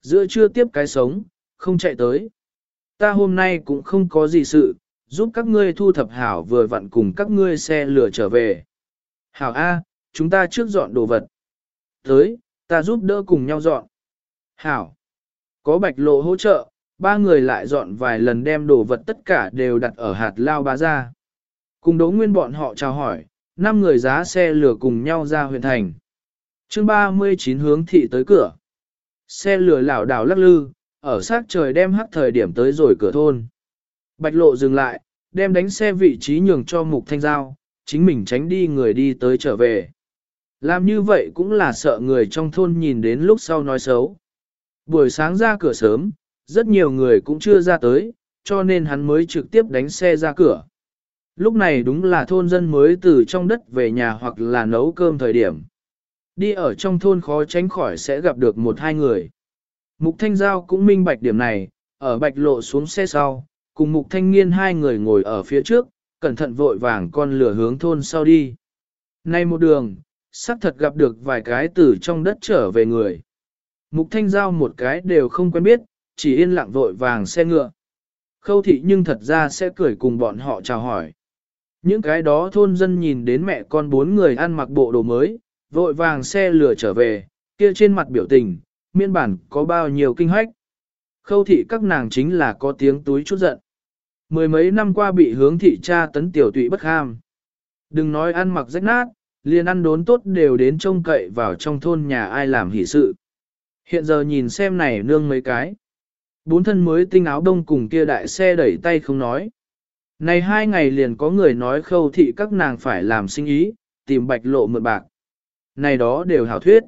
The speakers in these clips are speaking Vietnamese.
Giữa trưa tiếp cái sống, không chạy tới. Ta hôm nay cũng không có gì sự, giúp các ngươi thu thập hảo vừa vặn cùng các ngươi xe lửa trở về. Hảo A, chúng ta trước dọn đồ vật. Tới, ta giúp đỡ cùng nhau dọn. Hảo, có bạch lộ hỗ trợ, ba người lại dọn vài lần đem đồ vật tất cả đều đặt ở hạt lao bá ra. Cùng đỗ nguyên bọn họ chào hỏi, năm người giá xe lửa cùng nhau ra huyện thành. chương 39 hướng thị tới cửa. Xe lửa lảo đảo lắc lư, ở sát trời đem hắc thời điểm tới rồi cửa thôn. Bạch lộ dừng lại, đem đánh xe vị trí nhường cho mục thanh giao, chính mình tránh đi người đi tới trở về. Làm như vậy cũng là sợ người trong thôn nhìn đến lúc sau nói xấu. Buổi sáng ra cửa sớm, rất nhiều người cũng chưa ra tới, cho nên hắn mới trực tiếp đánh xe ra cửa. Lúc này đúng là thôn dân mới từ trong đất về nhà hoặc là nấu cơm thời điểm. Đi ở trong thôn khó tránh khỏi sẽ gặp được một hai người. Mục Thanh Giao cũng minh bạch điểm này, ở bạch lộ xuống xe sau, cùng Mục Thanh Nghiên hai người ngồi ở phía trước, cẩn thận vội vàng con lửa hướng thôn sau đi. Nay một đường, xác thật gặp được vài cái từ trong đất trở về người. Mục Thanh Giao một cái đều không quen biết, chỉ yên lặng vội vàng xe ngựa. Khâu thị nhưng thật ra sẽ cười cùng bọn họ chào hỏi. Những cái đó thôn dân nhìn đến mẹ con bốn người ăn mặc bộ đồ mới, vội vàng xe lửa trở về, kia trên mặt biểu tình, miên bản có bao nhiêu kinh hoách. Khâu thị các nàng chính là có tiếng túi chút giận. Mười mấy năm qua bị hướng thị cha tấn tiểu tụy bất ham. Đừng nói ăn mặc rách nát, liền ăn đốn tốt đều đến trông cậy vào trong thôn nhà ai làm hỷ sự. Hiện giờ nhìn xem này nương mấy cái. Bốn thân mới tinh áo đông cùng kia đại xe đẩy tay không nói. Này hai ngày liền có người nói khâu thị các nàng phải làm sinh ý, tìm bạch lộ mượn bạc. Này đó đều hảo thuyết.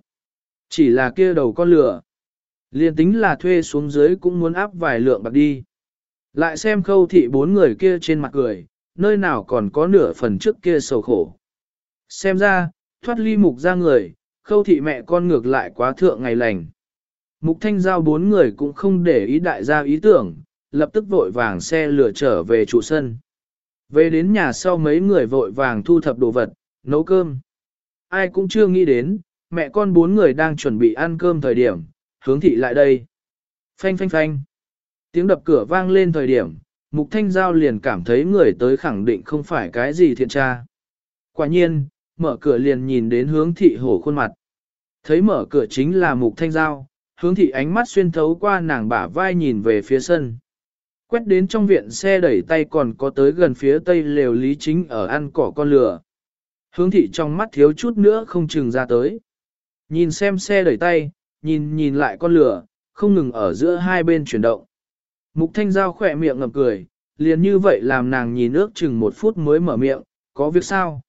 Chỉ là kia đầu con lửa. Liền tính là thuê xuống dưới cũng muốn áp vài lượng bạc đi. Lại xem khâu thị bốn người kia trên mặt cười, nơi nào còn có nửa phần trước kia sầu khổ. Xem ra, thoát ly mục ra người, khâu thị mẹ con ngược lại quá thượng ngày lành. Mục thanh giao bốn người cũng không để ý đại gia ý tưởng, lập tức vội vàng xe lửa trở về trụ sân. Về đến nhà sau mấy người vội vàng thu thập đồ vật, nấu cơm. Ai cũng chưa nghĩ đến, mẹ con bốn người đang chuẩn bị ăn cơm thời điểm, hướng thị lại đây. Phanh phanh phanh. Tiếng đập cửa vang lên thời điểm, Mục Thanh Giao liền cảm thấy người tới khẳng định không phải cái gì thiện tra. Quả nhiên, mở cửa liền nhìn đến hướng thị hổ khuôn mặt. Thấy mở cửa chính là Mục Thanh Giao, hướng thị ánh mắt xuyên thấu qua nàng bả vai nhìn về phía sân. Quét đến trong viện xe đẩy tay còn có tới gần phía tây lều lý chính ở ăn cỏ con lửa. Hướng thị trong mắt thiếu chút nữa không chừng ra tới. Nhìn xem xe đẩy tay, nhìn nhìn lại con lửa, không ngừng ở giữa hai bên chuyển động. Mục thanh giao khỏe miệng ngầm cười, liền như vậy làm nàng nhìn ước chừng một phút mới mở miệng, có việc sao?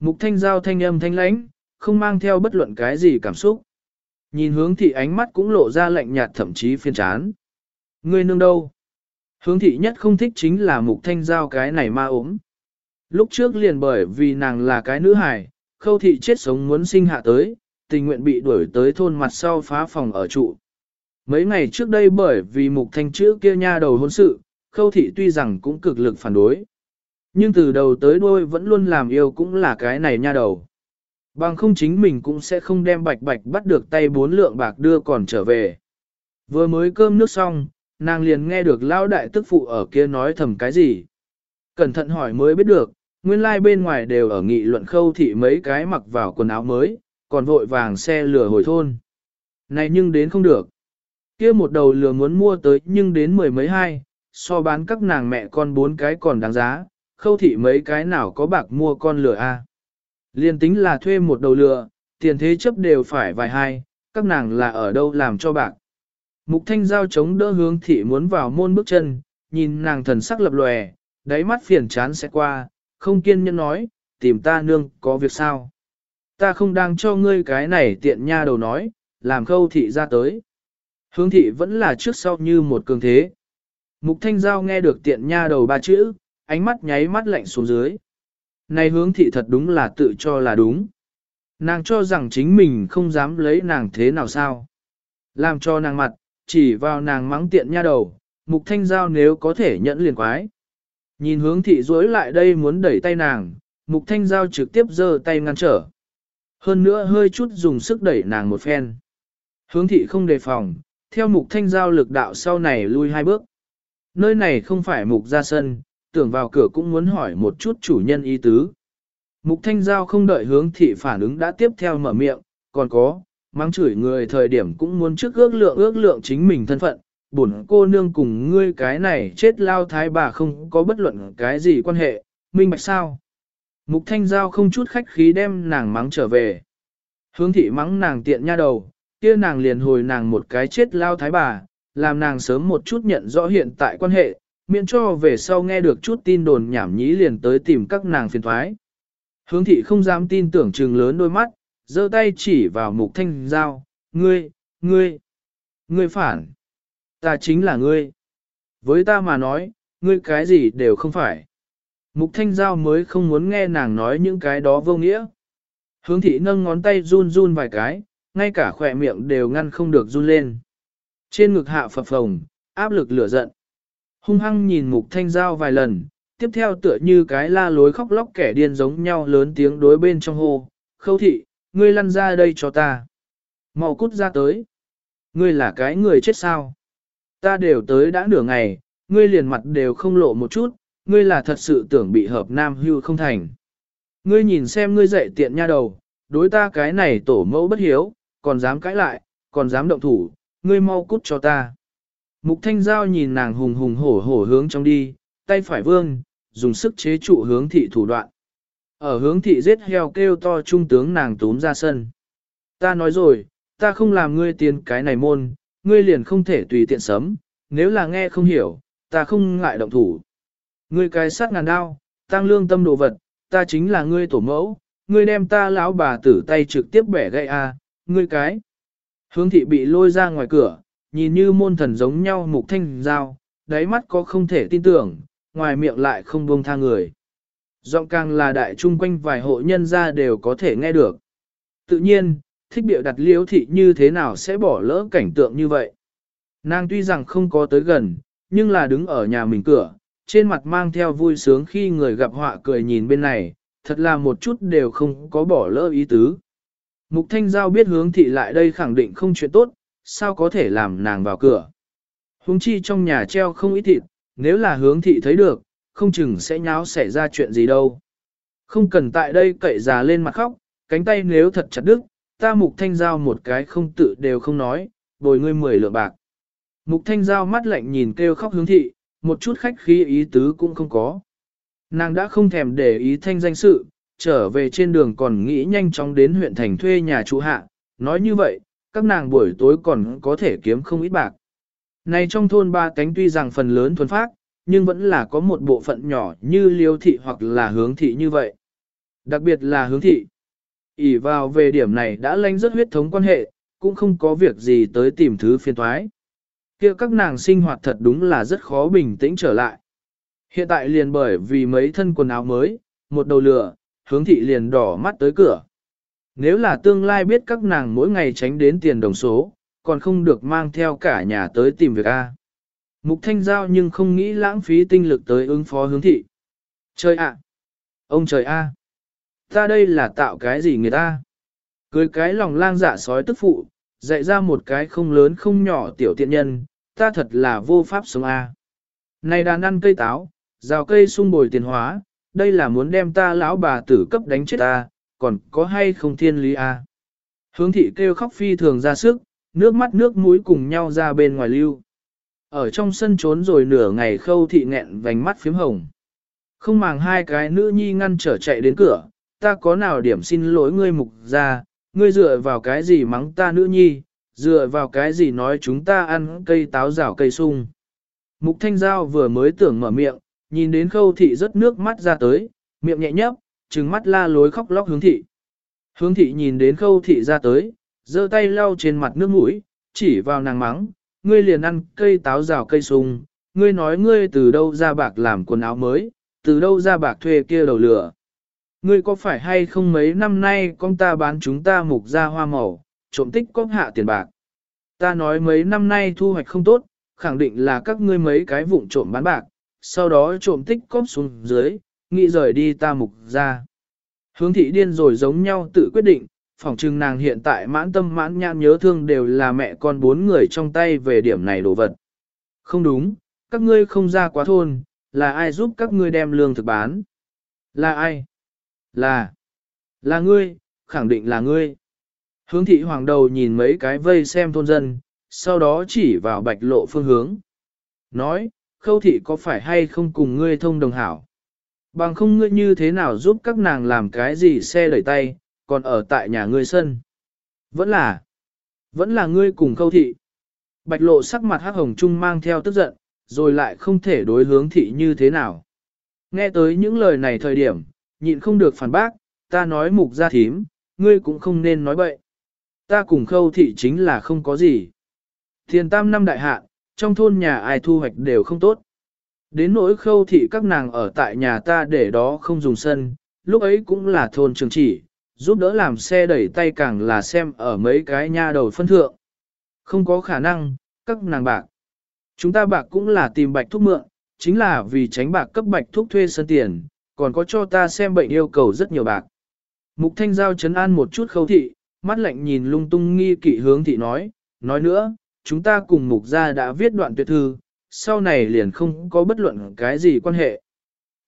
Mục thanh giao thanh âm thanh lãnh, không mang theo bất luận cái gì cảm xúc. Nhìn hướng thị ánh mắt cũng lộ ra lạnh nhạt thậm chí phiên chán. Ngươi nương đâu? Hướng thị nhất không thích chính là mục thanh giao cái này ma ốm. Lúc trước liền bởi vì nàng là cái nữ hài, khâu thị chết sống muốn sinh hạ tới, tình nguyện bị đuổi tới thôn mặt sau phá phòng ở trụ. Mấy ngày trước đây bởi vì mục thanh chữ kia nha đầu hôn sự, khâu thị tuy rằng cũng cực lực phản đối. Nhưng từ đầu tới đôi vẫn luôn làm yêu cũng là cái này nha đầu. Bằng không chính mình cũng sẽ không đem bạch bạch bắt được tay bốn lượng bạc đưa còn trở về. Vừa mới cơm nước xong, nàng liền nghe được lão đại tức phụ ở kia nói thầm cái gì. Cẩn thận hỏi mới biết được, nguyên lai like bên ngoài đều ở nghị luận khâu thị mấy cái mặc vào quần áo mới, còn vội vàng xe lửa hồi thôn. Này nhưng đến không được. kia một đầu lừa muốn mua tới nhưng đến mười mấy hai, so bán các nàng mẹ con bốn cái còn đáng giá, khâu thị mấy cái nào có bạc mua con lừa a Liên tính là thuê một đầu lừa, tiền thế chấp đều phải vài hai, các nàng là ở đâu làm cho bạc. Mục thanh giao chống đỡ hướng thị muốn vào môn bước chân, nhìn nàng thần sắc lập lòe, đáy mắt phiền chán sẽ qua, không kiên nhẫn nói, tìm ta nương có việc sao. Ta không đang cho ngươi cái này tiện nha đầu nói, làm khâu thị ra tới. Hướng thị vẫn là trước sau như một cường thế. Mục thanh giao nghe được tiện nha đầu ba chữ, ánh mắt nháy mắt lạnh xuống dưới. Này hướng thị thật đúng là tự cho là đúng. Nàng cho rằng chính mình không dám lấy nàng thế nào sao. Làm cho nàng mặt, chỉ vào nàng mắng tiện nha đầu, mục thanh giao nếu có thể nhận liền quái. Nhìn hướng thị duỗi lại đây muốn đẩy tay nàng, mục thanh giao trực tiếp giơ tay ngăn trở. Hơn nữa hơi chút dùng sức đẩy nàng một phen. Hướng thị không đề phòng, theo mục thanh giao lực đạo sau này lui hai bước. Nơi này không phải mục ra sân, tưởng vào cửa cũng muốn hỏi một chút chủ nhân ý tứ. Mục thanh giao không đợi hướng thị phản ứng đã tiếp theo mở miệng, còn có, mang chửi người thời điểm cũng muốn trước ước lượng ước lượng chính mình thân phận, bổn cô nương cùng ngươi cái này chết lao thái bà không có bất luận cái gì quan hệ, minh bạch sao. Mục thanh giao không chút khách khí đem nàng mắng trở về. Hướng thị mắng nàng tiện nha đầu, kia nàng liền hồi nàng một cái chết lao thái bà, làm nàng sớm một chút nhận rõ hiện tại quan hệ, miễn cho về sau nghe được chút tin đồn nhảm nhí liền tới tìm các nàng phiền thoái. Hướng thị không dám tin tưởng trừng lớn đôi mắt, giơ tay chỉ vào mục thanh giao, ngươi, ngươi, ngươi phản, ta chính là ngươi. Với ta mà nói, ngươi cái gì đều không phải. Mục thanh giao mới không muốn nghe nàng nói những cái đó vô nghĩa. Hướng thị nâng ngón tay run run vài cái, ngay cả khỏe miệng đều ngăn không được run lên. Trên ngực hạ phập phồng, áp lực lửa giận. Hung hăng nhìn mục thanh giao vài lần, tiếp theo tựa như cái la lối khóc lóc kẻ điên giống nhau lớn tiếng đối bên trong hô. Khâu thị, ngươi lăn ra đây cho ta. mau cút ra tới. Ngươi là cái người chết sao? Ta đều tới đã nửa ngày, ngươi liền mặt đều không lộ một chút, ngươi là thật sự tưởng bị hợp nam hưu không thành. Ngươi nhìn xem ngươi dạy tiện nha đầu, đối ta cái này tổ mẫu bất hiếu, còn dám cãi lại, còn dám động thủ, ngươi mau cút cho ta. Mục thanh giao nhìn nàng hùng hùng hổ hổ hướng trong đi, tay phải vương, dùng sức chế trụ hướng thị thủ đoạn. Ở hướng thị giết heo kêu to trung tướng nàng túm ra sân. Ta nói rồi, ta không làm ngươi tiền cái này môn, ngươi liền không thể tùy tiện sấm, nếu là nghe không hiểu, ta không ngại động thủ. Ngươi cái sát ngàn đao, tăng lương tâm đồ vật, ta chính là ngươi tổ mẫu, ngươi đem ta lão bà tử tay trực tiếp bẻ gãy a, ngươi cái. Hướng thị bị lôi ra ngoài cửa, nhìn như môn thần giống nhau mục thanh giao, đáy mắt có không thể tin tưởng, ngoài miệng lại không buông tha người. Giọng càng là đại trung quanh vài hộ nhân ra đều có thể nghe được. Tự nhiên, thích biểu đặt liễu thị như thế nào sẽ bỏ lỡ cảnh tượng như vậy. Nàng tuy rằng không có tới gần, nhưng là đứng ở nhà mình cửa, trên mặt mang theo vui sướng khi người gặp họa cười nhìn bên này, thật là một chút đều không có bỏ lỡ ý tứ. Mục Thanh Giao biết hướng thị lại đây khẳng định không chuyện tốt, sao có thể làm nàng vào cửa. Hướng chi trong nhà treo không ít thịt, nếu là hướng thị thấy được, không chừng sẽ nháo xảy ra chuyện gì đâu. Không cần tại đây cậy già lên mặt khóc, cánh tay nếu thật chặt đứt, ta mục thanh giao một cái không tự đều không nói, bồi ngươi mười lượng bạc. Mục thanh giao mắt lạnh nhìn kêu khóc hướng thị, một chút khách khí ý tứ cũng không có. Nàng đã không thèm để ý thanh danh sự, trở về trên đường còn nghĩ nhanh chóng đến huyện thành thuê nhà trụ hạ, nói như vậy, các nàng buổi tối còn có thể kiếm không ít bạc. Này trong thôn ba cánh tuy rằng phần lớn thuần phát, nhưng vẫn là có một bộ phận nhỏ như liêu thị hoặc là hướng thị như vậy. Đặc biệt là hướng thị ỉ vào về điểm này đã lanh rất huyết thống quan hệ, cũng không có việc gì tới tìm thứ phiên thoái. kia các nàng sinh hoạt thật đúng là rất khó bình tĩnh trở lại. Hiện tại liền bởi vì mấy thân quần áo mới, một đầu lửa, hướng thị liền đỏ mắt tới cửa. Nếu là tương lai biết các nàng mỗi ngày tránh đến tiền đồng số, còn không được mang theo cả nhà tới tìm việc A. Mục thanh giao nhưng không nghĩ lãng phí tinh lực tới ứng phó hướng thị. Trời ạ! Ông trời A! Ta đây là tạo cái gì người ta? Cưới cái lòng lang dạ sói tức phụ, dạy ra một cái không lớn không nhỏ tiểu tiện nhân, ta thật là vô pháp sống A. Này đàn ăn cây táo, rào cây sung bồi tiền hóa, đây là muốn đem ta lão bà tử cấp đánh chết ta, còn có hay không thiên lý A. Hướng thị kêu khóc phi thường ra sức, nước mắt nước mũi cùng nhau ra bên ngoài lưu. Ở trong sân trốn rồi nửa ngày khâu thị nghẹn vành mắt phím hồng. Không màng hai cái nữ nhi ngăn trở chạy đến cửa, ta có nào điểm xin lỗi ngươi mục ra, ngươi dựa vào cái gì mắng ta nữ nhi, dựa vào cái gì nói chúng ta ăn cây táo rào cây sung. Mục thanh giao vừa mới tưởng mở miệng, nhìn đến khâu thị rất nước mắt ra tới, miệng nhẹ nhấp, trừng mắt la lối khóc lóc hướng thị. Hướng thị nhìn đến khâu thị ra tới, giơ tay lau trên mặt nước mũi, chỉ vào nàng mắng, ngươi liền ăn cây táo rào cây sung, ngươi nói ngươi từ đâu ra bạc làm quần áo mới, từ đâu ra bạc thuê kia đầu lửa. Ngươi có phải hay không mấy năm nay con ta bán chúng ta mục ra hoa màu, trộm tích có hạ tiền bạc. Ta nói mấy năm nay thu hoạch không tốt, khẳng định là các ngươi mấy cái vụn trộm bán bạc, sau đó trộm tích cóp xuống dưới, nghĩ rời đi ta mục ra. Hướng thị điên rồi giống nhau tự quyết định, phỏng chừng nàng hiện tại mãn tâm mãn nhãn nhớ thương đều là mẹ con bốn người trong tay về điểm này đồ vật. Không đúng, các ngươi không ra quá thôn, là ai giúp các ngươi đem lương thực bán? Là ai? Là, là ngươi, khẳng định là ngươi. Hướng thị hoàng đầu nhìn mấy cái vây xem thôn dân, sau đó chỉ vào bạch lộ phương hướng. Nói, khâu thị có phải hay không cùng ngươi thông đồng hảo? Bằng không ngươi như thế nào giúp các nàng làm cái gì xe đẩy tay, còn ở tại nhà ngươi sân? Vẫn là, vẫn là ngươi cùng khâu thị. Bạch lộ sắc mặt hắc hồng trung mang theo tức giận, rồi lại không thể đối hướng thị như thế nào. Nghe tới những lời này thời điểm, nhịn không được phản bác, ta nói mục ra thím, ngươi cũng không nên nói bậy. Ta cùng khâu thị chính là không có gì. Thiền tam năm đại hạ, trong thôn nhà ai thu hoạch đều không tốt. Đến nỗi khâu thị các nàng ở tại nhà ta để đó không dùng sân, lúc ấy cũng là thôn trường chỉ, giúp đỡ làm xe đẩy tay càng là xem ở mấy cái nha đầu phân thượng. Không có khả năng, các nàng bạc. Chúng ta bạc cũng là tìm bạch thuốc mượn, chính là vì tránh bạc cấp bạch thuốc thuê sân tiền, còn có cho ta xem bệnh yêu cầu rất nhiều bạc. Mục thanh giao chấn an một chút khâu thị, mắt lạnh nhìn lung tung nghi kỵ hướng thị nói, nói nữa, chúng ta cùng mục gia đã viết đoạn tuyệt thư, sau này liền không có bất luận cái gì quan hệ.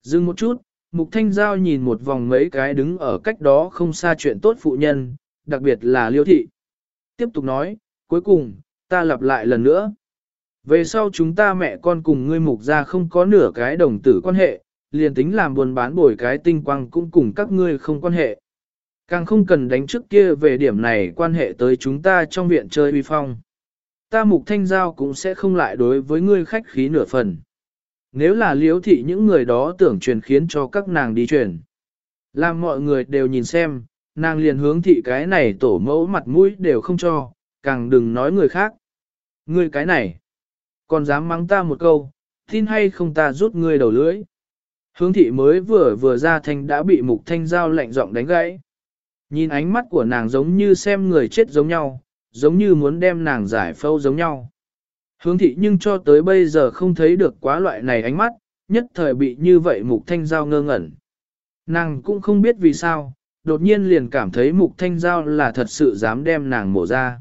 Dừng một chút, mục thanh giao nhìn một vòng mấy cái đứng ở cách đó không xa chuyện tốt phụ nhân, đặc biệt là liêu thị. Tiếp tục nói, cuối cùng, ta lặp lại lần nữa. Về sau chúng ta mẹ con cùng ngươi mục gia không có nửa cái đồng tử quan hệ, liền tính làm buồn bán bồi cái tinh quang cũng cùng các ngươi không quan hệ. Càng không cần đánh trước kia về điểm này quan hệ tới chúng ta trong viện chơi uy phong. Ta mục thanh giao cũng sẽ không lại đối với ngươi khách khí nửa phần. Nếu là liếu thị những người đó tưởng truyền khiến cho các nàng đi truyền. Làm mọi người đều nhìn xem, nàng liền hướng thị cái này tổ mẫu mặt mũi đều không cho, càng đừng nói người khác. Ngươi cái này, còn dám mắng ta một câu, tin hay không ta rút ngươi đầu lưỡi. Hướng thị mới vừa vừa ra thanh đã bị mục thanh giao lạnh giọng đánh gãy. Nhìn ánh mắt của nàng giống như xem người chết giống nhau, giống như muốn đem nàng giải phâu giống nhau. Hướng thị nhưng cho tới bây giờ không thấy được quá loại này ánh mắt, nhất thời bị như vậy mục thanh giao ngơ ngẩn. Nàng cũng không biết vì sao, đột nhiên liền cảm thấy mục thanh giao là thật sự dám đem nàng mổ ra.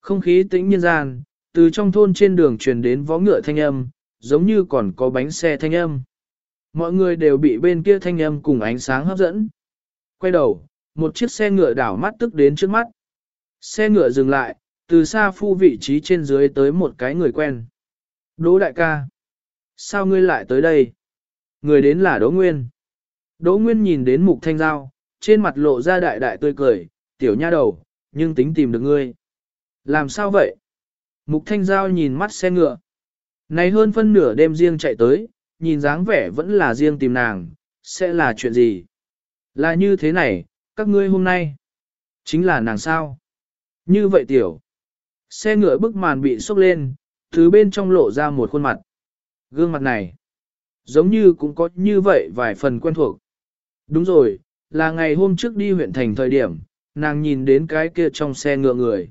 Không khí tĩnh nhiên gian, từ trong thôn trên đường truyền đến vó ngựa thanh âm, giống như còn có bánh xe thanh âm. Mọi người đều bị bên kia thanh âm cùng ánh sáng hấp dẫn. Quay đầu, một chiếc xe ngựa đảo mắt tức đến trước mắt. Xe ngựa dừng lại, từ xa phu vị trí trên dưới tới một cái người quen. Đỗ đại ca. Sao ngươi lại tới đây? Người đến là Đỗ Nguyên. Đỗ Nguyên nhìn đến mục thanh giao, trên mặt lộ ra đại đại tươi cười, tiểu nha đầu, nhưng tính tìm được ngươi. Làm sao vậy? Mục thanh giao nhìn mắt xe ngựa. Này hơn phân nửa đêm riêng chạy tới, nhìn dáng vẻ vẫn là riêng tìm nàng, sẽ là chuyện gì? Là như thế này, các ngươi hôm nay, chính là nàng sao? Như vậy tiểu, xe ngựa bức màn bị sốc lên, thứ bên trong lộ ra một khuôn mặt. Gương mặt này, giống như cũng có như vậy vài phần quen thuộc. Đúng rồi, là ngày hôm trước đi huyện thành thời điểm, nàng nhìn đến cái kia trong xe ngựa người.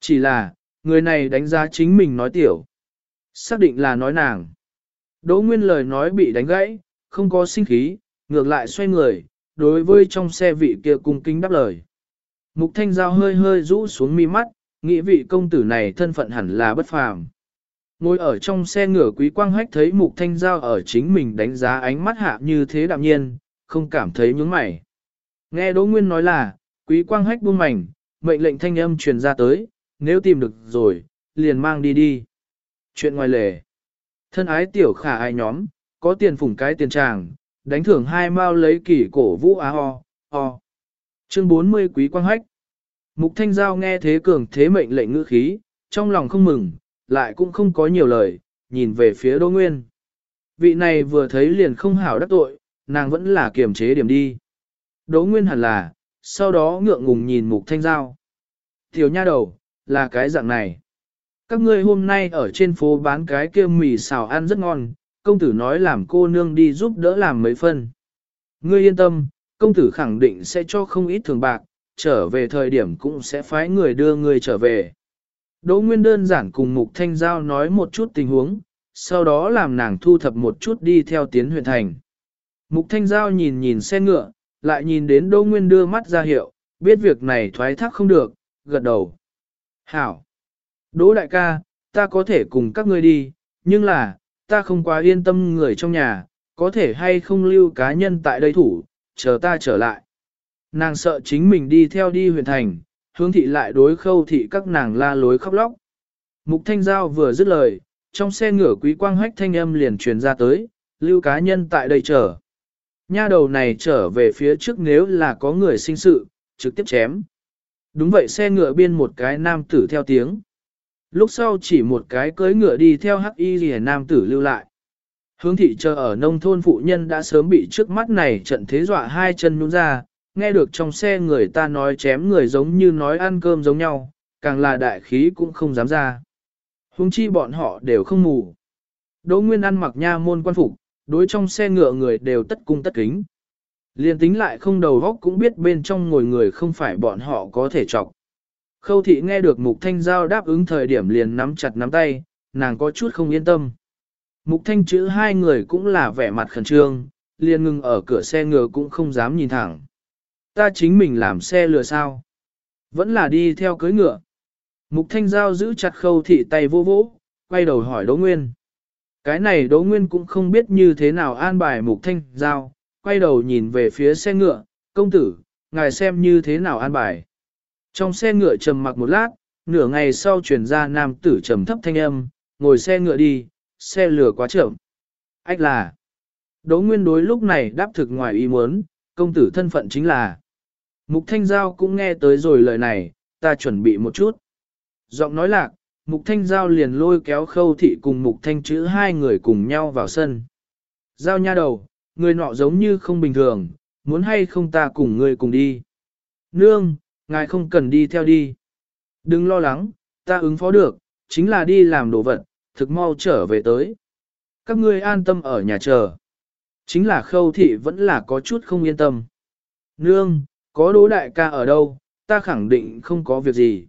Chỉ là, người này đánh giá chính mình nói tiểu. Xác định là nói nàng. Đỗ Nguyên lời nói bị đánh gãy, không có sinh khí, ngược lại xoay người, đối với trong xe vị kia cung kính đáp lời. Mục Thanh Giao hơi hơi rũ xuống mi mắt, nghĩ vị công tử này thân phận hẳn là bất phàm. Ngồi ở trong xe ngựa quý quang hách thấy Mục Thanh Giao ở chính mình đánh giá ánh mắt hạ như thế đạm nhiên, không cảm thấy nhướng mày. Nghe Đỗ Nguyên nói là, quý quang hách buông mảnh, mệnh lệnh thanh âm truyền ra tới, nếu tìm được rồi, liền mang đi đi. Chuyện ngoài lề. Thân ái tiểu khả ai nhóm, có tiền phủng cái tiền tràng, đánh thưởng hai mao lấy kỷ cổ vũ á ho, ho. Chương 40 Quý Quang Hách Mục Thanh Giao nghe thế cường thế mệnh lệnh ngữ khí, trong lòng không mừng, lại cũng không có nhiều lời, nhìn về phía Đỗ Nguyên. Vị này vừa thấy liền không hảo đắc tội, nàng vẫn là kiềm chế điểm đi. Đỗ Nguyên hẳn là, sau đó ngượng ngùng nhìn Mục Thanh Giao. Tiểu nha đầu, là cái dạng này. Các ngươi hôm nay ở trên phố bán cái kia mì xào ăn rất ngon, công tử nói làm cô nương đi giúp đỡ làm mấy phân. Ngươi yên tâm, công tử khẳng định sẽ cho không ít thường bạc, trở về thời điểm cũng sẽ phái người đưa ngươi trở về. Đỗ Nguyên đơn giản cùng Mục Thanh Giao nói một chút tình huống, sau đó làm nàng thu thập một chút đi theo tiến huyện thành. Mục Thanh Giao nhìn nhìn xe ngựa, lại nhìn đến Đỗ Nguyên đưa mắt ra hiệu, biết việc này thoái thác không được, gật đầu. Hảo! Đỗ đại ca, ta có thể cùng các ngươi đi, nhưng là, ta không quá yên tâm người trong nhà, có thể hay không lưu cá nhân tại đây thủ, chờ ta trở lại. Nàng sợ chính mình đi theo đi huyền thành, hướng thị lại đối khâu thị các nàng la lối khóc lóc. Mục Thanh Giao vừa dứt lời, trong xe ngựa quý quang hách thanh âm liền truyền ra tới, lưu cá nhân tại đây chờ. Nha đầu này trở về phía trước nếu là có người sinh sự, trực tiếp chém. Đúng vậy xe ngựa biên một cái nam tử theo tiếng. Lúc sau chỉ một cái cưới ngựa đi theo hắc y rìa nam tử lưu lại. Hướng thị chờ ở nông thôn phụ nhân đã sớm bị trước mắt này trận thế dọa hai chân nhún ra, nghe được trong xe người ta nói chém người giống như nói ăn cơm giống nhau, càng là đại khí cũng không dám ra. Hùng chi bọn họ đều không mù. Đỗ Nguyên ăn mặc nha môn quan phục, đối trong xe ngựa người đều tất cung tất kính. Liên tính lại không đầu góc cũng biết bên trong ngồi người không phải bọn họ có thể chọc. Khâu thị nghe được Mục Thanh Giao đáp ứng thời điểm liền nắm chặt nắm tay, nàng có chút không yên tâm. Mục Thanh chữ hai người cũng là vẻ mặt khẩn trương, liền ngừng ở cửa xe ngựa cũng không dám nhìn thẳng. Ta chính mình làm xe lừa sao? Vẫn là đi theo cưới ngựa. Mục Thanh Giao giữ chặt khâu thị tay vô vỗ, quay đầu hỏi Đỗ Nguyên. Cái này Đỗ Nguyên cũng không biết như thế nào an bài Mục Thanh Giao, quay đầu nhìn về phía xe ngựa, công tử, ngài xem như thế nào an bài. Trong xe ngựa trầm mặc một lát, nửa ngày sau chuyển ra nam tử trầm thấp thanh âm, ngồi xe ngựa đi, xe lửa quá chậm. Ách là, Đỗ Nguyên đối lúc này đáp thực ngoài ý muốn, công tử thân phận chính là. Mục Thanh Giao cũng nghe tới rồi lời này, ta chuẩn bị một chút. Giọng nói lạc, Mục Thanh Giao liền lôi kéo khâu thị cùng Mục Thanh chữ hai người cùng nhau vào sân. Giao nha đầu, người nọ giống như không bình thường, muốn hay không ta cùng người cùng đi. Nương, ngài không cần đi theo đi. Đừng lo lắng, ta ứng phó được, chính là đi làm đồ vật, thực mau trở về tới. Các ngươi an tâm ở nhà chờ. Chính là khâu thị vẫn là có chút không yên tâm. Nương, có đố đại ca ở đâu, ta khẳng định không có việc gì.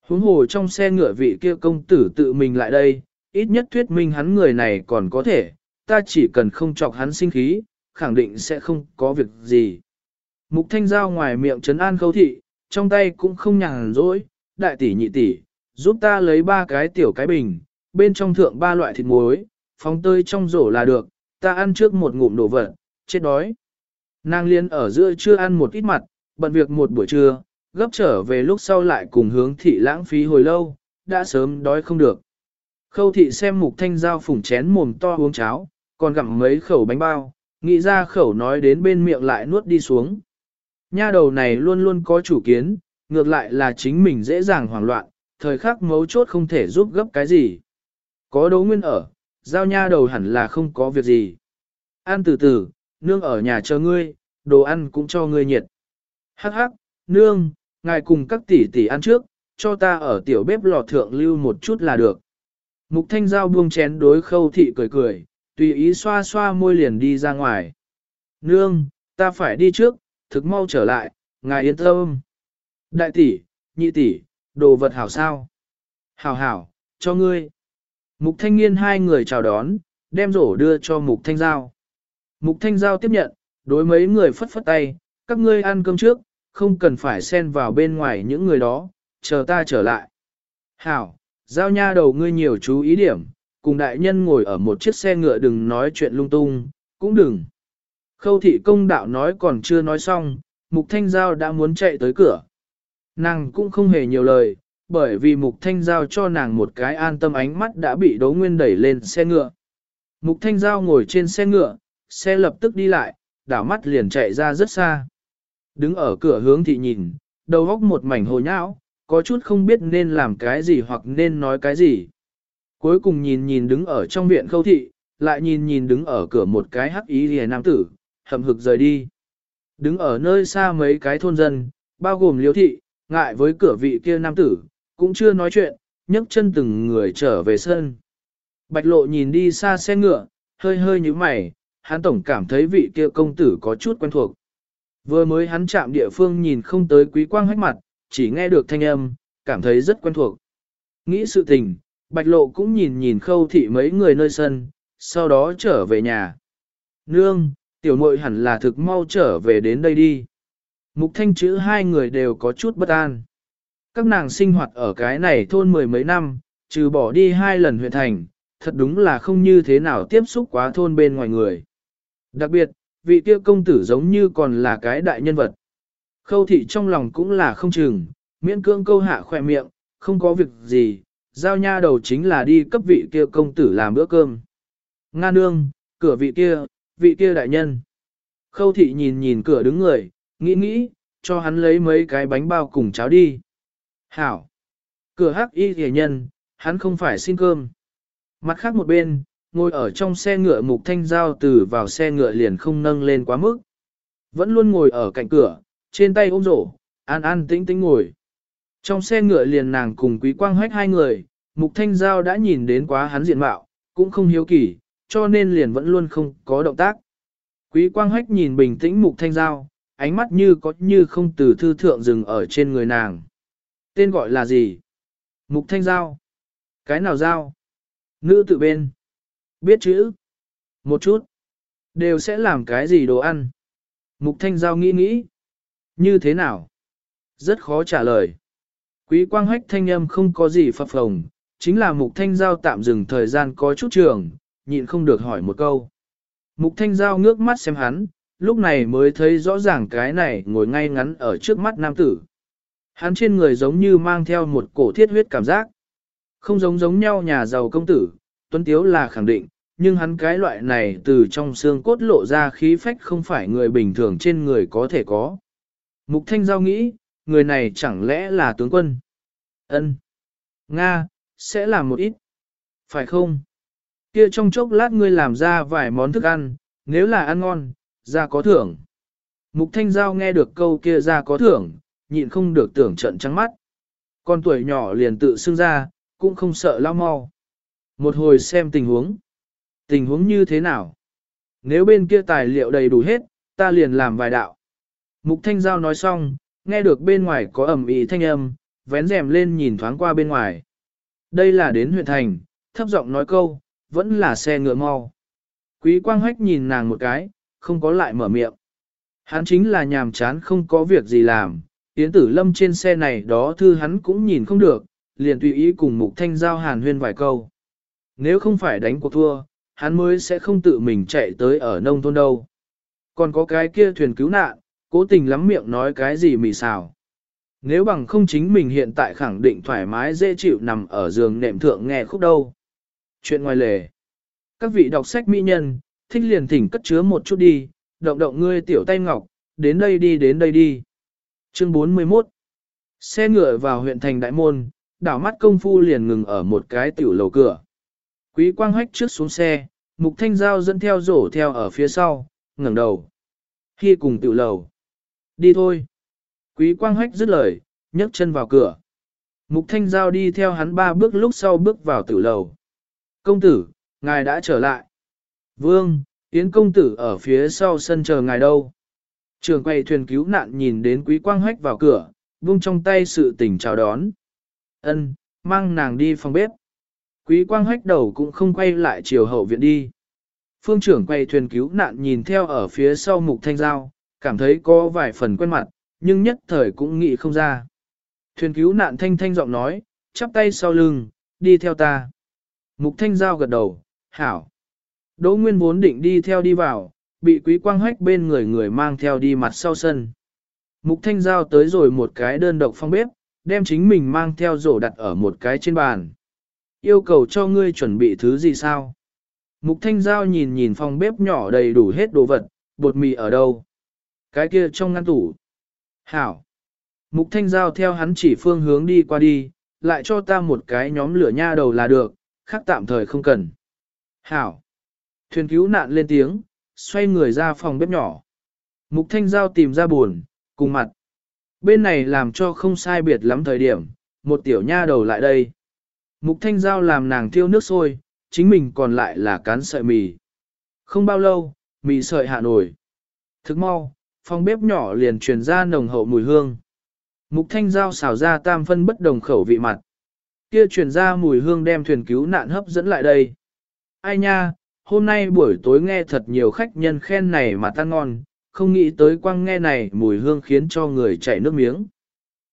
Huống hồ trong xe ngựa vị kia công tử tự mình lại đây, ít nhất thuyết minh hắn người này còn có thể, ta chỉ cần không chọc hắn sinh khí, khẳng định sẽ không có việc gì. Mục thanh giao ngoài miệng trấn an khâu thị, trong tay cũng không nhàn rỗi, đại tỷ nhị tỷ, giúp ta lấy ba cái tiểu cái bình, bên trong thượng ba loại thịt muối, phóng tơi trong rổ là được, ta ăn trước một ngụm đồ vật, chết đói. Nàng liên ở giữa chưa ăn một ít mặt, bận việc một buổi trưa, gấp trở về lúc sau lại cùng hướng thị lãng phí hồi lâu, đã sớm đói không được. Khâu thị xem mục thanh dao phủng chén mồm to uống cháo, còn gặm mấy khẩu bánh bao, nghĩ ra khẩu nói đến bên miệng lại nuốt đi xuống. Nha đầu này luôn luôn có chủ kiến, ngược lại là chính mình dễ dàng hoảng loạn, thời khắc mấu chốt không thể giúp gấp cái gì. Có đấu nguyên ở, giao nha đầu hẳn là không có việc gì. Ăn từ từ, nương ở nhà chờ ngươi, đồ ăn cũng cho ngươi nhiệt. Hắc hắc, nương, ngài cùng các tỷ tỷ ăn trước, cho ta ở tiểu bếp lò thượng lưu một chút là được. Mục thanh giao buông chén đối khâu thị cười cười, tùy ý xoa xoa môi liền đi ra ngoài. Nương, ta phải đi trước, thực mau trở lại, ngài yên tâm. Đại tỷ, nhị tỷ, đồ vật hảo sao? Hảo hảo, cho ngươi. Mục thanh niên hai người chào đón, đem rổ đưa cho mục thanh giao. Mục thanh giao tiếp nhận, đối mấy người phất phất tay, các ngươi ăn cơm trước, không cần phải xen vào bên ngoài những người đó, chờ ta trở lại. Hảo, giao nha đầu ngươi nhiều chú ý điểm, cùng đại nhân ngồi ở một chiếc xe ngựa đừng nói chuyện lung tung, cũng đừng. Khâu thị công đạo nói còn chưa nói xong, mục thanh giao đã muốn chạy tới cửa. Nàng cũng không hề nhiều lời, bởi vì mục thanh giao cho nàng một cái an tâm ánh mắt đã bị Đấu nguyên đẩy lên xe ngựa. Mục thanh giao ngồi trên xe ngựa, xe lập tức đi lại, đảo mắt liền chạy ra rất xa. Đứng ở cửa hướng thị nhìn, đầu góc một mảnh hồ nhão, có chút không biết nên làm cái gì hoặc nên nói cái gì. Cuối cùng nhìn nhìn đứng ở trong viện khâu thị, lại nhìn nhìn đứng ở cửa một cái hắc ý rìa nam tử, hầm hực rời đi. Đứng ở nơi xa mấy cái thôn dân, bao gồm liếu thị, ngại với cửa vị kia nam tử, cũng chưa nói chuyện, nhấc chân từng người trở về sân. Bạch lộ nhìn đi xa xe ngựa, hơi hơi như mày, hắn tổng cảm thấy vị kia công tử có chút quen thuộc. Vừa mới hắn chạm địa phương nhìn không tới quý quang hách mặt, chỉ nghe được thanh âm, cảm thấy rất quen thuộc. Nghĩ sự tình, bạch lộ cũng nhìn nhìn khâu thị mấy người nơi sân, sau đó trở về nhà. Nương, tiểu muội hẳn là thực mau trở về đến đây đi. Mục thanh chữ hai người đều có chút bất an. Các nàng sinh hoạt ở cái này thôn mười mấy năm, trừ bỏ đi hai lần huyện thành, thật đúng là không như thế nào tiếp xúc quá thôn bên ngoài người. Đặc biệt, vị kia công tử giống như còn là cái đại nhân vật. Khâu thị trong lòng cũng là không chừng, miễn cưỡng câu hạ khỏe miệng, không có việc gì, giao nha đầu chính là đi cấp vị kia công tử làm bữa cơm. Nga nương, cửa vị kia, vị kia đại nhân. Khâu thị nhìn nhìn cửa đứng người, nghĩ nghĩ, cho hắn lấy mấy cái bánh bao cùng cháo đi. Hảo! Cửa hắc y thề nhân, hắn không phải xin cơm. Mặt khác một bên, ngồi ở trong xe ngựa mục thanh giao từ vào xe ngựa liền không nâng lên quá mức. Vẫn luôn ngồi ở cạnh cửa, trên tay ôm rổ, an an tĩnh tĩnh ngồi. Trong xe ngựa liền nàng cùng quý quang hách hai người, mục thanh giao đã nhìn đến quá hắn diện mạo, cũng không hiếu kỳ, cho nên liền vẫn luôn không có động tác. Quý quang hách nhìn bình tĩnh mục thanh giao, ánh mắt như có như không từ thư thượng dừng ở trên người nàng. Tên gọi là gì? Mục thanh giao. Cái nào giao? Nữ tự bên. Biết chữ. Một chút. Đều sẽ làm cái gì đồ ăn? Mục thanh giao nghĩ nghĩ. Như thế nào? Rất khó trả lời. Quý quang hách thanh âm không có gì phập phồng, chính là mục thanh giao tạm dừng thời gian có chút trường, nhịn không được hỏi một câu. Mục thanh giao ngước mắt xem hắn, lúc này mới thấy rõ ràng cái này ngồi ngay ngắn ở trước mắt nam tử. Hắn trên người giống như mang theo một cổ thiết huyết cảm giác. Không giống giống nhau nhà giàu công tử, tuấn tiếu là khẳng định, nhưng hắn cái loại này từ trong xương cốt lộ ra khí phách không phải người bình thường trên người có thể có. Mục Thanh Giao nghĩ, người này chẳng lẽ là tướng quân? Ân, Nga, sẽ làm một ít. Phải không? Kia trong chốc lát ngươi làm ra vài món thức ăn, nếu là ăn ngon, ra có thưởng. Mục Thanh Giao nghe được câu kia ra có thưởng, nhịn không được tưởng trận trắng mắt. Con tuổi nhỏ liền tự xưng ra, cũng không sợ lao mau. Một hồi xem tình huống. Tình huống như thế nào? Nếu bên kia tài liệu đầy đủ hết, ta liền làm vài đạo. Mục Thanh Giao nói xong, nghe được bên ngoài có ẩm ý thanh âm, vén rèm lên nhìn thoáng qua bên ngoài. Đây là đến huyện thành, thấp giọng nói câu, vẫn là xe ngựa mau. Quý quang hách nhìn nàng một cái, không có lại mở miệng. Hắn chính là nhàm chán không có việc gì làm, Yến tử lâm trên xe này đó thư hắn cũng nhìn không được, liền tùy ý cùng mục thanh giao hàn huyên vài câu. Nếu không phải đánh cuộc thua, hắn mới sẽ không tự mình chạy tới ở nông thôn đâu. Còn có cái kia thuyền cứu nạn, cố tình lắm miệng nói cái gì mì xào. Nếu bằng không chính mình hiện tại khẳng định thoải mái dễ chịu nằm ở giường nệm thượng nghe khúc đâu. Chuyện ngoài lề. Các vị đọc sách mỹ nhân, thích liền thỉnh cất chứa một chút đi, động động ngươi tiểu tay ngọc, đến đây đi đến đây đi. Chương 41 Xe ngựa vào huyện thành đại môn, đảo mắt công phu liền ngừng ở một cái tiểu lầu cửa. Quý quang hách trước xuống xe, mục thanh giao dẫn theo rổ theo ở phía sau, ngẩng đầu. Khi cùng tiểu lầu. Đi thôi. Quý quang hách dứt lời, nhấc chân vào cửa. Mục thanh giao đi theo hắn ba bước lúc sau bước vào tiểu lầu. Công tử, ngài đã trở lại. Vương, Yến công tử ở phía sau sân chờ ngài đâu. Trường quay thuyền cứu nạn nhìn đến quý quang hách vào cửa, vung trong tay sự tình chào đón. Ân, mang nàng đi phòng bếp. Quý quang hách đầu cũng không quay lại chiều hậu viện đi. Phương trưởng quay thuyền cứu nạn nhìn theo ở phía sau mục thanh giao, cảm thấy có vài phần quen mặt, nhưng nhất thời cũng nghĩ không ra. Thuyền cứu nạn thanh thanh giọng nói, chắp tay sau lưng, đi theo ta. Mục thanh giao gật đầu, hảo. Đỗ Nguyên vốn định đi theo đi vào, bị quý quang hách bên người người mang theo đi mặt sau sân. Mục thanh giao tới rồi một cái đơn độc phong bếp, đem chính mình mang theo rổ đặt ở một cái trên bàn. Yêu cầu cho ngươi chuẩn bị thứ gì sao? Mục thanh giao nhìn nhìn phòng bếp nhỏ đầy đủ hết đồ vật, bột mì ở đâu? Cái kia trong ngăn tủ. Hảo. Mục thanh giao theo hắn chỉ phương hướng đi qua đi, lại cho ta một cái nhóm lửa nha đầu là được, khác tạm thời không cần. Hảo. Thuyền cứu nạn lên tiếng, xoay người ra phòng bếp nhỏ. Mục thanh giao tìm ra buồn, cùng mặt. Bên này làm cho không sai biệt lắm thời điểm, một tiểu nha đầu lại đây. Mục thanh giao làm nàng tiêu nước sôi, chính mình còn lại là cán sợi mì. Không bao lâu, mì sợi hạ nổi. Thức mau, phòng bếp nhỏ liền truyền ra nồng hậu mùi hương. Mục thanh giao xào ra tam phân bất đồng khẩu vị mặt. Kia truyền ra mùi hương đem thuyền cứu nạn hấp dẫn lại đây. Ai nha, hôm nay buổi tối nghe thật nhiều khách nhân khen này mà tan ngon, không nghĩ tới quăng nghe này mùi hương khiến cho người chảy nước miếng.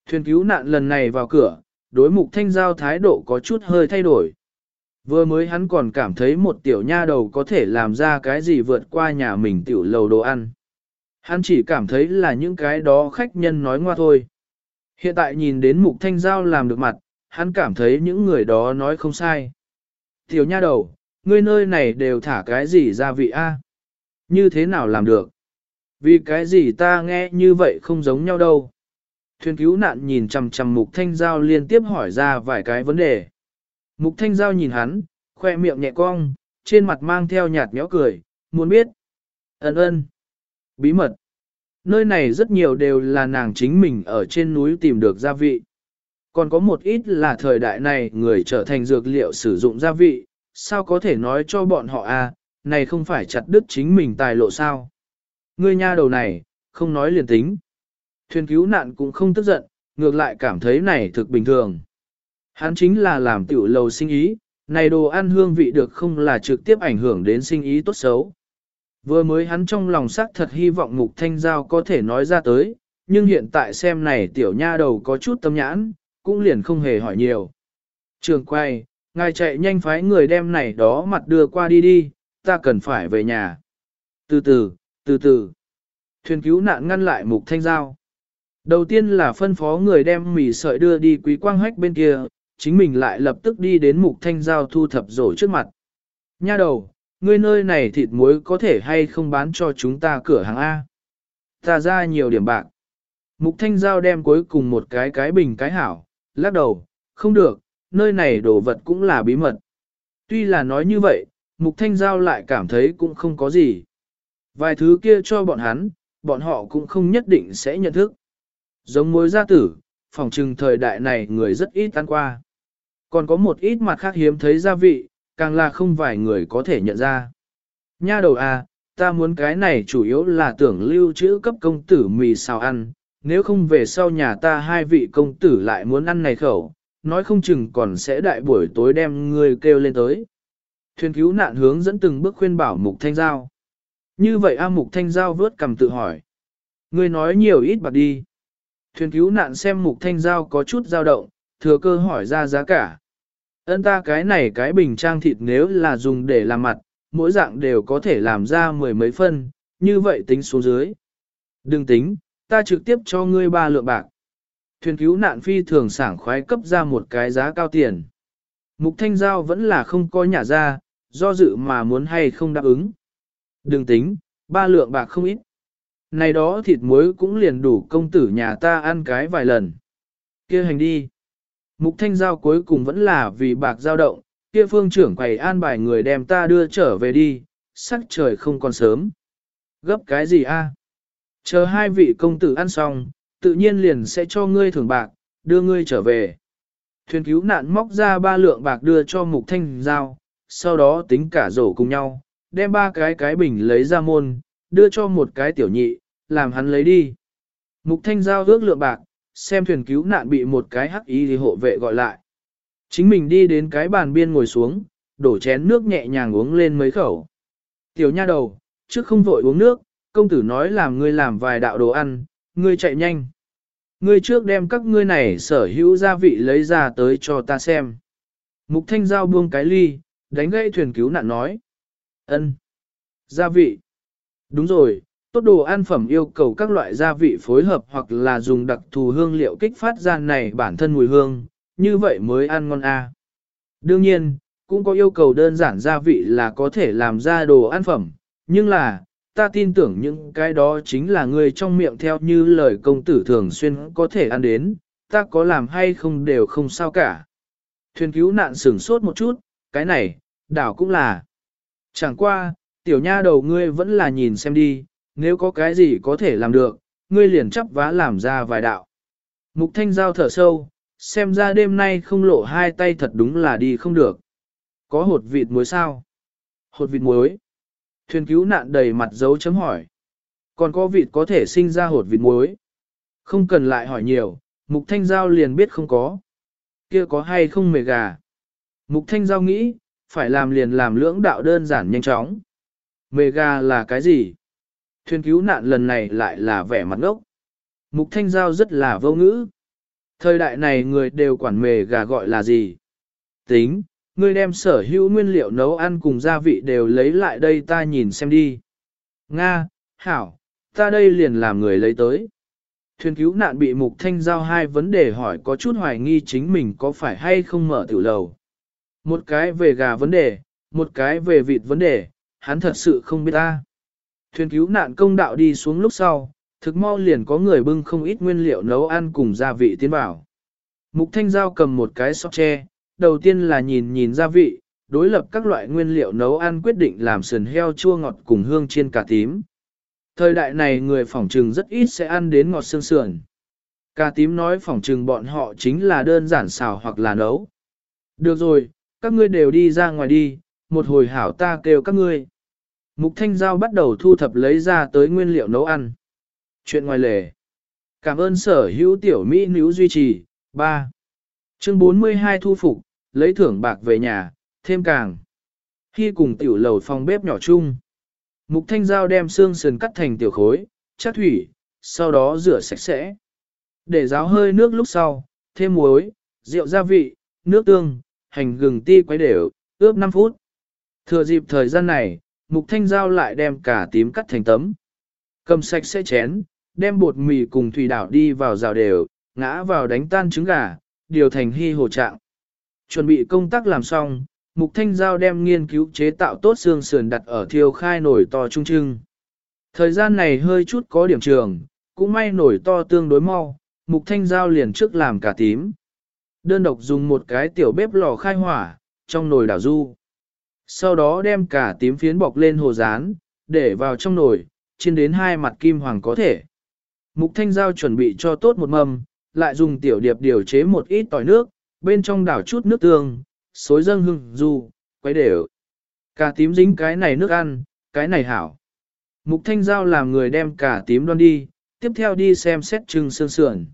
Thuyền cứu nạn lần này vào cửa, đối mục thanh giao thái độ có chút hơi thay đổi. Vừa mới hắn còn cảm thấy một tiểu nha đầu có thể làm ra cái gì vượt qua nhà mình tiểu lầu đồ ăn. Hắn chỉ cảm thấy là những cái đó khách nhân nói ngoa thôi. Hiện tại nhìn đến mục thanh giao làm được mặt, hắn cảm thấy những người đó nói không sai. Tiểu nha đầu, ngươi nơi này đều thả cái gì gia vị a? Như thế nào làm được? Vì cái gì ta nghe như vậy không giống nhau đâu. Thuyền cứu nạn nhìn chằm chằm mục thanh giao liên tiếp hỏi ra vài cái vấn đề. Mục thanh giao nhìn hắn, khoe miệng nhẹ cong, trên mặt mang theo nhạt nhẽo cười, muốn biết. Ấn ơn. Bí mật. Nơi này rất nhiều đều là nàng chính mình ở trên núi tìm được gia vị. Còn có một ít là thời đại này người trở thành dược liệu sử dụng gia vị, sao có thể nói cho bọn họ à, này không phải chặt đứt chính mình tài lộ sao. Ngươi nha đầu này, không nói liền tính. Thuyền cứu nạn cũng không tức giận, ngược lại cảm thấy này thực bình thường. Hắn chính là làm tiểu lầu sinh ý, này đồ ăn hương vị được không là trực tiếp ảnh hưởng đến sinh ý tốt xấu. Vừa mới hắn trong lòng xác thật hy vọng Mục Thanh Giao có thể nói ra tới, nhưng hiện tại xem này tiểu nha đầu có chút tâm nhãn, cũng liền không hề hỏi nhiều. Trường quay, ngài chạy nhanh phái người đem này đó mặt đưa qua đi đi, ta cần phải về nhà. Từ từ, từ từ. Thuyền cứu nạn ngăn lại Mục Thanh Giao. Đầu tiên là phân phó người đem mì sợi đưa đi quý quang hách bên kia, chính mình lại lập tức đi đến Mục Thanh Giao thu thập rổ trước mặt. Nha đầu, ngươi nơi này thịt muối có thể hay không bán cho chúng ta cửa hàng A. Ta ra nhiều điểm bạc. Mục Thanh Giao đem cuối cùng một cái cái bình cái hảo, lắc đầu, không được, nơi này đồ vật cũng là bí mật. Tuy là nói như vậy, Mục Thanh Giao lại cảm thấy cũng không có gì. Vài thứ kia cho bọn hắn, bọn họ cũng không nhất định sẽ nhận thức. Giống mối gia tử, phòng trừng thời đại này người rất ít ăn qua. Còn có một ít mặt khác hiếm thấy gia vị, càng là không vài người có thể nhận ra. Nha đầu à, ta muốn cái này chủ yếu là tưởng lưu trữ cấp công tử mì xào ăn, nếu không về sau nhà ta hai vị công tử lại muốn ăn này khẩu, nói không chừng còn sẽ đại buổi tối đem người kêu lên tới. Thuyền cứu nạn hướng dẫn từng bước khuyên bảo Mục Thanh Giao. Như vậy A Mục Thanh Giao vớt cầm tự hỏi. Người nói nhiều ít bạc đi. Thuyền cứu nạn xem Mục Thanh Giao có chút dao động, thừa cơ hỏi ra giá cả. Ân ta cái này cái bình trang thịt nếu là dùng để làm mặt, mỗi dạng đều có thể làm ra mười mấy phân, như vậy tính số dưới. Đừng tính, ta trực tiếp cho ngươi ba lượng bạc. Thuyền cứu nạn phi thường sảng khoái cấp ra một cái giá cao tiền. Mục Thanh Giao vẫn là không có nhà ra, do dự mà muốn hay không đáp ứng. Đừng tính, ba lượng bạc không ít. Này đó thịt muối cũng liền đủ công tử nhà ta ăn cái vài lần. kia hành đi. Mục thanh giao cuối cùng vẫn là vì bạc giao động, kia phương trưởng quầy an bài người đem ta đưa trở về đi, sắc trời không còn sớm. Gấp cái gì a? Chờ hai vị công tử ăn xong, tự nhiên liền sẽ cho ngươi thưởng bạc, đưa ngươi trở về. Thuyền cứu nạn móc ra ba lượng bạc đưa cho mục thanh giao, sau đó tính cả rổ cùng nhau, đem ba cái cái bình lấy ra môn, đưa cho một cái tiểu nhị, làm hắn lấy đi. Mục thanh giao ước lượng bạc, xem thuyền cứu nạn bị một cái hắc y thì hộ vệ gọi lại. Chính mình đi đến cái bàn biên ngồi xuống, đổ chén nước nhẹ nhàng uống lên mấy khẩu. Tiểu nha đầu, trước không vội uống nước, công tử nói làm ngươi làm vài đạo đồ ăn, ngươi chạy nhanh. Ngươi trước đem các ngươi này sở hữu gia vị lấy ra tới cho ta xem. Mục thanh giao buông cái ly, đánh gãy thuyền cứu nạn nói. ân Gia vị. Đúng rồi, tốt đồ ăn phẩm yêu cầu các loại gia vị phối hợp hoặc là dùng đặc thù hương liệu kích phát ra này bản thân mùi hương, như vậy mới ăn ngon a. Đương nhiên, cũng có yêu cầu đơn giản gia vị là có thể làm ra đồ ăn phẩm, nhưng là, ta tin tưởng những cái đó chính là người trong miệng theo như lời công tử thường xuyên có thể ăn đến, ta có làm hay không đều không sao cả. Thuyền cứu nạn sửng sốt một chút, cái này, đảo cũng là. Chẳng qua, tiểu nha đầu ngươi vẫn là nhìn xem đi, nếu có cái gì có thể làm được, ngươi liền chấp vá làm ra vài đạo. Mục thanh giao thở sâu, xem ra đêm nay không lộ hai tay thật đúng là đi không được. Có hột vịt muối sao? Hột vịt muối. Thuyền cứu nạn đầy mặt dấu chấm hỏi. Còn có vịt có thể sinh ra hột vịt muối? Không cần lại hỏi nhiều, mục thanh giao liền biết không có. Kia có hay không mề gà? Mục thanh giao nghĩ, phải làm liền làm lưỡng đạo đơn giản nhanh chóng. Mề gà là cái gì? Thuyền cứu nạn lần này lại là vẻ mặt ngốc. Mục Thanh Giao rất là vô ngữ. Thời đại này người đều quản mề gà gọi là gì? Tính, ngươi đem sở hữu nguyên liệu nấu ăn cùng gia vị đều lấy lại đây ta nhìn xem đi. Nga, Hảo, ta đây liền làm người lấy tới. Thuyền cứu nạn bị mục thanh giao hai vấn đề hỏi có chút hoài nghi chính mình có phải hay không mở tiểu lầu. Một cái về gà vấn đề, một cái về vịt vấn đề, hắn thật sự không biết ta. Thuyền cứu nạn công đạo đi xuống lúc sau, thực mau liền có người bưng không ít nguyên liệu nấu ăn cùng gia vị tiến vào. Mục thanh giao cầm một cái sóc tre, đầu tiên là nhìn nhìn gia vị, đối lập các loại nguyên liệu nấu ăn quyết định làm sườn heo chua ngọt cùng hương chiên cà tím. Thời đại này người phỏng trừng rất ít sẽ ăn đến ngọt xương sườn. Cà tím nói phỏng trừng bọn họ chính là đơn giản xào hoặc là nấu. Được rồi, các ngươi đều đi ra ngoài đi, một hồi hảo ta kêu các ngươi. Mục Thanh Giao bắt đầu thu thập lấy ra tới nguyên liệu nấu ăn. Chuyện ngoài lề. Cảm ơn sở hữu tiểu Mỹ nữ duy trì. 3. Chương 42 thu phục, lấy thưởng bạc về nhà, thêm càng. Khi cùng tiểu lầu phòng bếp nhỏ chung. Mục Thanh Giao đem xương sườn cắt thành tiểu khối, chát thủy, sau đó rửa sạch sẽ. Để ráo hơi nước lúc sau, thêm muối, rượu gia vị, nước tương, hành gừng ti quấy đều, ướp 5 phút. Thừa dịp thời gian này, Mục Thanh Giao lại đem cả tím cắt thành tấm. Cầm sạch sẽ chén, đem bột mì cùng thủy đảo đi vào rào đều, ngã vào đánh tan trứng gà, điều thành hy hồ trạng. Chuẩn bị công tác làm xong, Mục Thanh Giao đem nghiên cứu chế tạo tốt xương sườn đặt ở thiêu khai nổi to trung trưng. Thời gian này hơi chút có điểm trường, cũng may nổi to tương đối mau, Mục Thanh Giao liền trước làm cả tím. Đơn độc dùng một cái tiểu bếp lò khai hỏa, trong nồi đảo du. Sau đó đem cả tím phiến bọc lên hồ rán, để vào trong nồi, chiên đến hai mặt kim hoàng có thể. Mục Thanh Giao chuẩn bị cho tốt một mâm, lại dùng tiểu điệp điều chế một ít tỏi nước, bên trong đảo chút nước tương, xối dâng hưng, du, quấy đều. cà tím dính cái này nước ăn, cái này hảo. Mục Thanh Giao làm người đem cà tím đoan đi, tiếp theo đi xem xét trưng sương sườn.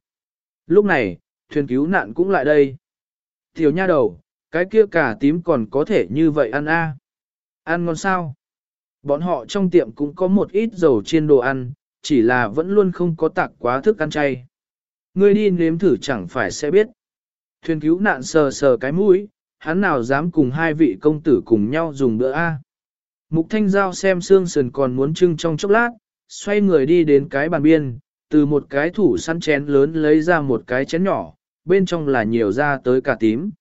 Lúc này, thuyền cứu nạn cũng lại đây. Tiểu nha đầu, cái kia cà tím còn có thể như vậy ăn a? Ăn ngon sao? Bọn họ trong tiệm cũng có một ít dầu chiên đồ ăn, chỉ là vẫn luôn không có tặng quá thức ăn chay. Ngươi đi nếm thử chẳng phải sẽ biết. Thuyền cứu nạn sờ sờ cái mũi, hắn nào dám cùng hai vị công tử cùng nhau dùng bữa A. Mục Thanh Giao xem xương sườn còn muốn trưng trong chốc lát, xoay người đi đến cái bàn biên, từ một cái thủ săn chén lớn lấy ra một cái chén nhỏ, bên trong là nhiều ra tới cả tím.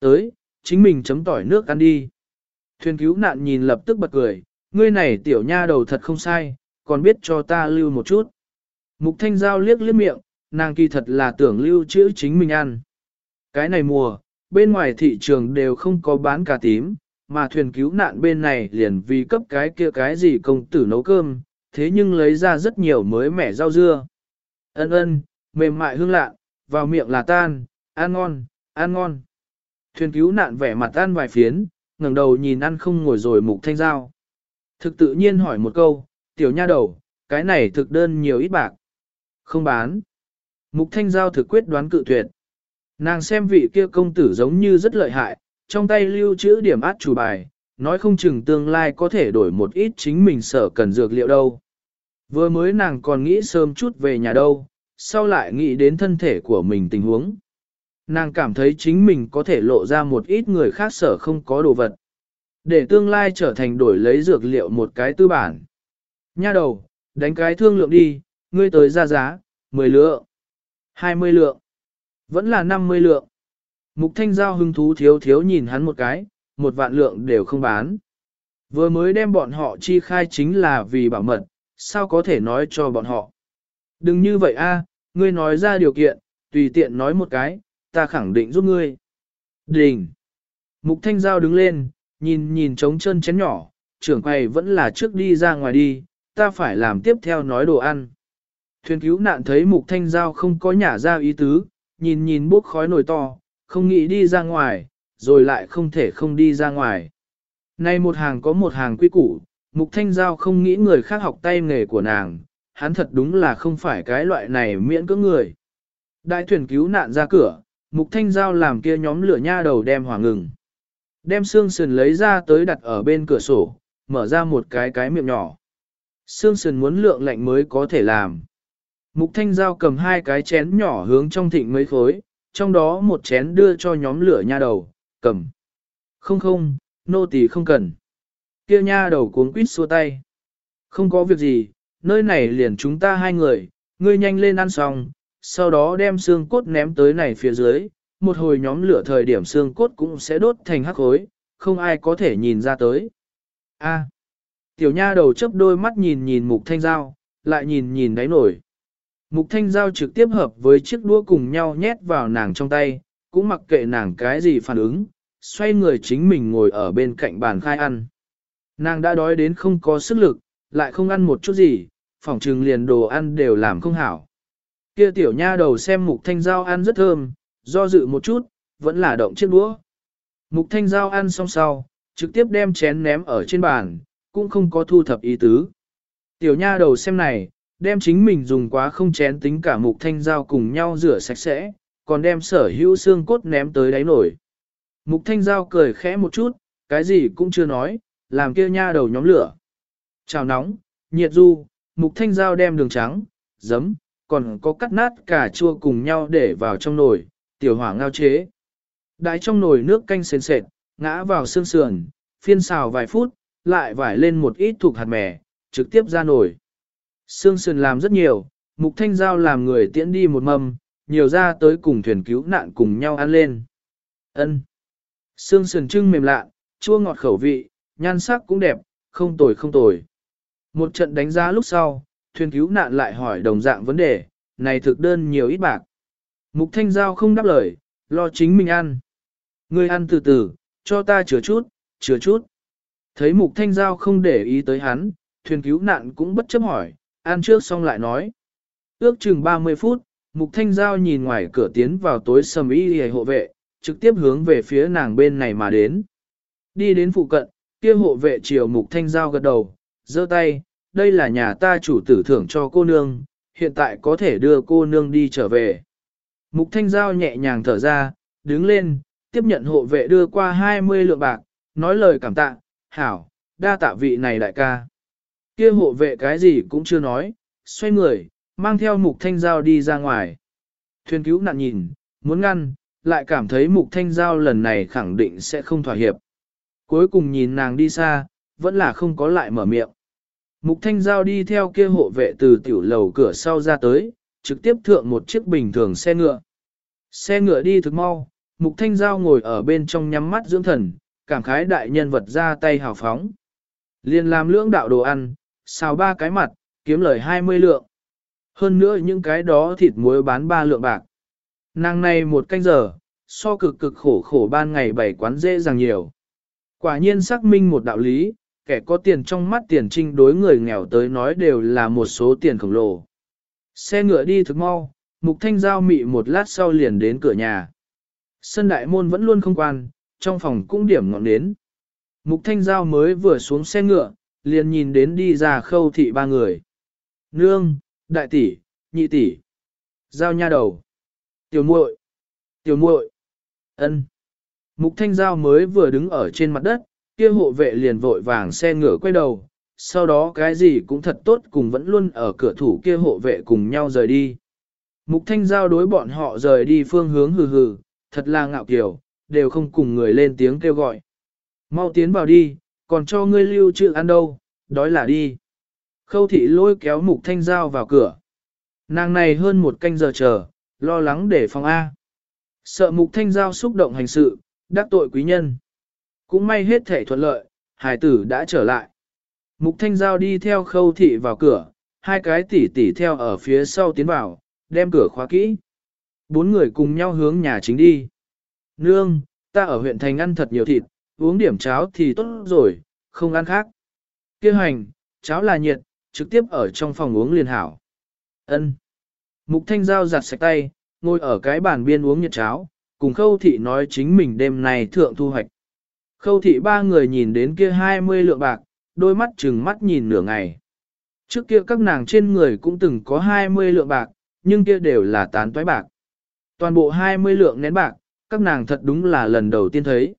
Tới, chính mình chấm tỏi nước ăn đi. Thuyền cứu nạn nhìn lập tức bật cười, ngươi này tiểu nha đầu thật không sai, còn biết cho ta lưu một chút. Mục Thanh Giao liếc liếc miệng, nàng kỳ thật là tưởng lưu chữ chính mình ăn. Cái này mùa, bên ngoài thị trường đều không có bán cà tím, mà thuyền cứu nạn bên này liền vì cấp cái kia cái gì công tử nấu cơm, thế nhưng lấy ra rất nhiều mới mẻ rau dưa. Ân ân, mềm mại hương lạ, vào miệng là tan, ăn ngon, ăn ngon. Thuyền cứu nạn vẻ mặt tan vài phiến, ngẩng đầu nhìn ăn không ngồi rồi mục thanh giao. Thực tự nhiên hỏi một câu, tiểu nha đầu, cái này thực đơn nhiều ít bạc. Không bán. Mục thanh giao thực quyết đoán cự tuyệt. Nàng xem vị kia công tử giống như rất lợi hại, trong tay lưu trữ điểm át chủ bài, nói không chừng tương lai có thể đổi một ít chính mình sở cần dược liệu đâu. Vừa mới nàng còn nghĩ sớm chút về nhà đâu, sau lại nghĩ đến thân thể của mình tình huống. Nàng cảm thấy chính mình có thể lộ ra một ít người khác sở không có đồ vật. Để tương lai trở thành đổi lấy dược liệu một cái tư bản. Nha đầu, đánh cái thương lượng đi, ngươi tới ra giá, 10 lượng, 20 lượng. Vẫn là 50 lượng. Mục thanh giao hứng thú thiếu thiếu nhìn hắn một cái, một vạn lượng đều không bán. Vừa mới đem bọn họ chi khai chính là vì bảo mật, sao có thể nói cho bọn họ. Đừng như vậy a, ngươi nói ra điều kiện, tùy tiện nói một cái, ta khẳng định giúp ngươi. Đình. Mục thanh giao đứng lên, nhìn nhìn trống chân chén nhỏ, trưởng quầy vẫn là trước đi ra ngoài đi, ta phải làm tiếp theo nói đồ ăn. Thuyền cứu nạn thấy mục thanh giao không có nhả ra ý tứ, nhìn nhìn bốc khói nồi to, không nghĩ đi ra ngoài, rồi lại không thể không đi ra ngoài. Nay một hàng có một hàng quy củ, Mục Thanh Giao không nghĩ người khác học tay nghề của nàng, hắn thật đúng là không phải cái loại này miễn cưỡng người. Đại thuyền cứu nạn ra cửa, Mục Thanh Giao làm kia nhóm lửa nha đầu đem hỏa ngừng. Đem xương sườn lấy ra tới đặt ở bên cửa sổ, mở ra một cái cái miệng nhỏ. xương sườn muốn lượng lạnh mới có thể làm. Mục Thanh Giao cầm hai cái chén nhỏ hướng trong thịnh mấy khối, trong đó một chén đưa cho nhóm lửa nha đầu, cầm. Không không, nô tỳ không cần. Kia nha đầu cuống quýt xua tay. Không có việc gì, nơi này liền chúng ta hai người, ngươi nhanh lên ăn xong, sau đó đem xương cốt ném tới này phía dưới, một hồi nhóm lửa thời điểm xương cốt cũng sẽ đốt thành hắc khối, không ai có thể nhìn ra tới. A. tiểu nha đầu chớp đôi mắt nhìn nhìn mục thanh dao, lại nhìn nhìn đáy nổi. Mục thanh Giao trực tiếp hợp với chiếc đũa cùng nhau nhét vào nàng trong tay, cũng mặc kệ nàng cái gì phản ứng, xoay người chính mình ngồi ở bên cạnh bàn khai ăn. Nàng đã đói đến không có sức lực, lại không ăn một chút gì, phỏng trừng liền đồ ăn đều làm không hảo. Kia tiểu nha đầu xem mục thanh Giao ăn rất thơm, do dự một chút, vẫn là động chiếc đũa. Mục thanh Giao ăn xong sau, trực tiếp đem chén ném ở trên bàn, cũng không có thu thập ý tứ. Tiểu nha đầu xem này, đem chính mình dùng quá không chén tính cả mục thanh dao cùng nhau rửa sạch sẽ, còn đem sở hữu xương cốt ném tới đáy nổi. Mục thanh dao cười khẽ một chút, cái gì cũng chưa nói, làm kia nha đầu nhóm lửa. Chào nóng, nhiệt du, mục thanh dao đem đường trắng, giấm, còn có cắt nát cà chua cùng nhau để vào trong nồi, tiểu hỏa ngao chế. Đãi trong nồi nước canh sền sệt, ngã vào xương sườn, phiên xào vài phút, lại vải lên một ít thuộc hạt mè, trực tiếp ra nồi. Xương sườn làm rất nhiều, mục thanh giao làm người tiễn đi một mâm, nhiều ra tới cùng thuyền cứu nạn cùng nhau ăn lên. Ân. Xương sườn trưng mềm lạ, chua ngọt khẩu vị, nhan sắc cũng đẹp, không tồi không tồi. Một trận đánh giá lúc sau, thuyền cứu nạn lại hỏi đồng dạng vấn đề, này thực đơn nhiều ít bạc. Mục thanh giao không đáp lời, lo chính mình ăn. Ngươi ăn từ từ, cho ta chứa chút, chứa chút. Thấy mục thanh giao không để ý tới hắn, thuyền cứu nạn cũng bất chấp hỏi, ăn trước xong lại nói. Ước chừng 30 phút, mục thanh giao nhìn ngoài cửa tiến vào tối sầm y hề hộ vệ, trực tiếp hướng về phía nàng bên này mà đến. Đi đến phụ cận, kia hộ vệ chiều mục thanh giao gật đầu, giơ tay, đây là nhà ta chủ tử thưởng cho cô nương, hiện tại có thể đưa cô nương đi trở về. Mục thanh giao nhẹ nhàng thở ra, đứng lên, tiếp nhận hộ vệ đưa qua 20 lượng bạc, nói lời cảm tạ, hảo, đa tạ vị này đại ca. Kia hộ vệ cái gì cũng chưa nói, xoay người, mang theo mục thanh giao đi ra ngoài. Thuyền cứu nạn nhìn, muốn ngăn, lại cảm thấy mục thanh giao lần này khẳng định sẽ không thỏa hiệp. Cuối cùng nhìn nàng đi xa, vẫn là không có lại mở miệng. Mục thanh giao đi theo kia hộ vệ từ tiểu lầu cửa sau ra tới, trực tiếp thượng một chiếc bình thường xe ngựa. Xe ngựa đi thực mau, mục thanh giao ngồi ở bên trong nhắm mắt dưỡng thần, cảm khái đại nhân vật ra tay hào phóng. Liên làm lưỡng đạo đồ ăn, xào ba cái mặt, kiếm lời 20 lượng. Hơn nữa những cái đó thịt muối bán ba lượng bạc. Nàng này một canh giờ, so cực cực khổ khổ ban ngày bảy quán dễ dàng nhiều. Quả nhiên xác minh một đạo lý, kẻ có tiền trong mắt tiền trinh đối người nghèo tới nói đều là một số tiền khổng lồ. Xe ngựa đi thực mau, mục thanh giao mị một lát sau liền đến cửa nhà. Sân đại môn vẫn luôn không quan, trong phòng cũng điểm ngọn đến. Mục thanh giao mới vừa xuống xe ngựa, liền nhìn đến đi ra khâu thị ba người. Nương, đại tỷ, nhị tỷ, giao nha đầu, tiểu muội, tiểu muội, ân. Mục thanh giao mới vừa đứng ở trên mặt đất, kia hộ vệ liền vội vàng xe ngựa quay đầu, sau đó cái gì cũng thật tốt cùng vẫn luôn ở cửa thủ kia hộ vệ cùng nhau rời đi. Mục thanh giao đối bọn họ rời đi phương hướng hừ hừ, thật là ngạo kiểu, đều không cùng người lên tiếng kêu gọi. Mau tiến vào đi, còn cho ngươi lưu trữ ăn đâu, đói là đi. Khâu thị lôi kéo mục thanh giao vào cửa. Nàng này hơn một canh giờ chờ, lo lắng để phòng A. Sợ mục thanh giao xúc động hành sự, đắc tội quý nhân. Cũng may hết thể thuận lợi, hải tử đã trở lại. Mục thanh giao đi theo khâu thị vào cửa, hai cái tỷ tỷ theo ở phía sau tiến vào, đem cửa khóa kỹ. Bốn người cùng nhau hướng nhà chính đi. Nương, ta ở huyện thành ăn thật nhiều thịt, uống điểm cháo thì tốt rồi, không ăn khác. Kêu hành, cháo là nhiệt, trực tiếp ở trong phòng uống liền hảo. Ân. Mục thanh giao giặt sạch tay, ngồi ở cái bàn biên uống nhiệt cháo, cùng khâu thị nói chính mình đêm nay thượng thu hoạch. Khâu thị ba người nhìn đến kia 20 lượng bạc, đôi mắt trừng mắt nhìn nửa ngày. Trước kia các nàng trên người cũng từng có 20 lượng bạc, nhưng kia đều là tán toái bạc. Toàn bộ 20 lượng nén bạc, các nàng thật đúng là lần đầu tiên thấy.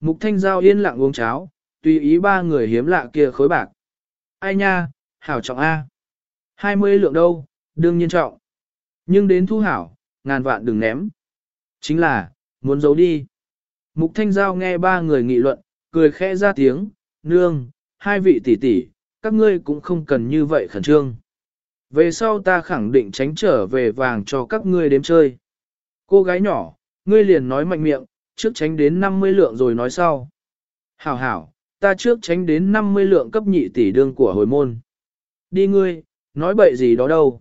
Mục thanh giao yên lặng uống cháo, tùy ý ba người hiếm lạ kia khối bạc. Ai nha, hảo trọng A. 20 lượng đâu, đương nhiên trọng. Nhưng đến thu hảo, ngàn vạn đừng ném. Chính là, muốn giấu đi. Mục Thanh Giao nghe ba người nghị luận, cười khẽ ra tiếng, nương, hai vị tỷ tỷ, các ngươi cũng không cần như vậy khẩn trương. Về sau ta khẳng định tránh trở về vàng cho các ngươi đếm chơi. Cô gái nhỏ, ngươi liền nói mạnh miệng, trước tránh đến 50 lượng rồi nói sau. Hảo hảo, ta trước tránh đến 50 lượng cấp nhị tỷ đương của hồi môn. Đi ngươi, nói bậy gì đó đâu.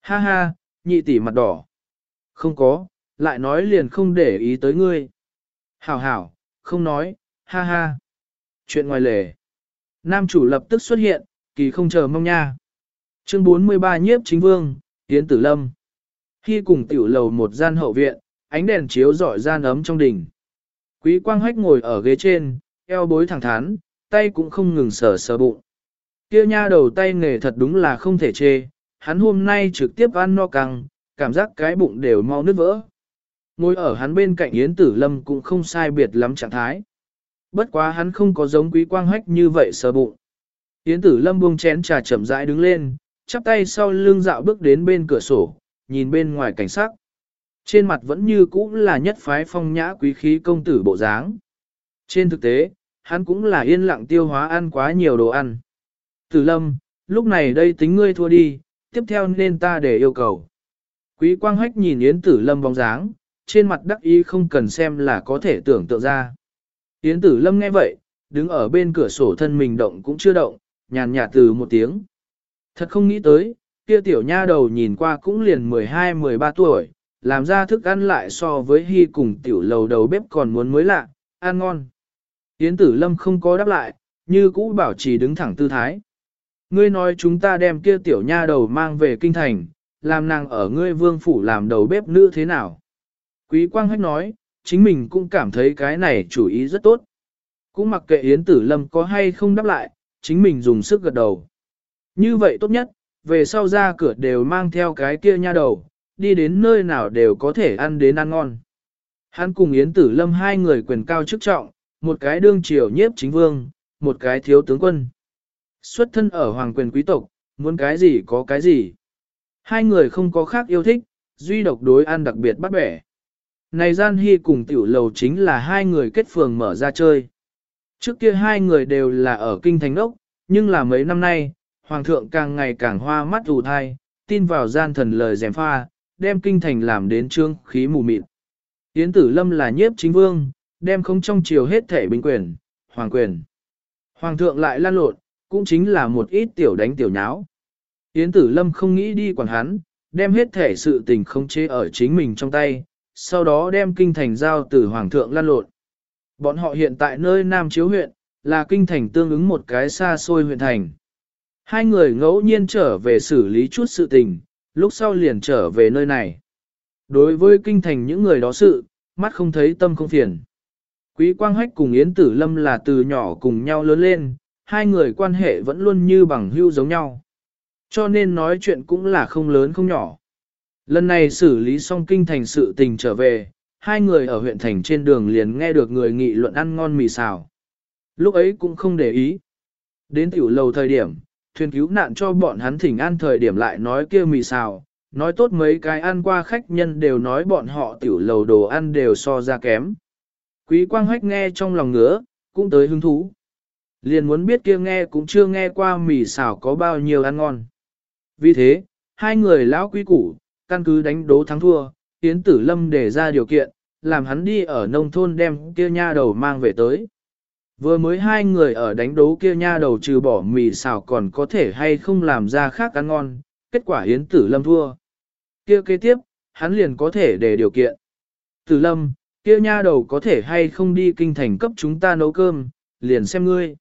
Ha ha, nhị tỷ mặt đỏ. Không có, lại nói liền không để ý tới ngươi. Hảo hảo, không nói, ha ha. Chuyện ngoài lề. Nam chủ lập tức xuất hiện, kỳ không chờ mong nha. Chương 43 nhiếp chính vương, Yến Tử Lâm. Khi cùng tiểu lầu một gian hậu viện, ánh đèn chiếu rọi gian ấm trong đỉnh. Quý quang hách ngồi ở ghế trên, eo bối thẳng thắn, tay cũng không ngừng sờ sờ bụng. Kia nha đầu tay nghề thật đúng là không thể chê, hắn hôm nay trực tiếp ăn no căng, cảm giác cái bụng đều mau nứt vỡ. Ngồi ở hắn bên cạnh Yến Tử Lâm cũng không sai biệt lắm trạng thái. Bất quá hắn không có giống quý quang hách như vậy sờ bụng. Yến Tử Lâm buông chén trà chậm rãi đứng lên, chắp tay sau lưng dạo bước đến bên cửa sổ, nhìn bên ngoài cảnh sắc. Trên mặt vẫn như cũ là nhất phái phong nhã quý khí công tử bộ dáng. Trên thực tế, hắn cũng là yên lặng tiêu hóa ăn quá nhiều đồ ăn. Tử lâm, lúc này đây tính ngươi thua đi, tiếp theo nên ta để yêu cầu. Quý quang hách nhìn Yến tử lâm bóng dáng, trên mặt đắc ý không cần xem là có thể tưởng tượng ra. Yến tử lâm nghe vậy, đứng ở bên cửa sổ thân mình động cũng chưa động, nhàn nhạt từ một tiếng. Thật không nghĩ tới, kia tiểu nha đầu nhìn qua cũng liền 12-13 tuổi, làm ra thức ăn lại so với hy cùng tiểu lầu đầu bếp còn muốn mới lạ, ăn ngon. Yến tử lâm không có đáp lại, như cũ bảo trì đứng thẳng tư thái. Ngươi nói chúng ta đem kia tiểu nha đầu mang về kinh thành, làm nàng ở ngươi vương phủ làm đầu bếp nữ thế nào. Quý quang hách nói, chính mình cũng cảm thấy cái này chủ ý rất tốt. Cũng mặc kệ Yến tử lâm có hay không đáp lại, chính mình dùng sức gật đầu. Như vậy tốt nhất, về sau ra cửa đều mang theo cái kia nha đầu, đi đến nơi nào đều có thể ăn đến ăn ngon. Hắn cùng Yến Tử Lâm hai người quyền cao chức trọng, một cái đương triều nhiếp chính vương, một cái thiếu tướng quân. Xuất thân ở hoàng quyền quý tộc, muốn cái gì có cái gì. Hai người không có khác yêu thích, duy độc đối ăn đặc biệt bắt bẻ. Này gian hy cùng tiểu lầu chính là hai người kết phường mở ra chơi. Trước kia hai người đều là ở kinh thành đốc, nhưng là mấy năm nay, hoàng thượng càng ngày càng hoa mắt ù thai, tin vào gian thần lời dèm pha, đem kinh thành làm đến trương khí mù mịt. Yến tử lâm là nhiếp chính vương, đem không trong chiều hết thể bình quyền, hoàng quyền. Hoàng thượng lại lan lộn, cũng chính là một ít tiểu đánh tiểu nháo. Yến tử lâm không nghĩ đi quản hắn, đem hết thể sự tình không chế ở chính mình trong tay, sau đó đem kinh thành giao từ hoàng thượng lan lộn. Bọn họ hiện tại nơi Nam Chiếu huyện, là kinh thành tương ứng một cái xa xôi huyện thành. Hai người ngẫu nhiên trở về xử lý chút sự tình, lúc sau liền trở về nơi này. Đối với kinh thành những người đó sự, mắt không thấy tâm không phiền. Quý Quang Hách cùng Yến Tử Lâm là từ nhỏ cùng nhau lớn lên, hai người quan hệ vẫn luôn như bằng hưu giống nhau. Cho nên nói chuyện cũng là không lớn không nhỏ. Lần này xử lý xong kinh thành sự tình trở về, hai người ở huyện thành trên đường liền nghe được người nghị luận ăn ngon mì xào. Lúc ấy cũng không để ý. Đến tiểu lầu thời điểm, thuyền cứu nạn cho bọn hắn thỉnh an thời điểm lại nói kia mì xào, nói tốt mấy cái ăn qua khách nhân đều nói bọn họ tiểu lầu đồ ăn đều so ra kém. Quý quang hách nghe trong lòng ngứa, cũng tới hứng thú. Liền muốn biết kia nghe cũng chưa nghe qua mì xào có bao nhiêu ăn ngon. Vì thế, hai người lão quý củ, căn cứ đánh đố thắng thua, Yến Tử Lâm để ra điều kiện, làm hắn đi ở nông thôn đem kia nha đầu mang về tới. Vừa mới hai người ở đánh đấu kia nha đầu trừ bỏ mì xào còn có thể hay không làm ra khác ăn ngon, kết quả Yến Tử Lâm thua. Kia kế tiếp, hắn liền có thể để điều kiện. Tử Lâm, kia nha đầu có thể hay không đi kinh thành cấp chúng ta nấu cơm, liền xem ngươi.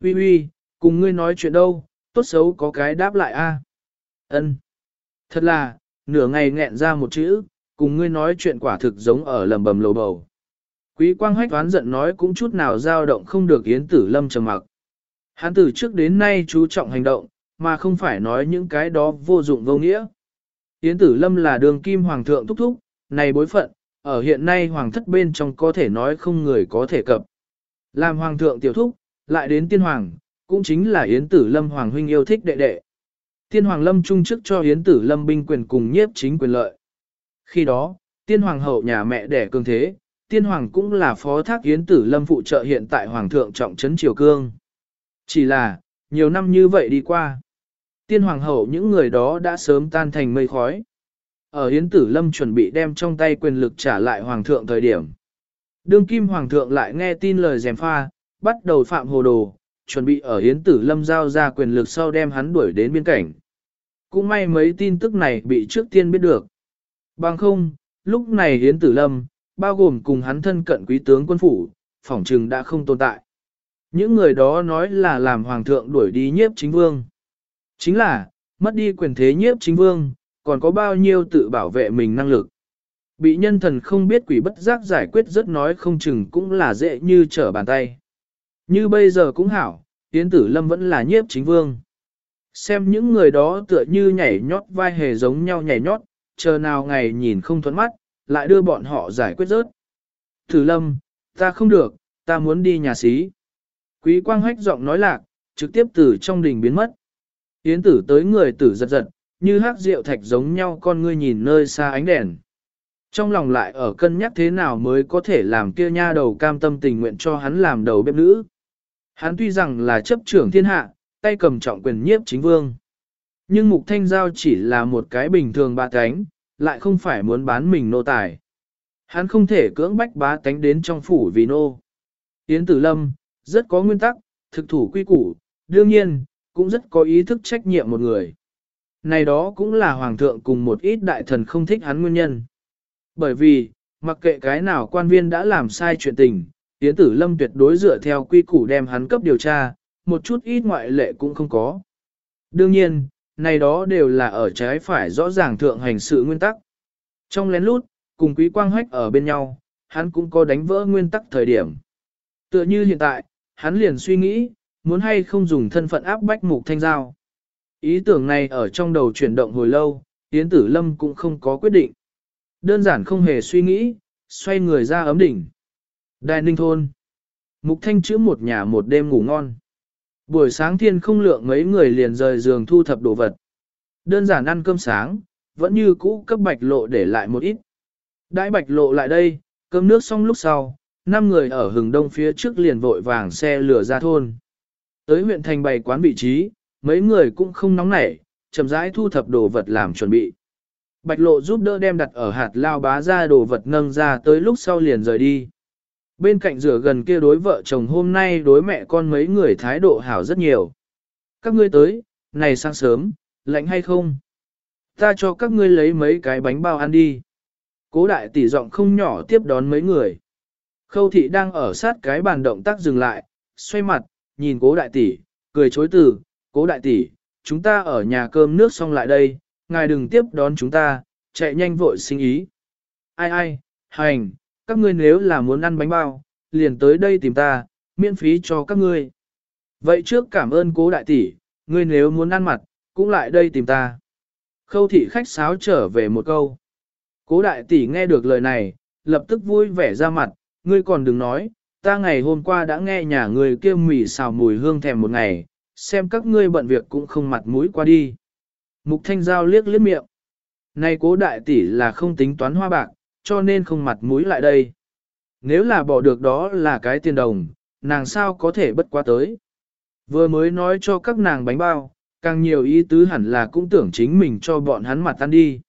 Uy uy, cùng ngươi nói chuyện đâu, tốt xấu có cái đáp lại a. Ân. Thật là, nửa ngày nghẹn ra một chữ, cùng ngươi nói chuyện quả thực giống ở lầm bầm lầu bầu. Quý quang hách toán giận nói cũng chút nào dao động không được Yến Tử Lâm trầm mặc. Hắn từ trước đến nay chú trọng hành động, mà không phải nói những cái đó vô dụng vô nghĩa. Yến Tử Lâm là đường kim hoàng thượng thúc thúc, này bối phận, ở hiện nay hoàng thất bên trong có thể nói không người có thể cập. Làm hoàng thượng tiểu thúc, lại đến tiên hoàng, cũng chính là Yến Tử Lâm Hoàng huynh yêu thích đệ đệ. Tiên Hoàng Lâm trung chức cho Yến Tử Lâm binh quyền cùng nhiếp chính quyền lợi. Khi đó, Tiên Hoàng hậu nhà mẹ đẻ cương thế, Tiên Hoàng cũng là phó thác Yến Tử Lâm phụ trợ hiện tại Hoàng thượng trọng trấn Triều Cương. Chỉ là, nhiều năm như vậy đi qua. Tiên Hoàng hậu những người đó đã sớm tan thành mây khói. Ở Yến Tử Lâm chuẩn bị đem trong tay quyền lực trả lại Hoàng thượng thời điểm. Đương kim Hoàng thượng lại nghe tin lời dèm pha, bắt đầu phạm hồ đồ, chuẩn bị ở Yến Tử Lâm giao ra quyền lực sau đem hắn đuổi đến biên cảnh. Cũng may mấy tin tức này bị trước tiên biết được. Bằng không, lúc này Yến Tử Lâm, bao gồm cùng hắn thân cận quý tướng quân phủ, phỏng trừng đã không tồn tại. Những người đó nói là làm hoàng thượng đuổi đi nhiếp chính vương. Chính là, mất đi quyền thế nhiếp chính vương, còn có bao nhiêu tự bảo vệ mình năng lực. Bị nhân thần không biết quỷ bất giác giải quyết rất nói không chừng cũng là dễ như trở bàn tay. Như bây giờ cũng hảo, Yến Tử Lâm vẫn là nhiếp chính vương. Xem những người đó tựa như nhảy nhót vai hề giống nhau nhảy nhót, chờ nào ngày nhìn không thuẫn mắt, lại đưa bọn họ giải quyết rớt. Thử Lâm, ta không được, ta muốn đi nhà xí. Quý quang hách giọng nói lạc, trực tiếp từ trong đình biến mất. Yến tử tới người tử giật giật, như hát rượu thạch giống nhau con ngươi nhìn nơi xa ánh đèn. Trong lòng lại ở cân nhắc thế nào mới có thể làm kia nha đầu cam tâm tình nguyện cho hắn làm đầu bếp nữ. Hắn tuy rằng là chấp trưởng thiên hạ, tay cầm trọng quyền nhiếp chính vương. Nhưng mục thanh giao chỉ là một cái bình thường ba cánh, lại không phải muốn bán mình nô tài. Hắn không thể cưỡng bách bá tánh đến trong phủ vì nô. Yến Tử Lâm, rất có nguyên tắc, thực thủ quy củ, đương nhiên, cũng rất có ý thức trách nhiệm một người. Này đó cũng là hoàng thượng cùng một ít đại thần không thích hắn nguyên nhân. Bởi vì, mặc kệ cái nào quan viên đã làm sai chuyện tình, Yến Tử Lâm tuyệt đối dựa theo quy củ đem hắn cấp điều tra, một chút ít ngoại lệ cũng không có. Đương nhiên, này đó đều là ở trái phải rõ ràng thượng hành sự nguyên tắc. Trong lén lút, cùng quý quang hách ở bên nhau, hắn cũng có đánh vỡ nguyên tắc thời điểm. Tựa như hiện tại, hắn liền suy nghĩ, muốn hay không dùng thân phận áp bách mục thanh giao. Ý tưởng này ở trong đầu chuyển động hồi lâu, Yến Tử Lâm cũng không có quyết định. Đơn giản không hề suy nghĩ, xoay người ra ấm đỉnh. Đài ninh thôn. Mục thanh chữa một nhà một đêm ngủ ngon. Buổi sáng thiên không lượng mấy người liền rời giường thu thập đồ vật. Đơn giản ăn cơm sáng, vẫn như cũ cấp bạch lộ để lại một ít. Đãi bạch lộ lại đây, cơm nước xong lúc sau, năm người ở hừng đông phía trước liền vội vàng xe lửa ra thôn. Tới huyện thành bày quán vị trí, mấy người cũng không nóng nảy, chậm rãi thu thập đồ vật làm chuẩn bị. Bạch lộ giúp đỡ đem đặt ở hạt lao bá ra đồ vật nâng ra tới lúc sau liền rời đi. Bên cạnh rửa gần kia đối vợ chồng hôm nay đối mẹ con mấy người thái độ hảo rất nhiều. Các ngươi tới, này sáng sớm, lạnh hay không? Ta cho các ngươi lấy mấy cái bánh bao ăn đi. Cố đại tỷ giọng không nhỏ tiếp đón mấy người. Khâu thị đang ở sát cái bàn động tác dừng lại, xoay mặt, nhìn cố đại tỷ, cười chối từ, cố đại tỷ, chúng ta ở nhà cơm nước xong lại đây, ngài đừng tiếp đón chúng ta, chạy nhanh vội sinh ý. Ai ai, hành, các ngươi nếu là muốn ăn bánh bao, liền tới đây tìm ta, miễn phí cho các ngươi. Vậy trước cảm ơn cố đại tỷ, ngươi nếu muốn ăn mặt, cũng lại đây tìm ta. Khâu thị khách sáo trở về một câu. Cố đại tỷ nghe được lời này, lập tức vui vẻ ra mặt, ngươi còn đừng nói, ta ngày hôm qua đã nghe nhà người kia mỉ xào mùi hương thèm một ngày, xem các ngươi bận việc cũng không mặt mũi qua đi. Mục thanh giao liếc liếc miệng. Này cố đại tỷ là không tính toán hoa bạc, cho nên không mặt mũi lại đây. Nếu là bỏ được đó là cái tiền đồng, nàng sao có thể bất quá tới. Vừa mới nói cho các nàng bánh bao, càng nhiều ý tứ hẳn là cũng tưởng chính mình cho bọn hắn mặt tan đi.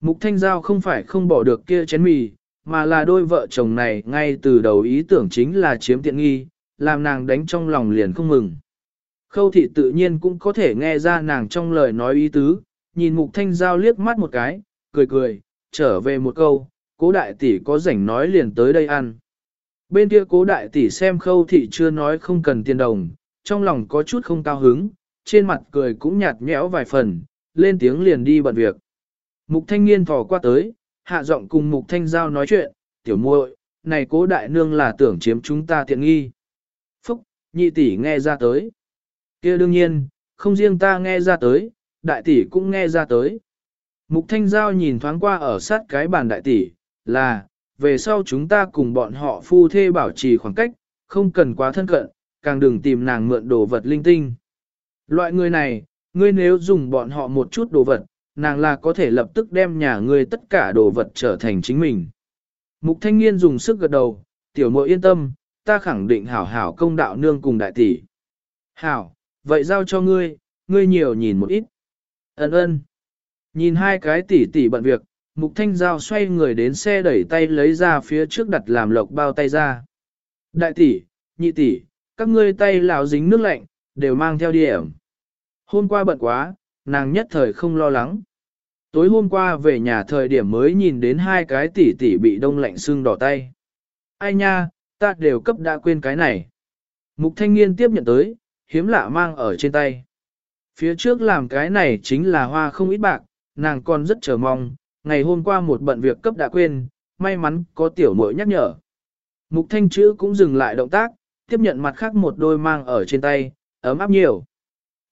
Mục Thanh Giao không phải không bỏ được kia chén mì, mà là đôi vợ chồng này ngay từ đầu ý tưởng chính là chiếm tiện nghi, làm nàng đánh trong lòng liền không mừng. Khâu thị tự nhiên cũng có thể nghe ra nàng trong lời nói ý tứ, nhìn Mục Thanh Giao liếc mắt một cái, cười cười, trở về một câu, cố đại tỷ có rảnh nói liền tới đây ăn. Bên kia cố đại tỷ xem khâu thị chưa nói không cần tiền đồng, trong lòng có chút không cao hứng, trên mặt cười cũng nhạt nhẽo vài phần, lên tiếng liền đi bận việc. Mục thanh niên thò qua tới, hạ giọng cùng mục thanh giao nói chuyện, tiểu muội, này cố đại nương là tưởng chiếm chúng ta tiện nghi. Phúc, nhị tỷ nghe ra tới. kia đương nhiên, không riêng ta nghe ra tới, đại tỷ cũng nghe ra tới. Mục thanh giao nhìn thoáng qua ở sát cái bàn đại tỷ, là, về sau chúng ta cùng bọn họ phu thê bảo trì khoảng cách, không cần quá thân cận, càng đừng tìm nàng mượn đồ vật linh tinh. Loại người này, ngươi nếu dùng bọn họ một chút đồ vật, nàng là có thể lập tức đem nhà ngươi tất cả đồ vật trở thành chính mình. Mục thanh niên dùng sức gật đầu, tiểu muội yên tâm, ta khẳng định hảo hảo công đạo nương cùng đại tỷ. Hảo, vậy giao cho ngươi, ngươi nhiều nhìn một ít. Ấn ơn. Nhìn hai cái tỷ tỷ bận việc, mục thanh giao xoay người đến xe đẩy tay lấy ra phía trước đặt làm lộc bao tay ra. Đại tỷ, nhị tỷ, các ngươi tay lão dính nước lạnh, đều mang theo điểm. Hôm qua bận quá, nàng nhất thời không lo lắng. Tối hôm qua về nhà thời điểm mới nhìn đến hai cái tỷ tỷ bị đông lạnh sưng đỏ tay. Ai nha, ta đều cấp đã quên cái này. Mục thanh niên tiếp nhận tới, hiếm lạ mang ở trên tay. Phía trước làm cái này chính là hoa không ít bạc, nàng còn rất chờ mong, ngày hôm qua một bận việc cấp đã quên, may mắn có tiểu muội nhắc nhở. Mục thanh chữ cũng dừng lại động tác, tiếp nhận mặt khác một đôi mang ở trên tay, ấm áp nhiều.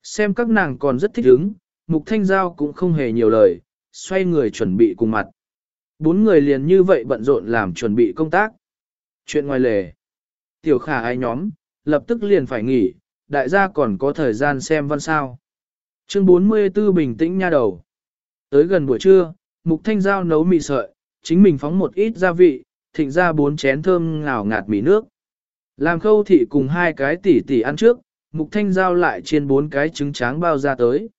Xem các nàng còn rất thích ứng, mục thanh giao cũng không hề nhiều lời, xoay người chuẩn bị cùng mặt. Bốn người liền như vậy bận rộn làm chuẩn bị công tác. Chuyện ngoài lề. Tiểu khả ai nhóm, lập tức liền phải nghỉ, đại gia còn có thời gian xem văn sao. Chương 44 bình tĩnh nha đầu. Tới gần buổi trưa, mục thanh giao nấu mì sợi, chính mình phóng một ít gia vị, thịnh ra bốn chén thơm ngào ngạt mì nước. Làm khâu thị cùng hai cái tỉ tỉ ăn trước, mục thanh giao lại chiên bốn cái trứng tráng bao ra tới.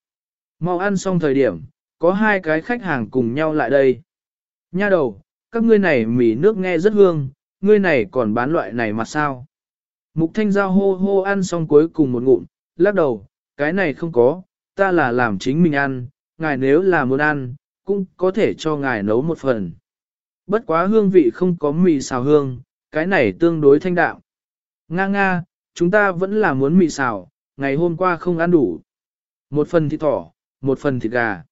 Mau ăn xong thời điểm, có hai cái khách hàng cùng nhau lại đây. Nha đầu, các ngươi này mì nước nghe rất hương, ngươi này còn bán loại này mà sao? Mục thanh giao hô hô ăn xong cuối cùng một ngụm, lắc đầu, cái này không có, ta là làm chính mình ăn, ngài nếu là muốn ăn, cũng có thể cho ngài nấu một phần. Bất quá hương vị không có mì xào hương, cái này tương đối thanh đạm. Nga nga, chúng ta vẫn là muốn mì xào, ngày hôm qua không ăn đủ. Một phần thịt thỏ, một phần thịt gà.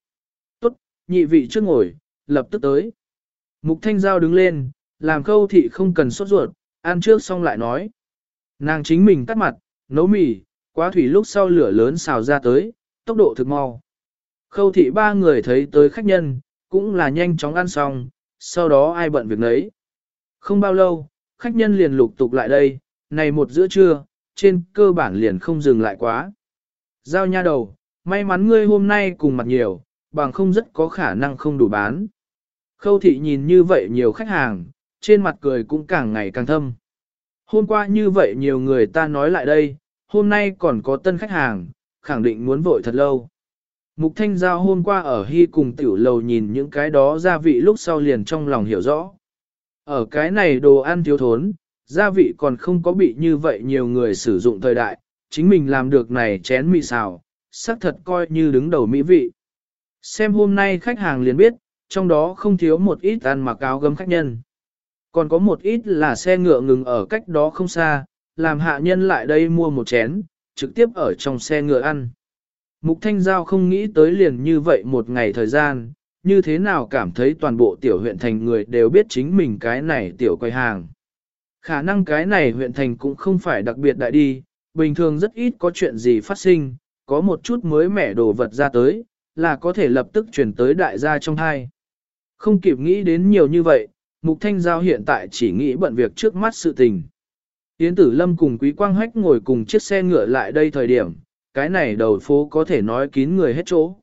Tốt, nhị vị trước ngồi, lập tức tới. Mục thanh giao đứng lên, làm khâu thị không cần sốt ruột, ăn trước xong lại nói. Nàng chính mình cắt mặt, nấu mì, quá thủy lúc sau lửa lớn xào ra tới, tốc độ thực mau. Khâu thị ba người thấy tới khách nhân, cũng là nhanh chóng ăn xong, sau đó ai bận việc nấy. Không bao lâu, khách nhân liền lục tục lại đây, này một giữa trưa, trên cơ bản liền không dừng lại quá. Giao nha đầu, may mắn ngươi hôm nay cùng mặt nhiều, bằng không rất có khả năng không đủ bán. Khâu thị nhìn như vậy nhiều khách hàng, trên mặt cười cũng càng ngày càng thâm. Hôm qua như vậy nhiều người ta nói lại đây, hôm nay còn có tân khách hàng, khẳng định muốn vội thật lâu. Mục Thanh Giao hôm qua ở Hy cùng tiểu lầu nhìn những cái đó gia vị lúc sau liền trong lòng hiểu rõ. Ở cái này đồ ăn thiếu thốn, gia vị còn không có bị như vậy nhiều người sử dụng thời đại, chính mình làm được này chén mì xào, xác thật coi như đứng đầu mỹ vị. Xem hôm nay khách hàng liền biết, trong đó không thiếu một ít ăn mặc áo gấm khách nhân. Còn có một ít là xe ngựa ngừng ở cách đó không xa, làm hạ nhân lại đây mua một chén, trực tiếp ở trong xe ngựa ăn. Mục Thanh Giao không nghĩ tới liền như vậy một ngày thời gian, như thế nào cảm thấy toàn bộ tiểu huyện thành người đều biết chính mình cái này tiểu quay hàng. Khả năng cái này huyện thành cũng không phải đặc biệt đại đi, bình thường rất ít có chuyện gì phát sinh, có một chút mới mẻ đồ vật ra tới, là có thể lập tức chuyển tới đại gia trong hai. Không kịp nghĩ đến nhiều như vậy, Mục Thanh Giao hiện tại chỉ nghĩ bận việc trước mắt sự tình. Yến Tử Lâm cùng Quý Quang Hách ngồi cùng chiếc xe ngựa lại đây thời điểm, cái này đầu phố có thể nói kín người hết chỗ.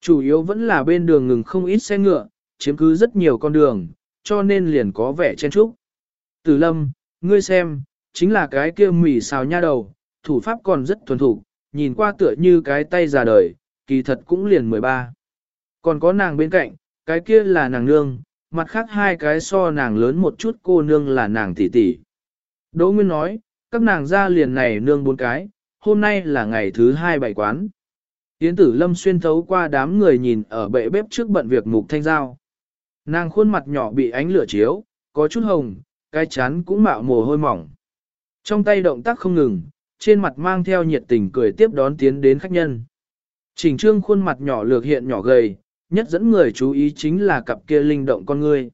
Chủ yếu vẫn là bên đường ngừng không ít xe ngựa, chiếm cứ rất nhiều con đường, cho nên liền có vẻ chen trúc. Tử Lâm, ngươi xem, chính là cái kia mỉ xào nha đầu, thủ pháp còn rất thuần thủ, nhìn qua tựa như cái tay già đời, kỳ thật cũng liền 13. Còn có nàng bên cạnh, cái kia là nàng nương, mặt khác hai cái so nàng lớn một chút cô nương là nàng tỷ tỷ. Đỗ Nguyên nói, các nàng ra liền này nương bốn cái, hôm nay là ngày thứ hai bày quán. Yến tử lâm xuyên thấu qua đám người nhìn ở bệ bếp trước bận việc mục thanh giao. Nàng khuôn mặt nhỏ bị ánh lửa chiếu, có chút hồng, cái chán cũng mạo mồ hôi mỏng. Trong tay động tác không ngừng, trên mặt mang theo nhiệt tình cười tiếp đón tiến đến khách nhân. Trình trương khuôn mặt nhỏ lược hiện nhỏ gầy, nhất dẫn người chú ý chính là cặp kia linh động con ngươi.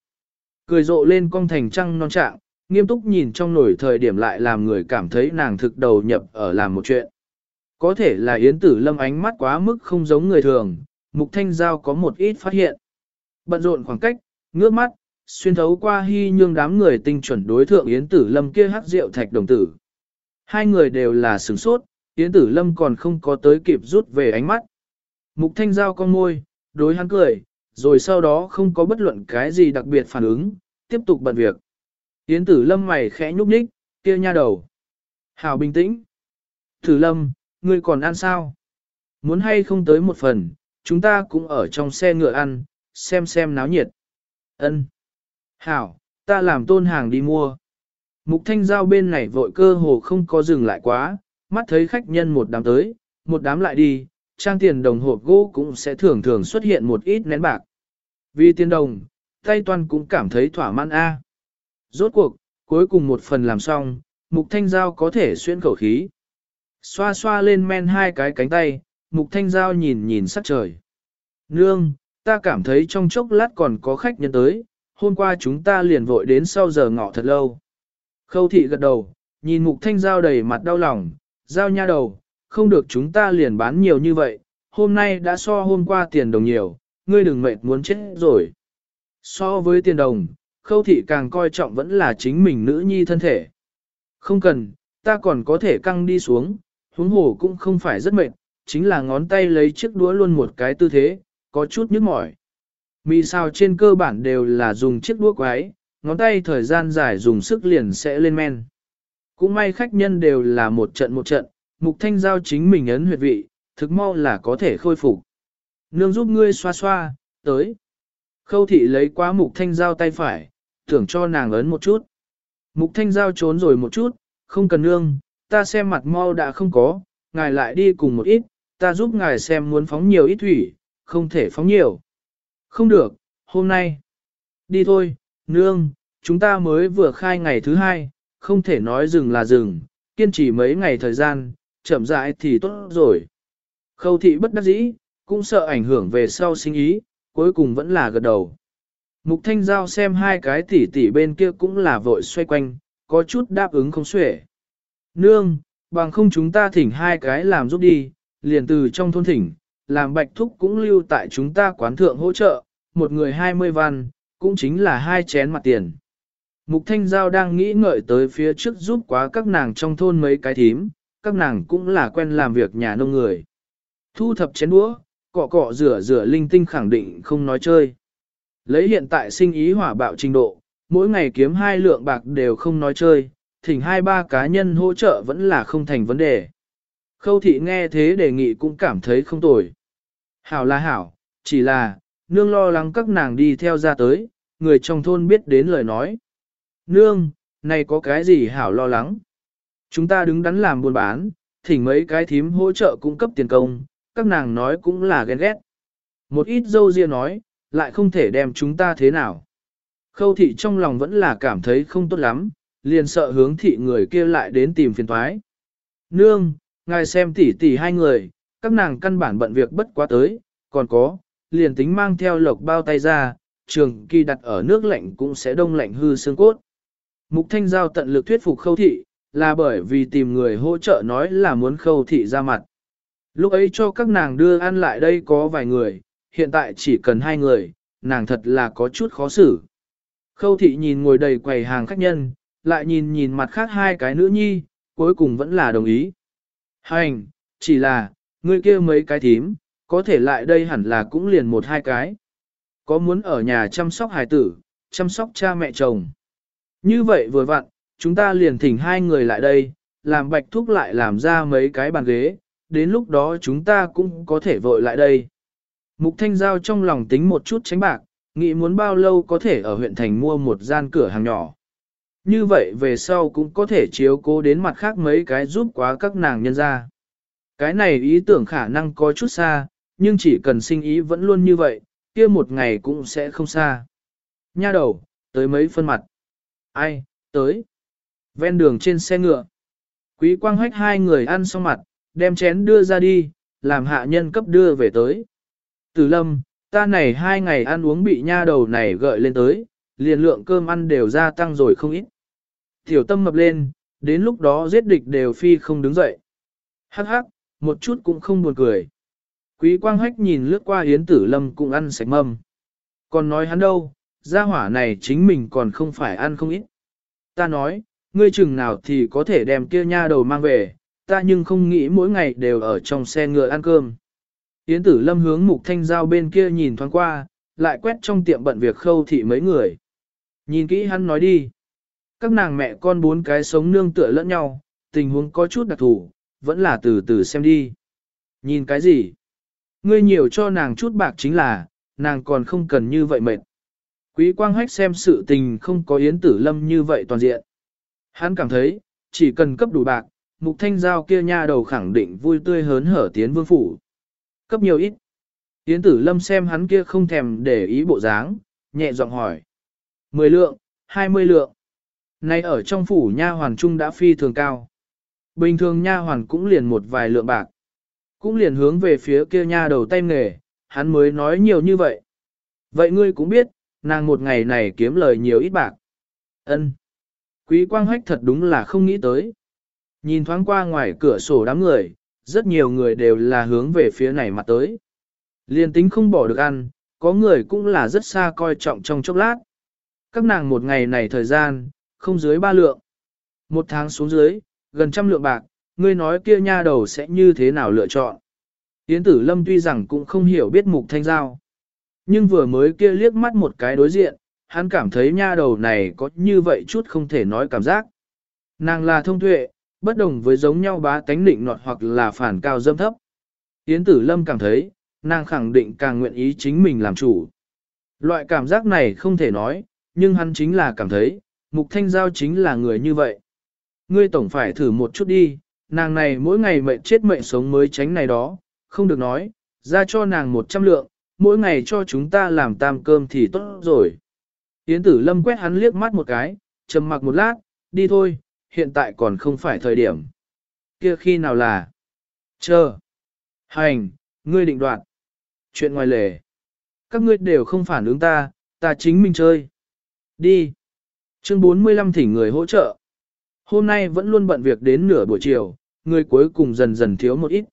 Cười rộ lên cong thành trăng non trạng, nghiêm túc nhìn trong nổi thời điểm lại làm người cảm thấy nàng thực đầu nhập ở làm một chuyện. Có thể là Yến Tử Lâm ánh mắt quá mức không giống người thường, Mục Thanh Giao có một ít phát hiện. Bận rộn khoảng cách, ngước mắt, xuyên thấu qua hy nhương đám người tinh chuẩn đối thượng Yến Tử Lâm kia hắc rượu thạch đồng tử. Hai người đều là sửng sốt, Yến Tử Lâm còn không có tới kịp rút về ánh mắt. Mục Thanh Giao con môi, đối hắn cười, rồi sau đó không có bất luận cái gì đặc biệt phản ứng, tiếp tục bận việc. Yến Tử Lâm mày khẽ nhúc nhích, kia nha đầu. Hảo bình tĩnh. Tử Lâm, ngươi còn ăn sao? Muốn hay không tới một phần, chúng ta cũng ở trong xe ngựa ăn, xem xem náo nhiệt. Ân. Hảo, ta làm tôn hàng đi mua. Mục thanh giao bên này vội cơ hồ không có dừng lại quá, mắt thấy khách nhân một đám tới, một đám lại đi, trang tiền đồng hộp gỗ cũng sẽ thường thường xuất hiện một ít nén bạc. Vì tiền đồng, tay toàn cũng cảm thấy thỏa mãn a. Rốt cuộc, cuối cùng một phần làm xong, mục thanh giao có thể xuyên khẩu khí. Xoa xoa lên men hai cái cánh tay, mục thanh giao nhìn nhìn sắc trời. Nương, ta cảm thấy trong chốc lát còn có khách nhân tới, hôm qua chúng ta liền vội đến sau giờ ngọ thật lâu. Khâu thị gật đầu, nhìn mục thanh giao đầy mặt đau lòng, giao nha đầu, không được chúng ta liền bán nhiều như vậy, hôm nay đã so hôm qua tiền đồng nhiều, ngươi đừng mệt muốn chết rồi. So với tiền đồng, khâu thị càng coi trọng vẫn là chính mình nữ nhi thân thể. Không cần, ta còn có thể căng đi xuống, huống hồ cũng không phải rất mệt, chính là ngón tay lấy chiếc đũa luôn một cái tư thế, có chút nhức mỏi. Mì sao trên cơ bản đều là dùng chiếc đũa quái, ngón tay thời gian dài dùng sức liền sẽ lên men. Cũng may khách nhân đều là một trận một trận, mục thanh giao chính mình ấn huyệt vị, thực mau là có thể khôi phục. Nương giúp ngươi xoa xoa, tới. Khâu thị lấy quá mục thanh giao tay phải, tưởng cho nàng ấn một chút. Mục thanh giao trốn rồi một chút, không cần nương, ta xem mặt mau đã không có, ngài lại đi cùng một ít, ta giúp ngài xem muốn phóng nhiều ít thủy, không thể phóng nhiều. Không được, hôm nay. Đi thôi, nương, chúng ta mới vừa khai ngày thứ hai, không thể nói dừng là dừng, kiên trì mấy ngày thời gian, chậm rãi thì tốt rồi. Khâu thị bất đắc dĩ, cũng sợ ảnh hưởng về sau sinh ý, cuối cùng vẫn là gật đầu. Mục Thanh Giao xem hai cái tỷ tỷ bên kia cũng là vội xoay quanh, có chút đáp ứng không xuể. Nương, bằng không chúng ta thỉnh hai cái làm giúp đi, liền từ trong thôn thỉnh, làm bạch thúc cũng lưu tại chúng ta quán thượng hỗ trợ, một người 20 văn, cũng chính là hai chén mặt tiền. Mục Thanh Giao đang nghĩ ngợi tới phía trước giúp quá các nàng trong thôn mấy cái thím, các nàng cũng là quen làm việc nhà nông người. Thu thập chén đũa, cọ cọ rửa rửa linh tinh khẳng định không nói chơi. Lấy hiện tại sinh ý hỏa bạo trình độ, mỗi ngày kiếm hai lượng bạc đều không nói chơi, thỉnh hai ba cá nhân hỗ trợ vẫn là không thành vấn đề. Khâu thị nghe thế đề nghị cũng cảm thấy không tồi. Hảo là hảo, chỉ là, nương lo lắng các nàng đi theo ra tới, người trong thôn biết đến lời nói. Nương, này có cái gì hảo lo lắng? Chúng ta đứng đắn làm buôn bán, thỉnh mấy cái thím hỗ trợ cung cấp tiền công, các nàng nói cũng là ghen ghét. Một ít dâu ria nói, lại không thể đem chúng ta thế nào. Khâu thị trong lòng vẫn là cảm thấy không tốt lắm, liền sợ hướng thị người kia lại đến tìm phiền thoái. Nương, ngài xem tỉ tỉ hai người, các nàng căn bản bận việc bất quá tới, còn có, liền tính mang theo lộc bao tay ra, trường kỳ đặt ở nước lạnh cũng sẽ đông lạnh hư xương cốt. Mục Thanh Giao tận lực thuyết phục khâu thị, là bởi vì tìm người hỗ trợ nói là muốn khâu thị ra mặt. Lúc ấy cho các nàng đưa ăn lại đây có vài người, hiện tại chỉ cần hai người, nàng thật là có chút khó xử. Khâu thị nhìn ngồi đầy quầy hàng khách nhân, lại nhìn nhìn mặt khác hai cái nữ nhi, cuối cùng vẫn là đồng ý. Hành, chỉ là, người kia mấy cái thím, có thể lại đây hẳn là cũng liền một hai cái. Có muốn ở nhà chăm sóc hài tử, chăm sóc cha mẹ chồng. Như vậy vừa vặn, chúng ta liền thỉnh hai người lại đây, làm bạch thúc lại làm ra mấy cái bàn ghế, đến lúc đó chúng ta cũng có thể vội lại đây. Mục Thanh Giao trong lòng tính một chút tránh bạc, nghĩ muốn bao lâu có thể ở huyện thành mua một gian cửa hàng nhỏ. Như vậy về sau cũng có thể chiếu cố đến mặt khác mấy cái giúp quá các nàng nhân ra. Cái này ý tưởng khả năng có chút xa, nhưng chỉ cần sinh ý vẫn luôn như vậy, kia một ngày cũng sẽ không xa. Nha đầu, tới mấy phân mặt. Ai, tới. Ven đường trên xe ngựa. Quý quang hách hai người ăn xong mặt, đem chén đưa ra đi, làm hạ nhân cấp đưa về tới. Tử lâm, ta này hai ngày ăn uống bị nha đầu này gợi lên tới, liền lượng cơm ăn đều gia tăng rồi không ít. Tiểu tâm mập lên, đến lúc đó giết địch đều phi không đứng dậy. Hắc hắc, một chút cũng không buồn cười. Quý quang hách nhìn lướt qua Yến Tử Lâm cũng ăn sạch mâm. Còn nói hắn đâu, gia hỏa này chính mình còn không phải ăn không ít. Ta nói, ngươi chừng nào thì có thể đem kia nha đầu mang về, ta nhưng không nghĩ mỗi ngày đều ở trong xe ngựa ăn cơm. Yến tử lâm hướng mục thanh giao bên kia nhìn thoáng qua, lại quét trong tiệm bận việc khâu thị mấy người. Nhìn kỹ hắn nói đi. Các nàng mẹ con bốn cái sống nương tựa lẫn nhau, tình huống có chút đặc thù, vẫn là từ từ xem đi. Nhìn cái gì? Ngươi nhiều cho nàng chút bạc chính là, nàng còn không cần như vậy mệt. Quý quang hách xem sự tình không có yến tử lâm như vậy toàn diện. Hắn cảm thấy, chỉ cần cấp đủ bạc, mục thanh giao kia nha đầu khẳng định vui tươi hớn hở tiến vương phủ. Cấp nhiều ít. Yến tử lâm xem hắn kia không thèm để ý bộ dáng, nhẹ giọng hỏi. Mười lượng, hai mươi lượng. Nay ở trong phủ nha hoàn trung đã phi thường cao. Bình thường nha hoàn cũng liền một vài lượng bạc. Cũng liền hướng về phía kia nha đầu tay nghề, hắn mới nói nhiều như vậy. Vậy ngươi cũng biết, nàng một ngày này kiếm lời nhiều ít bạc. Ân. Quý quang hách thật đúng là không nghĩ tới. Nhìn thoáng qua ngoài cửa sổ đám người, rất nhiều người đều là hướng về phía này mặt tới. Liên tính không bỏ được ăn, có người cũng là rất xa coi trọng trong chốc lát. Các nàng một ngày này thời gian, không dưới ba lượng. Một tháng xuống dưới, gần trăm lượng bạc, ngươi nói kia nha đầu sẽ như thế nào lựa chọn. Yến tử lâm tuy rằng cũng không hiểu biết mục thanh giao. Nhưng vừa mới kia liếc mắt một cái đối diện, hắn cảm thấy nha đầu này có như vậy chút không thể nói cảm giác. Nàng là thông tuệ, bất đồng với giống nhau bá tánh định nọt hoặc là phản cao dâm thấp. Yến tử lâm cảm thấy, nàng khẳng định càng nguyện ý chính mình làm chủ. Loại cảm giác này không thể nói, nhưng hắn chính là cảm thấy, mục thanh giao chính là người như vậy. Ngươi tổng phải thử một chút đi, nàng này mỗi ngày mệnh chết mệnh sống mới tránh này đó, không được nói, ra cho nàng một trăm lượng, mỗi ngày cho chúng ta làm tam cơm thì tốt rồi. Yến tử lâm quét hắn liếc mắt một cái, trầm mặc một lát, đi thôi, hiện tại còn không phải thời điểm. Kia khi nào là? Chờ. Hành, ngươi định đoạt. Chuyện ngoài lề. Các ngươi đều không phản ứng ta, ta chính mình chơi. Đi. Chương 45 thỉnh người hỗ trợ. Hôm nay vẫn luôn bận việc đến nửa buổi chiều, người cuối cùng dần dần thiếu một ít.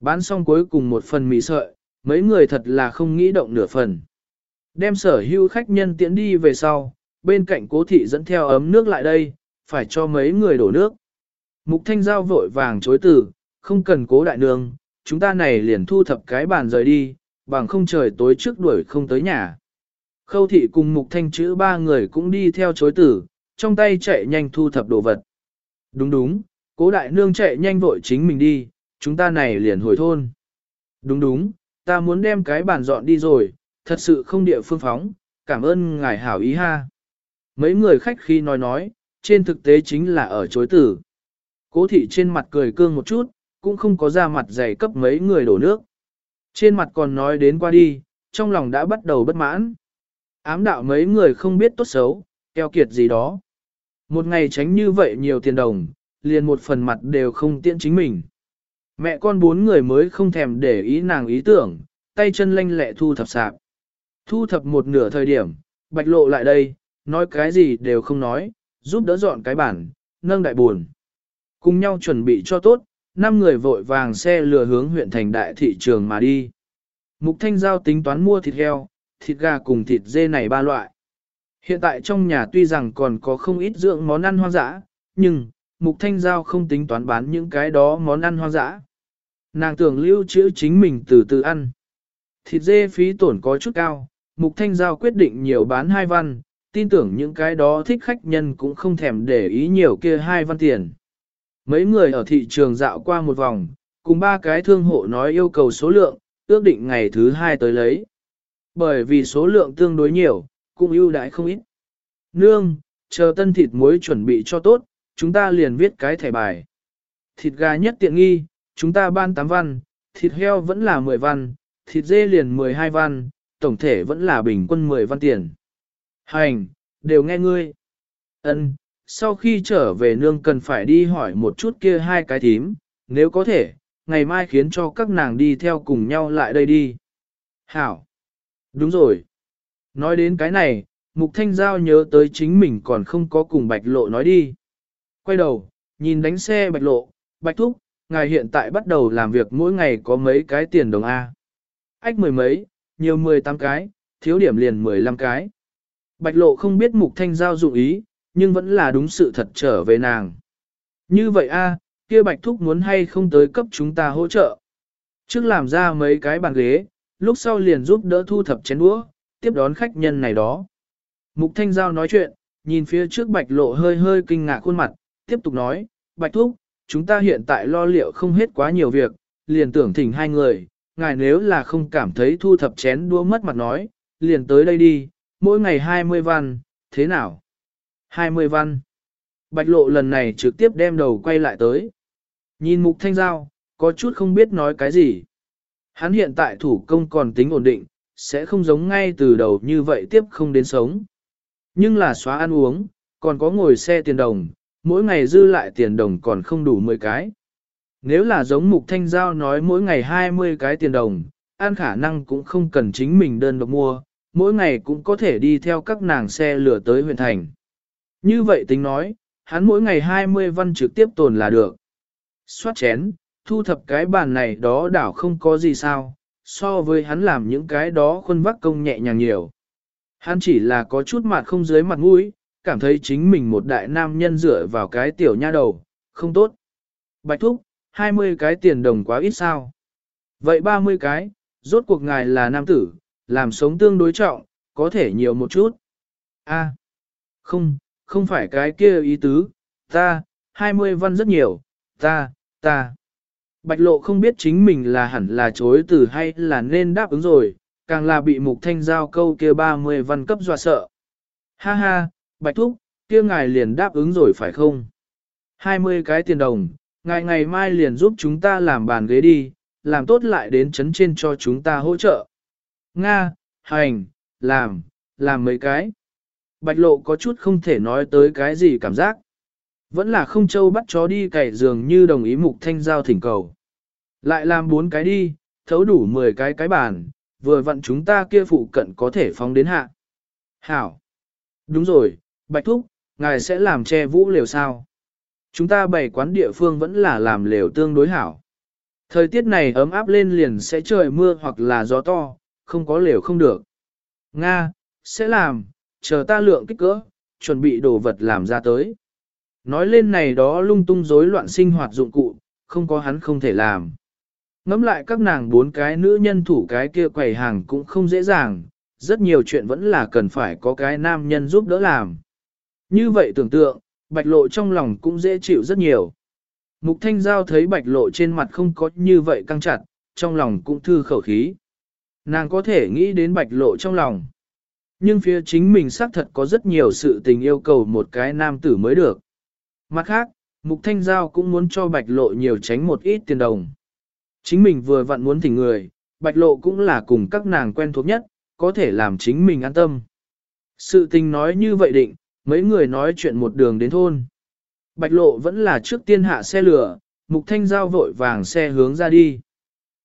Bán xong cuối cùng một phần mì sợi, mấy người thật là không nghĩ động nửa phần. Đem sở hữu khách nhân tiễn đi về sau, bên cạnh cố thị dẫn theo ấm nước lại đây, phải cho mấy người đổ nước. Mục thanh giao vội vàng chối từ, không cần cố đại nương, chúng ta này liền thu thập cái bàn rời đi, bằng không trời tối trước đuổi không tới nhà. Khâu thị cùng mục thanh chữ ba người cũng đi theo chối tử, trong tay chạy nhanh thu thập đồ vật. Đúng đúng, cố đại nương chạy nhanh vội chính mình đi, chúng ta này liền hồi thôn. Đúng đúng, ta muốn đem cái bàn dọn đi rồi, thật sự không địa phương phóng, cảm ơn ngài hảo ý ha. Mấy người khách khi nói nói, trên thực tế chính là ở chối tử. Cố thị trên mặt cười cương một chút, cũng không có ra mặt dày cấp mấy người đổ nước. Trên mặt còn nói đến qua đi, trong lòng đã bắt đầu bất mãn. Ám đạo mấy người không biết tốt xấu, keo kiệt gì đó. Một ngày tránh như vậy nhiều tiền đồng, liền một phần mặt đều không tiện chính mình. Mẹ con bốn người mới không thèm để ý nàng ý tưởng, tay chân lanh lẹ thu thập sạp. Thu thập một nửa thời điểm, bạch lộ lại đây, nói cái gì đều không nói, giúp đỡ dọn cái bản, nâng đại buồn. Cùng nhau chuẩn bị cho tốt, năm người vội vàng xe lừa hướng huyện thành đại thị trường mà đi. Mục Thanh Giao tính toán mua thịt heo, thịt gà cùng thịt dê này ba loại. Hiện tại trong nhà tuy rằng còn có không ít dưỡng món ăn hoang dã, nhưng Mục Thanh Giao không tính toán bán những cái đó món ăn hoang dã. Nàng tưởng lưu trữ chính mình từ từ ăn. Thịt dê phí tổn có chút cao, Mục Thanh Giao quyết định nhiều bán hai văn, tin tưởng những cái đó thích khách nhân cũng không thèm để ý nhiều kia hai văn tiền. Mấy người ở thị trường dạo qua một vòng, cùng ba cái thương hộ nói yêu cầu số lượng, ước định ngày thứ hai tới lấy. Bởi vì số lượng tương đối nhiều, cũng ưu đãi không ít. Nương, chờ tân thịt muối chuẩn bị cho tốt, chúng ta liền viết cái thẻ bài. Thịt gà nhất tiện nghi, chúng ta ban 8 văn, thịt heo vẫn là 10 văn, thịt dê liền 12 văn, tổng thể vẫn là bình quân 10 văn tiền. Hành, đều nghe ngươi. Ân, sau khi trở về nương cần phải đi hỏi một chút kia hai cái thím, nếu có thể, ngày mai khiến cho các nàng đi theo cùng nhau lại đây đi. Hảo. Đúng rồi. Nói đến cái này, Mục Thanh Giao nhớ tới chính mình còn không có cùng Bạch Lộ nói đi. Quay đầu, nhìn đánh xe Bạch Lộ, Bạch Thúc, ngài hiện tại bắt đầu làm việc mỗi ngày có mấy cái tiền đồng A. Ách mười mấy, nhiều mười tám cái, thiếu điểm liền mười lăm cái. Bạch Lộ không biết Mục Thanh Giao dụng ý, nhưng vẫn là đúng sự thật trở về nàng. Như vậy a, kia bạch thúc muốn hay không tới cấp chúng ta hỗ trợ. Trước làm ra mấy cái bàn ghế, lúc sau liền giúp đỡ thu thập chén đũa, tiếp đón khách nhân này đó. Mục Thanh Giao nói chuyện, nhìn phía trước bạch lộ hơi hơi kinh ngạc khuôn mặt, tiếp tục nói, bạch thúc, chúng ta hiện tại lo liệu không hết quá nhiều việc, liền tưởng thỉnh hai người, ngài nếu là không cảm thấy thu thập chén đũa mất mặt nói, liền tới đây đi, mỗi ngày 20 văn, thế nào? 20 văn. Bạch lộ lần này trực tiếp đem đầu quay lại tới. Nhìn mục thanh giao, có chút không biết nói cái gì. Hắn hiện tại thủ công còn tính ổn định, sẽ không giống ngay từ đầu như vậy tiếp không đến sống. Nhưng là xóa ăn uống, còn có ngồi xe tiền đồng, mỗi ngày dư lại tiền đồng còn không đủ 10 cái. Nếu là giống mục thanh giao nói mỗi ngày 20 cái tiền đồng, ăn khả năng cũng không cần chính mình đơn độc mua, mỗi ngày cũng có thể đi theo các nàng xe lửa tới huyện thành. Như vậy tính nói, hắn mỗi ngày 20 văn trực tiếp tồn là được. Xoát chén, thu thập cái bàn này đó đảo không có gì sao, so với hắn làm những cái đó khuôn vắc công nhẹ nhàng nhiều. Hắn chỉ là có chút mặt không dưới mặt mũi, cảm thấy chính mình một đại nam nhân dựa vào cái tiểu nha đầu, không tốt. Bạch thúc, 20 cái tiền đồng quá ít sao. Vậy 30 cái, rốt cuộc ngài là nam tử, làm sống tương đối trọng, có thể nhiều một chút. A, không, không phải cái kia ý tứ, ta, 20 văn rất nhiều, ta, ta. Bạch lộ không biết chính mình là hẳn là chối từ hay là nên đáp ứng rồi, càng là bị mục thanh giao câu kia 30 văn cấp dọa sợ. Ha ha, bạch thúc, kia ngài liền đáp ứng rồi phải không? 20 cái tiền đồng, ngài ngày mai liền giúp chúng ta làm bàn ghế đi, làm tốt lại đến chấn trên cho chúng ta hỗ trợ. Nga, hành, làm, làm mấy cái. Bạch lộ có chút không thể nói tới cái gì cảm giác. Vẫn là không châu bắt chó đi cày giường như đồng ý mục thanh giao thỉnh cầu. Lại làm bốn cái đi, thấu đủ 10 cái cái bàn, vừa vặn chúng ta kia phụ cận có thể phóng đến hạ. Hảo. Đúng rồi, Bạch Thúc, ngài sẽ làm che vũ lều sao? Chúng ta bày quán địa phương vẫn là làm lều tương đối hảo. Thời tiết này ấm áp lên liền sẽ trời mưa hoặc là gió to, không có lều không được. Nga, sẽ làm, chờ ta lượng kích cỡ, chuẩn bị đồ vật làm ra tới. Nói lên này đó lung tung rối loạn sinh hoạt dụng cụ, không có hắn không thể làm. Ngắm lại các nàng bốn cái nữ nhân thủ cái kia quầy hàng cũng không dễ dàng, rất nhiều chuyện vẫn là cần phải có cái nam nhân giúp đỡ làm. Như vậy tưởng tượng, bạch lộ trong lòng cũng dễ chịu rất nhiều. Mục thanh giao thấy bạch lộ trên mặt không có như vậy căng chặt, trong lòng cũng thư khẩu khí. Nàng có thể nghĩ đến bạch lộ trong lòng. Nhưng phía chính mình xác thật có rất nhiều sự tình yêu cầu một cái nam tử mới được. Mặt khác, Mục Thanh Giao cũng muốn cho bạch lộ nhiều tránh một ít tiền đồng. Chính mình vừa vặn muốn thỉnh người, bạch lộ cũng là cùng các nàng quen thuộc nhất, có thể làm chính mình an tâm. Sự tình nói như vậy định, mấy người nói chuyện một đường đến thôn. Bạch lộ vẫn là trước tiên hạ xe lửa, mục thanh giao vội vàng xe hướng ra đi.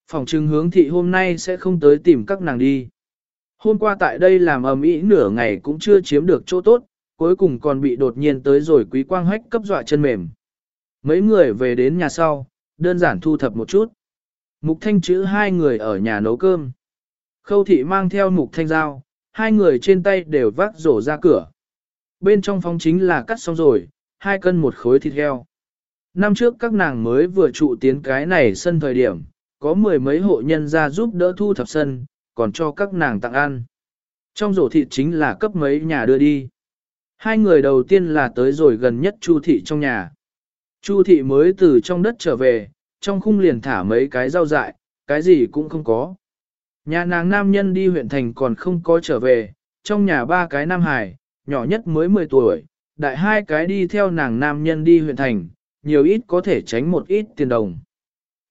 Phòng trưng hướng thị hôm nay sẽ không tới tìm các nàng đi. Hôm qua tại đây làm ầm ĩ nửa ngày cũng chưa chiếm được chỗ tốt, cuối cùng còn bị đột nhiên tới rồi quý quang hách cấp dọa chân mềm. Mấy người về đến nhà sau, đơn giản thu thập một chút. Mục thanh chữ hai người ở nhà nấu cơm. Khâu thị mang theo mục thanh dao, hai người trên tay đều vác rổ ra cửa. Bên trong phòng chính là cắt xong rồi, hai cân một khối thịt heo. Năm trước các nàng mới vừa trụ tiến cái này sân thời điểm, có mười mấy hộ nhân ra giúp đỡ thu thập sân, còn cho các nàng tặng ăn. Trong rổ thịt chính là cấp mấy nhà đưa đi. Hai người đầu tiên là tới rồi gần nhất Chu thị trong nhà. Chu thị mới từ trong đất trở về, trong khung liền thả mấy cái rau dại, cái gì cũng không có. Nhà nàng nam nhân đi huyện thành còn không có trở về, trong nhà ba cái nam hải, nhỏ nhất mới 10 tuổi, đại hai cái đi theo nàng nam nhân đi huyện thành, nhiều ít có thể tránh một ít tiền đồng.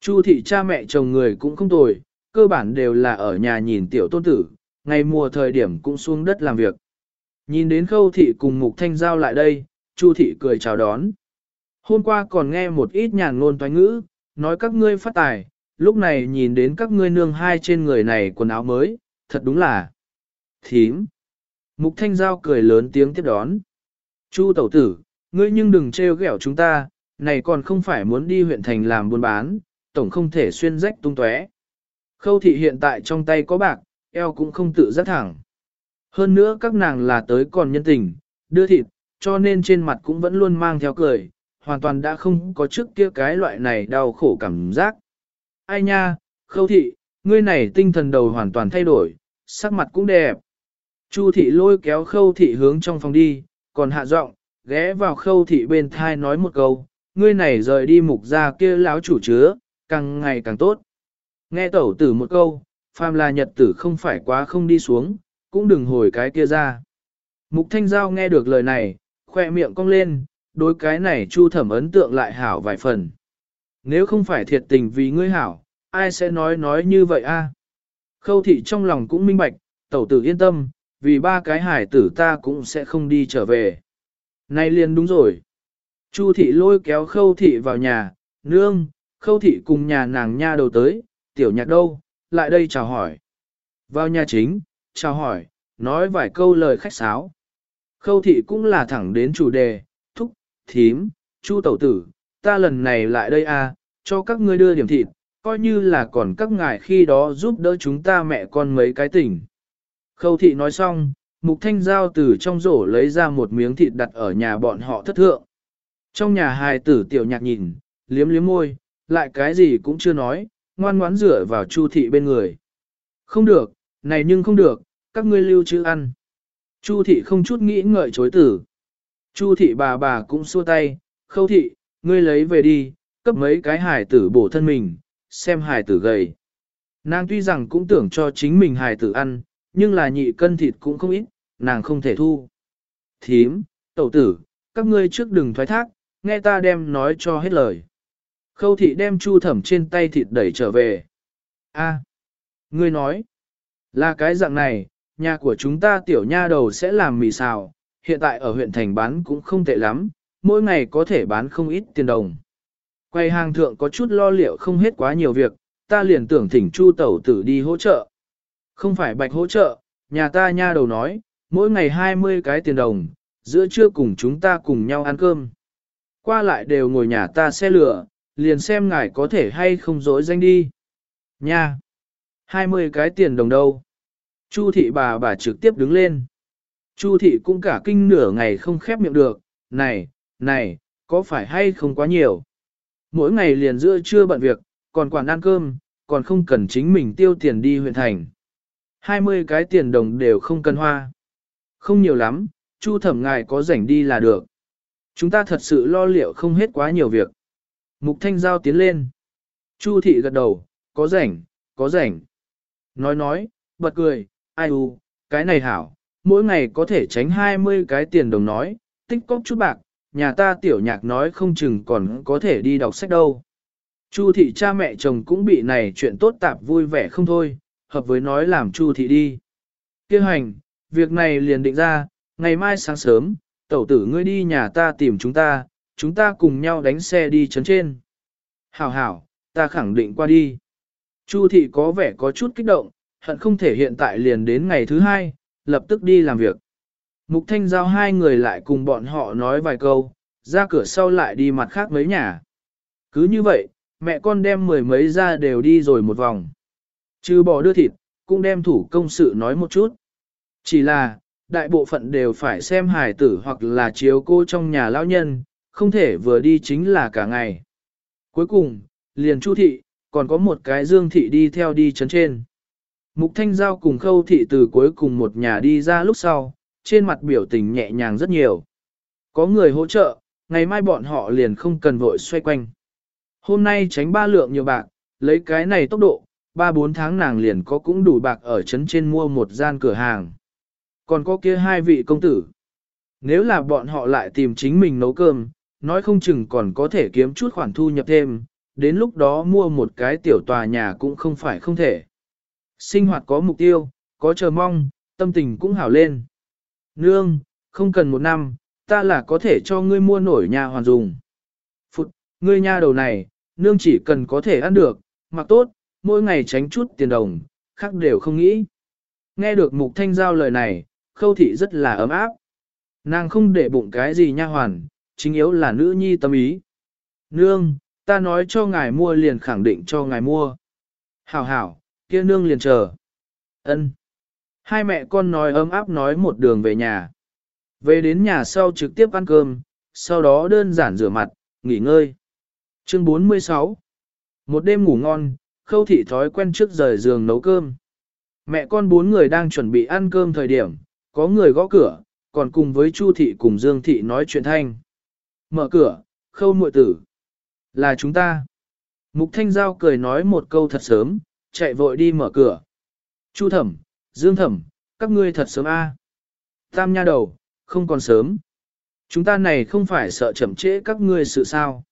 Chu thị cha mẹ chồng người cũng không tồi, cơ bản đều là ở nhà nhìn tiểu tôn tử, ngày mùa thời điểm cũng xuống đất làm việc. Nhìn đến khâu thị cùng mục thanh giao lại đây, Chu thị cười chào đón. Hôm qua còn nghe một ít nhàn ngôn toán ngữ, nói các ngươi phát tài, lúc này nhìn đến các ngươi nương hai trên người này quần áo mới, thật đúng là thím. Mục thanh giao cười lớn tiếng tiếp đón. Chu tẩu tử, ngươi nhưng đừng trêu ghẹo chúng ta, này còn không phải muốn đi huyện thành làm buôn bán, tổng không thể xuyên rách tung tóe. Khâu thị hiện tại trong tay có bạc, eo cũng không tự giác thẳng. Hơn nữa các nàng là tới còn nhân tình, đưa thịt, cho nên trên mặt cũng vẫn luôn mang theo cười, hoàn toàn đã không có trước kia cái loại này đau khổ cảm giác. Ai nha, khâu thị, ngươi này tinh thần đầu hoàn toàn thay đổi, sắc mặt cũng đẹp. Chu thị lôi kéo khâu thị hướng trong phòng đi, còn hạ giọng ghé vào khâu thị bên thai nói một câu, ngươi này rời đi mục ra kia láo chủ chứa, càng ngày càng tốt. Nghe tẩu tử một câu, phàm là nhật tử không phải quá không đi xuống, cũng đừng hồi cái kia ra. Mục thanh giao nghe được lời này, khoe miệng cong lên, đối cái này chu thẩm ấn tượng lại hảo vài phần. Nếu không phải thiệt tình vì ngươi hảo, ai sẽ nói nói như vậy a? Khâu thị trong lòng cũng minh bạch, tẩu tử yên tâm, vì ba cái hải tử ta cũng sẽ không đi trở về. Nay liền đúng rồi. Chu thị lôi kéo khâu thị vào nhà, nương, khâu thị cùng nhà nàng nha đầu tới, tiểu nhạc đâu, lại đây chào hỏi. Vào nhà chính, chào hỏi, nói vài câu lời khách sáo. Khâu thị cũng là thẳng đến chủ đề, thúc, thím, chu tẩu tử, ta lần này lại đây à, cho các ngươi đưa điểm thịt, coi như là còn các ngài khi đó giúp đỡ chúng ta mẹ con mấy cái tỉnh. Khâu thị nói xong, mục thanh giao từ trong rổ lấy ra một miếng thịt đặt ở nhà bọn họ thất thượng. Trong nhà hài tử tiểu nhạc nhìn, liếm liếm môi, lại cái gì cũng chưa nói, ngoan ngoãn rửa vào chu thị bên người. Không được, này nhưng không được, các ngươi lưu chữ ăn. Chu thị không chút nghĩ ngợi chối tử. Chu thị bà bà cũng xua tay, khâu thị, ngươi lấy về đi, cấp mấy cái hải tử bổ thân mình, xem hải tử gầy. Nàng tuy rằng cũng tưởng cho chính mình hài tử ăn, nhưng là nhị cân thịt cũng không ít, nàng không thể thu. Thím, tẩu tử, các ngươi trước đừng thoái thác, nghe ta đem nói cho hết lời. Khâu thị đem chu thẩm trên tay thịt đẩy trở về. A, ngươi nói, là cái dạng này, nhà của chúng ta tiểu nha đầu sẽ làm mì xào, hiện tại ở huyện thành bán cũng không tệ lắm, mỗi ngày có thể bán không ít tiền đồng. Quay hàng thượng có chút lo liệu không hết quá nhiều việc, ta liền tưởng thỉnh chu tẩu tử đi hỗ trợ. Không phải bạch hỗ trợ, nhà ta nha đầu nói, mỗi ngày 20 cái tiền đồng, giữa trưa cùng chúng ta cùng nhau ăn cơm. Qua lại đều ngồi nhà ta xe lửa, liền xem ngài có thể hay không dối danh đi. Nha! 20 cái tiền đồng đâu? Chu thị bà bà trực tiếp đứng lên. Chu thị cũng cả kinh nửa ngày không khép miệng được, này, này, có phải hay không quá nhiều? Mỗi ngày liền giữa trưa bận việc, còn quản ăn cơm, còn không cần chính mình tiêu tiền đi huyện thành. 20 cái tiền đồng đều không cần hoa. Không nhiều lắm, Chu thẩm ngài có rảnh đi là được. Chúng ta thật sự lo liệu không hết quá nhiều việc. Mục Thanh Giao tiến lên. Chu thị gật đầu, có rảnh, có rảnh. Nói nói, bật cười, ai u, cái này hảo, mỗi ngày có thể tránh 20 cái tiền đồng nói, tích cóp chút bạc, nhà ta tiểu nhạc nói không chừng còn có thể đi đọc sách đâu. Chu thị cha mẹ chồng cũng bị này chuyện tốt tạp vui vẻ không thôi, hợp với nói làm Chu thị đi. Kêu hành, việc này liền định ra, ngày mai sáng sớm, tẩu tử ngươi đi nhà ta tìm chúng ta, chúng ta cùng nhau đánh xe đi chấn trên. Hảo hảo, ta khẳng định qua đi. Chu thị có vẻ có chút kích động, hận không thể hiện tại liền đến ngày thứ hai, lập tức đi làm việc. Mục thanh giao hai người lại cùng bọn họ nói vài câu, ra cửa sau lại đi mặt khác mấy nhà. Cứ như vậy, mẹ con đem mười mấy ra đều đi rồi một vòng. Trừ bỏ đưa thịt, cũng đem thủ công sự nói một chút. Chỉ là, đại bộ phận đều phải xem hài tử hoặc là chiếu cô trong nhà lão nhân, không thể vừa đi chính là cả ngày. Cuối cùng, liền chu thị, còn có một cái dương thị đi theo đi chấn trên. Mục Thanh Giao cùng khâu thị từ cuối cùng một nhà đi ra lúc sau, trên mặt biểu tình nhẹ nhàng rất nhiều. Có người hỗ trợ, ngày mai bọn họ liền không cần vội xoay quanh. Hôm nay tránh ba lượng nhiều bạc, lấy cái này tốc độ, ba bốn tháng nàng liền có cũng đủ bạc ở trấn trên mua một gian cửa hàng. Còn có kia hai vị công tử. Nếu là bọn họ lại tìm chính mình nấu cơm, nói không chừng còn có thể kiếm chút khoản thu nhập thêm, đến lúc đó mua một cái tiểu tòa nhà cũng không phải không thể. Sinh hoạt có mục tiêu, có chờ mong, tâm tình cũng hảo lên. Nương, không cần một năm, ta là có thể cho ngươi mua nổi nhà hoàn dùng. Phụt, ngươi nha đầu này, nương chỉ cần có thể ăn được, mặc tốt, mỗi ngày tránh chút tiền đồng, khác đều không nghĩ. Nghe được mục thanh giao lời này, khâu thị rất là ấm áp. Nàng không để bụng cái gì nha hoàn, chính yếu là nữ nhi tâm ý. Nương, ta nói cho ngài mua liền khẳng định cho ngài mua. Hảo hảo, kia nương liền chờ. Ân. Hai mẹ con nói ấm áp nói một đường về nhà. Về đến nhà sau trực tiếp ăn cơm, sau đó đơn giản rửa mặt, nghỉ ngơi. Chương 46 Một đêm ngủ ngon, khâu thị thói quen trước rời giường nấu cơm. Mẹ con bốn người đang chuẩn bị ăn cơm thời điểm, có người gõ cửa, còn cùng với Chu thị cùng Dương thị nói chuyện thanh. Mở cửa, khâu muội tử. Là chúng ta. Mục Thanh Giao cười nói một câu thật sớm, chạy vội đi mở cửa. Chu thẩm, Dương thẩm, các ngươi thật sớm a. Tam nha đầu, không còn sớm. Chúng ta này không phải sợ chậm trễ các ngươi sự sao.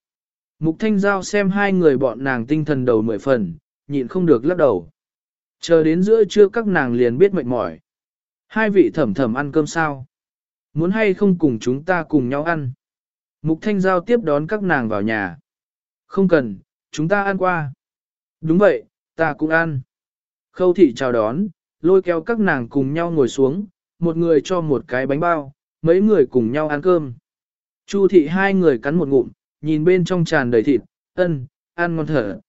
Mục Thanh Giao xem hai người bọn nàng tinh thần đầu mười phần, nhịn không được lắc đầu. Chờ đến giữa trưa các nàng liền biết mệt mỏi. Hai vị thẩm thẩm ăn cơm sao? Muốn hay không cùng chúng ta cùng nhau ăn? Mục Thanh Giao tiếp đón các nàng vào nhà. Không cần, chúng ta ăn qua. Đúng vậy, ta cũng ăn. Khâu thị chào đón, lôi kéo các nàng cùng nhau ngồi xuống, một người cho một cái bánh bao, mấy người cùng nhau ăn cơm. Chu thị hai người cắn một ngụm, nhìn bên trong tràn đầy thịt, ân, ăn ngon thở.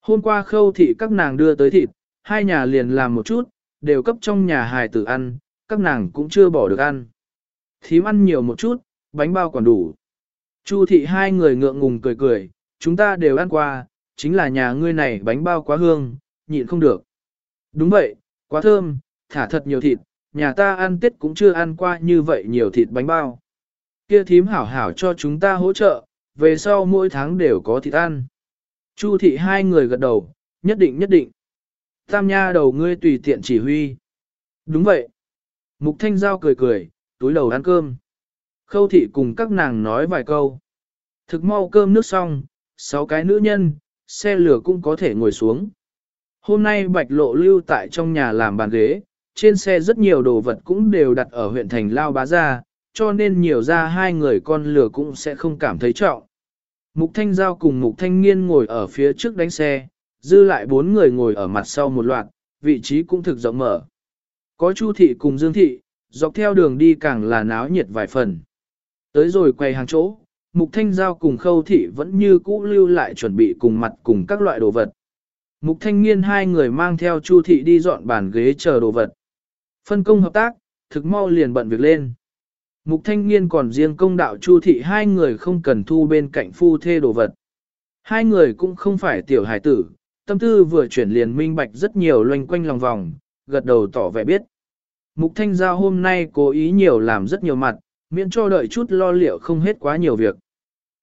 Hôm qua khâu thị các nàng đưa tới thịt, hai nhà liền làm một chút, đều cấp trong nhà hài tử ăn, các nàng cũng chưa bỏ được ăn. Thím ăn nhiều một chút, bánh bao còn đủ. Chu thị hai người ngượng ngùng cười cười, chúng ta đều ăn qua, chính là nhà ngươi này bánh bao quá hương, nhịn không được. Đúng vậy, quá thơm, thả thật nhiều thịt, nhà ta ăn tết cũng chưa ăn qua như vậy nhiều thịt bánh bao. Kia thím hảo hảo cho chúng ta hỗ trợ, về sau mỗi tháng đều có thịt ăn. Chu thị hai người gật đầu, nhất định nhất định. Tam nha đầu ngươi tùy tiện chỉ huy. Đúng vậy. Mục thanh giao cười cười, túi đầu ăn cơm. Khâu thị cùng các nàng nói vài câu. Thực mau cơm nước xong, sáu cái nữ nhân, xe lửa cũng có thể ngồi xuống. Hôm nay bạch lộ lưu tại trong nhà làm bàn ghế, trên xe rất nhiều đồ vật cũng đều đặt ở huyện thành Lao Bá Gia, cho nên nhiều ra hai người con lửa cũng sẽ không cảm thấy trọng. Mục Thanh Giao cùng Mục Thanh Nghiên ngồi ở phía trước đánh xe, dư lại bốn người ngồi ở mặt sau một loạt, vị trí cũng thực rộng mở. Có Chu Thị cùng Dương Thị, dọc theo đường đi càng là náo nhiệt vài phần. Tới rồi quay hàng chỗ, Mục Thanh Giao cùng Khâu Thị vẫn như cũ lưu lại chuẩn bị cùng mặt cùng các loại đồ vật. Mục Thanh Nghiên hai người mang theo Chu Thị đi dọn bàn ghế chờ đồ vật. Phân công hợp tác, thực mau liền bận việc lên. Mục Thanh Nghiên còn riêng công đạo Chu Thị hai người không cần thu bên cạnh phu thê đồ vật. Hai người cũng không phải tiểu hải tử, tâm tư vừa chuyển liền minh bạch rất nhiều loanh quanh lòng vòng, gật đầu tỏ vẻ biết. Mục Thanh Giao hôm nay cố ý nhiều làm rất nhiều mặt, miễn cho đợi chút lo liệu không hết quá nhiều việc.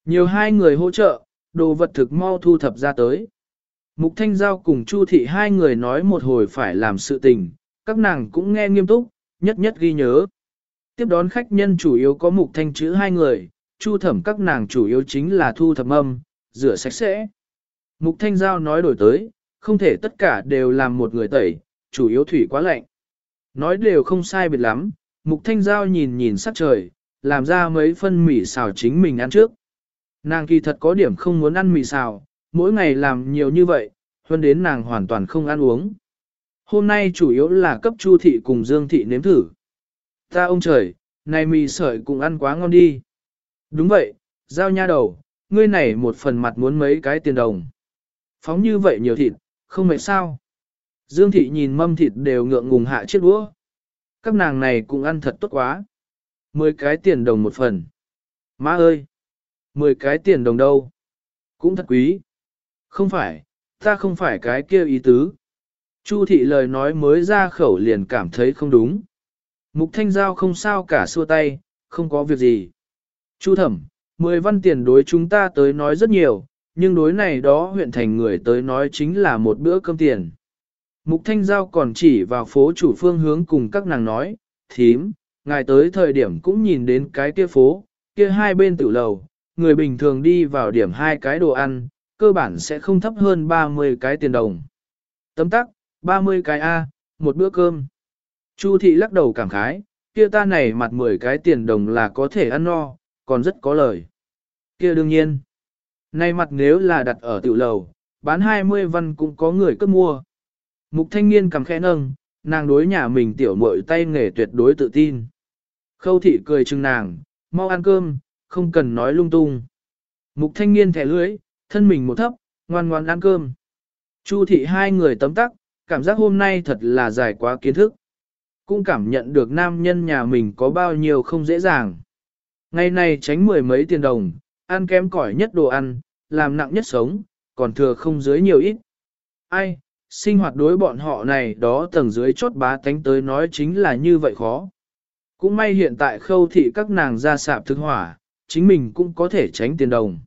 Nhiều hai người hỗ trợ, đồ vật thực mau thu thập ra tới. Mục Thanh Giao cùng Chu Thị hai người nói một hồi phải làm sự tình, các nàng cũng nghe nghiêm túc, nhất nhất ghi nhớ. Tiếp đón khách nhân chủ yếu có Mục Thanh chữ hai người, Chu thẩm các nàng chủ yếu chính là thu thập âm, rửa sạch sẽ. Mục Thanh Giao nói đổi tới, không thể tất cả đều làm một người tẩy, chủ yếu thủy quá lạnh. Nói đều không sai biệt lắm, Mục Thanh Giao nhìn nhìn sắc trời, làm ra mấy phân mì xào chính mình ăn trước. Nàng kỳ thật có điểm không muốn ăn mì xào, mỗi ngày làm nhiều như vậy, hơn đến nàng hoàn toàn không ăn uống. Hôm nay chủ yếu là cấp Chu thị cùng Dương thị nếm thử. Ta ông trời, này mì sợi cũng ăn quá ngon đi. Đúng vậy, giao nha đầu, ngươi này một phần mặt muốn mấy cái tiền đồng. Phóng như vậy nhiều thịt, không mệt sao. Dương thị nhìn mâm thịt đều ngượng ngùng hạ chiếc đũa. Các nàng này cũng ăn thật tốt quá. Mười cái tiền đồng một phần. Má ơi! Mười cái tiền đồng đâu? Cũng thật quý. Không phải, ta không phải cái kia ý tứ. Chu thị lời nói mới ra khẩu liền cảm thấy không đúng. Mục thanh giao không sao cả xua tay, không có việc gì. Chu thẩm, mười văn tiền đối chúng ta tới nói rất nhiều, nhưng đối này đó huyện thành người tới nói chính là một bữa cơm tiền. Mục thanh giao còn chỉ vào phố chủ phương hướng cùng các nàng nói, thím, ngài tới thời điểm cũng nhìn đến cái kia phố, kia hai bên tử lầu, người bình thường đi vào điểm hai cái đồ ăn, cơ bản sẽ không thấp hơn 30 cái tiền đồng. Tấm tắc, 30 cái A, một bữa cơm. Chu thị lắc đầu cảm khái, kia ta này mặt 10 cái tiền đồng là có thể ăn no, còn rất có lời. Kia đương nhiên. Nay mặt nếu là đặt ở tiểu lầu, bán 20 văn cũng có người cấp mua. Mục thanh niên cầm khẽ nâng, nàng đối nhà mình tiểu muội tay nghề tuyệt đối tự tin. Khâu thị cười chừng nàng, mau ăn cơm, không cần nói lung tung. Mục thanh niên thẻ lưới, thân mình một thấp, ngoan ngoan ăn cơm. Chu thị hai người tấm tắc, cảm giác hôm nay thật là dài quá kiến thức. Cũng cảm nhận được nam nhân nhà mình có bao nhiêu không dễ dàng. Ngày này tránh mười mấy tiền đồng, ăn kém cỏi nhất đồ ăn, làm nặng nhất sống, còn thừa không dưới nhiều ít. Ai, sinh hoạt đối bọn họ này đó tầng dưới chốt bá tánh tới nói chính là như vậy khó. Cũng may hiện tại khâu thị các nàng ra sạp thực hỏa, chính mình cũng có thể tránh tiền đồng.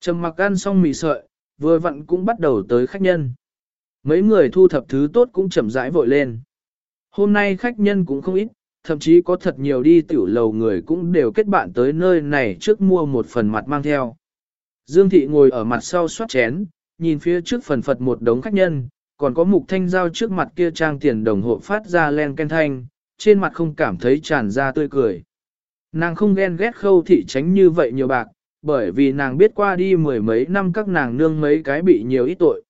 Trầm mặc ăn xong mì sợi, vừa vặn cũng bắt đầu tới khách nhân. Mấy người thu thập thứ tốt cũng chậm rãi vội lên. Hôm nay khách nhân cũng không ít, thậm chí có thật nhiều đi tiểu lầu người cũng đều kết bạn tới nơi này trước mua một phần mặt mang theo. Dương thị ngồi ở mặt sau soát chén, nhìn phía trước phần phật một đống khách nhân, còn có mục thanh giao trước mặt kia trang tiền đồng hộ phát ra len ken thanh, trên mặt không cảm thấy tràn ra tươi cười. Nàng không ghen ghét khâu thị tránh như vậy nhiều bạc, bởi vì nàng biết qua đi mười mấy năm các nàng nương mấy cái bị nhiều ít tội.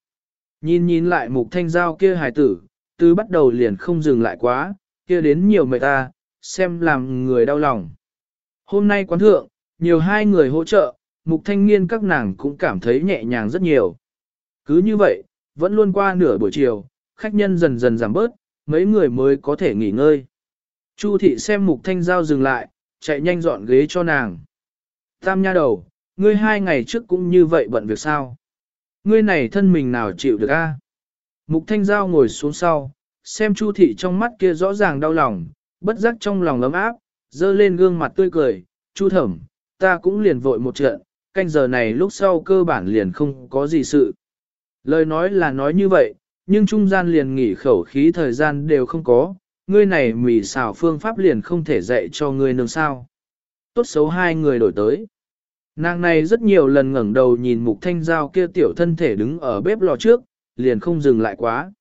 Nhìn nhìn lại mục thanh giao kia hài tử, từ bắt đầu liền không dừng lại quá, kia đến nhiều mệt ta, xem làm người đau lòng. Hôm nay quán thượng, nhiều hai người hỗ trợ, mục thanh niên các nàng cũng cảm thấy nhẹ nhàng rất nhiều. Cứ như vậy, vẫn luôn qua nửa buổi chiều, khách nhân dần dần giảm bớt, mấy người mới có thể nghỉ ngơi. Chu thị xem mục thanh giao dừng lại, chạy nhanh dọn ghế cho nàng. Tam nha đầu, ngươi hai ngày trước cũng như vậy bận việc sao? Ngươi này thân mình nào chịu được a? Mục thanh giao ngồi xuống sau, xem chu thị trong mắt kia rõ ràng đau lòng, bất giác trong lòng ấm áp, dơ lên gương mặt tươi cười, chu thẩm, ta cũng liền vội một trận, canh giờ này lúc sau cơ bản liền không có gì sự. Lời nói là nói như vậy, nhưng trung gian liền nghỉ khẩu khí thời gian đều không có, ngươi này mì xào phương pháp liền không thể dạy cho ngươi nương sao. Tốt xấu hai người đổi tới. Nàng này rất nhiều lần ngẩng đầu nhìn mục thanh giao kia tiểu thân thể đứng ở bếp lò trước, liền không dừng lại quá.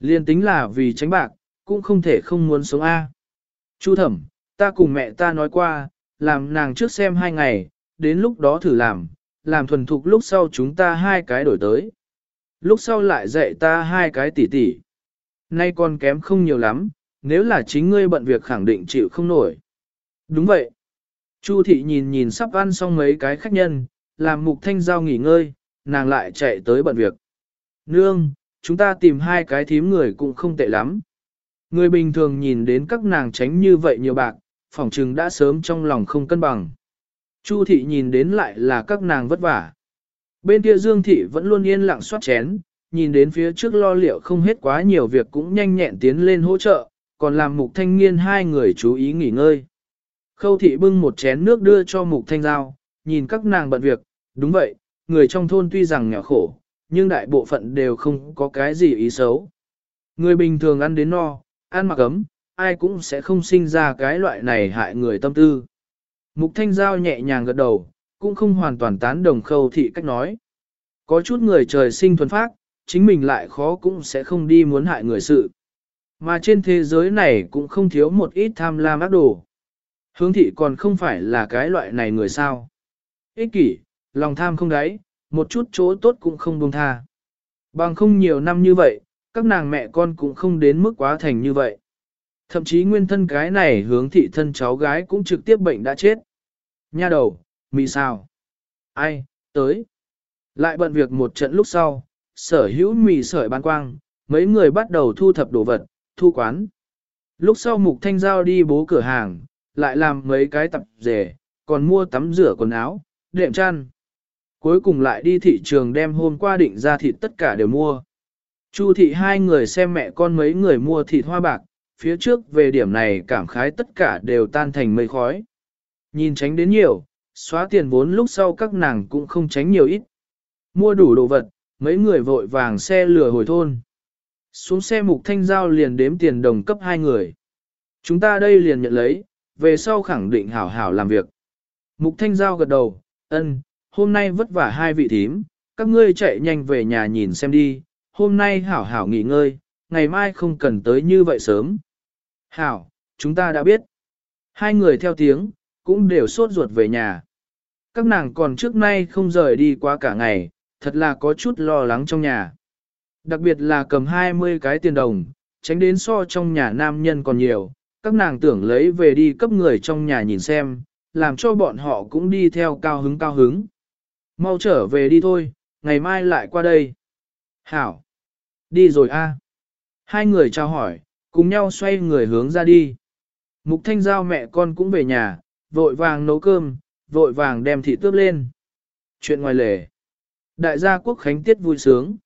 Liền tính là vì tránh bạc, cũng không thể không muốn sống A. Chu thẩm, ta cùng mẹ ta nói qua, làm nàng trước xem hai ngày, đến lúc đó thử làm, làm thuần thục lúc sau chúng ta hai cái đổi tới. Lúc sau lại dạy ta hai cái tỉ tỉ. Nay còn kém không nhiều lắm, nếu là chính ngươi bận việc khẳng định chịu không nổi. Đúng vậy. Chu thị nhìn nhìn sắp ăn xong mấy cái khách nhân, làm mục thanh giao nghỉ ngơi, nàng lại chạy tới bận việc. Nương, chúng ta tìm hai cái thím người cũng không tệ lắm. Người bình thường nhìn đến các nàng tránh như vậy nhiều bạc, phỏng chừng đã sớm trong lòng không cân bằng. Chu thị nhìn đến lại là các nàng vất vả. Bên kia Dương thị vẫn luôn yên lặng soát chén, nhìn đến phía trước lo liệu không hết quá nhiều việc cũng nhanh nhẹn tiến lên hỗ trợ, còn làm mục thanh niên hai người chú ý nghỉ ngơi. Khâu thị bưng một chén nước đưa cho mục thanh giao, nhìn các nàng bận việc, đúng vậy, người trong thôn tuy rằng nghèo khổ, nhưng đại bộ phận đều không có cái gì ý xấu. Người bình thường ăn đến no, ăn mặc ấm, ai cũng sẽ không sinh ra cái loại này hại người tâm tư. Mục thanh giao nhẹ nhàng gật đầu, cũng không hoàn toàn tán đồng khâu thị cách nói. Có chút người trời sinh thuần phát, chính mình lại khó cũng sẽ không đi muốn hại người sự. Mà trên thế giới này cũng không thiếu một ít tham lam ác đồ. Hướng thị còn không phải là cái loại này người sao. Ích kỷ, lòng tham không đáy, một chút chỗ tốt cũng không buông tha. Bằng không nhiều năm như vậy, các nàng mẹ con cũng không đến mức quá thành như vậy. Thậm chí nguyên thân cái này hướng thị thân cháu gái cũng trực tiếp bệnh đã chết. Nha đầu, mì sao? Ai, tới. Lại bận việc một trận lúc sau, sở hữu mì sợi ban quang, mấy người bắt đầu thu thập đồ vật, thu quán. Lúc sau mục thanh giao đi bố cửa hàng, lại làm mấy cái tập rể, còn mua tắm rửa quần áo, đệm chăn. Cuối cùng lại đi thị trường đem hôm qua định ra thịt tất cả đều mua. Chu thị hai người xem mẹ con mấy người mua thịt hoa bạc, phía trước về điểm này cảm khái tất cả đều tan thành mây khói. Nhìn tránh đến nhiều, xóa tiền vốn lúc sau các nàng cũng không tránh nhiều ít. Mua đủ đồ vật, mấy người vội vàng xe lừa hồi thôn. Xuống xe mục thanh giao liền đếm tiền đồng cấp hai người. Chúng ta đây liền nhận lấy, về sau khẳng định hảo hảo làm việc. Mục thanh giao gật đầu, ân, hôm nay vất vả hai vị thím, các ngươi chạy nhanh về nhà nhìn xem đi, hôm nay hảo hảo nghỉ ngơi, ngày mai không cần tới như vậy sớm. Hảo, chúng ta đã biết. Hai người theo tiếng, cũng đều sốt ruột về nhà. Các nàng còn trước nay không rời đi qua cả ngày, thật là có chút lo lắng trong nhà. Đặc biệt là cầm 20 cái tiền đồng, tránh đến so trong nhà nam nhân còn nhiều, các nàng tưởng lấy về đi cấp người trong nhà nhìn xem, làm cho bọn họ cũng đi theo cao hứng cao hứng. Mau trở về đi thôi, ngày mai lại qua đây. Hảo. Đi rồi a. Hai người trao hỏi, cùng nhau xoay người hướng ra đi. Mục thanh giao mẹ con cũng về nhà, vội vàng nấu cơm, vội vàng đem thị tước lên. Chuyện ngoài lề. Đại gia quốc khánh tiết vui sướng.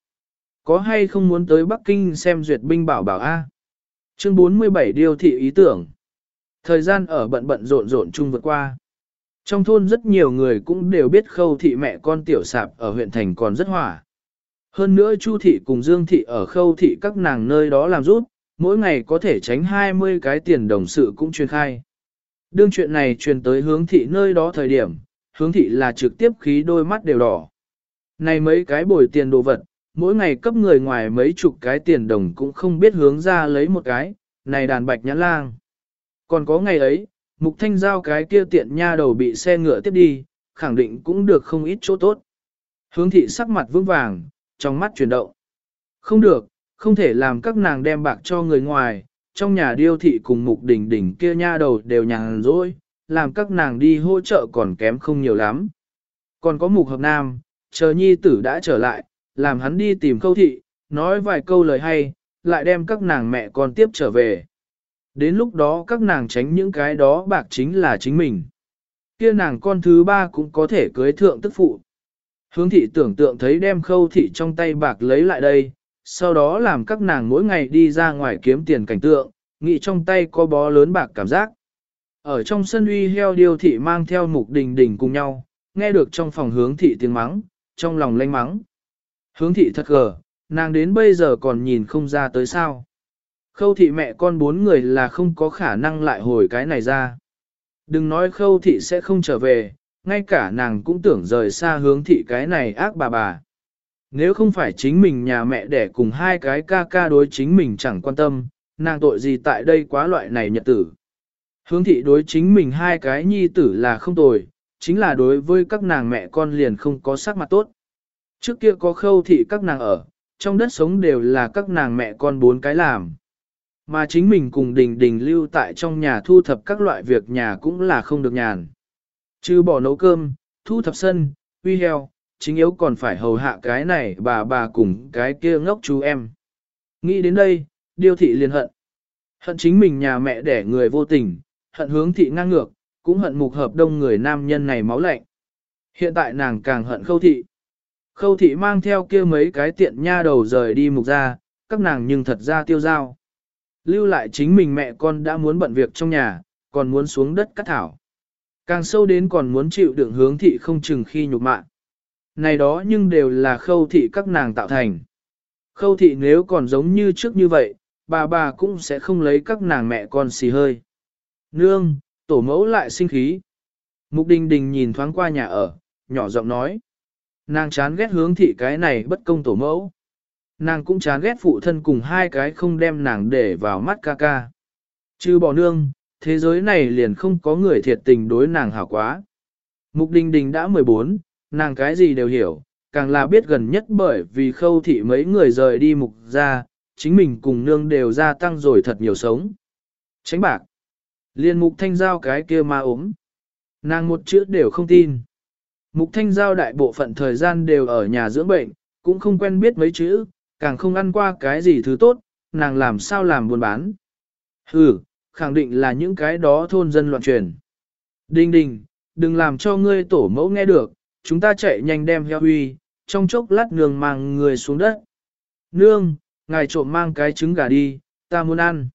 Có hay không muốn tới Bắc Kinh xem duyệt binh bảo bảo A? Chương 47 điều thị ý tưởng. Thời gian ở bận bận rộn rộn chung vượt qua. Trong thôn rất nhiều người cũng đều biết khâu thị mẹ con tiểu sạp ở huyện thành còn rất hỏa. Hơn nữa Chu thị cùng Dương thị ở khâu thị các nàng nơi đó làm rút, mỗi ngày có thể tránh 20 cái tiền đồng sự cũng truyền khai. Đương chuyện này truyền tới hướng thị nơi đó thời điểm, hướng thị là trực tiếp khí đôi mắt đều đỏ. Này mấy cái bồi tiền đồ vật, mỗi ngày cấp người ngoài mấy chục cái tiền đồng cũng không biết hướng ra lấy một cái, này đàn bạch nhãn lang. Còn có ngày ấy, mục thanh giao cái kia tiện nha đầu bị xe ngựa tiếp đi, khẳng định cũng được không ít chỗ tốt. Hướng thị sắc mặt vững vàng, trong mắt chuyển động. Không được, không thể làm các nàng đem bạc cho người ngoài, trong nhà điêu thị cùng mục đỉnh đỉnh kia nha đầu đều nhàn rỗi, làm các nàng đi hỗ trợ còn kém không nhiều lắm. Còn có mục hợp nam, chờ nhi tử đã trở lại, làm hắn đi tìm câu thị, nói vài câu lời hay, lại đem các nàng mẹ con tiếp trở về. Đến lúc đó các nàng tránh những cái đó bạc chính là chính mình. Kia nàng con thứ ba cũng có thể cưới thượng tức phụ. Hướng thị tưởng tượng thấy đem khâu thị trong tay bạc lấy lại đây, sau đó làm các nàng mỗi ngày đi ra ngoài kiếm tiền cảnh tượng, nghĩ trong tay có bó lớn bạc cảm giác. Ở trong sân uy heo điêu thị mang theo mục đình đình cùng nhau, nghe được trong phòng hướng thị tiếng mắng, trong lòng lanh mắng. Hướng thị thật gờ, nàng đến bây giờ còn nhìn không ra tới sao. Khâu thị mẹ con bốn người là không có khả năng lại hồi cái này ra. Đừng nói khâu thị sẽ không trở về, ngay cả nàng cũng tưởng rời xa hướng thị cái này ác bà bà. Nếu không phải chính mình nhà mẹ đẻ cùng hai cái ca ca đối chính mình chẳng quan tâm, nàng tội gì tại đây quá loại này nhật tử. Hướng thị đối chính mình hai cái nhi tử là không tồi, chính là đối với các nàng mẹ con liền không có sắc mặt tốt. Trước kia có khâu thị các nàng ở, trong đất sống đều là các nàng mẹ con bốn cái làm. Mà chính mình cùng đình đình lưu tại trong nhà thu thập các loại việc nhà cũng là không được nhàn. Chứ bỏ nấu cơm, thu thập sân, uy heo, chính yếu còn phải hầu hạ cái này bà bà cùng cái kia ngốc chú em. Nghĩ đến đây, điêu thị liền hận. Hận chính mình nhà mẹ đẻ người vô tình, hận hướng thị ngang ngược, cũng hận mục hợp đông người nam nhân này máu lạnh. Hiện tại nàng càng hận khâu thị. Khâu thị mang theo kia mấy cái tiện nha đầu rời đi mục ra, các nàng nhưng thật ra tiêu dao. Lưu lại chính mình mẹ con đã muốn bận việc trong nhà, còn muốn xuống đất cắt thảo. Càng sâu đến còn muốn chịu đựng hướng thị không chừng khi nhục mạng này đó nhưng đều là khâu thị các nàng tạo thành. Khâu thị nếu còn giống như trước như vậy, bà bà cũng sẽ không lấy các nàng mẹ con xì hơi. Nương, tổ mẫu lại sinh khí. Mục đình đình nhìn thoáng qua nhà ở, nhỏ giọng nói. Nàng chán ghét hướng thị cái này bất công tổ mẫu. Nàng cũng chán ghét phụ thân cùng hai cái không đem nàng để vào mắt ca ca. Chứ bỏ nương, thế giới này liền không có người thiệt tình đối nàng hảo quá. Mục đình đình đã 14, nàng cái gì đều hiểu, càng là biết gần nhất bởi vì khâu thị mấy người rời đi mục ra, chính mình cùng nương đều gia tăng rồi thật nhiều sống. Tránh bạc. Liên mục thanh giao cái kia ma ốm. Nàng một chữ đều không tin. Mục thanh giao đại bộ phận thời gian đều ở nhà dưỡng bệnh, cũng không quen biết mấy chữ, càng không ăn qua cái gì thứ tốt, nàng làm sao làm buôn bán. Ừ, khẳng định là những cái đó thôn dân loạn truyền. Đinh đình, đừng làm cho ngươi tổ mẫu nghe được, chúng ta chạy nhanh đem heo huy, trong chốc lát nương mang người xuống đất. Nương, ngài trộm mang cái trứng gà đi, ta muốn ăn.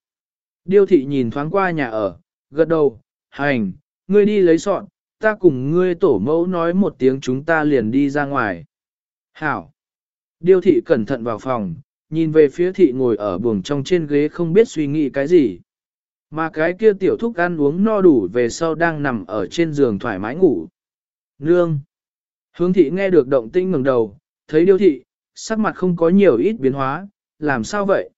Điêu thị nhìn thoáng qua nhà ở, gật đầu, hành, ngươi đi lấy sọn, ta cùng ngươi tổ mẫu nói một tiếng chúng ta liền đi ra ngoài. Hảo. Điêu thị cẩn thận vào phòng, nhìn về phía thị ngồi ở buồng trong trên ghế không biết suy nghĩ cái gì. Mà cái kia tiểu thúc ăn uống no đủ về sau đang nằm ở trên giường thoải mái ngủ. Nương. Hướng thị nghe được động tinh ngẩng đầu, thấy điêu thị, sắc mặt không có nhiều ít biến hóa, làm sao vậy?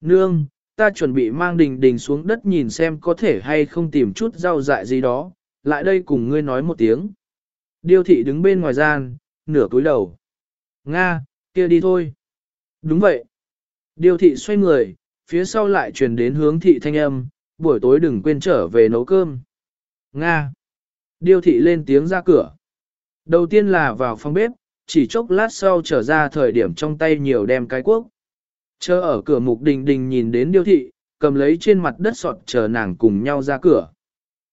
Nương, ta chuẩn bị mang đình đình xuống đất nhìn xem có thể hay không tìm chút rau dại gì đó, lại đây cùng ngươi nói một tiếng. Điêu thị đứng bên ngoài gian, nửa cúi đầu. Nga, kia đi thôi. Đúng vậy. Điêu thị xoay người, phía sau lại truyền đến hướng thị thanh âm, buổi tối đừng quên trở về nấu cơm. Nga. Điêu thị lên tiếng ra cửa. Đầu tiên là vào phòng bếp, chỉ chốc lát sau trở ra thời điểm trong tay nhiều đem cái quốc. Chờ ở cửa mục đình đình nhìn đến điêu thị, cầm lấy trên mặt đất sọt chờ nàng cùng nhau ra cửa.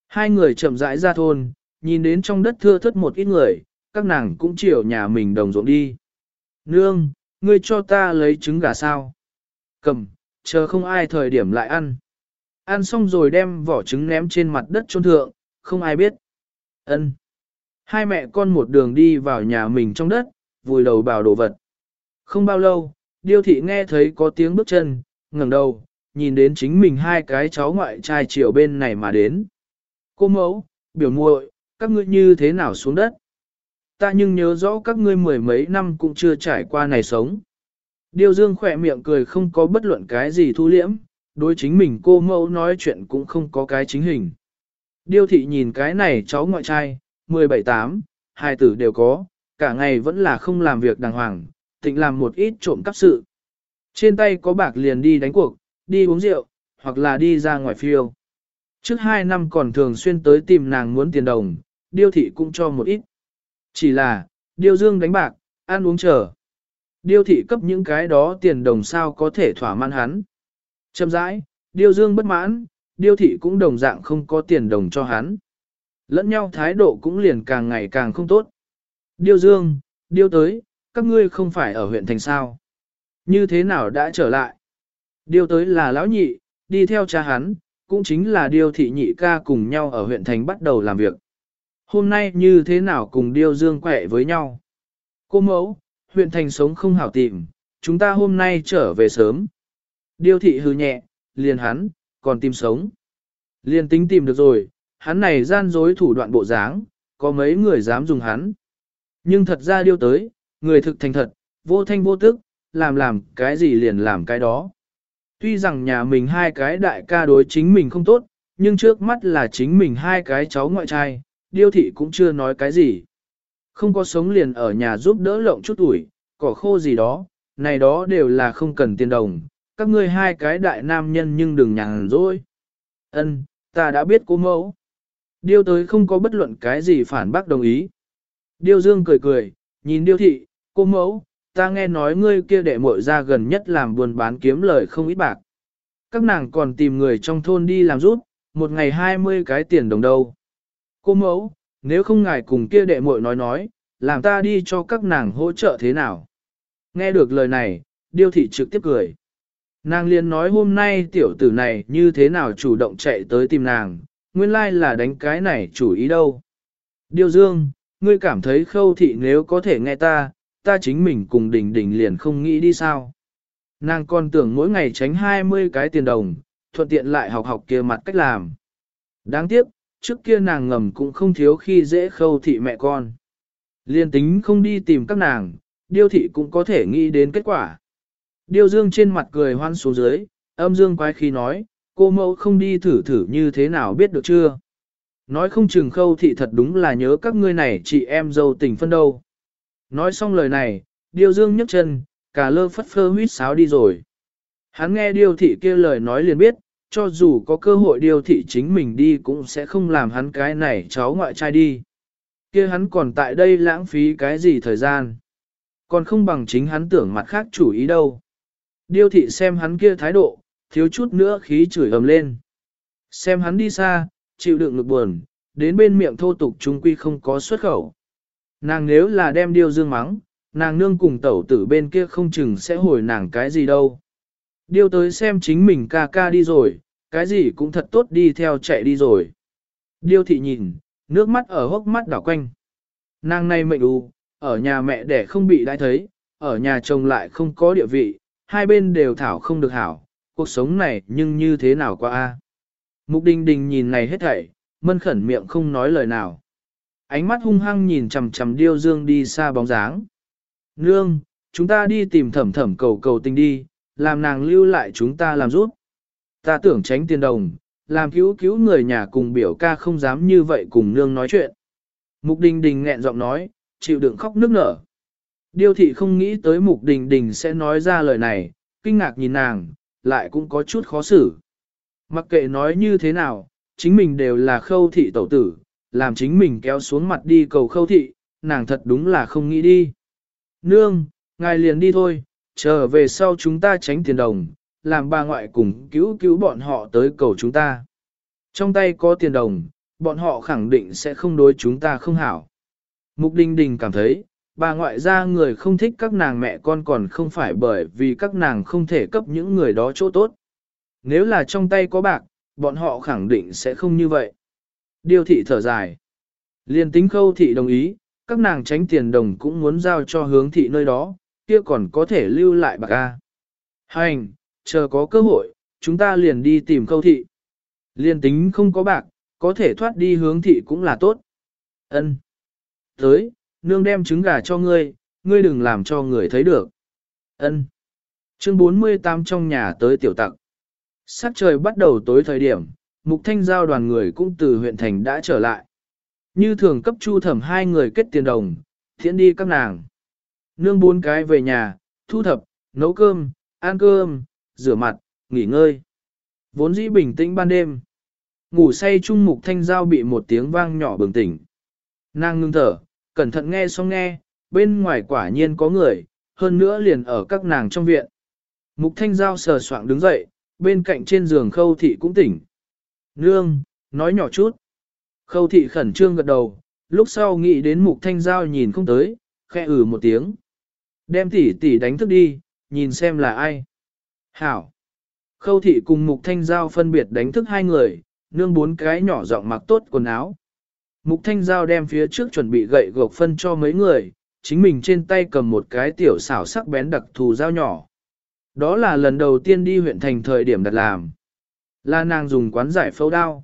Hai người chậm rãi ra thôn, nhìn đến trong đất thưa thất một ít người, các nàng cũng chiều nhà mình đồng ruộng đi. Nương, ngươi cho ta lấy trứng gà sao? Cầm, chờ không ai thời điểm lại ăn. Ăn xong rồi đem vỏ trứng ném trên mặt đất trôn thượng, không ai biết. Ân. Hai mẹ con một đường đi vào nhà mình trong đất, vùi đầu bảo đồ vật. Không bao lâu, điêu thị nghe thấy có tiếng bước chân, ngẩng đầu, nhìn đến chính mình hai cái cháu ngoại trai chiều bên này mà đến. Cô mẫu, biểu muội, các ngươi như thế nào xuống đất? Ta nhưng nhớ rõ các ngươi mười mấy năm cũng chưa trải qua này sống. Điêu dương khỏe miệng cười không có bất luận cái gì thu liễm, đối chính mình cô mẫu nói chuyện cũng không có cái chính hình. Điêu thị nhìn cái này cháu ngoại trai, 17-8, hai tử đều có, cả ngày vẫn là không làm việc đàng hoàng, tịnh làm một ít trộm cắp sự. Trên tay có bạc liền đi đánh cuộc, đi uống rượu, hoặc là đi ra ngoài phiêu. Trước hai năm còn thường xuyên tới tìm nàng muốn tiền đồng, điêu thị cũng cho một ít. Chỉ là, điêu dương đánh bạc, ăn uống chờ. Điêu thị cấp những cái đó tiền đồng sao có thể thỏa mãn hắn. Chậm rãi, điêu dương bất mãn, điêu thị cũng đồng dạng không có tiền đồng cho hắn. Lẫn nhau thái độ cũng liền càng ngày càng không tốt. Điêu dương, điêu tới, các ngươi không phải ở huyện thành sao. Như thế nào đã trở lại? Điêu tới là lão nhị, đi theo cha hắn, cũng chính là điêu thị nhị ca cùng nhau ở huyện thành bắt đầu làm việc. Hôm nay như thế nào cùng điêu dương quẹ với nhau? Cô mẫu, huyện thành sống không hảo tìm, chúng ta hôm nay trở về sớm. Điêu thị hư nhẹ, liền hắn, còn tìm sống. Liền tính tìm được rồi, hắn này gian dối thủ đoạn bộ dáng, có mấy người dám dùng hắn. Nhưng thật ra điêu tới, người thực thành thật, vô thanh vô tức, làm làm cái gì liền làm cái đó. Tuy rằng nhà mình hai cái đại ca đối chính mình không tốt, nhưng trước mắt là chính mình hai cái cháu ngoại trai, điêu thị cũng chưa nói cái gì. Không có sống liền ở nhà giúp đỡ lộng chút tuổi, cỏ khô gì đó, này đó đều là không cần tiền đồng, các ngươi hai cái đại nam nhân nhưng đừng nhàn rỗi. Ân, ta đã biết cô mẫu. Điêu tới không có bất luận cái gì phản bác đồng ý. Điêu dương cười cười, nhìn điêu thị, cô mẫu, ta nghe nói ngươi kia đệ muội ra gần nhất làm buôn bán kiếm lời không ít bạc. Các nàng còn tìm người trong thôn đi làm rút, một ngày 20 cái tiền đồng đâu. Cô mẫu, nếu không ngài cùng kia đệ muội nói nói, làm ta đi cho các nàng hỗ trợ thế nào. Nghe được lời này, điêu thị trực tiếp cười. Nàng liền nói hôm nay tiểu tử này như thế nào chủ động chạy tới tìm nàng, nguyên lai là đánh cái này chủ ý đâu. Điêu dương, ngươi cảm thấy khâu thị nếu có thể nghe ta, ta chính mình cùng Đỉnh Đỉnh liền không nghĩ đi sao. Nàng còn tưởng mỗi ngày tránh 20 cái tiền đồng, thuận tiện lại học học kia mặt cách làm. Đáng tiếc, trước kia nàng ngầm cũng không thiếu khi dễ khâu thị mẹ con. Liên tính không đi tìm các nàng, điêu thị cũng có thể nghĩ đến kết quả. Điêu dương trên mặt cười hoan xuống dưới, âm dương quái khi nói, cô mẫu không đi thử thử như thế nào biết được chưa? Nói không chừng khâu thị thật đúng là nhớ các ngươi này chị em dâu tình phân đâu. Nói xong lời này, điêu dương nhấc chân, cả lơ phất phơ huýt sáo đi rồi. Hắn nghe điêu thị kia lời nói liền biết, cho dù có cơ hội điêu thị chính mình đi cũng sẽ không làm hắn cái này cháu ngoại trai đi. kia hắn còn tại đây lãng phí cái gì thời gian. Còn không bằng chính hắn tưởng mặt khác chủ ý đâu. Điêu thị xem hắn kia thái độ, thiếu chút nữa khí chửi ầm lên. Xem hắn đi xa, chịu đựng lực buồn, đến bên miệng thô tục trung quy không có xuất khẩu. Nàng nếu là đem điêu dương mắng, nàng nương cùng tẩu tử bên kia không chừng sẽ hồi nàng cái gì đâu. Điêu tới xem chính mình ca ca đi rồi, cái gì cũng thật tốt đi theo chạy đi rồi. Điêu thị nhìn, nước mắt ở hốc mắt đảo quanh. Nàng này mệnh u, ở nhà mẹ đẻ không bị đãi thấy, ở nhà chồng lại không có địa vị, hai bên đều thảo không được hảo, cuộc sống này nhưng như thế nào qua a? Mục đình đình nhìn này hết thảy, mân khẩn miệng không nói lời nào. Ánh mắt hung hăng nhìn chằm chằm điêu dương đi xa bóng dáng. Nương, chúng ta đi tìm thẩm thẩm cầu cầu tình đi, làm nàng lưu lại chúng ta làm rút. Ta tưởng tránh tiền đồng, làm cứu cứu người nhà cùng biểu ca không dám như vậy cùng nương nói chuyện. Mục đình đình nghẹn giọng nói, chịu đựng khóc nước nở. Điêu thị không nghĩ tới mục đình đình sẽ nói ra lời này, kinh ngạc nhìn nàng, lại cũng có chút khó xử. Mặc kệ nói như thế nào, chính mình đều là khâu thị tẩu tử, làm chính mình kéo xuống mặt đi cầu khâu thị, nàng thật đúng là không nghĩ đi. Nương, ngài liền đi thôi, chờ về sau chúng ta tránh tiền đồng, làm bà ngoại cùng cứu cứu bọn họ tới cầu chúng ta. Trong tay có tiền đồng, bọn họ khẳng định sẽ không đối chúng ta không hảo. Mục Đình Đình cảm thấy, bà ngoại gia người không thích các nàng mẹ con còn không phải bởi vì các nàng không thể cấp những người đó chỗ tốt. Nếu là trong tay có bạc, bọn họ khẳng định sẽ không như vậy. Điều thị thở dài. Liên tính khâu thị đồng ý, các nàng tránh tiền đồng cũng muốn giao cho hướng thị nơi đó, kia còn có thể lưu lại bạc A. Hành, chờ có cơ hội, chúng ta liền đi tìm khâu thị. Liên tính không có bạc, có thể thoát đi hướng thị cũng là tốt. Ân. Tới, nương đem trứng gà cho ngươi, ngươi đừng làm cho người thấy được. Ân. Chương 48 trong nhà tới tiểu tặc. Sắc trời bắt đầu tối thời điểm, mục thanh giao đoàn người cũng từ huyện thành đã trở lại. Như thường cấp chu thẩm hai người kết tiền đồng, thiện đi các nàng. Nương bốn cái về nhà, thu thập, nấu cơm, ăn cơm, rửa mặt, nghỉ ngơi. Vốn dĩ bình tĩnh ban đêm. Ngủ say chung mục thanh giao bị một tiếng vang nhỏ bừng tỉnh. Nàng ngưng thở, cẩn thận nghe xong nghe, bên ngoài quả nhiên có người, hơn nữa liền ở các nàng trong viện. Mục thanh giao sờ soạng đứng dậy, bên cạnh trên giường khâu thị cũng tỉnh. Nương, nói nhỏ chút. Khâu thị khẩn trương gật đầu, lúc sau nghĩ đến mục thanh giao nhìn không tới, khẽ ử ừ một tiếng. Đem tỷ tỷ đánh thức đi, nhìn xem là ai. Hảo. Khâu thị cùng mục thanh giao phân biệt đánh thức hai người, nương bốn cái nhỏ giọng mặc tốt quần áo. Mục thanh giao đem phía trước chuẩn bị gậy gộc phân cho mấy người, chính mình trên tay cầm một cái tiểu xảo sắc bén đặc thù dao nhỏ. Đó là lần đầu tiên đi huyện thành thời điểm đặt làm. Là nàng dùng quán giải phẫu đao.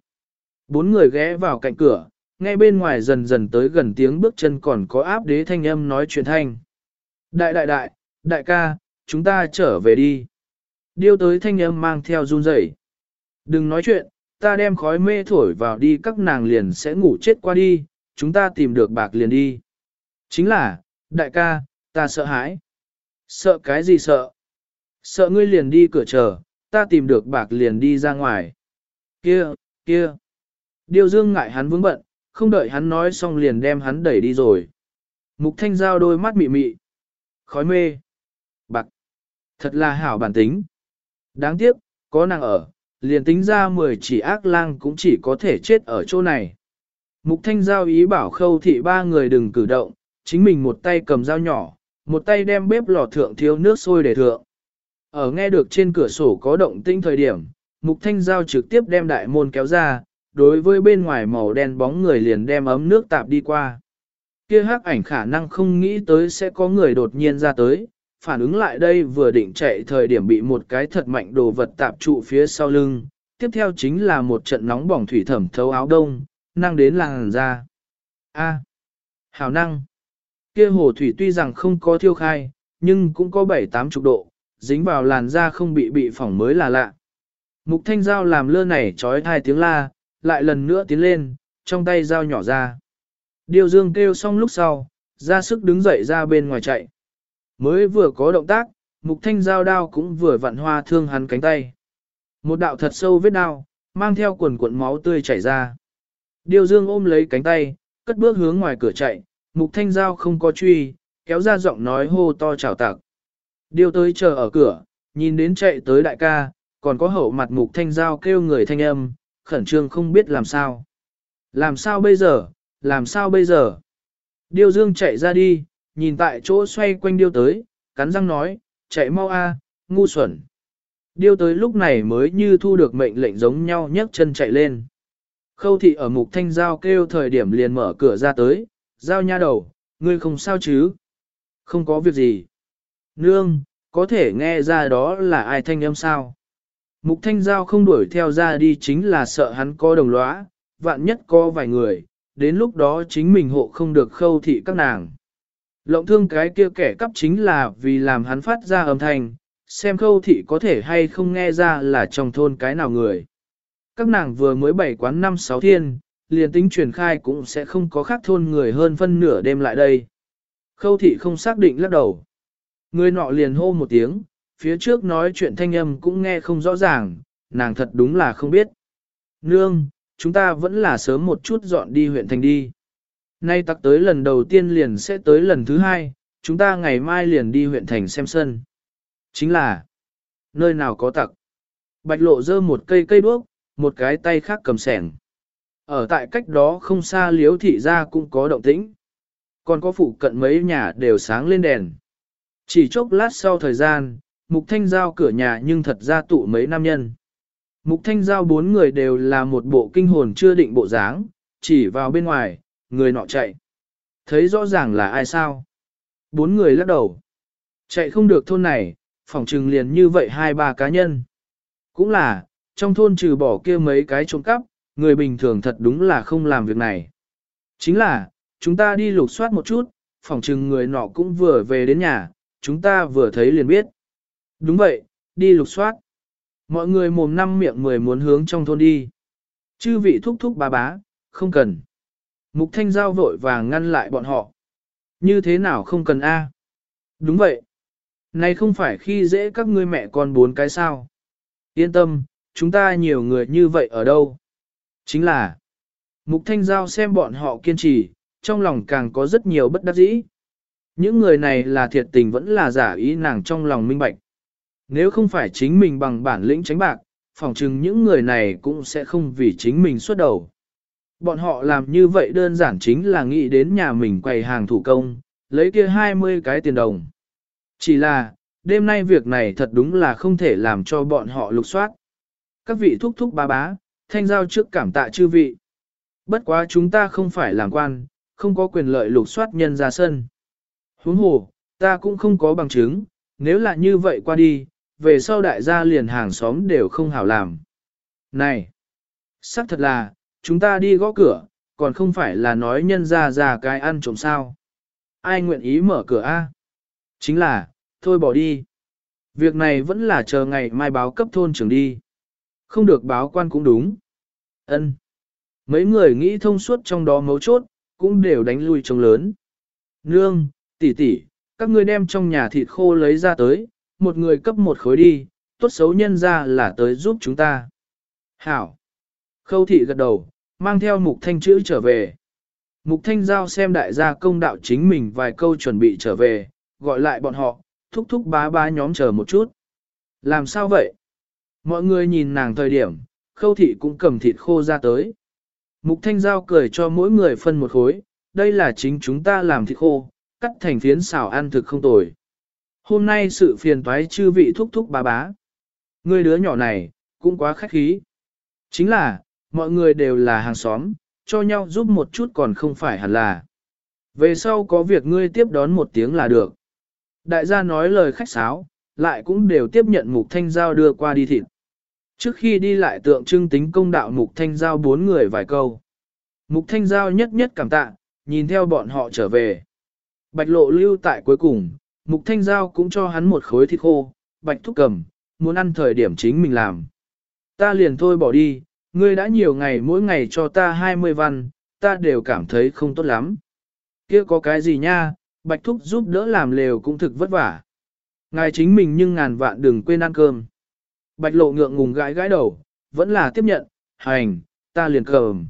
Bốn người ghé vào cạnh cửa, ngay bên ngoài dần dần tới gần tiếng bước chân còn có áp đế thanh âm nói chuyện thanh. Đại đại đại, đại ca, chúng ta trở về đi. Điêu tới thanh âm mang theo run rẩy. Đừng nói chuyện, ta đem khói mê thổi vào đi các nàng liền sẽ ngủ chết qua đi, chúng ta tìm được bạc liền đi. Chính là, đại ca, ta sợ hãi. Sợ cái gì sợ? Sợ ngươi liền đi cửa chờ, ta tìm được bạc liền đi ra ngoài. Kia, kia. Điều dương ngại hắn vướng bận, không đợi hắn nói xong liền đem hắn đẩy đi rồi. Mục thanh giao đôi mắt mị mị. Khói mê. Bạc. Thật là hảo bản tính. Đáng tiếc, có nàng ở, liền tính ra 10 chỉ ác lang cũng chỉ có thể chết ở chỗ này. Mục thanh giao ý bảo khâu thị ba người đừng cử động, chính mình một tay cầm dao nhỏ, một tay đem bếp lò thượng thiếu nước sôi để thượng. Ở nghe được trên cửa sổ có động tĩnh thời điểm, mục thanh giao trực tiếp đem đại môn kéo ra, đối với bên ngoài màu đen bóng người liền đem ấm nước tạp đi qua. Kia hắc ảnh khả năng không nghĩ tới sẽ có người đột nhiên ra tới, phản ứng lại đây vừa định chạy thời điểm bị một cái thật mạnh đồ vật tạp trụ phía sau lưng, tiếp theo chính là một trận nóng bỏng thủy thẩm thấu áo đông, năng đến làng ra. A. hào năng. Kia hồ thủy tuy rằng không có thiêu khai, nhưng cũng có 7-8 chục độ, dính vào làn da không bị bị phỏng mới là lạ. Mục thanh dao làm lơ này trói thai tiếng la, lại lần nữa tiến lên, trong tay dao nhỏ ra. Điều dương kêu xong lúc sau, ra sức đứng dậy ra bên ngoài chạy. Mới vừa có động tác, mục thanh dao đao cũng vừa vặn hoa thương hắn cánh tay. Một đạo thật sâu vết đao, mang theo quần cuộn máu tươi chảy ra. Điều dương ôm lấy cánh tay, cất bước hướng ngoài cửa chạy, mục thanh dao không có truy, kéo ra giọng nói hô to chào tạc. Điều tới chờ ở cửa, nhìn đến chạy tới đại ca, còn có hậu mặt mục thanh dao kêu người thanh âm, khẩn trương không biết làm sao. Làm sao bây giờ, làm sao bây giờ? Điêu dương chạy ra đi, nhìn tại chỗ xoay quanh điêu tới, cắn răng nói, chạy mau a, ngu xuẩn. Điêu tới lúc này mới như thu được mệnh lệnh giống nhau nhấc chân chạy lên. Khâu thị ở mục thanh giao kêu thời điểm liền mở cửa ra tới, giao nha đầu, ngươi không sao chứ? Không có việc gì. Nương, có thể nghe ra đó là ai thanh âm sao? Mục thanh giao không đuổi theo ra đi chính là sợ hắn có đồng lõa, vạn nhất có vài người, đến lúc đó chính mình hộ không được khâu thị các nàng. Lộng thương cái kia kẻ cắp chính là vì làm hắn phát ra âm thanh, xem khâu thị có thể hay không nghe ra là trong thôn cái nào người. Các nàng vừa mới bảy quán năm sáu thiên, liền tính truyền khai cũng sẽ không có khác thôn người hơn phân nửa đêm lại đây. Khâu thị không xác định lắc đầu. Người nọ liền hô một tiếng, phía trước nói chuyện thanh âm cũng nghe không rõ ràng, nàng thật đúng là không biết. Nương, chúng ta vẫn là sớm một chút dọn đi huyện thành đi. Nay tặc tới lần đầu tiên liền sẽ tới lần thứ hai, chúng ta ngày mai liền đi huyện thành xem sân. Chính là, nơi nào có tặc. Bạch lộ dơ một cây cây đuốc, một cái tay khác cầm sẻng. Ở tại cách đó không xa liếu thị ra cũng có động tĩnh. Còn có phụ cận mấy nhà đều sáng lên đèn. Chỉ chốc lát sau thời gian, Mục Thanh Giao cửa nhà nhưng thật ra tụ mấy nam nhân. Mục Thanh Giao bốn người đều là một bộ kinh hồn chưa định bộ dáng, chỉ vào bên ngoài, người nọ chạy. Thấy rõ ràng là ai sao? Bốn người lắc đầu. Chạy không được thôn này, phòng trừng liền như vậy hai ba cá nhân. Cũng là, trong thôn trừ bỏ kia mấy cái trộm cắp, người bình thường thật đúng là không làm việc này. Chính là, chúng ta đi lục soát một chút, phòng trừng người nọ cũng vừa về đến nhà, chúng ta vừa thấy liền biết. Đúng vậy, đi lục soát. Mọi người mồm năm miệng mười muốn hướng trong thôn đi. Chư vị thúc thúc bá bá, không cần. Mục thanh giao vội vàng ngăn lại bọn họ. Như thế nào không cần A? Đúng vậy. Này không phải khi dễ các ngươi mẹ con bốn cái sao. Yên tâm, chúng ta nhiều người như vậy ở đâu? Chính là, Mục Thanh Giao xem bọn họ kiên trì, trong lòng càng có rất nhiều bất đắc dĩ. Những người này là thiệt tình vẫn là giả ý nàng trong lòng minh bạch. Nếu không phải chính mình bằng bản lĩnh tránh bạc, phỏng chừng những người này cũng sẽ không vì chính mình xuất đầu. Bọn họ làm như vậy đơn giản chính là nghĩ đến nhà mình quầy hàng thủ công, lấy kia 20 cái tiền đồng. Chỉ là, đêm nay việc này thật đúng là không thể làm cho bọn họ lục soát. Các vị thúc thúc bá bá, thanh giao trước cảm tạ chư vị. Bất quá chúng ta không phải làm quan, không có quyền lợi lục soát nhân ra sân. Huống hồ, ta cũng không có bằng chứng, nếu là như vậy qua đi, về sau đại gia liền hàng xóm đều không hảo làm. Này, xác thật là, chúng ta đi gõ cửa, còn không phải là nói nhân ra ra cái ăn trộm sao. Ai nguyện ý mở cửa a? Chính là, thôi bỏ đi. Việc này vẫn là chờ ngày mai báo cấp thôn trưởng đi. Không được báo quan cũng đúng. Ân. Mấy người nghĩ thông suốt trong đó mấu chốt, cũng đều đánh lui trông lớn. Nương, tỷ tỷ, các ngươi đem trong nhà thịt khô lấy ra tới, một người cấp một khối đi, tốt xấu nhân ra là tới giúp chúng ta. Hảo. Khâu thị gật đầu, mang theo mục thanh chữ trở về. Mục thanh giao xem đại gia công đạo chính mình vài câu chuẩn bị trở về, gọi lại bọn họ, thúc thúc bá bá nhóm chờ một chút. Làm sao vậy? Mọi người nhìn nàng thời điểm, khâu thị cũng cầm thịt khô ra tới. Mục thanh giao cười cho mỗi người phân một khối, đây là chính chúng ta làm thịt khô, cắt thành phiến xào ăn thực không tồi. Hôm nay sự phiền toái chư vị thúc thúc bá bá. Người đứa nhỏ này, cũng quá khách khí. Chính là, mọi người đều là hàng xóm, cho nhau giúp một chút còn không phải hẳn là. Về sau có việc ngươi tiếp đón một tiếng là được. Đại gia nói lời khách sáo, lại cũng đều tiếp nhận mục thanh giao đưa qua đi thịt. Trước khi đi lại tượng trưng tính công đạo mục thanh giao bốn người vài câu. Mục thanh giao nhất nhất cảm tạ, nhìn theo bọn họ trở về. Bạch lộ lưu tại cuối cùng, mục thanh giao cũng cho hắn một khối thịt khô, bạch thúc cầm, muốn ăn thời điểm chính mình làm. Ta liền thôi bỏ đi, ngươi đã nhiều ngày mỗi ngày cho ta 20 văn, ta đều cảm thấy không tốt lắm. Kia có cái gì nha, bạch thúc giúp đỡ làm lều cũng thực vất vả. Ngài chính mình nhưng ngàn vạn đừng quên ăn cơm. Bạch lộ ngượng ngùng gãi gãi đầu, vẫn là tiếp nhận, hành, ta liền cầm.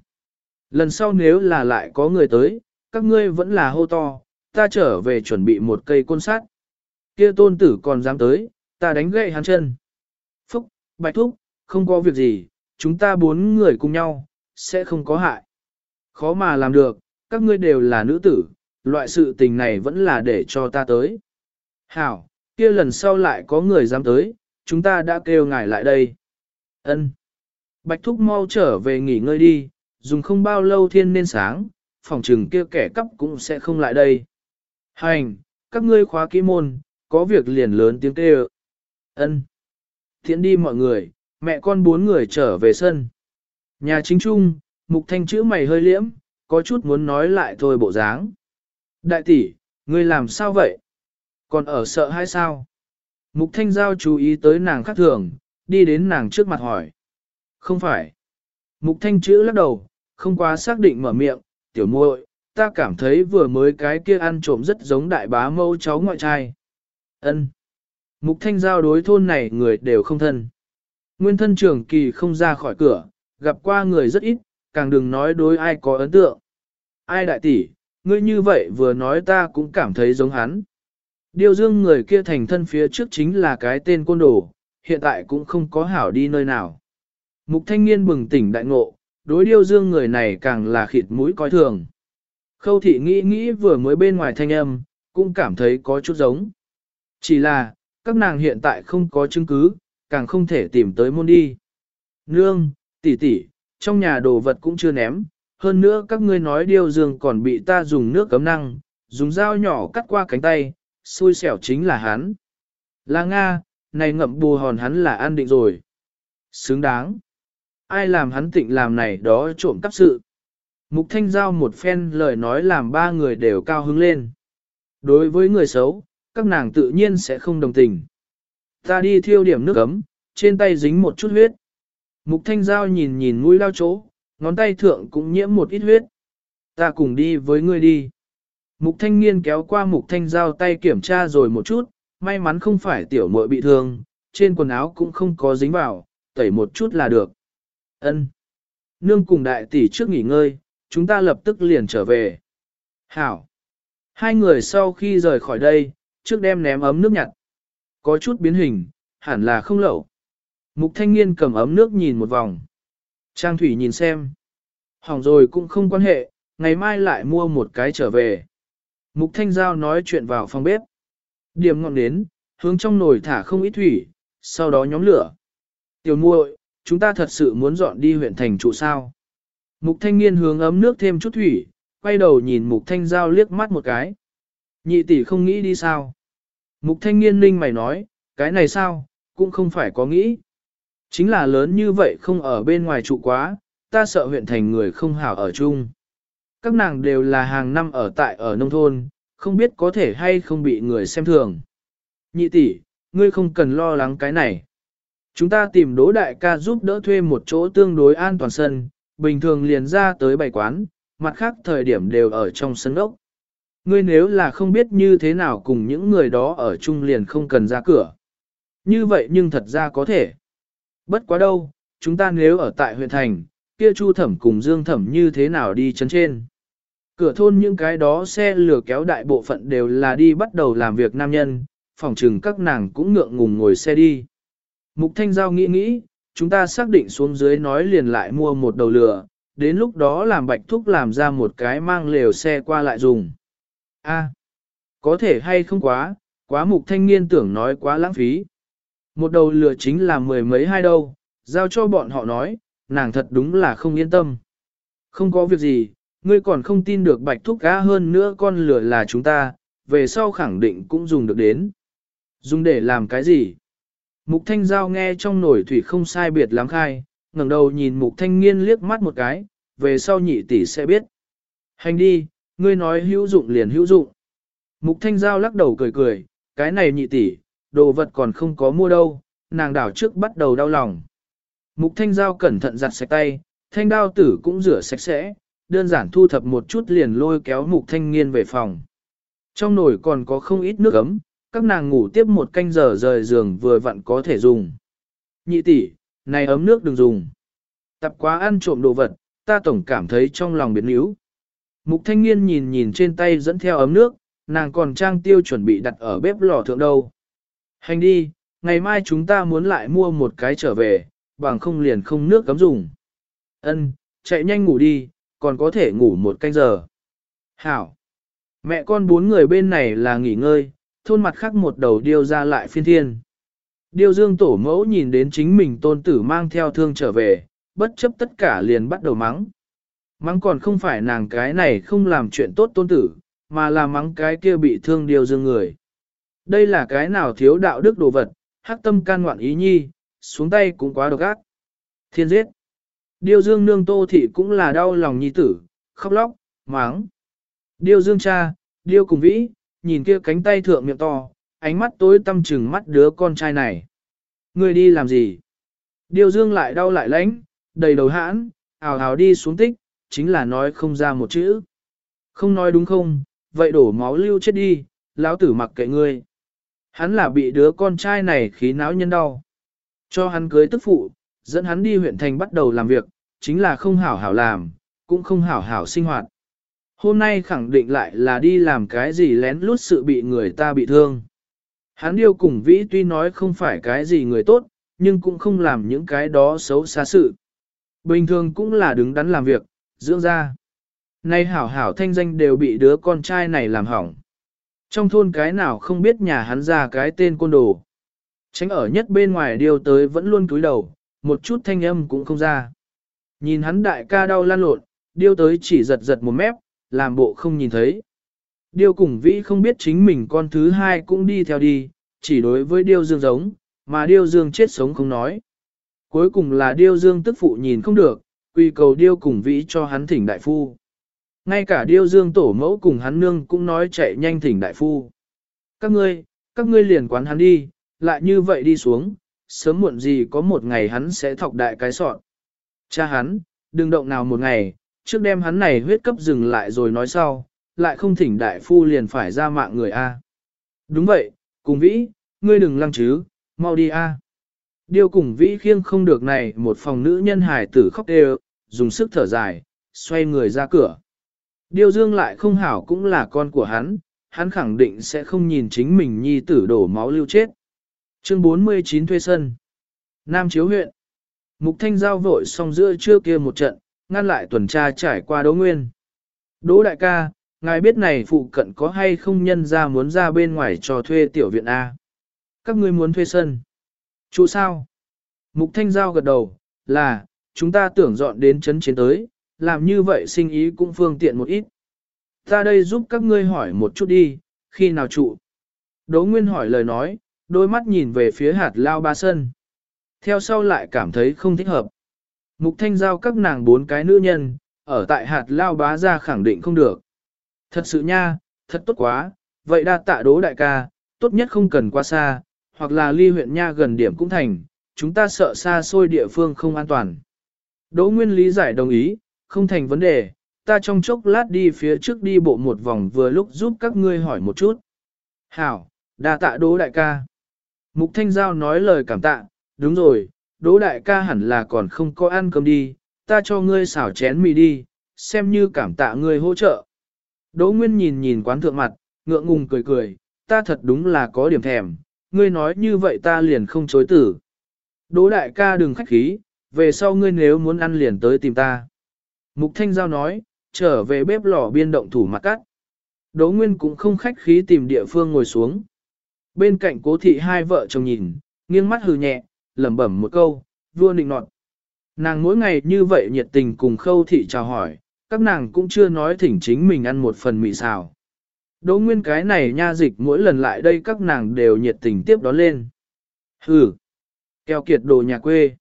Lần sau nếu là lại có người tới, các ngươi vẫn là hô to, ta trở về chuẩn bị một cây côn sắt. Kia tôn tử còn dám tới, ta đánh gậy hắn chân. Phúc, bạch thúc, không có việc gì, chúng ta bốn người cùng nhau, sẽ không có hại. Khó mà làm được, các ngươi đều là nữ tử, loại sự tình này vẫn là để cho ta tới. Hảo, kia lần sau lại có người dám tới, chúng ta đã kêu ngài lại đây. Ân. Bạch Thúc mau trở về nghỉ ngơi đi, dùng không bao lâu thiên nên sáng, phòng trừng kia kẻ cắp cũng sẽ không lại đây. Hành, các ngươi khóa kỹ môn, có việc liền lớn tiếng kêu. Ân. Thiện đi mọi người, mẹ con bốn người trở về sân. Nhà chính trung, mục thanh chữ mày hơi liễm, có chút muốn nói lại thôi bộ dáng. Đại tỷ, ngươi làm sao vậy? Còn ở sợ hay sao? Mục thanh giao chú ý tới nàng khác thường, đi đến nàng trước mặt hỏi. Không phải. Mục thanh chữ lắc đầu, không quá xác định mở miệng, tiểu muội, ta cảm thấy vừa mới cái kia ăn trộm rất giống đại bá mâu cháu ngoại trai. Ân. Mục thanh giao đối thôn này người đều không thân. Nguyên thân trưởng kỳ không ra khỏi cửa, gặp qua người rất ít, càng đừng nói đối ai có ấn tượng. Ai đại tỷ, ngươi như vậy vừa nói ta cũng cảm thấy giống hắn. Điều dương người kia thành thân phía trước chính là cái tên côn đồ, hiện tại cũng không có hảo đi nơi nào. Mục thanh niên bừng tỉnh đại ngộ, đối điêu dương người này càng là khịt mũi coi thường. Khâu thị nghĩ nghĩ vừa mới bên ngoài thanh âm, cũng cảm thấy có chút giống. Chỉ là, các nàng hiện tại không có chứng cứ, càng không thể tìm tới môn đi. Nương, tỷ tỷ, trong nhà đồ vật cũng chưa ném, hơn nữa các ngươi nói điêu dương còn bị ta dùng nước cấm năng, dùng dao nhỏ cắt qua cánh tay, xui xẻo chính là hắn. Là Nga, này ngậm bù hòn hắn là an định rồi. Xứng đáng. Ai làm hắn tịnh làm này đó trộm cắp sự. Mục Thanh Giao một phen lời nói làm ba người đều cao hứng lên. Đối với người xấu, các nàng tự nhiên sẽ không đồng tình. Ta đi thiêu điểm nước ấm, trên tay dính một chút huyết. Mục Thanh Giao nhìn nhìn mũi lao chỗ, ngón tay thượng cũng nhiễm một ít huyết. Ta cùng đi với ngươi đi. Mục Thanh Nghiên kéo qua Mục Thanh Giao tay kiểm tra rồi một chút, may mắn không phải tiểu muội bị thương, trên quần áo cũng không có dính vào, tẩy một chút là được. Ân. Nương cùng đại tỷ trước nghỉ ngơi, chúng ta lập tức liền trở về. Hảo. Hai người sau khi rời khỏi đây, trước đem ném ấm nước nhặt. Có chút biến hình, hẳn là không lậu. Mục thanh niên cầm ấm nước nhìn một vòng. Trang thủy nhìn xem. Hỏng rồi cũng không quan hệ, ngày mai lại mua một cái trở về. Mục thanh giao nói chuyện vào phòng bếp. Điểm ngọn nến, hướng trong nồi thả không ít thủy, sau đó nhóm lửa. Tiểu muội, chúng ta thật sự muốn dọn đi huyện thành trụ sao. Mục thanh niên hướng ấm nước thêm chút thủy, quay đầu nhìn mục thanh giao liếc mắt một cái. Nhị tỷ không nghĩ đi sao? Mục thanh niên ninh mày nói, cái này sao, cũng không phải có nghĩ. Chính là lớn như vậy không ở bên ngoài trụ quá, ta sợ huyện thành người không hảo ở chung. Các nàng đều là hàng năm ở tại ở nông thôn, không biết có thể hay không bị người xem thường. Nhị tỷ, ngươi không cần lo lắng cái này. Chúng ta tìm đỗ đại ca giúp đỡ thuê một chỗ tương đối an toàn sân, bình thường liền ra tới bày quán, mặt khác thời điểm đều ở trong sân ốc. Ngươi nếu là không biết như thế nào cùng những người đó ở chung liền không cần ra cửa. Như vậy nhưng thật ra có thể. Bất quá đâu, chúng ta nếu ở tại huyện thành, kia chu thẩm cùng dương thẩm như thế nào đi chấn trên. Cửa thôn những cái đó xe lửa kéo đại bộ phận đều là đi bắt đầu làm việc nam nhân, phòng trừng các nàng cũng ngượng ngùng ngồi xe đi. Mục Thanh Giao nghĩ nghĩ, chúng ta xác định xuống dưới nói liền lại mua một đầu lửa, đến lúc đó làm bạch thúc làm ra một cái mang lều xe qua lại dùng. A, có thể hay không quá, quá mục thanh niên tưởng nói quá lãng phí. Một đầu lửa chính là mười mấy hai đâu, giao cho bọn họ nói, nàng thật đúng là không yên tâm. Không có việc gì, ngươi còn không tin được bạch thúc cá hơn nữa con lửa là chúng ta, về sau khẳng định cũng dùng được đến. Dùng để làm cái gì? Mục thanh giao nghe trong nổi thủy không sai biệt lắm khai, ngẩng đầu nhìn mục thanh nghiên liếc mắt một cái, về sau nhị tỷ sẽ biết. Hành đi, ngươi nói hữu dụng liền hữu dụng. Mục thanh giao lắc đầu cười cười, cái này nhị tỷ, đồ vật còn không có mua đâu, nàng đảo trước bắt đầu đau lòng. Mục thanh giao cẩn thận giặt sạch tay, thanh đao tử cũng rửa sạch sẽ, đơn giản thu thập một chút liền lôi kéo mục thanh nghiên về phòng. Trong nồi còn có không ít nước ấm, các nàng ngủ tiếp một canh giờ rời giường vừa vặn có thể dùng. Nhị tỷ, này ấm nước đừng dùng. Tập quá ăn trộm đồ vật, ta tổng cảm thấy trong lòng biến yếu. Mục thanh niên nhìn nhìn trên tay dẫn theo ấm nước, nàng còn trang tiêu chuẩn bị đặt ở bếp lò thượng đâu. Hành đi, ngày mai chúng ta muốn lại mua một cái trở về, bằng không liền không nước cấm dùng. Ân, chạy nhanh ngủ đi, còn có thể ngủ một canh giờ. Hảo. Mẹ con bốn người bên này là nghỉ ngơi, thôn mặt khác một đầu điêu ra lại phiên thiên. Điêu dương tổ mẫu nhìn đến chính mình tôn tử mang theo thương trở về, bất chấp tất cả liền bắt đầu mắng. Mắng còn không phải nàng cái này không làm chuyện tốt tôn tử, mà là mắng cái kia bị thương điều dương người. Đây là cái nào thiếu đạo đức đồ vật, hắc tâm can ngoạn ý nhi, xuống tay cũng quá độc ác. Thiên giết. Điêu dương nương tô thị cũng là đau lòng nhi tử, khóc lóc, mắng. Điêu dương cha, điêu cùng vĩ, nhìn kia cánh tay thượng miệng to, ánh mắt tối tâm trừng mắt đứa con trai này. Người đi làm gì? Điêu dương lại đau lại lãnh, đầy đầu hãn, ào ào đi xuống tích, chính là nói không ra một chữ. Không nói đúng không, vậy đổ máu lưu chết đi, lão tử mặc kệ ngươi. Hắn là bị đứa con trai này khí não nhân đau. Cho hắn cưới tức phụ, dẫn hắn đi huyện thành bắt đầu làm việc, chính là không hảo hảo làm, cũng không hảo hảo sinh hoạt. Hôm nay khẳng định lại là đi làm cái gì lén lút sự bị người ta bị thương. Hắn điêu cùng vĩ tuy nói không phải cái gì người tốt, nhưng cũng không làm những cái đó xấu xa sự. Bình thường cũng là đứng đắn làm việc, dưỡng ra. Nay hảo hảo thanh danh đều bị đứa con trai này làm hỏng. Trong thôn cái nào không biết nhà hắn ra cái tên côn đồ. Tránh ở nhất bên ngoài điêu tới vẫn luôn cúi đầu, một chút thanh âm cũng không ra. Nhìn hắn đại ca đau lan lộn, điêu tới chỉ giật giật một mép, làm bộ không nhìn thấy. Điêu cùng vĩ không biết chính mình con thứ hai cũng đi theo đi, chỉ đối với điêu dương giống, mà điêu dương chết sống không nói. Cuối cùng là điêu dương tức phụ nhìn không được, quy cầu điêu cùng vĩ cho hắn thỉnh đại phu. Ngay cả điêu dương tổ mẫu cùng hắn nương cũng nói chạy nhanh thỉnh đại phu. Các ngươi, các ngươi liền quán hắn đi, lại như vậy đi xuống, sớm muộn gì có một ngày hắn sẽ thọc đại cái sọn. Cha hắn, đừng động nào một ngày, trước đêm hắn này huyết cấp dừng lại rồi nói sau, lại không thỉnh đại phu liền phải ra mạng người A. Đúng vậy, cùng vĩ, ngươi đừng lăng chứ, mau đi A. Điều cùng vĩ khiêng không được này một phòng nữ nhân hài tử khóc đều, dùng sức thở dài, xoay người ra cửa. Điêu dương lại không hảo cũng là con của hắn, hắn khẳng định sẽ không nhìn chính mình nhi tử đổ máu lưu chết. Chương 49 thuê sân. Nam Chiếu huyện. Mục Thanh giao vội xong giữa trưa kia một trận, ngăn lại tuần tra trải qua Đỗ Nguyên. Đỗ đại ca, ngài biết này phụ cận có hay không nhân ra muốn ra bên ngoài cho thuê tiểu viện A. Các ngươi muốn thuê sân. Chủ sao? Mục Thanh giao gật đầu, là, chúng ta tưởng dọn đến chấn chiến tới, làm như vậy sinh ý cũng phương tiện một ít. Ta đây giúp các ngươi hỏi một chút đi, khi nào trụ? Đỗ Nguyên hỏi lời nói, đôi mắt nhìn về phía hạt lao ba sân. Theo sau lại cảm thấy không thích hợp. Mục thanh giao các nàng bốn cái nữ nhân, ở tại hạt lao bá ra khẳng định không được. Thật sự nha, thật tốt quá, vậy đa tạ đố đại ca, tốt nhất không cần qua xa, hoặc là ly huyện nha gần điểm cũng thành, chúng ta sợ xa xôi địa phương không an toàn. Đỗ Nguyên lý giải đồng ý, không thành vấn đề, ta trong chốc lát đi phía trước đi bộ một vòng vừa lúc giúp các ngươi hỏi một chút. Hảo, đa tạ đỗ đại ca. Mục Thanh Giao nói lời cảm tạ, đúng rồi, đỗ đại ca hẳn là còn không có ăn cơm đi, ta cho ngươi xảo chén mì đi, xem như cảm tạ ngươi hỗ trợ. Đỗ Nguyên nhìn nhìn quán thượng mặt, ngượng ngùng cười cười, ta thật đúng là có điểm thèm, ngươi nói như vậy ta liền không chối tử. Đỗ đại ca đừng khách khí, về sau ngươi nếu muốn ăn liền tới tìm ta. Mục Thanh Giao nói, trở về bếp lò biên động thủ mặt cắt. Đỗ Nguyên cũng không khách khí tìm địa phương ngồi xuống. Bên cạnh cố thị hai vợ chồng nhìn, nghiêng mắt hừ nhẹ, lẩm bẩm một câu, vua nịnh nọt. Nàng mỗi ngày như vậy nhiệt tình cùng khâu thị chào hỏi, các nàng cũng chưa nói thỉnh chính mình ăn một phần mì xào. Đỗ nguyên cái này nha dịch mỗi lần lại đây các nàng đều nhiệt tình tiếp đón lên. Hừ, keo kiệt đồ nhà quê.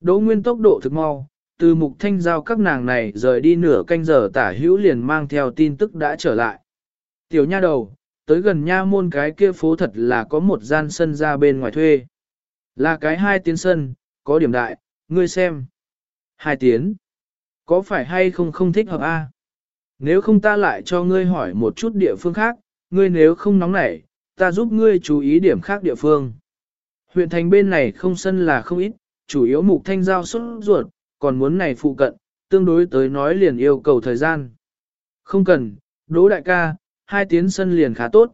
Đỗ nguyên tốc độ thực mau, từ mục thanh giao các nàng này rời đi nửa canh giờ tả hữu liền mang theo tin tức đã trở lại. Tiểu nha đầu, tới gần nha môn cái kia phố thật là có một gian sân ra bên ngoài thuê. Là cái hai tiến sân, có điểm đại, ngươi xem. Hai tiến. Có phải hay không không thích hợp a? Nếu không ta lại cho ngươi hỏi một chút địa phương khác, ngươi nếu không nóng nảy, ta giúp ngươi chú ý điểm khác địa phương. Huyện thành bên này không sân là không ít, chủ yếu mục thanh giao xuất ruột, còn muốn này phụ cận, tương đối tới nói liền yêu cầu thời gian. Không cần, đỗ đại ca, hai tiến sân liền khá tốt.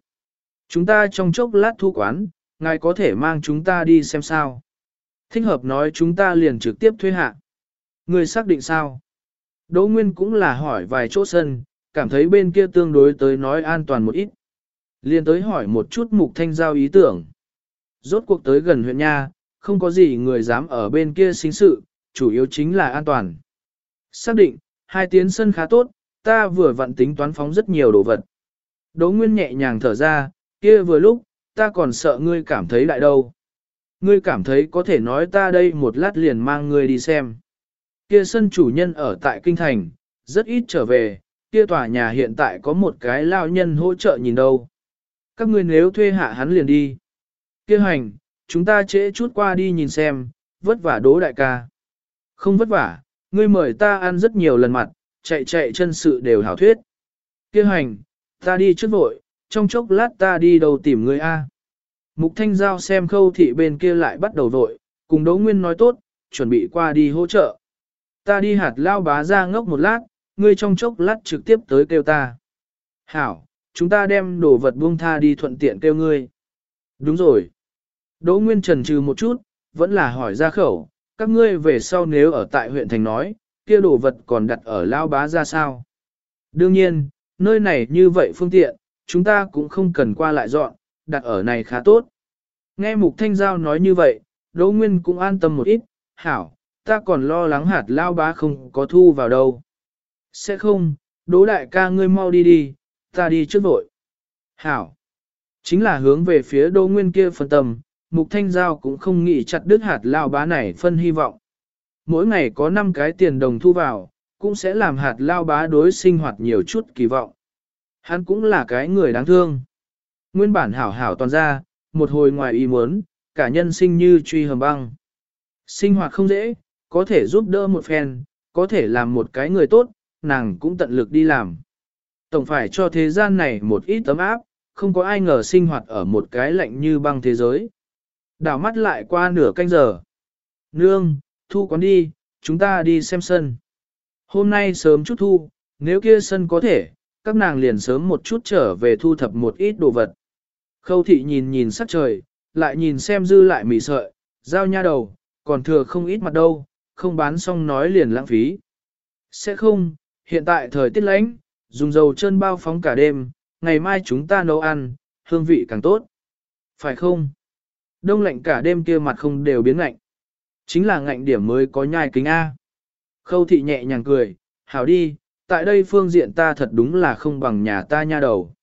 Chúng ta trong chốc lát thu quán, ngài có thể mang chúng ta đi xem sao. Thích hợp nói chúng ta liền trực tiếp thuê hạ. Người xác định sao? Đỗ Nguyên cũng là hỏi vài chỗ sân, cảm thấy bên kia tương đối tới nói an toàn một ít. Liền tới hỏi một chút mục thanh giao ý tưởng. Rốt cuộc tới gần huyện nha, không có gì người dám ở bên kia sinh sự, chủ yếu chính là an toàn. Xác định, hai tiến sân khá tốt, ta vừa vặn tính toán phóng rất nhiều đồ vật. Đỗ Nguyên nhẹ nhàng thở ra, kia vừa lúc, ta còn sợ ngươi cảm thấy đại đâu. Ngươi cảm thấy có thể nói ta đây một lát liền mang ngươi đi xem. Kia sân chủ nhân ở tại Kinh Thành, rất ít trở về, kia tòa nhà hiện tại có một cái lao nhân hỗ trợ nhìn đâu. Các ngươi nếu thuê hạ hắn liền đi. Kia hành, chúng ta trễ chút qua đi nhìn xem, vất vả đố đại ca. Không vất vả, ngươi mời ta ăn rất nhiều lần mặt, chạy chạy chân sự đều hảo thuyết. Kia hành, Ta đi trước vội, trong chốc lát ta đi đâu tìm ngươi A. Mục Thanh Giao xem khâu thị bên kia lại bắt đầu vội, cùng Đỗ Nguyên nói tốt, chuẩn bị qua đi hỗ trợ. Ta đi hạt lao bá ra ngốc một lát, ngươi trong chốc lát trực tiếp tới kêu ta. Hảo, chúng ta đem đồ vật buông tha đi thuận tiện kêu ngươi. Đúng rồi. Đỗ Nguyên trần trừ một chút, vẫn là hỏi ra khẩu, các ngươi về sau nếu ở tại huyện thành nói, kia đồ vật còn đặt ở lao bá ra sao? Đương nhiên, nơi này như vậy phương tiện, chúng ta cũng không cần qua lại dọn, đặt ở này khá tốt. Nghe Mục Thanh Giao nói như vậy, Đỗ Nguyên cũng an tâm một ít, hảo, ta còn lo lắng hạt lao bá không có thu vào đâu. Sẽ không, đố đại ca ngươi mau đi đi, ta đi trước vội. Hảo, chính là hướng về phía đô Nguyên kia phân tầm. Mục Thanh Giao cũng không nghĩ chặt đứt hạt lao bá này phân hy vọng. Mỗi ngày có 5 cái tiền đồng thu vào, cũng sẽ làm hạt lao bá đối sinh hoạt nhiều chút kỳ vọng. Hắn cũng là cái người đáng thương. Nguyên bản hảo hảo toàn ra, một hồi ngoài ý muốn, cả nhân sinh như truy hầm băng. Sinh hoạt không dễ, có thể giúp đỡ một phen, có thể làm một cái người tốt, nàng cũng tận lực đi làm. Tổng phải cho thế gian này một ít tấm áp, không có ai ngờ sinh hoạt ở một cái lạnh như băng thế giới. Đảo mắt lại qua nửa canh giờ. Nương, thu quán đi, chúng ta đi xem sân. Hôm nay sớm chút thu, nếu kia sân có thể, các nàng liền sớm một chút trở về thu thập một ít đồ vật. Khâu thị nhìn nhìn sắc trời, lại nhìn xem dư lại mì sợi, giao nha đầu, còn thừa không ít mặt đâu, không bán xong nói liền lãng phí. Sẽ không, hiện tại thời tiết lạnh, dùng dầu chân bao phóng cả đêm, ngày mai chúng ta nấu ăn, hương vị càng tốt. Phải không? Đông lạnh cả đêm kia mặt không đều biến lạnh. Chính là ngạnh điểm mới có nhai kính A. Khâu thị nhẹ nhàng cười, hảo đi, tại đây phương diện ta thật đúng là không bằng nhà ta nha đầu.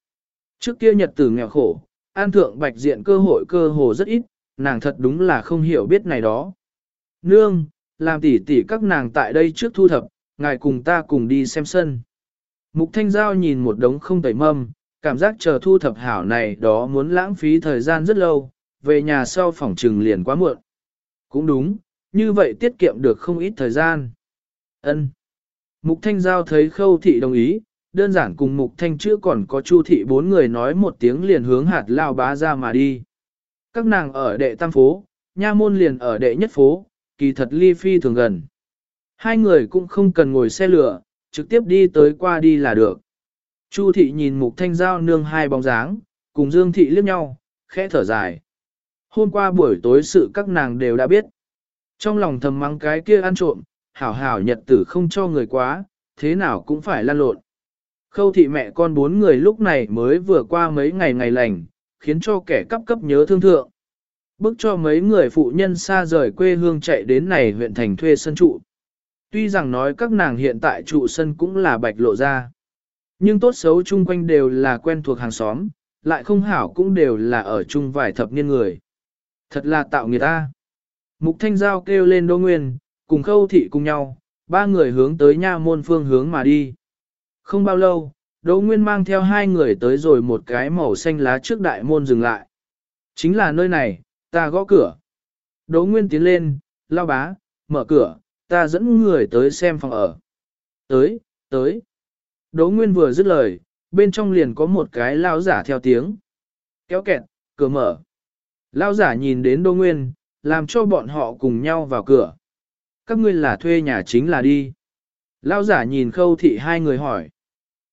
Trước kia nhật tử nghèo khổ, an thượng bạch diện cơ hội cơ hồ rất ít, nàng thật đúng là không hiểu biết này đó. Nương, làm tỉ tỉ các nàng tại đây trước thu thập, ngài cùng ta cùng đi xem sân. Mục Thanh Giao nhìn một đống không tẩy mâm, cảm giác chờ thu thập hảo này đó muốn lãng phí thời gian rất lâu, về nhà sau phòng trừng liền quá muộn. Cũng đúng, như vậy tiết kiệm được không ít thời gian. Ân. Mục Thanh Giao thấy khâu thị đồng ý, đơn giản cùng Mục Thanh chữa còn có Chu thị bốn người nói một tiếng liền hướng hạt lao bá ra mà đi. Các nàng ở đệ tam phố, nha môn liền ở đệ nhất phố, kỳ thật ly phi thường gần. Hai người cũng không cần ngồi xe lửa, trực tiếp đi tới qua đi là được. Chu thị nhìn Mục Thanh Giao nương hai bóng dáng, cùng Dương thị liếc nhau, khẽ thở dài. Hôm qua buổi tối sự các nàng đều đã biết. Trong lòng thầm mắng cái kia ăn trộm, hảo hảo nhật tử không cho người quá, thế nào cũng phải lan lộn. Khâu thị mẹ con bốn người lúc này mới vừa qua mấy ngày ngày lành, khiến cho kẻ cấp cấp nhớ thương thượng. Bức cho mấy người phụ nhân xa rời quê hương chạy đến này huyện thành thuê sân trụ. Tuy rằng nói các nàng hiện tại trụ sân cũng là bạch lộ ra. Nhưng tốt xấu chung quanh đều là quen thuộc hàng xóm, lại không hảo cũng đều là ở chung vài thập niên người. Thật là tạo người ta. Mục Thanh Giao kêu lên Đỗ Nguyên, cùng khâu thị cùng nhau, ba người hướng tới nha môn phương hướng mà đi. Không bao lâu, Đỗ Nguyên mang theo hai người tới rồi một cái màu xanh lá trước đại môn dừng lại. Chính là nơi này, ta gõ cửa. Đỗ Nguyên tiến lên, lao bá, mở cửa, ta dẫn người tới xem phòng ở. Tới, tới. Đỗ Nguyên vừa dứt lời, bên trong liền có một cái lao giả theo tiếng. Kéo kẹt, cửa mở. Lao giả nhìn đến Đỗ Nguyên, làm cho bọn họ cùng nhau vào cửa. Các ngươi là thuê nhà chính là đi. Lao giả nhìn khâu thị hai người hỏi.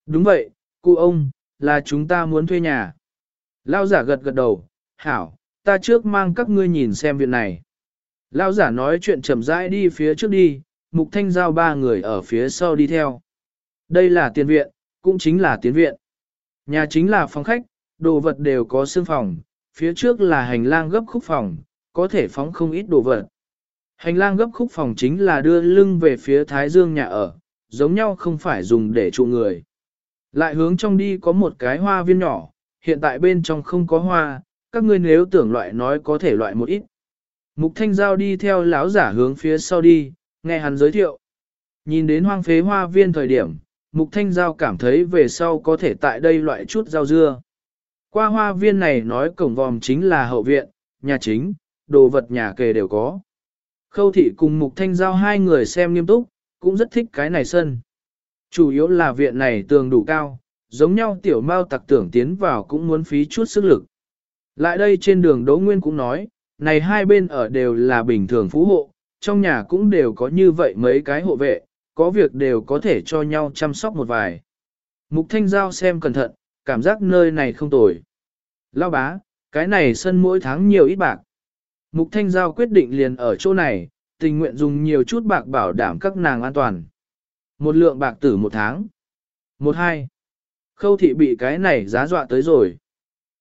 Đúng vậy, cụ ông, là chúng ta muốn thuê nhà. Lao giả gật gật đầu, hảo, ta trước mang các ngươi nhìn xem viện này. Lão giả nói chuyện chậm rãi đi phía trước đi, mục thanh giao ba người ở phía sau đi theo. Đây là tiền viện, cũng chính là tiến viện. Nhà chính là phòng khách, đồ vật đều có xương phòng, phía trước là hành lang gấp khúc phòng, có thể phóng không ít đồ vật. Hành lang gấp khúc phòng chính là đưa lưng về phía thái dương nhà ở, giống nhau không phải dùng để trụ người. Lại hướng trong đi có một cái hoa viên nhỏ, hiện tại bên trong không có hoa, các ngươi nếu tưởng loại nói có thể loại một ít. Mục Thanh Giao đi theo lão giả hướng phía sau đi, nghe hắn giới thiệu. Nhìn đến hoang phế hoa viên thời điểm, Mục Thanh Giao cảm thấy về sau có thể tại đây loại chút rau dưa. Qua hoa viên này nói cổng vòm chính là hậu viện, nhà chính, đồ vật nhà kề đều có. Khâu thị cùng Mục Thanh Giao hai người xem nghiêm túc, cũng rất thích cái này sân. Chủ yếu là viện này tường đủ cao, giống nhau tiểu mao tặc tưởng tiến vào cũng muốn phí chút sức lực. Lại đây trên đường Đỗ Nguyên cũng nói, này hai bên ở đều là bình thường phú hộ, trong nhà cũng đều có như vậy mấy cái hộ vệ, có việc đều có thể cho nhau chăm sóc một vài. Mục Thanh Giao xem cẩn thận, cảm giác nơi này không tồi. Lao bá, Cái này sân mỗi tháng nhiều ít bạc. Mục Thanh Giao quyết định liền ở chỗ này, tình nguyện dùng nhiều chút bạc bảo đảm các nàng an toàn. Một lượng bạc tử một tháng. Một hai. Khâu thị bị cái này giá dọa tới rồi.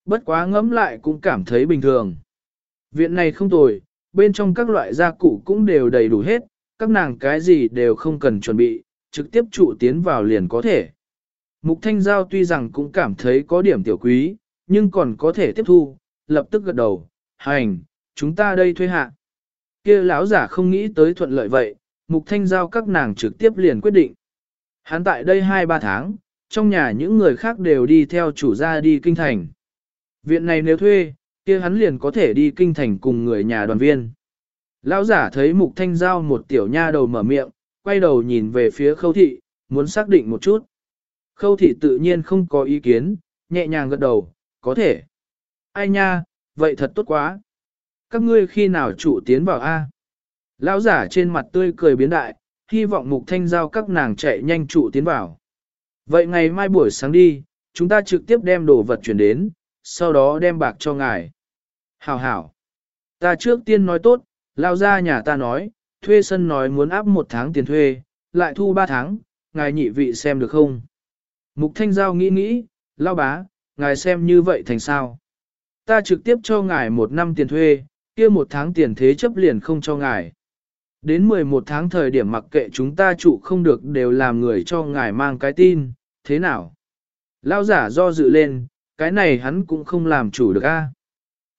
Bất quá ngẫm lại cũng cảm thấy bình thường. Viện này không tồi, bên trong các loại gia cụ cũng đều đầy đủ hết, các nàng cái gì đều không cần chuẩn bị, trực tiếp trụ tiến vào liền có thể. Mục Thanh Giao tuy rằng cũng cảm thấy có điểm tiểu quý, nhưng còn có thể tiếp thu, lập tức gật đầu, hành, chúng ta đây thuê hạ. kia lão giả không nghĩ tới thuận lợi vậy, Mục Thanh Giao các nàng trực tiếp liền quyết định. Hắn tại đây 2-3 tháng, trong nhà những người khác đều đi theo chủ gia đi kinh thành. Viện này nếu thuê, kia hắn liền có thể đi kinh thành cùng người nhà đoàn viên. Lão giả thấy Mục Thanh Giao một tiểu nha đầu mở miệng, quay đầu nhìn về phía khâu thị, muốn xác định một chút. Khâu thị tự nhiên không có ý kiến, nhẹ nhàng gật đầu, có thể. Ai nha, vậy thật tốt quá. Các ngươi khi nào trụ tiến vào A? Lão giả trên mặt tươi cười biến đại, hy vọng mục thanh giao các nàng chạy nhanh trụ tiến vào. Vậy ngày mai buổi sáng đi, chúng ta trực tiếp đem đồ vật chuyển đến, sau đó đem bạc cho ngài. Hảo hảo. Ta trước tiên nói tốt, lao ra nhà ta nói, thuê sân nói muốn áp một tháng tiền thuê, lại thu ba tháng, ngài nhị vị xem được không? Mục Thanh Giao nghĩ nghĩ, lao bá, ngài xem như vậy thành sao? Ta trực tiếp cho ngài một năm tiền thuê, kia một tháng tiền thế chấp liền không cho ngài. Đến 11 tháng thời điểm mặc kệ chúng ta trụ không được đều làm người cho ngài mang cái tin, thế nào? Lao giả do dự lên, cái này hắn cũng không làm chủ được a.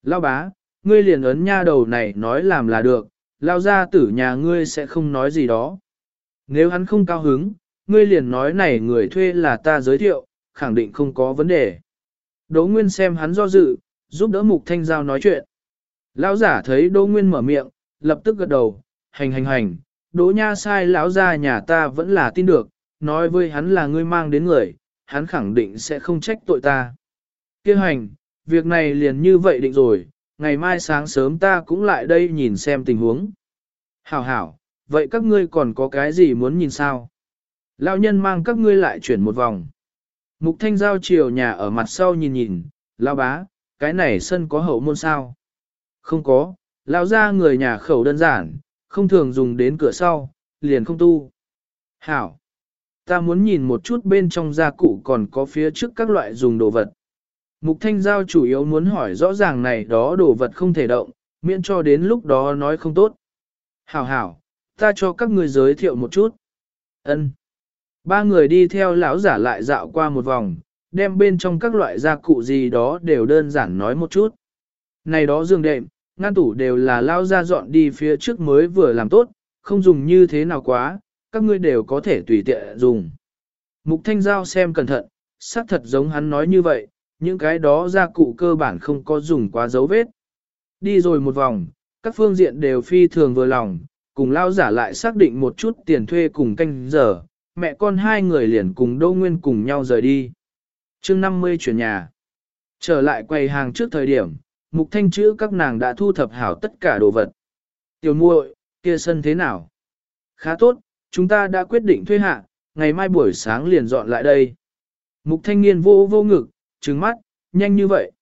Lao bá, ngươi liền ấn nha đầu này nói làm là được, lao ra tử nhà ngươi sẽ không nói gì đó. Nếu hắn không cao hứng, ngươi liền nói này người thuê là ta giới thiệu, khẳng định không có vấn đề. Đỗ Nguyên xem hắn do dự, giúp đỡ Mục Thanh Giao nói chuyện. Lão giả thấy Đỗ Nguyên mở miệng, lập tức gật đầu, hành hành hành, Đỗ Nha sai lão gia nhà ta vẫn là tin được, nói với hắn là ngươi mang đến người, hắn khẳng định sẽ không trách tội ta. Kêu hành, việc này liền như vậy định rồi, ngày mai sáng sớm ta cũng lại đây nhìn xem tình huống. Hảo hảo, vậy các ngươi còn có cái gì muốn nhìn sao? Lão nhân mang các ngươi lại chuyển một vòng. Mục thanh giao chiều nhà ở mặt sau nhìn nhìn, lão bá, cái này sân có hậu môn sao? Không có, lão ra người nhà khẩu đơn giản, không thường dùng đến cửa sau, liền không tu. Hảo, ta muốn nhìn một chút bên trong gia cụ còn có phía trước các loại dùng đồ vật. Mục thanh giao chủ yếu muốn hỏi rõ ràng này đó đồ vật không thể động, miễn cho đến lúc đó nói không tốt. Hảo hảo, ta cho các người giới thiệu một chút. Ân. Ba người đi theo lão giả lại dạo qua một vòng, đem bên trong các loại gia cụ gì đó đều đơn giản nói một chút. Này đó giường đệm, ngăn tủ đều là lao ra dọn đi phía trước mới vừa làm tốt, không dùng như thế nào quá, các ngươi đều có thể tùy tiện dùng. Mục Thanh Giao xem cẩn thận, xác thật giống hắn nói như vậy, những cái đó gia cụ cơ bản không có dùng quá dấu vết. Đi rồi một vòng, các phương diện đều phi thường vừa lòng, cùng lao giả lại xác định một chút tiền thuê cùng canh giờ, mẹ con hai người liền cùng Đô Nguyên cùng nhau rời đi. chương 50 chuyển nhà. Trở lại quầy hàng trước thời điểm, mục thanh chữ các nàng đã thu thập hảo tất cả đồ vật. Tiểu muội, kia sân thế nào? Khá tốt, chúng ta đã quyết định thuê hạ, ngày mai buổi sáng liền dọn lại đây. Mục thanh niên vô vô ngực, trứng mắt, nhanh như vậy.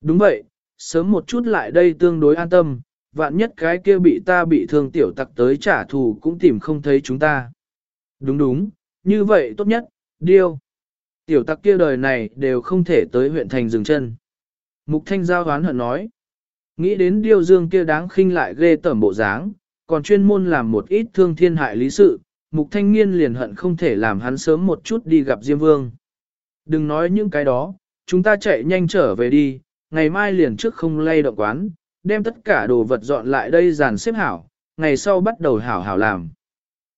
Đúng vậy, sớm một chút lại đây tương đối an tâm, vạn nhất cái kia bị ta bị thương tiểu tặc tới trả thù cũng tìm không thấy chúng ta. Đúng đúng, như vậy tốt nhất, điêu. Tiểu tặc kia đời này đều không thể tới huyện thành dừng chân. Mục thanh giao hoán hận nói. Nghĩ đến điêu dương kia đáng khinh lại ghê tởm bộ dáng, còn chuyên môn làm một ít thương thiên hại lý sự, mục thanh nghiên liền hận không thể làm hắn sớm một chút đi gặp Diêm Vương. Đừng nói những cái đó, chúng ta chạy nhanh trở về đi, ngày mai liền trước không lay động quán, đem tất cả đồ vật dọn lại đây dàn xếp hảo, ngày sau bắt đầu hảo hảo làm.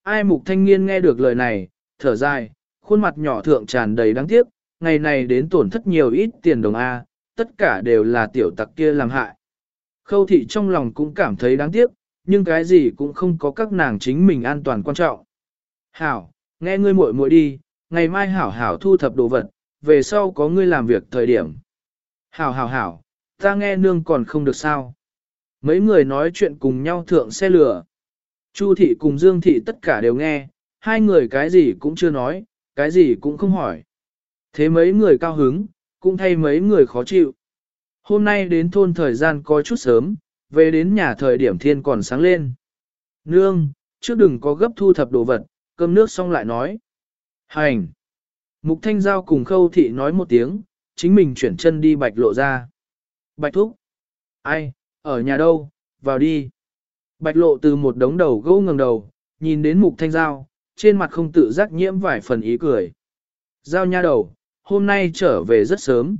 Ai mục thanh niên nghe được lời này, thở dài, khuôn mặt nhỏ thượng tràn đầy đáng tiếc, ngày này đến tổn thất nhiều ít tiền đồng A, tất cả đều là tiểu tặc kia làm hại. Khâu thị trong lòng cũng cảm thấy đáng tiếc, nhưng cái gì cũng không có các nàng chính mình an toàn quan trọng. Hảo, nghe ngươi muội muội đi, ngày mai hảo hảo thu thập đồ vật, về sau có ngươi làm việc thời điểm. Hảo hảo hảo, ta nghe nương còn không được sao. Mấy người nói chuyện cùng nhau thượng xe lửa. Chu thị cùng Dương thị tất cả đều nghe, hai người cái gì cũng chưa nói, cái gì cũng không hỏi. Thế mấy người cao hứng, cũng thay mấy người khó chịu. Hôm nay đến thôn thời gian có chút sớm, về đến nhà thời điểm thiên còn sáng lên. Nương, trước đừng có gấp thu thập đồ vật, cơm nước xong lại nói. Hành! Mục Thanh Giao cùng Khâu Thị nói một tiếng, chính mình chuyển chân đi bạch lộ ra. Bạch thúc! Ai, ở nhà đâu, vào đi. Bạch lộ từ một đống đầu gỗ ngẩng đầu, nhìn đến Mục Thanh Giao, trên mặt không tự giác nhiễm vài phần ý cười. Giao nha đầu, hôm nay trở về rất sớm.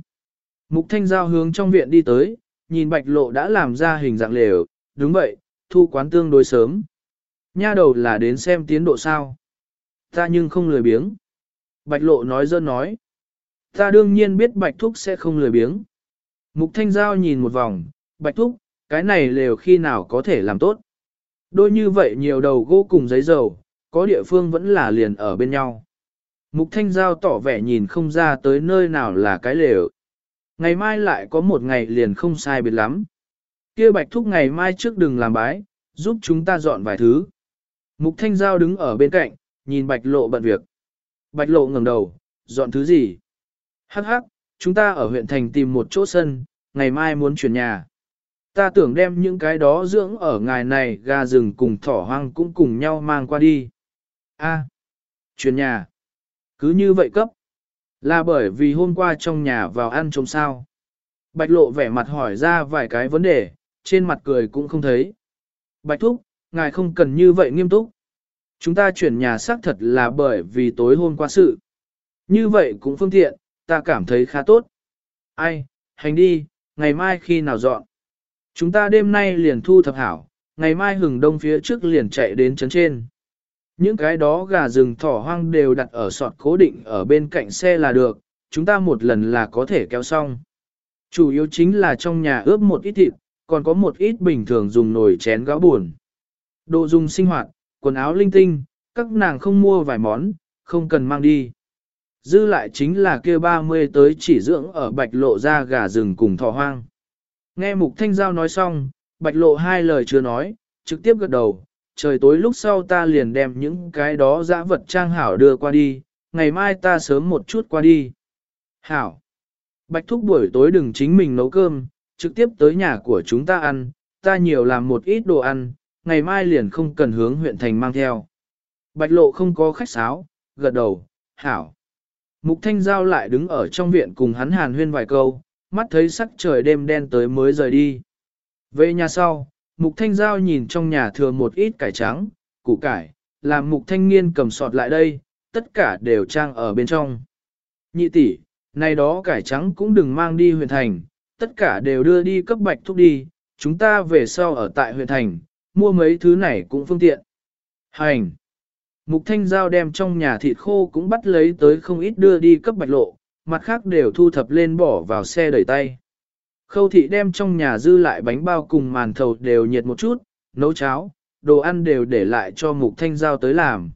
Mục Thanh Giao hướng trong viện đi tới, nhìn bạch lộ đã làm ra hình dạng lều, đúng vậy, thu quán tương đối sớm. Nha đầu là đến xem tiến độ sao. Ta nhưng không lười biếng. Bạch lộ nói dơ nói. Ta đương nhiên biết bạch thúc sẽ không lười biếng. Mục Thanh Giao nhìn một vòng, bạch thúc, cái này lều khi nào có thể làm tốt. Đôi như vậy nhiều đầu gỗ cùng giấy dầu, có địa phương vẫn là liền ở bên nhau. Mục Thanh Giao tỏ vẻ nhìn không ra tới nơi nào là cái lều. Ngày mai lại có một ngày liền không sai biệt lắm. kia bạch thúc ngày mai trước đừng làm bái, giúp chúng ta dọn vài thứ. Mục Thanh Giao đứng ở bên cạnh, nhìn bạch lộ bận việc. Bạch lộ ngẩng đầu, dọn thứ gì? Hắc hắc, chúng ta ở huyện thành tìm một chỗ sân, ngày mai muốn chuyển nhà. Ta tưởng đem những cái đó dưỡng ở ngài này gà rừng cùng thỏ hoang cũng cùng nhau mang qua đi. A, chuyển nhà. Cứ như vậy cấp. Là bởi vì hôm qua trong nhà vào ăn trông sao. Bạch lộ vẻ mặt hỏi ra vài cái vấn đề, trên mặt cười cũng không thấy. Bạch thúc, ngài không cần như vậy nghiêm túc. Chúng ta chuyển nhà xác thật là bởi vì tối hôm qua sự. Như vậy cũng phương tiện, ta cảm thấy khá tốt. Ai, hành đi, ngày mai khi nào dọn. Chúng ta đêm nay liền thu thập hảo, ngày mai hừng đông phía trước liền chạy đến trấn trên. Những cái đó gà rừng thỏ hoang đều đặt ở sọt cố định ở bên cạnh xe là được, chúng ta một lần là có thể kéo xong. Chủ yếu chính là trong nhà ướp một ít thịt, còn có một ít bình thường dùng nồi chén gáo buồn. Đồ dùng sinh hoạt, quần áo linh tinh, các nàng không mua vài món, không cần mang đi. Dư lại chính là kia 30 tới chỉ dưỡng ở bạch lộ ra gà rừng cùng thỏ hoang. Nghe Mục Thanh Giao nói xong, bạch lộ hai lời chưa nói, trực tiếp gật đầu, trời tối lúc sau ta liền đem những cái đó dã vật trang hảo đưa qua đi, ngày mai ta sớm một chút qua đi. Hảo. Bạch thúc buổi tối đừng chính mình nấu cơm, trực tiếp tới nhà của chúng ta ăn, ta nhiều làm một ít đồ ăn, ngày mai liền không cần hướng huyện thành mang theo. Bạch lộ không có khách sáo, gật đầu, hảo. Mục thanh giao lại đứng ở trong viện cùng hắn hàn huyên vài câu, mắt thấy sắc trời đêm đen tới mới rời đi. Về nhà sau, Mục Thanh Giao nhìn trong nhà thừa một ít cải trắng, củ cải, làm Mục Thanh Nghiên cầm sọt lại đây, tất cả đều trang ở bên trong. Nhị tỷ, này đó cải trắng cũng đừng mang đi huyện thành, tất cả đều đưa đi cấp bạch thúc đi, chúng ta về sau ở tại huyện thành, mua mấy thứ này cũng phương tiện. Hành! Mục Thanh Giao đem trong nhà thịt khô cũng bắt lấy tới không ít đưa đi cấp bạch lộ, mặt khác đều thu thập lên bỏ vào xe đẩy tay. Khâu thị đem trong nhà dư lại bánh bao cùng màn thầu đều nhiệt một chút, nấu cháo, đồ ăn đều để lại cho mục thanh giao tới làm.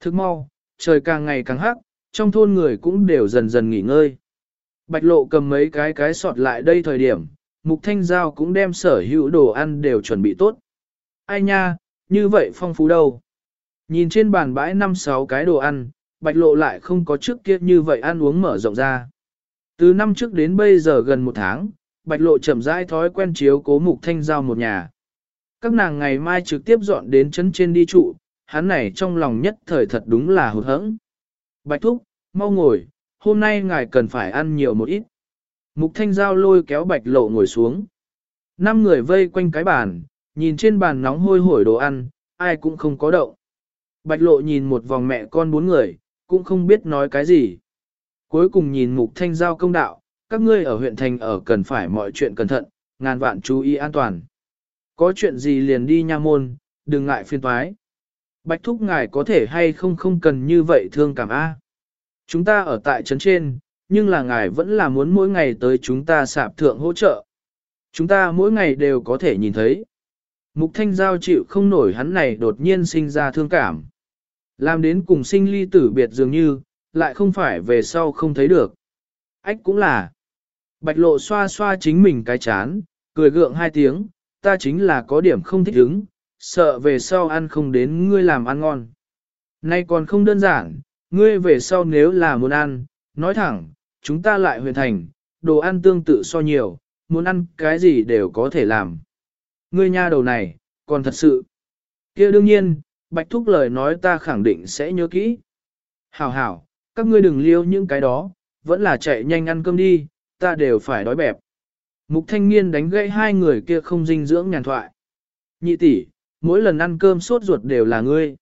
Thức mau, trời càng ngày càng hắc, trong thôn người cũng đều dần dần nghỉ ngơi. Bạch lộ cầm mấy cái cái sọt lại đây thời điểm, mục thanh giao cũng đem sở hữu đồ ăn đều chuẩn bị tốt. Ai nha, như vậy phong phú đâu. Nhìn trên bàn bãi năm sáu cái đồ ăn, bạch lộ lại không có trước kia như vậy ăn uống mở rộng ra. Từ năm trước đến bây giờ gần một tháng, bạch lộ chậm rãi thói quen chiếu cố mục thanh giao một nhà. Các nàng ngày mai trực tiếp dọn đến chấn trên đi trụ, hắn này trong lòng nhất thời thật đúng là hụt hẫng. Bạch thúc, mau ngồi, hôm nay ngài cần phải ăn nhiều một ít. Mục thanh giao lôi kéo bạch lộ ngồi xuống. Năm người vây quanh cái bàn, nhìn trên bàn nóng hôi hổi đồ ăn, ai cũng không có động. Bạch lộ nhìn một vòng mẹ con bốn người, cũng không biết nói cái gì. Cuối cùng nhìn mục thanh giao công đạo, các ngươi ở huyện thành ở cần phải mọi chuyện cẩn thận, ngàn vạn chú ý an toàn. Có chuyện gì liền đi nha môn, đừng ngại phiên toái. Bạch thúc ngài có thể hay không không cần như vậy thương cảm A. Chúng ta ở tại trấn trên, nhưng là ngài vẫn là muốn mỗi ngày tới chúng ta sạp thượng hỗ trợ. Chúng ta mỗi ngày đều có thể nhìn thấy. Mục thanh giao chịu không nổi hắn này đột nhiên sinh ra thương cảm. Làm đến cùng sinh ly tử biệt dường như, lại không phải về sau không thấy được. Ách cũng là. Bạch lộ xoa xoa chính mình cái chán, cười gượng hai tiếng, ta chính là có điểm không thích ứng, sợ về sau ăn không đến ngươi làm ăn ngon. Nay còn không đơn giản, ngươi về sau nếu là muốn ăn, nói thẳng, chúng ta lại huyền thành, đồ ăn tương tự so nhiều, muốn ăn cái gì đều có thể làm. Ngươi nha đầu này, còn thật sự. kia đương nhiên, Bạch Thúc lời nói ta khẳng định sẽ nhớ kỹ. Hảo hảo, các ngươi đừng liêu những cái đó, vẫn là chạy nhanh ăn cơm đi, ta đều phải đói bẹp. Mục thanh niên đánh gãy hai người kia không dinh dưỡng nhàn thoại. Nhị tỷ, mỗi lần ăn cơm sốt ruột đều là ngươi.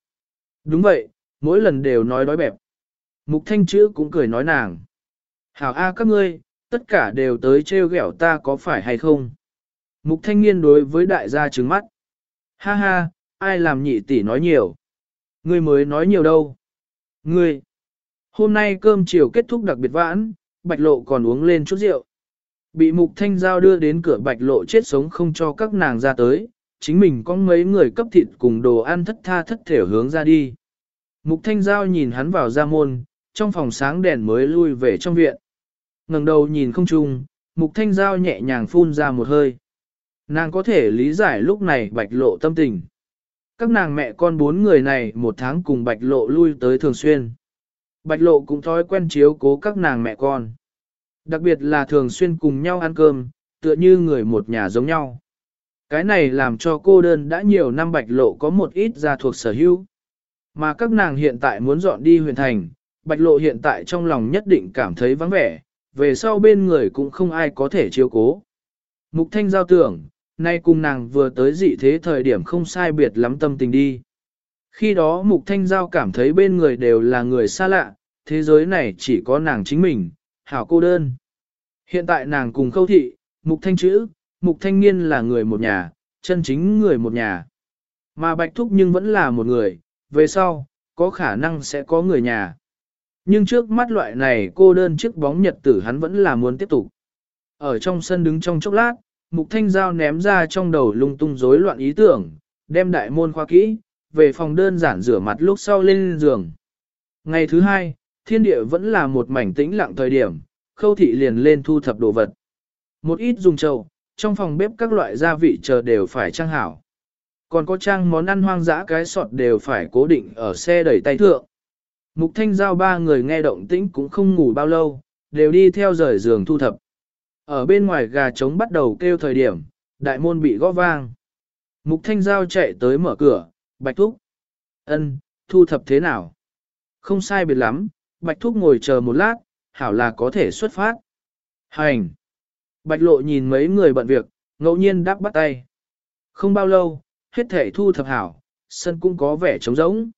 Đúng vậy, mỗi lần đều nói đói bẹp. Mục thanh chữ cũng cười nói nàng. Hảo A các ngươi, tất cả đều tới trêu ghẹo ta có phải hay không? Mục thanh niên đối với đại gia trứng mắt. Ha ha, ai làm nhị tỷ nói nhiều? Ngươi mới nói nhiều đâu? Ngươi! Hôm nay cơm chiều kết thúc đặc biệt vãn, bạch lộ còn uống lên chút rượu. Bị mục thanh giao đưa đến cửa bạch lộ chết sống không cho các nàng ra tới, chính mình có mấy người cấp thịt cùng đồ ăn thất tha thất thể hướng ra đi. Mục thanh giao nhìn hắn vào ra môn, trong phòng sáng đèn mới lui về trong viện. ngẩng đầu nhìn không trung, mục thanh giao nhẹ nhàng phun ra một hơi. Nàng có thể lý giải lúc này bạch lộ tâm tình. Các nàng mẹ con bốn người này một tháng cùng bạch lộ lui tới thường xuyên. Bạch lộ cũng thói quen chiếu cố các nàng mẹ con. Đặc biệt là thường xuyên cùng nhau ăn cơm, tựa như người một nhà giống nhau. Cái này làm cho cô đơn đã nhiều năm bạch lộ có một ít gia thuộc sở hữu. Mà các nàng hiện tại muốn dọn đi huyện thành, bạch lộ hiện tại trong lòng nhất định cảm thấy vắng vẻ, về sau bên người cũng không ai có thể chiếu cố. Mục thanh giao tưởng, nay cùng nàng vừa tới dị thế thời điểm không sai biệt lắm tâm tình đi. Khi đó mục thanh giao cảm thấy bên người đều là người xa lạ, thế giới này chỉ có nàng chính mình, hảo cô đơn. Hiện tại nàng cùng khâu thị, mục thanh chữ, mục thanh niên là người một nhà, chân chính người một nhà. Mà bạch thúc nhưng vẫn là một người, về sau, có khả năng sẽ có người nhà. Nhưng trước mắt loại này cô đơn trước bóng nhật tử hắn vẫn là muốn tiếp tục. Ở trong sân đứng trong chốc lát, mục thanh giao ném ra trong đầu lung tung rối loạn ý tưởng, đem đại môn khoa kỹ, về phòng đơn giản rửa mặt lúc sau lên giường. Ngày thứ hai, thiên địa vẫn là một mảnh tĩnh lặng thời điểm, khâu thị liền lên thu thập đồ vật. Một ít dùng trầu, trong phòng bếp các loại gia vị chờ đều phải trang hảo. Còn có trang món ăn hoang dã cái sọt đều phải cố định ở xe đẩy tay thượng. Mục thanh giao ba người nghe động tĩnh cũng không ngủ bao lâu, đều đi theo rời giường thu thập. Ở bên ngoài gà trống bắt đầu kêu thời điểm, đại môn bị gõ vang. Mục thanh giao chạy tới mở cửa, bạch thúc. ân, thu thập thế nào? Không sai biệt lắm, bạch thúc ngồi chờ một lát, hảo là có thể xuất phát. Hành! Bạch lộ nhìn mấy người bận việc, ngẫu nhiên đáp bắt tay. Không bao lâu, hết thể thu thập hảo, sân cũng có vẻ trống rỗng.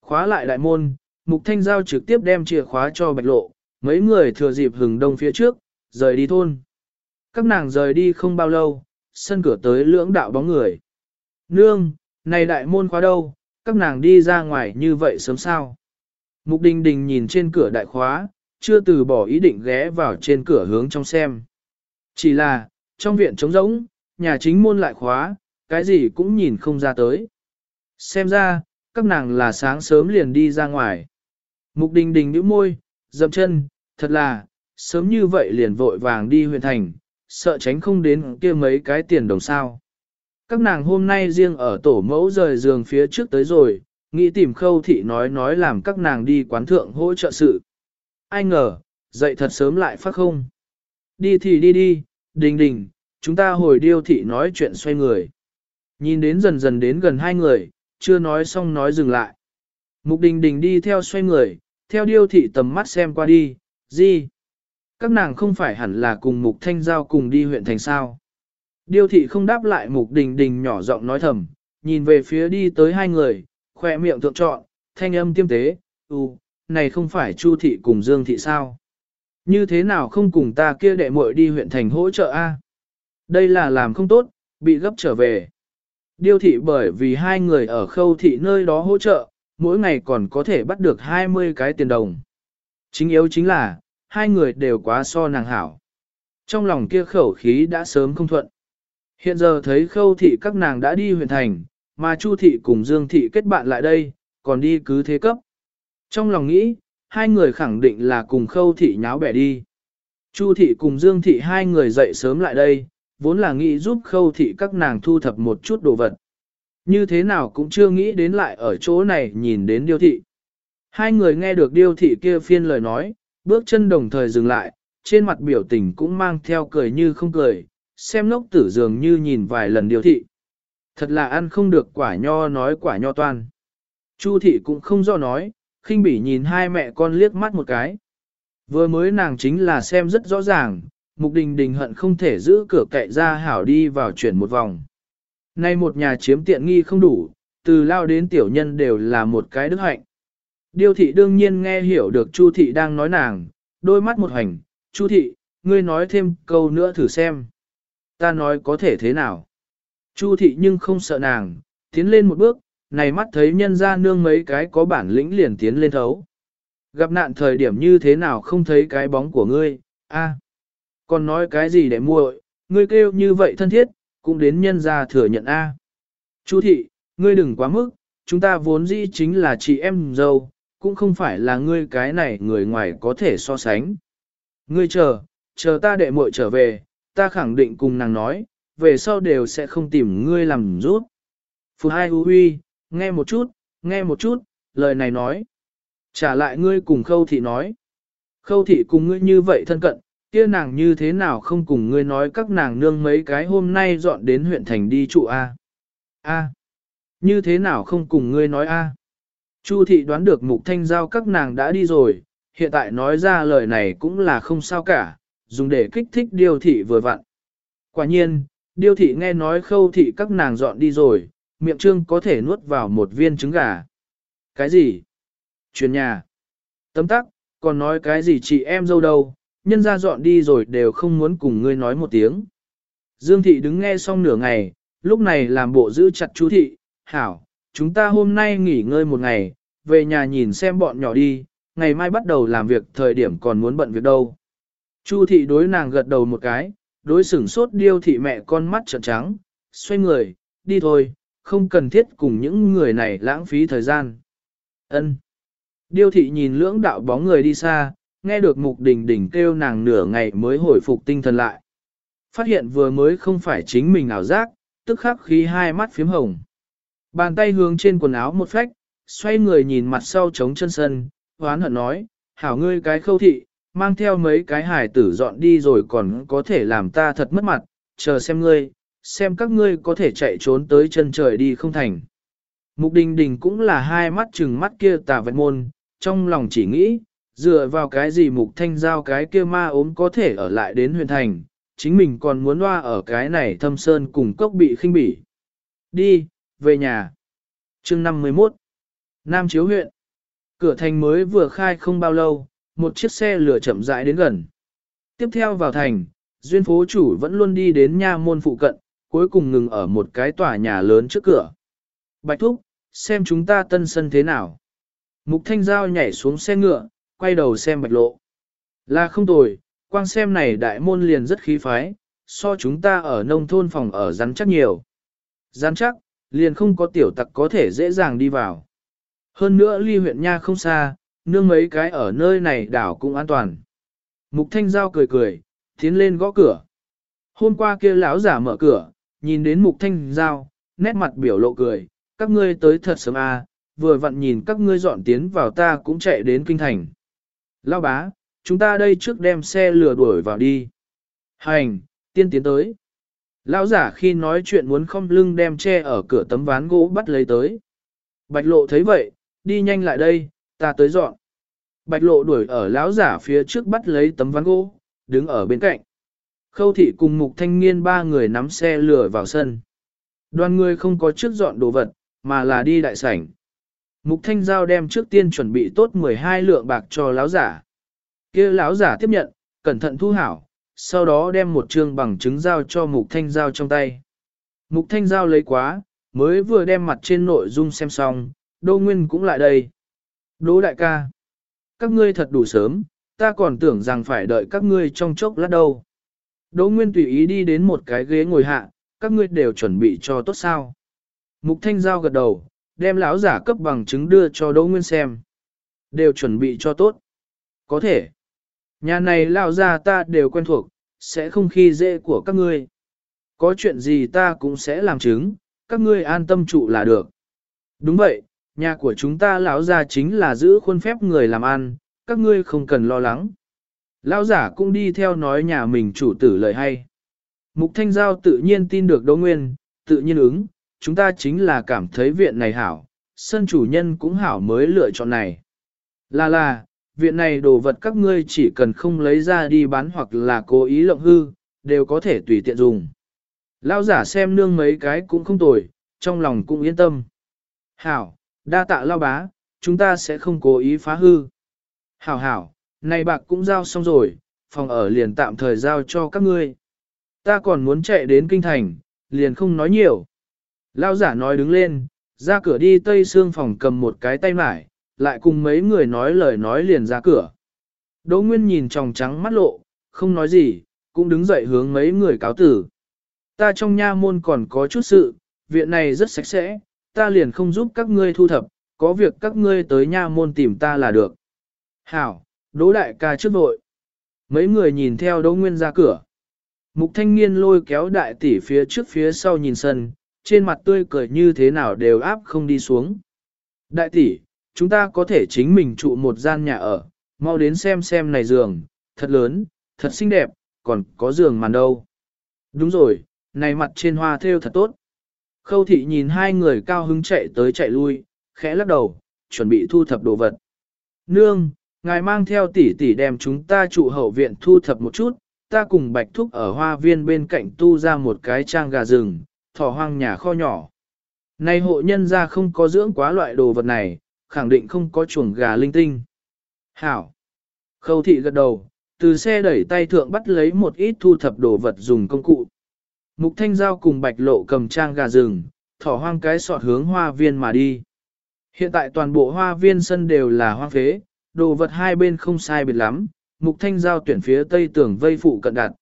Khóa lại đại môn, mục thanh giao trực tiếp đem chìa khóa cho bạch lộ, mấy người thừa dịp hừng đông phía trước, rời đi thôn. Các nàng rời đi không bao lâu, sân cửa tới lưỡng đạo bóng người. Nương, này đại môn khóa đâu, các nàng đi ra ngoài như vậy sớm sao? Mục đình đình nhìn trên cửa đại khóa, chưa từ bỏ ý định ghé vào trên cửa hướng trong xem. Chỉ là, trong viện trống rỗng, nhà chính môn lại khóa, cái gì cũng nhìn không ra tới. Xem ra, các nàng là sáng sớm liền đi ra ngoài. Mục đình đình nhíu môi, dậm chân, thật là, sớm như vậy liền vội vàng đi huyện thành, sợ tránh không đến kia mấy cái tiền đồng sao. Các nàng hôm nay riêng ở tổ mẫu rời giường phía trước tới rồi, nghĩ tìm khâu thị nói nói làm các nàng đi quán thượng hỗ trợ sự. Ai ngờ, dậy thật sớm lại phát không. Đi thì đi đi, đình đình, chúng ta hồi điêu thị nói chuyện xoay người. Nhìn đến dần dần đến gần hai người, chưa nói xong nói dừng lại. Mục đình đình đi theo xoay người, theo điêu thị tầm mắt xem qua đi, gì? Các nàng không phải hẳn là cùng mục thanh giao cùng đi huyện thành sao. Điêu thị không đáp lại mục đình đình nhỏ giọng nói thầm, nhìn về phía đi tới hai người, khoe miệng thượng trọn, thanh âm tiêm tế, ừ, này không phải Chu thị cùng Dương thị sao? Như thế nào không cùng ta kia đệ muội đi huyện thành hỗ trợ a? Đây là làm không tốt, bị gấp trở về. Điêu thị bởi vì hai người ở khâu thị nơi đó hỗ trợ, mỗi ngày còn có thể bắt được 20 cái tiền đồng. Chính yếu chính là, hai người đều quá so nàng hảo. Trong lòng kia khẩu khí đã sớm không thuận. Hiện giờ thấy khâu thị các nàng đã đi huyện thành, mà Chu thị cùng Dương thị kết bạn lại đây, còn đi cứ thế cấp. Trong lòng nghĩ, hai người khẳng định là cùng khâu thị nháo bẻ đi. Chu thị cùng Dương thị hai người dậy sớm lại đây, vốn là nghĩ giúp khâu thị các nàng thu thập một chút đồ vật. Như thế nào cũng chưa nghĩ đến lại ở chỗ này nhìn đến điêu thị. Hai người nghe được điêu thị kia phiên lời nói, bước chân đồng thời dừng lại, trên mặt biểu tình cũng mang theo cười như không cười, xem lốc tử dường như nhìn vài lần điều thị. Thật là ăn không được quả nho nói quả nho toan. Chu thị cũng không do nói, khinh bỉ nhìn hai mẹ con liếc mắt một cái. Vừa mới nàng chính là xem rất rõ ràng, mục đình đình hận không thể giữ cửa cậy ra hảo đi vào chuyển một vòng. Nay một nhà chiếm tiện nghi không đủ, từ lao đến tiểu nhân đều là một cái đức hạnh. Điêu thị đương nhiên nghe hiểu được Chu thị đang nói nàng, đôi mắt một hành, Chu thị, ngươi nói thêm câu nữa thử xem. Ta nói có thể thế nào? Chu thị nhưng không sợ nàng, tiến lên một bước, này mắt thấy nhân ra nương mấy cái có bản lĩnh liền tiến lên thấu. Gặp nạn thời điểm như thế nào không thấy cái bóng của ngươi, a, còn nói cái gì để muội, ngươi kêu như vậy thân thiết, cũng đến nhân ra thừa nhận a. Chu thị, ngươi đừng quá mức, chúng ta vốn dĩ chính là chị em dâu, cũng không phải là ngươi cái này người ngoài có thể so sánh. Ngươi chờ, chờ ta đệ muội trở về, ta khẳng định cùng nàng nói, về sau đều sẽ không tìm ngươi làm rút. Phù hai hư huy, nghe một chút, nghe một chút, lời này nói. Trả lại ngươi cùng khâu thị nói. Khâu thị cùng ngươi như vậy thân cận, kia nàng như thế nào không cùng ngươi nói các nàng nương mấy cái hôm nay dọn đến huyện thành đi trụ A. A. Như thế nào không cùng ngươi nói A. Chu thị đoán được mục thanh giao các nàng đã đi rồi, hiện tại nói ra lời này cũng là không sao cả, dùng để kích thích điêu thị vừa vặn. Quả nhiên, điêu thị nghe nói khâu thị các nàng dọn đi rồi, miệng trương có thể nuốt vào một viên trứng gà. Cái gì? Chuyển nhà. Tấm tắc, còn nói cái gì chị em dâu đâu, nhân ra dọn đi rồi đều không muốn cùng ngươi nói một tiếng. Dương thị đứng nghe xong nửa ngày, lúc này làm bộ giữ chặt chú thị, hảo, chúng ta hôm nay nghỉ ngơi một ngày, về nhà nhìn xem bọn nhỏ đi, ngày mai bắt đầu làm việc thời điểm còn muốn bận việc đâu. Chu thị đối nàng gật đầu một cái, đối sửng sốt điêu thị mẹ con mắt trợn trắng, xoay người, đi thôi, không cần thiết cùng những người này lãng phí thời gian. Ân. Điêu thị nhìn lưỡng đạo bóng người đi xa, nghe được mục đình đình kêu nàng nửa ngày mới hồi phục tinh thần lại. Phát hiện vừa mới không phải chính mình ảo giác, tức khắc khí hai mắt phím hồng. Bàn tay hướng trên quần áo một phách, xoay người nhìn mặt sau trống chân sân, hoán hận nói, hảo ngươi cái khâu thị, mang theo mấy cái hải tử dọn đi rồi còn có thể làm ta thật mất mặt, chờ xem ngươi, xem các ngươi có thể chạy trốn tới chân trời đi không thành. Mục đình đình cũng là hai mắt chừng mắt kia tà vẹn môn, trong lòng chỉ nghĩ, dựa vào cái gì mục thanh giao cái kia ma ốm có thể ở lại đến huyền thành, chính mình còn muốn loa ở cái này thâm sơn cùng cốc bị khinh bỉ. Đi, về nhà. chương 51 Nam Chiếu huyện Cửa thành mới vừa khai không bao lâu, một chiếc xe lửa chậm rãi đến gần. Tiếp theo vào thành, duyên phố chủ vẫn luôn đi đến nha môn phụ cận, cuối cùng ngừng ở một cái tòa nhà lớn trước cửa. Bạch Thúc, xem chúng ta tân sân thế nào. Mục Thanh Giao nhảy xuống xe ngựa, quay đầu xem bạch lộ. Là không tồi, quang xem này đại môn liền rất khí phái, so chúng ta ở nông thôn phòng ở rắn chắc nhiều. Rắn chắc, liền không có tiểu tặc có thể dễ dàng đi vào. Hơn nữa ly huyện nha không xa, nương mấy cái ở nơi này đảo cũng an toàn. Mục Thanh Giao cười cười, tiến lên gõ cửa. Hôm qua kia lão giả mở cửa, nhìn đến Mục Thanh Giao, nét mặt biểu lộ cười, các ngươi tới thật sớm à, vừa vặn nhìn các ngươi dọn tiến vào ta cũng chạy đến kinh thành. Lão bá, chúng ta đây trước đem xe lừa đuổi vào đi. Hành, tiên tiến tới. Lão giả khi nói chuyện muốn không lưng đem che ở cửa tấm ván gỗ bắt lấy tới. Bạch lộ thấy vậy, đi nhanh lại đây, ta tới dọn. Bạch lộ đuổi ở lão giả phía trước bắt lấy tấm ván gỗ, đứng ở bên cạnh. Khâu thị cùng mục thanh niên ba người nắm xe lửa vào sân. Đoàn người không có trước dọn đồ vật, mà là đi đại sảnh. Mục thanh giao đem trước tiên chuẩn bị tốt 12 lượng bạc cho lão giả. kia lão giả tiếp nhận, cẩn thận thu hảo, sau đó đem một trương bằng chứng giao cho mục thanh giao trong tay. Mục thanh giao lấy quá, mới vừa đem mặt trên nội dung xem xong, Đô Nguyên cũng lại đây. Đỗ đại ca, các ngươi thật đủ sớm, ta còn tưởng rằng phải đợi các ngươi trong chốc lát đâu. Đỗ Nguyên tùy ý đi đến một cái ghế ngồi hạ, các ngươi đều chuẩn bị cho tốt sao. Mục Thanh Giao gật đầu, đem lão giả cấp bằng chứng đưa cho Đỗ Nguyên xem. Đều chuẩn bị cho tốt. Có thể. Nhà này lão già ta đều quen thuộc, sẽ không khi dễ của các ngươi. Có chuyện gì ta cũng sẽ làm chứng, các ngươi an tâm trụ là được. Đúng vậy, nhà của chúng ta lão già chính là giữ khuôn phép người làm ăn, các ngươi không cần lo lắng. Lão giả cũng đi theo nói nhà mình chủ tử lời hay. Mục Thanh Giao tự nhiên tin được Đỗ Nguyên, tự nhiên ứng, chúng ta chính là cảm thấy viện này hảo, sân chủ nhân cũng hảo mới lựa chọn này. Là là, viện này đồ vật các ngươi chỉ cần không lấy ra đi bán hoặc là cố ý lộng hư, đều có thể tùy tiện dùng. Lao giả xem nương mấy cái cũng không tồi, trong lòng cũng yên tâm. Hảo, đa tạ lao bá, chúng ta sẽ không cố ý phá hư. Hảo hảo, này bạc cũng giao xong rồi, phòng ở liền tạm thời giao cho các ngươi. Ta còn muốn chạy đến kinh thành, liền không nói nhiều. Lao giả nói đứng lên, ra cửa đi tây xương phòng cầm một cái tay mải, lại cùng mấy người nói lời nói liền ra cửa. Đỗ Nguyên nhìn tròng trắng mắt lộ, không nói gì, cũng đứng dậy hướng mấy người cáo tử. Ta trong nha môn còn có chút sự, viện này rất sạch sẽ, ta liền không giúp các ngươi thu thập, có việc các ngươi tới nha môn tìm ta là được. Hảo, Đỗ Đại ca trước vội. Mấy người nhìn theo Đỗ Nguyên ra cửa. Mục thanh niên lôi kéo đại tỷ phía trước phía sau nhìn sân, trên mặt tươi cười như thế nào đều áp không đi xuống. Đại tỷ, chúng ta có thể chính mình trụ một gian nhà ở, mau đến xem xem này giường, thật lớn, thật xinh đẹp, còn có giường màn đâu. Đúng rồi, này mặt trên hoa thêu thật tốt. Khâu thị nhìn hai người cao hứng chạy tới chạy lui, khẽ lắc đầu, chuẩn bị thu thập đồ vật. Nương, ngài mang theo tỷ tỷ đem chúng ta trụ hậu viện thu thập một chút, ta cùng bạch thúc ở hoa viên bên cạnh tu ra một cái trang gà rừng, thỏ hoang nhà kho nhỏ. Này hộ nhân ra không có dưỡng quá loại đồ vật này, khẳng định không có chuồng gà linh tinh. Hảo! Khâu thị gật đầu, từ xe đẩy tay thượng bắt lấy một ít thu thập đồ vật dùng công cụ. Mục thanh giao cùng bạch lộ cầm trang gà rừng, thỏ hoang cái sọt hướng hoa viên mà đi. Hiện tại toàn bộ hoa viên sân đều là hoang phế, đồ vật hai bên không sai biệt lắm, mục thanh giao tuyển phía tây tường vây phụ cận đặt.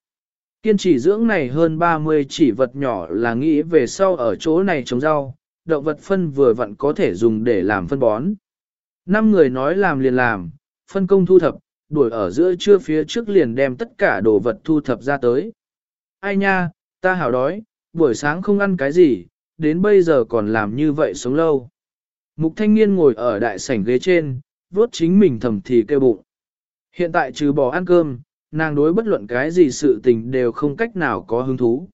Kiên trì dưỡng này hơn 30 chỉ vật nhỏ là nghĩ về sau ở chỗ này trồng rau, động vật phân vừa vặn có thể dùng để làm phân bón. Năm người nói làm liền làm, phân công thu thập, đuổi ở giữa trưa phía trước liền đem tất cả đồ vật thu thập ra tới. Ai nha, ta hảo đói, buổi sáng không ăn cái gì, đến bây giờ còn làm như vậy sống lâu. Mục thanh niên ngồi ở đại sảnh ghế trên, vuốt chính mình thầm thì kêu bụng. Hiện tại trừ bỏ ăn cơm, nàng đối bất luận cái gì sự tình đều không cách nào có hứng thú.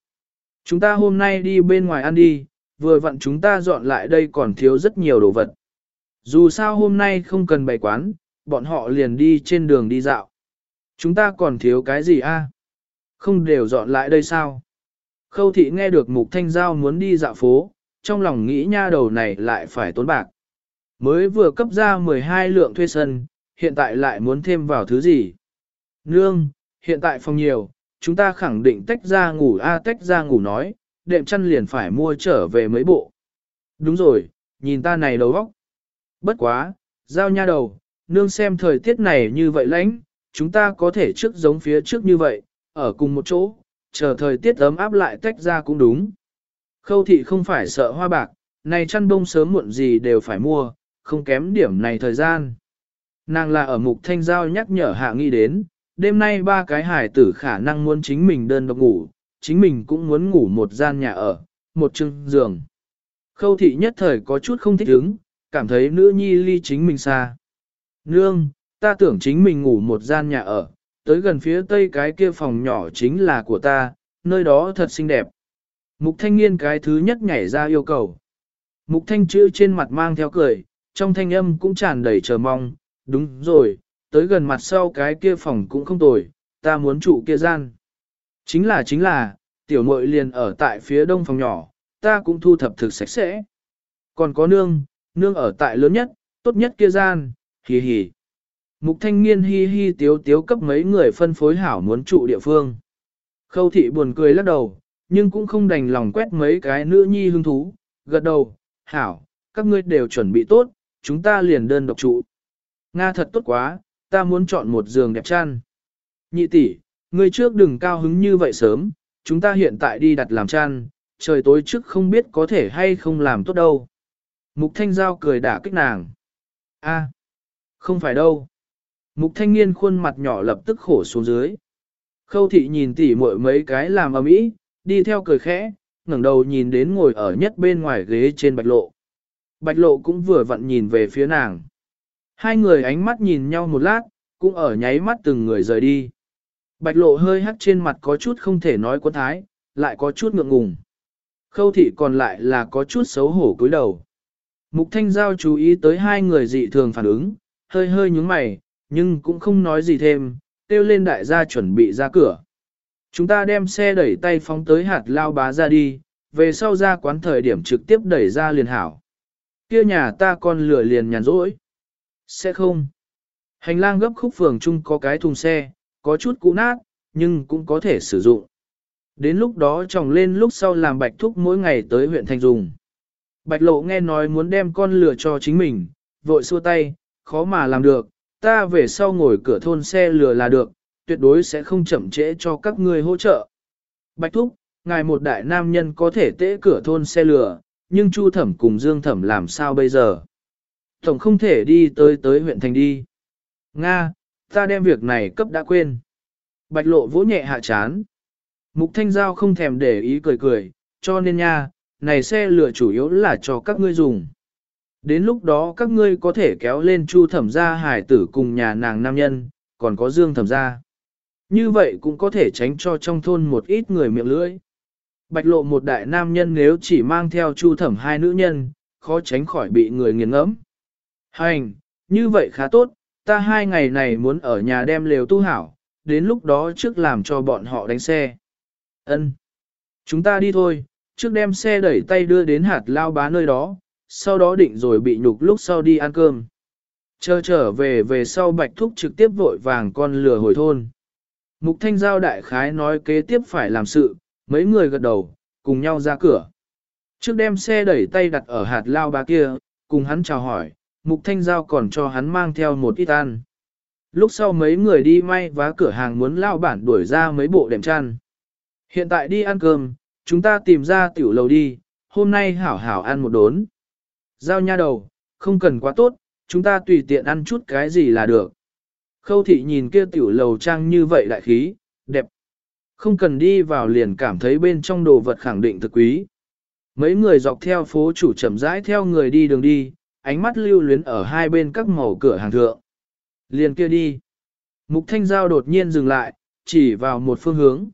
Chúng ta hôm nay đi bên ngoài ăn đi, vừa vặn chúng ta dọn lại đây còn thiếu rất nhiều đồ vật. Dù sao hôm nay không cần bày quán, bọn họ liền đi trên đường đi dạo. Chúng ta còn thiếu cái gì a? Không đều dọn lại đây sao? Khâu thị nghe được mục thanh giao muốn đi dạo phố, trong lòng nghĩ nha đầu này lại phải tốn bạc. Mới vừa cấp ra 12 lượng thuê sân, hiện tại lại muốn thêm vào thứ gì? Nương, hiện tại phòng nhiều, chúng ta khẳng định tách ra ngủ a tách ra ngủ nói, đệm chăn liền phải mua trở về mấy bộ. Đúng rồi, nhìn ta này đầu óc. Bất quá, giao nha đầu, nương xem thời tiết này như vậy lánh, chúng ta có thể trước giống phía trước như vậy, ở cùng một chỗ, chờ thời tiết ấm áp lại tách ra cũng đúng. Khâu thị không phải sợ hoa bạc, này chăn bông sớm muộn gì đều phải mua, không kém điểm này thời gian. Nàng là ở mục thanh giao nhắc nhở hạ Nghi đến, đêm nay ba cái hải tử khả năng muốn chính mình đơn độc ngủ, chính mình cũng muốn ngủ một gian nhà ở, một chừng giường. Khâu thị nhất thời có chút không thích ứng, cảm thấy nữ nhi ly chính mình xa. Nương, ta tưởng chính mình ngủ một gian nhà ở, tới gần phía tây cái kia phòng nhỏ chính là của ta, nơi đó thật xinh đẹp. Mục thanh niên cái thứ nhất nhảy ra yêu cầu. Mục thanh chữ trên mặt mang theo cười, trong thanh âm cũng tràn đầy chờ mong, đúng rồi, tới gần mặt sau cái kia phòng cũng không tồi, ta muốn trụ kia gian. Chính là chính là, tiểu muội liền ở tại phía đông phòng nhỏ, ta cũng thu thập thực sạch sẽ. Còn có nương, nương ở tại lớn nhất, tốt nhất kia gian, hì hì. Mục thanh niên hi hi tiếu tiếu cấp mấy người phân phối hảo muốn trụ địa phương. Khâu thị buồn cười lắc đầu, nhưng cũng không đành lòng quét mấy cái nữ nhi hương thú, gật đầu, hảo, các ngươi đều chuẩn bị tốt, chúng ta liền đơn độc trụ. Nga thật tốt quá, ta muốn chọn một giường đẹp chăn. Nhị tỷ, ngươi trước đừng cao hứng như vậy sớm, chúng ta hiện tại đi đặt làm chăn, trời tối trước không biết có thể hay không làm tốt đâu. Mục Thanh Giao cười đả kích nàng. A, không phải đâu. Mục Thanh Niên khuôn mặt nhỏ lập tức khổ xuống dưới. Khâu thị nhìn tỉ muội mấy cái làm ầm ĩ, đi theo cười khẽ, ngẩng đầu nhìn đến ngồi ở nhất bên ngoài ghế trên bạch lộ. Bạch lộ cũng vừa vặn nhìn về phía nàng. Hai người ánh mắt nhìn nhau một lát, cũng ở nháy mắt từng người rời đi. Bạch lộ hơi hắt trên mặt có chút không thể nói quân thái, lại có chút ngượng ngùng. Khâu thị còn lại là có chút xấu hổ cúi đầu. Mục Thanh Giao chú ý tới hai người dị thường phản ứng, hơi hơi nhúng mày, nhưng cũng không nói gì thêm, kêu lên đại gia chuẩn bị ra cửa. Chúng ta đem xe đẩy tay phóng tới hạt lao bá ra đi, về sau ra quán thời điểm trực tiếp đẩy ra liền hảo. Kia nhà ta con lửa liền nhàn rỗi. Sẽ không. Hành lang gấp khúc phường chung có cái thùng xe, có chút cũ nát, nhưng cũng có thể sử dụng. Đến lúc đó trồng lên lúc sau làm bạch thúc mỗi ngày tới huyện thành dùng. Bạch lộ nghe nói muốn đem con lừa cho chính mình, vội xua tay, khó mà làm được, ta về sau ngồi cửa thôn xe lừa là được, tuyệt đối sẽ không chậm trễ cho các ngươi hỗ trợ. Bạch thúc, ngài một đại nam nhân có thể tễ cửa thôn xe lừa nhưng Chu Thẩm cùng Dương Thẩm làm sao bây giờ? Tổng không thể đi tới tới huyện thành đi. Nga, ta đem việc này cấp đã quên. Bạch lộ vỗ nhẹ hạ chán. Mục Thanh Giao không thèm để ý cười cười, cho nên nha, này xe lửa chủ yếu là cho các ngươi dùng. Đến lúc đó các ngươi có thể kéo lên Chu Thẩm gia hải tử cùng nhà nàng nam nhân, còn có Dương Thẩm gia. Như vậy cũng có thể tránh cho trong thôn một ít người miệng lưỡi. Bạch lộ một đại nam nhân nếu chỉ mang theo chu thẩm hai nữ nhân, khó tránh khỏi bị người nghiền ngẫm. Hành, như vậy khá tốt, ta hai ngày này muốn ở nhà đem lều tu hảo, đến lúc đó trước làm cho bọn họ đánh xe. Ân, Chúng ta đi thôi, trước đem xe đẩy tay đưa đến hạt lao bá nơi đó, sau đó định rồi bị nhục lúc sau đi ăn cơm. Chờ trở về về sau bạch thúc trực tiếp vội vàng con lừa hồi thôn. Mục thanh giao đại khái nói kế tiếp phải làm sự, mấy người gật đầu, cùng nhau ra cửa. Trước đem xe đẩy tay đặt ở hạt lao Bá kia, cùng hắn chào hỏi, mục thanh giao còn cho hắn mang theo một ít ăn. Lúc sau mấy người đi may vá cửa hàng muốn lao bản đuổi ra mấy bộ đệm chăn. Hiện tại đi ăn cơm, chúng ta tìm ra tiểu lầu đi, hôm nay hảo hảo ăn một đốn. Giao nha đầu, không cần quá tốt, chúng ta tùy tiện ăn chút cái gì là được. Khâu thị nhìn kia tiểu lầu trang như vậy đại khí, đẹp. Không cần đi vào liền cảm thấy bên trong đồ vật khẳng định thực quý. Mấy người dọc theo phố chủ chậm rãi theo người đi đường đi, ánh mắt lưu luyến ở hai bên các màu cửa hàng thượng. Liền kia đi. Mục thanh giao đột nhiên dừng lại, chỉ vào một phương hướng.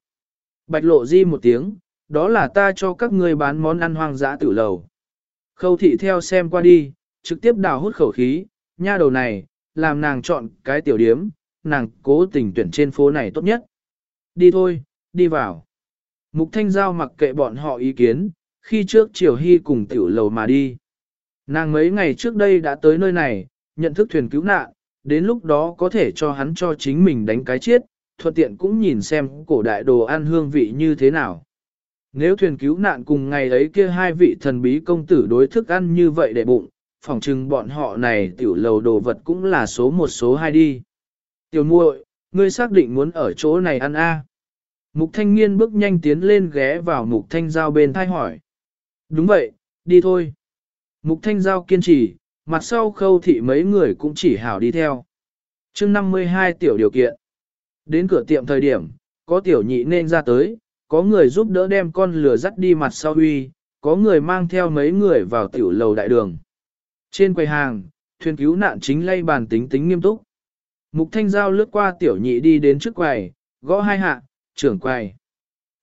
Bạch lộ di một tiếng, đó là ta cho các ngươi bán món ăn hoang dã tử lầu. Khâu thị theo xem qua đi, trực tiếp đào hút khẩu khí, nha đầu này, làm nàng chọn cái tiểu điếm, nàng cố tình tuyển trên phố này tốt nhất. Đi thôi, đi vào. Mục Thanh Giao mặc kệ bọn họ ý kiến, khi trước Triều Hy cùng tiểu lầu mà đi. Nàng mấy ngày trước đây đã tới nơi này, nhận thức thuyền cứu nạn, đến lúc đó có thể cho hắn cho chính mình đánh cái chết, thuận tiện cũng nhìn xem cổ đại đồ ăn hương vị như thế nào. Nếu thuyền cứu nạn cùng ngày ấy kia hai vị thần bí công tử đối thức ăn như vậy để bụng, phỏng chừng bọn họ này tiểu lầu đồ vật cũng là số một số hai đi. Tiểu muội, ngươi xác định muốn ở chỗ này ăn a? Mục thanh niên bước nhanh tiến lên ghé vào mục thanh giao bên thai hỏi. Đúng vậy, đi thôi. Mục thanh giao kiên trì, mặt sau khâu thị mấy người cũng chỉ hảo đi theo. chương 52 tiểu điều kiện. Đến cửa tiệm thời điểm, có tiểu nhị nên ra tới, có người giúp đỡ đem con lửa dắt đi mặt sau huy, có người mang theo mấy người vào tiểu lầu đại đường. Trên quầy hàng, thuyền cứu nạn chính lay bàn tính tính nghiêm túc. Mục thanh giao lướt qua tiểu nhị đi đến trước quầy, gõ hai hạ, trưởng quầy.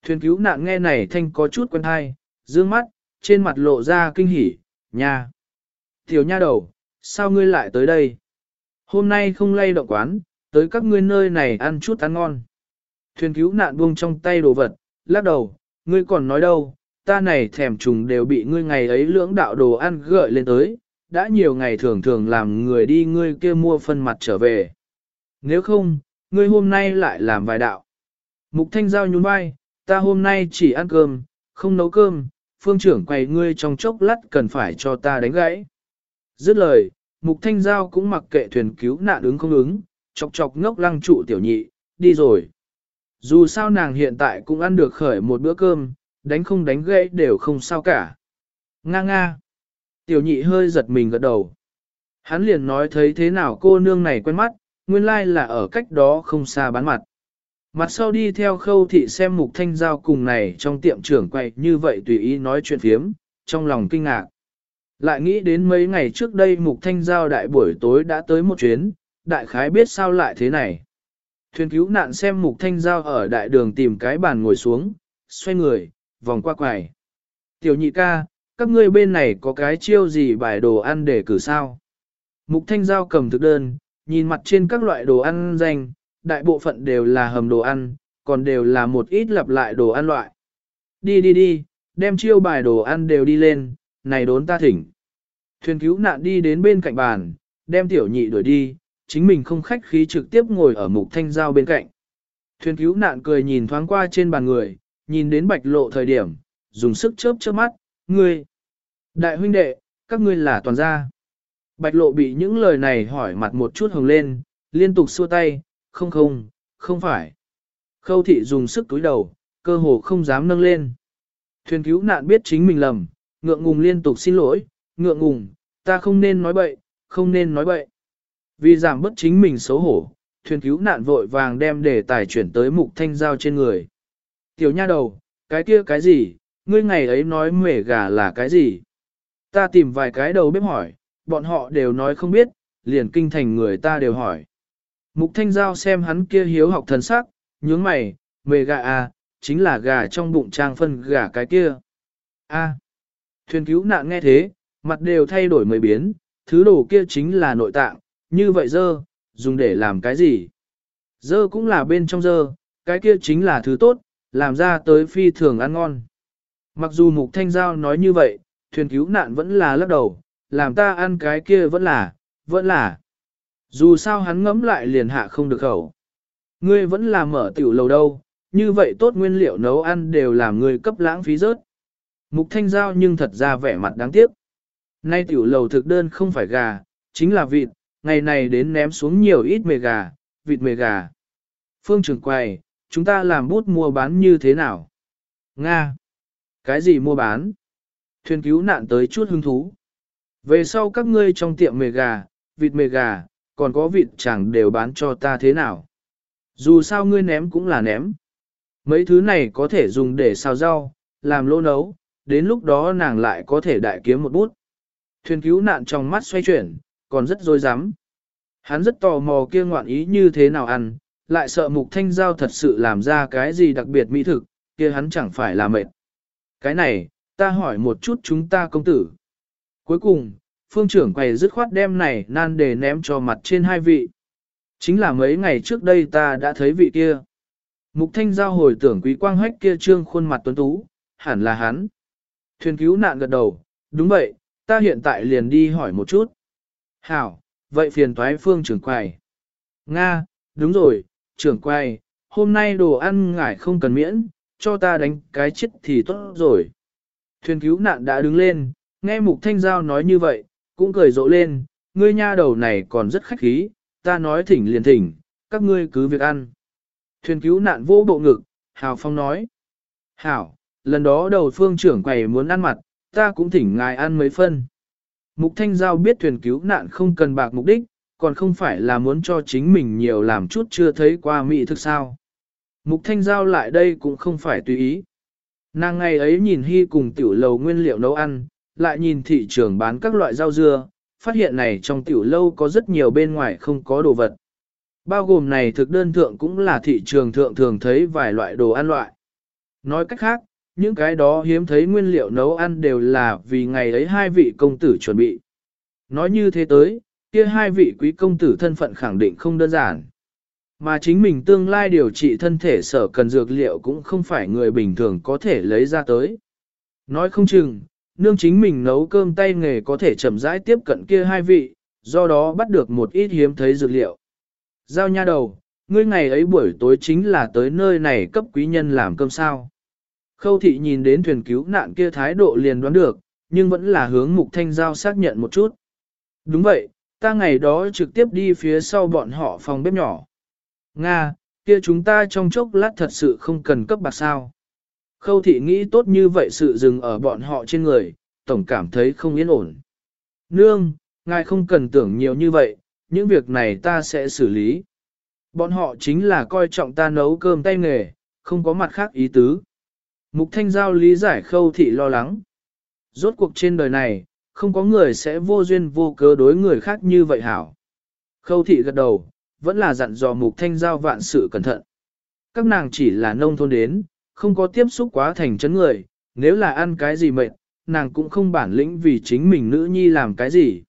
Thuyền cứu nạn nghe này thanh có chút quen hay, dương mắt, trên mặt lộ ra kinh hỉ, nha. Tiểu nha đầu, sao ngươi lại tới đây? Hôm nay không lay động quán, tới các ngươi nơi này ăn chút ăn ngon. Thuyền cứu nạn buông trong tay đồ vật, lắc đầu, ngươi còn nói đâu, ta này thèm trùng đều bị ngươi ngày ấy lưỡng đạo đồ ăn gợi lên tới, đã nhiều ngày thường thường làm người đi ngươi kia mua phân mặt trở về. Nếu không, ngươi hôm nay lại làm vài đạo. Mục thanh giao nhún vai, ta hôm nay chỉ ăn cơm, không nấu cơm, phương trưởng quay ngươi trong chốc lát cần phải cho ta đánh gãy. Dứt lời, mục thanh giao cũng mặc kệ thuyền cứu nạn ứng không ứng, chọc chọc ngốc lăng trụ tiểu nhị, đi rồi. Dù sao nàng hiện tại cũng ăn được khởi một bữa cơm, đánh không đánh gãy đều không sao cả. Nga nga. Tiểu nhị hơi giật mình gật đầu. Hắn liền nói thấy thế nào cô nương này quen mắt, nguyên lai là ở cách đó không xa bán mặt. Mặt sau đi theo khâu thị xem mục thanh giao cùng này trong tiệm trưởng quay như vậy tùy ý nói chuyện phiếm, trong lòng kinh ngạc. Lại nghĩ đến mấy ngày trước đây mục thanh giao đại buổi tối đã tới một chuyến, đại khái biết sao lại thế này. Thuyền cứu nạn xem mục thanh giao ở đại đường tìm cái bàn ngồi xuống, xoay người, vòng qua quài. Tiểu nhị ca, các ngươi bên này có cái chiêu gì bài đồ ăn để cử sao? Mục Thanh Giao cầm thực đơn, nhìn mặt trên các loại đồ ăn danh, đại bộ phận đều là hầm đồ ăn, còn đều là một ít lặp lại đồ ăn loại. Đi đi đi, đem chiêu bài đồ ăn đều đi lên, này đốn ta thỉnh. Thuyền cứu nạn đi đến bên cạnh bàn, đem tiểu nhị đuổi đi, chính mình không khách khí trực tiếp ngồi ở mục thanh giao bên cạnh. Thuyền cứu nạn cười nhìn thoáng qua trên bàn người, nhìn đến bạch lộ thời điểm, dùng sức chớp chớp mắt, ngươi. Đại huynh đệ, các ngươi là toàn gia. Bạch lộ bị những lời này hỏi mặt một chút hồng lên, liên tục xua tay, không không, không phải. Khâu thị dùng sức túi đầu, cơ hồ không dám nâng lên. Thuyền cứu nạn biết chính mình lầm, ngượng ngùng liên tục xin lỗi, ngượng ngùng, ta không nên nói bậy, không nên nói bậy. Vì giảm bất chính mình xấu hổ, thuyền cứu nạn vội vàng đem đề tài chuyển tới mục thanh giao trên người. Tiểu nha đầu, cái kia cái gì, ngươi ngày ấy nói mể gà là cái gì? Ta tìm vài cái đầu bếp hỏi, bọn họ đều nói không biết, liền kinh thành người ta đều hỏi. Mục thanh giao xem hắn kia hiếu học thần sắc, nhướng mày, mề gà à, chính là gà trong bụng trang phân gà cái kia. A. Thuyền cứu nạn nghe thế, mặt đều thay đổi mới biến, thứ đồ kia chính là nội tạng, như vậy dơ, dùng để làm cái gì? Dơ cũng là bên trong dơ, cái kia chính là thứ tốt, làm ra tới phi thường ăn ngon. Mặc dù mục thanh giao nói như vậy, thuyền cứu nạn vẫn là lắc đầu, làm ta ăn cái kia vẫn là, vẫn là. Dù sao hắn ngẫm lại liền hạ không được khẩu. Ngươi vẫn là mở tiểu lầu đâu, như vậy tốt nguyên liệu nấu ăn đều làm ngươi cấp lãng phí rớt. Mục thanh giao nhưng thật ra vẻ mặt đáng tiếc. Nay tiểu lầu thực đơn không phải gà, chính là vịt, ngày này đến ném xuống nhiều ít mề gà, vịt mề gà. Phương trưởng quầy, chúng ta làm bút mua bán như thế nào? Nga! Cái gì mua bán? Thuyền cứu nạn tới chút hứng thú. Về sau các ngươi trong tiệm mề gà, vịt mề gà, còn có vịt chẳng đều bán cho ta thế nào? Dù sao ngươi ném cũng là ném. Mấy thứ này có thể dùng để xào rau, làm lô nấu, đến lúc đó nàng lại có thể đại kiếm một bút. Thuyền cứu nạn trong mắt xoay chuyển, còn rất dối rắm Hắn rất tò mò kia ngoạn ý như thế nào ăn, lại sợ mục thanh giao thật sự làm ra cái gì đặc biệt mỹ thực, kia hắn chẳng phải là mệt. Cái này, ta hỏi một chút chúng ta công tử. Cuối cùng, phương trưởng quầy dứt khoát đem này nan để ném cho mặt trên hai vị. Chính là mấy ngày trước đây ta đã thấy vị kia. Mục thanh giao hồi tưởng quý quang hách kia trương khuôn mặt tuấn tú, hẳn là hắn. Thuyền cứu nạn gật đầu, đúng vậy, ta hiện tại liền đi hỏi một chút. Hảo, vậy phiền toái phương trưởng quầy. Nga, đúng rồi, trưởng quầy, hôm nay đồ ăn ngải không cần miễn, cho ta đánh cái chết thì tốt rồi. Thuyền cứu nạn đã đứng lên, nghe mục thanh giao nói như vậy, cũng cười rộ lên, ngươi nha đầu này còn rất khách khí, ta nói thỉnh liền thỉnh, các ngươi cứ việc ăn. Thuyền cứu nạn vô bộ ngực, Hào Phong nói. Hảo, lần đó đầu phương trưởng quầy muốn ăn mặt, ta cũng thỉnh ngài ăn mấy phân. Mục Thanh Giao biết thuyền cứu nạn không cần bạc mục đích, còn không phải là muốn cho chính mình nhiều làm chút chưa thấy qua mỹ thực sao. Mục Thanh Giao lại đây cũng không phải tùy ý. Nàng ngày ấy nhìn Hy cùng tiểu lầu nguyên liệu nấu ăn, lại nhìn thị trường bán các loại rau dưa, phát hiện này trong tiểu lâu có rất nhiều bên ngoài không có đồ vật. Bao gồm này thực đơn thượng cũng là thị trường thượng thường thấy vài loại đồ ăn loại. Nói cách khác, những cái đó hiếm thấy nguyên liệu nấu ăn đều là vì ngày ấy hai vị công tử chuẩn bị. Nói như thế tới, kia hai vị quý công tử thân phận khẳng định không đơn giản. Mà chính mình tương lai điều trị thân thể sở cần dược liệu cũng không phải người bình thường có thể lấy ra tới. Nói không chừng, nương chính mình nấu cơm tay nghề có thể chậm rãi tiếp cận kia hai vị, do đó bắt được một ít hiếm thấy dược liệu. Giao nha đầu, ngươi ngày ấy buổi tối chính là tới nơi này cấp quý nhân làm cơm sao. Khâu thị nhìn đến thuyền cứu nạn kia thái độ liền đoán được, nhưng vẫn là hướng mục thanh giao xác nhận một chút. Đúng vậy, ta ngày đó trực tiếp đi phía sau bọn họ phòng bếp nhỏ. Nga, kia chúng ta trong chốc lát thật sự không cần cấp bạc sao. Khâu thị nghĩ tốt như vậy sự dừng ở bọn họ trên người, tổng cảm thấy không yên ổn. Nương, ngài không cần tưởng nhiều như vậy, những việc này ta sẽ xử lý. Bọn họ chính là coi trọng ta nấu cơm tay nghề, không có mặt khác ý tứ. Mục Thanh Giao lý giải khâu thị lo lắng. Rốt cuộc trên đời này, không có người sẽ vô duyên vô cớ đối người khác như vậy hảo. Khâu thị gật đầu, vẫn là dặn dò Mục Thanh Giao vạn sự cẩn thận. Các nàng chỉ là nông thôn đến, không có tiếp xúc quá thành chấn người, nếu là ăn cái gì mệt, nàng cũng không bản lĩnh vì chính mình nữ nhi làm cái gì.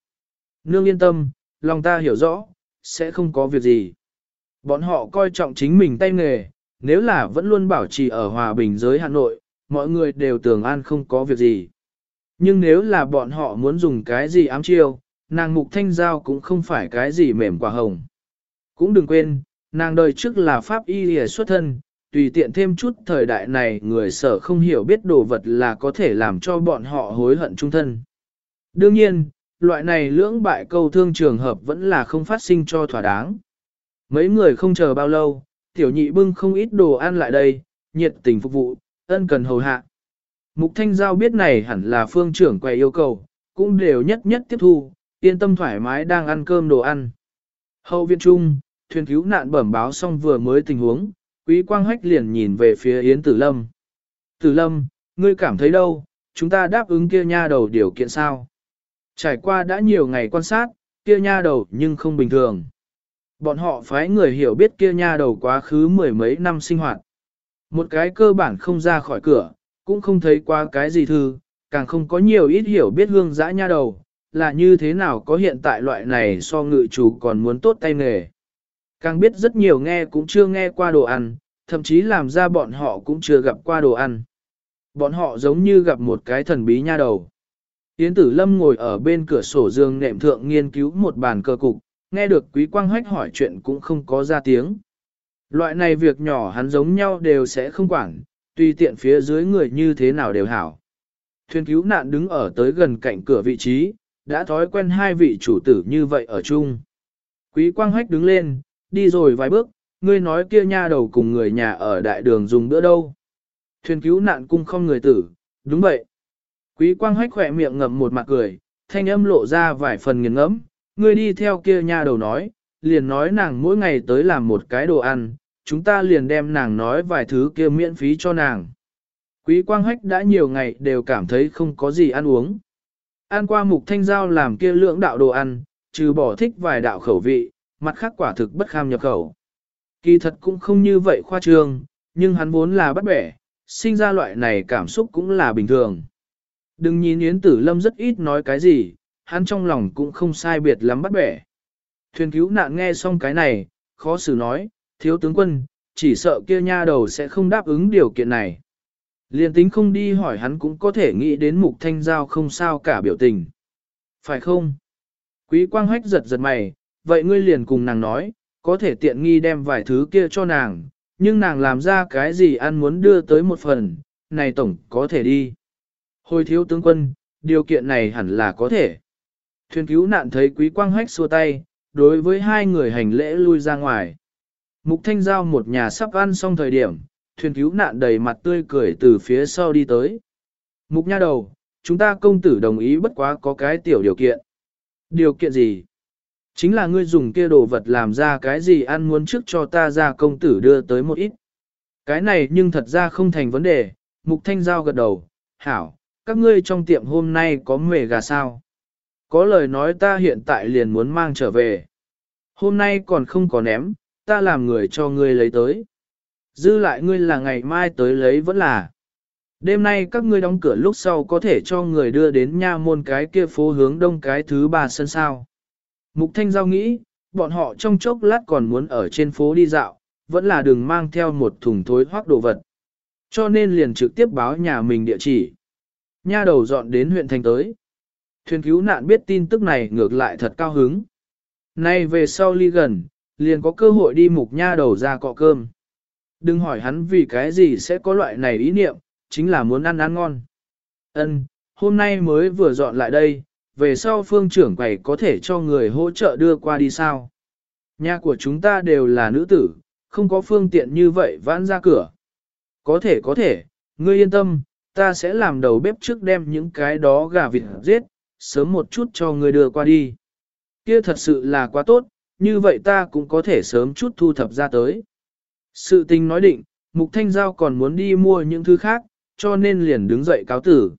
Nương yên tâm, lòng ta hiểu rõ, sẽ không có việc gì. Bọn họ coi trọng chính mình tay nghề, nếu là vẫn luôn bảo trì ở hòa bình giới Hà Nội, mọi người đều tưởng an không có việc gì. Nhưng nếu là bọn họ muốn dùng cái gì ám chiêu, nàng mục thanh giao cũng không phải cái gì mềm quả hồng. Cũng đừng quên, nàng đời trước là pháp y lìa xuất thân, tùy tiện thêm chút thời đại này người sở không hiểu biết đồ vật là có thể làm cho bọn họ hối hận trung thân. Đương nhiên, loại này lưỡng bại câu thương trường hợp vẫn là không phát sinh cho thỏa đáng. Mấy người không chờ bao lâu, tiểu nhị bưng không ít đồ ăn lại đây, nhiệt tình phục vụ, ân cần hầu hạ. Mục Thanh Giao biết này hẳn là phương trưởng quầy yêu cầu, cũng đều nhất nhất tiếp thu, yên tâm thoải mái đang ăn cơm đồ ăn. Hậu viện trung, thuyền cứu nạn bẩm báo xong vừa mới tình huống, quý quang hách liền nhìn về phía Yến Tử Lâm. Tử Lâm, ngươi cảm thấy đâu, chúng ta đáp ứng kia nha đầu điều kiện sao? Trải qua đã nhiều ngày quan sát, kia nha đầu nhưng không bình thường. Bọn họ phái người hiểu biết kia nha đầu quá khứ mười mấy năm sinh hoạt. Một cái cơ bản không ra khỏi cửa, cũng không thấy qua cái gì thư, càng không có nhiều ít hiểu biết hương dã nha đầu, là như thế nào có hiện tại loại này so ngự chủ còn muốn tốt tay nghề. Càng biết rất nhiều nghe cũng chưa nghe qua đồ ăn, thậm chí làm ra bọn họ cũng chưa gặp qua đồ ăn. Bọn họ giống như gặp một cái thần bí nha đầu. Yến tử lâm ngồi ở bên cửa sổ giường nệm thượng nghiên cứu một bàn cơ cục, nghe được quý quang hách hỏi chuyện cũng không có ra tiếng. Loại này việc nhỏ hắn giống nhau đều sẽ không quản, tùy tiện phía dưới người như thế nào đều hảo. Thuyền cứu nạn đứng ở tới gần cạnh cửa vị trí, đã thói quen hai vị chủ tử như vậy ở chung. Quý quang hách đứng lên, đi rồi vài bước, ngươi nói kia nha đầu cùng người nhà ở đại đường dùng bữa đâu. Thuyền cứu nạn cung không người tử, đúng vậy. Quý quang hách khỏe miệng ngậm một mặt cười, thanh âm lộ ra vài phần nghiền ngẫm, ngươi đi theo kia nha đầu nói, liền nói nàng mỗi ngày tới làm một cái đồ ăn, chúng ta liền đem nàng nói vài thứ kia miễn phí cho nàng. Quý quang hách đã nhiều ngày đều cảm thấy không có gì ăn uống. Ăn qua mục thanh giao làm kia lưỡng đạo đồ ăn, trừ bỏ thích vài đạo khẩu vị, mặt khác quả thực bất kham nhập khẩu. Kỳ thật cũng không như vậy khoa trương, nhưng hắn vốn là bắt bẻ, sinh ra loại này cảm xúc cũng là bình thường. Đừng nhìn Yến Tử Lâm rất ít nói cái gì, hắn trong lòng cũng không sai biệt lắm bắt bẻ. Thuyền cứu nạn nghe xong cái này, khó xử nói, thiếu tướng quân, chỉ sợ kia nha đầu sẽ không đáp ứng điều kiện này. Liên tính không đi hỏi hắn cũng có thể nghĩ đến mục thanh giao không sao cả biểu tình. Phải không? Quý quang hách giật giật mày, vậy ngươi liền cùng nàng nói, có thể tiện nghi đem vài thứ kia cho nàng, nhưng nàng làm ra cái gì ăn muốn đưa tới một phần, này tổng có thể đi. Hồi thiếu tướng quân, điều kiện này hẳn là có thể. Thuyền cứu nạn thấy quý quang hách xua tay, đối với hai người hành lễ lui ra ngoài. Mục thanh giao một nhà sắp ăn xong thời điểm, thuyền cứu nạn đầy mặt tươi cười từ phía sau đi tới. Mục nha đầu, chúng ta công tử đồng ý bất quá có cái tiểu điều kiện. Điều kiện gì? Chính là ngươi dùng kia đồ vật làm ra cái gì ăn muốn trước cho ta ra công tử đưa tới một ít. Cái này nhưng thật ra không thành vấn đề, mục thanh giao gật đầu, hảo, các ngươi trong tiệm hôm nay có mề gà sao? Có lời nói ta hiện tại liền muốn mang trở về. Hôm nay còn không có ném, ta làm người cho ngươi lấy tới. Dư lại ngươi là ngày mai tới lấy vẫn là. Đêm nay các ngươi đóng cửa lúc sau có thể cho người đưa đến nha môn cái kia phố hướng đông cái thứ ba sân sao. Mục Thanh Giao nghĩ, bọn họ trong chốc lát còn muốn ở trên phố đi dạo, vẫn là đừng mang theo một thùng thối hoác đồ vật. Cho nên liền trực tiếp báo nhà mình địa chỉ. Nha đầu dọn đến huyện thành tới. Thuyền cứu nạn biết tin tức này ngược lại thật cao hứng. Nay về sau ly gần, liền có cơ hội đi mục nha đầu ra cọ cơm. Đừng hỏi hắn vì cái gì sẽ có loại này ý niệm, chính là muốn ăn ăn ngon. Ân, hôm nay mới vừa dọn lại đây, về sau phương trưởng quầy có thể cho người hỗ trợ đưa qua đi sao. Nhà của chúng ta đều là nữ tử, không có phương tiện như vậy vãn ra cửa. Có thể có thể, ngươi yên tâm, ta sẽ làm đầu bếp trước đem những cái đó gà vịt giết, sớm một chút cho ngươi đưa qua đi. Kia thật sự là quá tốt, như vậy ta cũng có thể sớm chút thu thập ra tới. Sự tình nói định, Mục Thanh Giao còn muốn đi mua những thứ khác, cho nên liền đứng dậy cáo tử.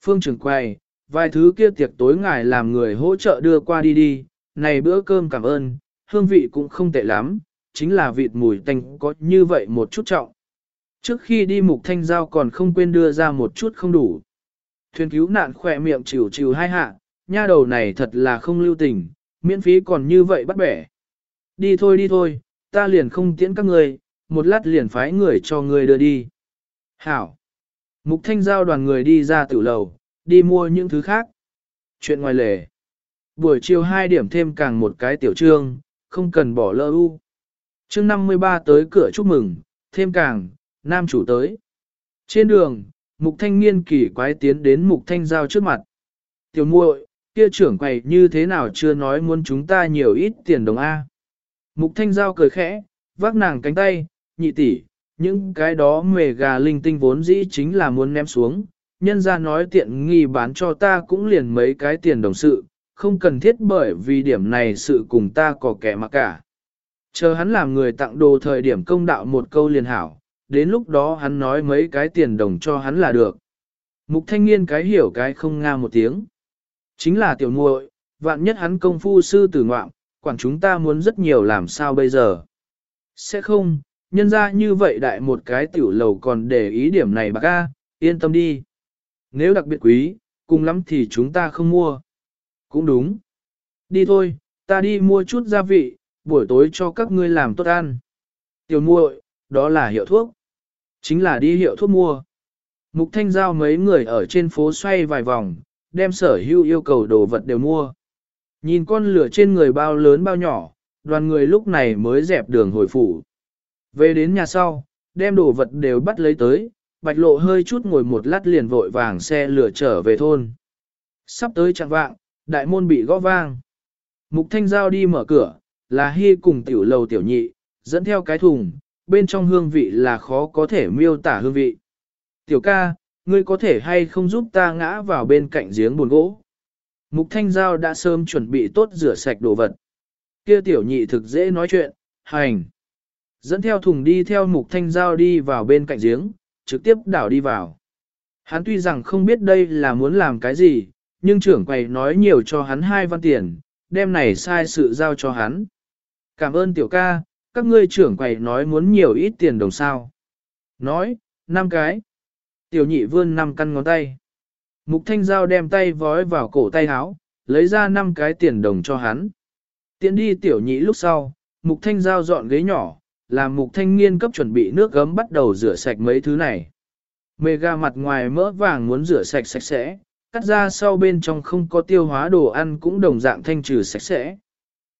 Phương trưởng quay, vài thứ kia tiệc tối ngài làm người hỗ trợ đưa qua đi đi, này bữa cơm cảm ơn, hương vị cũng không tệ lắm, chính là vịt mùi tanh có như vậy một chút trọng. Trước khi đi mục thanh giao còn không quên đưa ra một chút không đủ. Thuyền cứu nạn khỏe miệng chịu chịu hai hạ, nha đầu này thật là không lưu tình, miễn phí còn như vậy bắt bẻ. Đi thôi đi thôi, ta liền không tiễn các người, một lát liền phái người cho người đưa đi. Hảo. Mục thanh giao đoàn người đi ra tử lầu, đi mua những thứ khác. Chuyện ngoài lề. Buổi chiều 2 điểm thêm càng một cái tiểu trương, không cần bỏ lỡ u. Chương 53 tới cửa chúc mừng, thêm càng, nam chủ tới. Trên đường, mục thanh niên kỳ quái tiến đến mục thanh giao trước mặt. Tiểu muội, kia trưởng quầy như thế nào chưa nói muốn chúng ta nhiều ít tiền đồng A. Mục thanh giao cười khẽ, vác nàng cánh tay, nhị tỷ, những cái đó mề gà linh tinh vốn dĩ chính là muốn ném xuống, nhân ra nói tiện nghi bán cho ta cũng liền mấy cái tiền đồng sự, không cần thiết bởi vì điểm này sự cùng ta có kẻ mà cả. Chờ hắn làm người tặng đồ thời điểm công đạo một câu liền hảo, đến lúc đó hắn nói mấy cái tiền đồng cho hắn là được. Mục thanh niên cái hiểu cái không nga một tiếng. Chính là tiểu muội, vạn nhất hắn công phu sư tử ngoạm, quản chúng ta muốn rất nhiều làm sao bây giờ. Sẽ không, nhân ra như vậy đại một cái tiểu lầu còn để ý điểm này bà ca, yên tâm đi. Nếu đặc biệt quý, cùng lắm thì chúng ta không mua. Cũng đúng. Đi thôi, ta đi mua chút gia vị, buổi tối cho các ngươi làm tốt ăn. Tiểu muội, đó là hiệu thuốc. Chính là đi hiệu thuốc mua. Mục thanh giao mấy người ở trên phố xoay vài vòng, đem sở hữu yêu cầu đồ vật đều mua. Nhìn con lửa trên người bao lớn bao nhỏ, đoàn người lúc này mới dẹp đường hồi phủ. Về đến nhà sau, đem đồ vật đều bắt lấy tới, bạch lộ hơi chút ngồi một lát liền vội vàng xe lửa trở về thôn. Sắp tới chẳng vạng, đại môn bị gõ vang. Mục thanh giao đi mở cửa, là hy cùng tiểu lầu tiểu nhị, dẫn theo cái thùng, bên trong hương vị là khó có thể miêu tả hương vị. Tiểu ca, ngươi có thể hay không giúp ta ngã vào bên cạnh giếng buồn gỗ. Mục thanh giao đã sớm chuẩn bị tốt rửa sạch đồ vật. Kia tiểu nhị thực dễ nói chuyện, hành. Dẫn theo thùng đi theo mục thanh giao đi vào bên cạnh giếng, trực tiếp đảo đi vào. Hắn tuy rằng không biết đây là muốn làm cái gì, nhưng trưởng quầy nói nhiều cho hắn hai văn tiền, đem này sai sự giao cho hắn. Cảm ơn tiểu ca, các ngươi trưởng quầy nói muốn nhiều ít tiền đồng sao. Nói, năm cái. Tiểu nhị vươn năm căn ngón tay. Mục thanh giao đem tay vói vào cổ tay áo, lấy ra năm cái tiền đồng cho hắn. Tiến đi tiểu nhị lúc sau, mục thanh giao dọn ghế nhỏ, làm mục thanh niên cấp chuẩn bị nước gấm bắt đầu rửa sạch mấy thứ này. Mê ga mặt ngoài mỡ vàng muốn rửa sạch sạch sẽ, cắt ra sau bên trong không có tiêu hóa đồ ăn cũng đồng dạng thanh trừ sạch sẽ.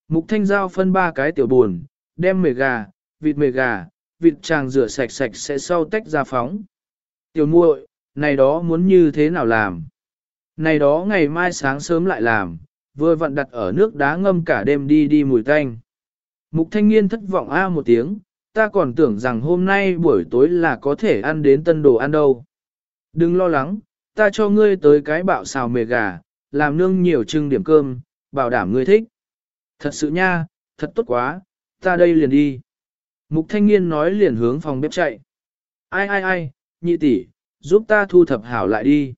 Mục thanh giao phân ba cái tiểu buồn, đem mề gà, vịt mề gà, vịt tràng rửa sạch sạch sẽ sau tách ra phóng. Tiểu muội, này đó muốn như thế nào làm? Này đó ngày mai sáng sớm lại làm, vừa vặn đặt ở nước đá ngâm cả đêm đi đi mùi tanh. Mục thanh niên thất vọng a một tiếng, ta còn tưởng rằng hôm nay buổi tối là có thể ăn đến tân đồ ăn đâu. Đừng lo lắng, ta cho ngươi tới cái bạo xào mề gà, làm nương nhiều trưng điểm cơm, bảo đảm ngươi thích. Thật sự nha, thật tốt quá, ta đây liền đi. Mục thanh niên nói liền hướng phòng bếp chạy. Ai ai ai, nhị tỷ, giúp ta thu thập hảo lại đi.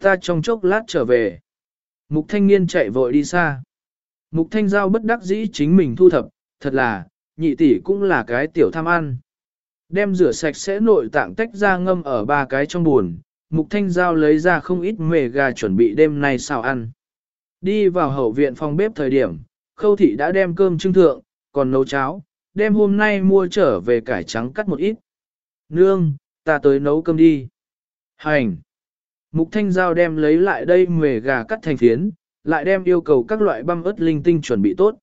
Ta trong chốc lát trở về. Mục thanh niên chạy vội đi xa. Mục thanh giao bất đắc dĩ chính mình thu thập, thật là, nhị tỷ cũng là cái tiểu tham ăn. Đem rửa sạch sẽ nội tạng tách ra ngâm ở ba cái trong buồn, mục thanh giao lấy ra không ít mề gà chuẩn bị đêm nay xào ăn. Đi vào hậu viện phòng bếp thời điểm, khâu thị đã đem cơm trưng thượng, còn nấu cháo, đem hôm nay mua trở về cải trắng cắt một ít. Nương, ta tới nấu cơm đi. Hành. Mục thanh giao đem lấy lại đây mề gà cắt thành phiến, lại đem yêu cầu các loại băm ớt linh tinh chuẩn bị tốt.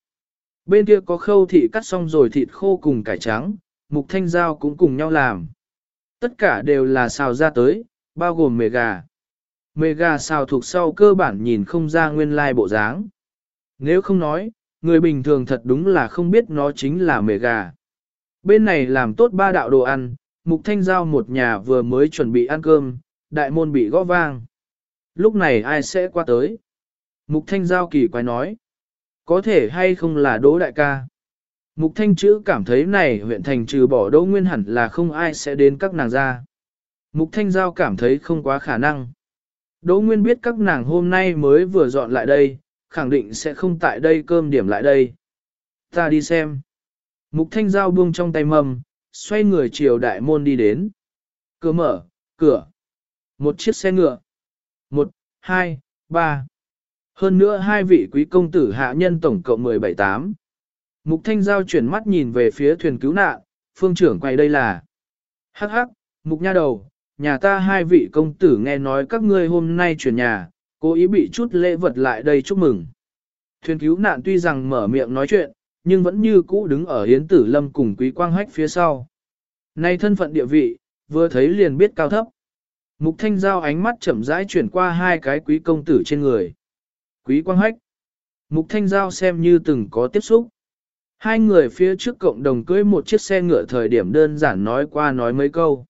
Bên kia có khâu thị cắt xong rồi thịt khô cùng cải trắng, mục thanh giao cũng cùng nhau làm. Tất cả đều là xào ra tới, bao gồm mề gà. Mề gà xào thuộc sau cơ bản nhìn không ra nguyên lai bộ dáng. Nếu không nói, người bình thường thật đúng là không biết nó chính là mề gà. Bên này làm tốt ba đạo đồ ăn, mục thanh giao một nhà vừa mới chuẩn bị ăn cơm, đại môn bị gõ vang. Lúc này ai sẽ qua tới? Mục thanh giao kỳ quái nói. Có thể hay không là đỗ đại ca? Mục thanh chữ cảm thấy này huyện thành trừ bỏ đỗ nguyên hẳn là không ai sẽ đến các nàng ra. Mục thanh giao cảm thấy không quá khả năng. Đỗ nguyên biết các nàng hôm nay mới vừa dọn lại đây, khẳng định sẽ không tại đây cơm điểm lại đây. Ta đi xem. Mục thanh giao buông trong tay mầm, xoay người chiều đại môn đi đến. Cửa mở, cửa. Một chiếc xe ngựa. Một, hai, ba. Hơn nữa hai vị quý công tử hạ nhân tổng cộng 17-8. Mục Thanh Giao chuyển mắt nhìn về phía thuyền cứu nạn, phương trưởng quay đây là. Hắc hắc, mục nha đầu, nhà ta hai vị công tử nghe nói các ngươi hôm nay chuyển nhà, cố ý bị chút lễ vật lại đây chúc mừng. Thuyền cứu nạn tuy rằng mở miệng nói chuyện, nhưng vẫn như cũ đứng ở hiến tử lâm cùng quý quang hách phía sau. Nay thân phận địa vị, vừa thấy liền biết cao thấp. Mục thanh giao ánh mắt chậm rãi chuyển qua hai cái quý công tử trên người. Quý quang hách. Mục thanh giao xem như từng có tiếp xúc. Hai người phía trước cộng đồng cưới một chiếc xe ngựa thời điểm đơn giản nói qua nói mấy câu.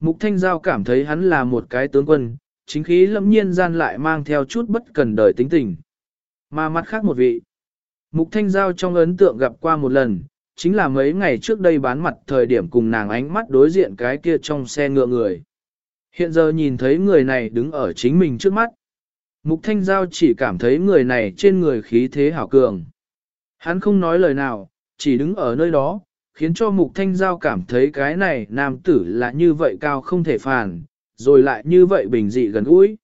Mục thanh giao cảm thấy hắn là một cái tướng quân, chính khí lâm nhiên gian lại mang theo chút bất cần đời tính tình. Mà mặt khác một vị. Mục thanh giao trong ấn tượng gặp qua một lần, chính là mấy ngày trước đây bán mặt thời điểm cùng nàng ánh mắt đối diện cái kia trong xe ngựa người. Hiện giờ nhìn thấy người này đứng ở chính mình trước mắt. Mục Thanh Giao chỉ cảm thấy người này trên người khí thế hảo cường. Hắn không nói lời nào, chỉ đứng ở nơi đó, khiến cho Mục Thanh Giao cảm thấy cái này nam tử là như vậy cao không thể phản, rồi lại như vậy bình dị gần gũi.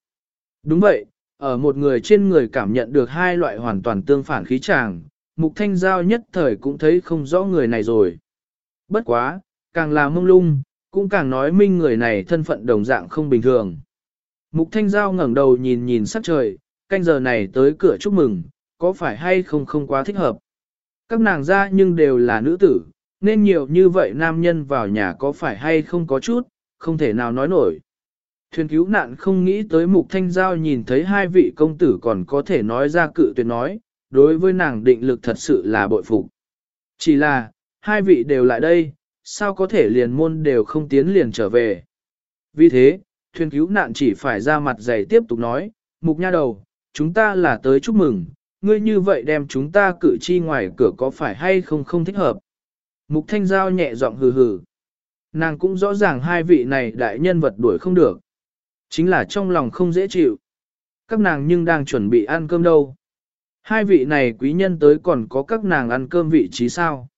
Đúng vậy, ở một người trên người cảm nhận được hai loại hoàn toàn tương phản khí tràng, Mục Thanh Giao nhất thời cũng thấy không rõ người này rồi. Bất quá, càng là mông lung, cũng càng nói minh người này thân phận đồng dạng không bình thường. Mục Thanh Giao ngẩng đầu nhìn nhìn sắc trời, canh giờ này tới cửa chúc mừng, có phải hay không không quá thích hợp. Các nàng ra nhưng đều là nữ tử, nên nhiều như vậy nam nhân vào nhà có phải hay không có chút, không thể nào nói nổi. Thuyền cứu nạn không nghĩ tới Mục Thanh Giao nhìn thấy hai vị công tử còn có thể nói ra cự tuyệt nói, đối với nàng định lực thật sự là bội phục. Chỉ là, hai vị đều lại đây, sao có thể liền môn đều không tiến liền trở về. Vì thế, thuyền cứu nạn chỉ phải ra mặt dày tiếp tục nói, mục nha đầu, chúng ta là tới chúc mừng, ngươi như vậy đem chúng ta cử chi ngoài cửa có phải hay không không thích hợp. Mục thanh giao nhẹ giọng hừ hừ. Nàng cũng rõ ràng hai vị này đại nhân vật đuổi không được. Chính là trong lòng không dễ chịu. Các nàng nhưng đang chuẩn bị ăn cơm đâu. Hai vị này quý nhân tới còn có các nàng ăn cơm vị trí sao.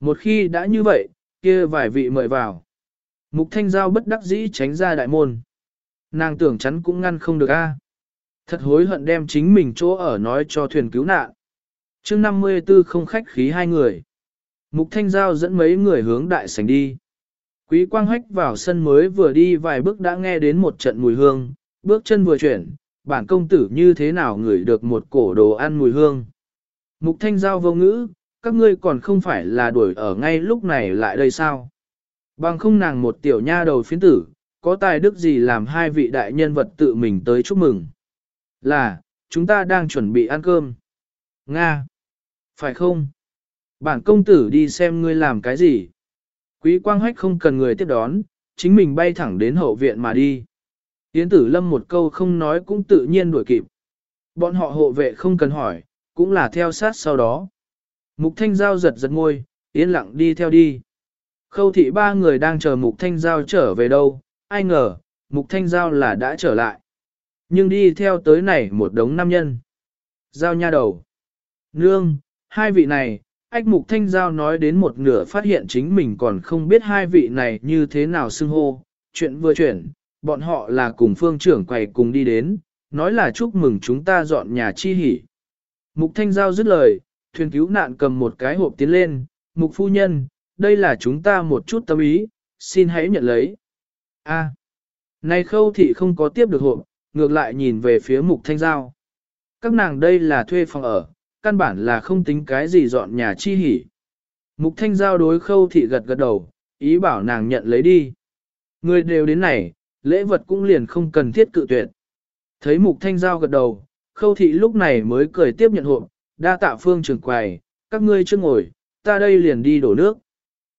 Một khi đã như vậy, kia vài vị mời vào. Mục thanh giao bất đắc dĩ tránh ra đại môn. Nàng tưởng chắn cũng ngăn không được a. Thật hối hận đem chính mình chỗ ở nói cho thuyền cứu nạn. chương 54 không khách khí hai người. Mục thanh giao dẫn mấy người hướng đại sảnh đi. Quý quang hách vào sân mới vừa đi vài bước đã nghe đến một trận mùi hương, bước chân vừa chuyển, bản công tử như thế nào ngửi được một cổ đồ ăn mùi hương. Mục thanh giao vô ngữ, các ngươi còn không phải là đuổi ở ngay lúc này lại đây sao? Bằng không nàng một tiểu nha đầu phiến tử, có tài đức gì làm hai vị đại nhân vật tự mình tới chúc mừng? Là, chúng ta đang chuẩn bị ăn cơm. Nga! Phải không? Bản công tử đi xem ngươi làm cái gì? Quý quang hách không cần người tiếp đón, chính mình bay thẳng đến hậu viện mà đi. Yến tử lâm một câu không nói cũng tự nhiên đuổi kịp. Bọn họ hộ vệ không cần hỏi, cũng là theo sát sau đó. Mục thanh giao giật giật ngôi, yên lặng đi theo đi. Khâu thị ba người đang chờ mục thanh giao trở về đâu, ai ngờ, mục thanh giao là đã trở lại. Nhưng đi theo tới này một đống nam nhân. Giao nha đầu. Nương, hai vị này, ách mục thanh giao nói đến một nửa phát hiện chính mình còn không biết hai vị này như thế nào xưng hô. Chuyện vừa chuyển, bọn họ là cùng phương trưởng quầy cùng đi đến, nói là chúc mừng chúng ta dọn nhà chi hỉ. Mục thanh giao dứt lời, thuyền cứu nạn cầm một cái hộp tiến lên, mục phu nhân, đây là chúng ta một chút tâm ý, xin hãy nhận lấy. A, nay khâu thị không có tiếp được hộp, ngược lại nhìn về phía mục thanh giao. Các nàng đây là thuê phòng ở, căn bản là không tính cái gì dọn nhà chi hỉ. Mục thanh giao đối khâu thị gật gật đầu, ý bảo nàng nhận lấy đi. Người đều đến này, lễ vật cũng liền không cần thiết cự tuyệt. Thấy mục thanh giao gật đầu, khâu thị lúc này mới cười tiếp nhận hộp, đa tạ phương trường quầy, các ngươi chưa ngồi, ta đây liền đi đổ nước.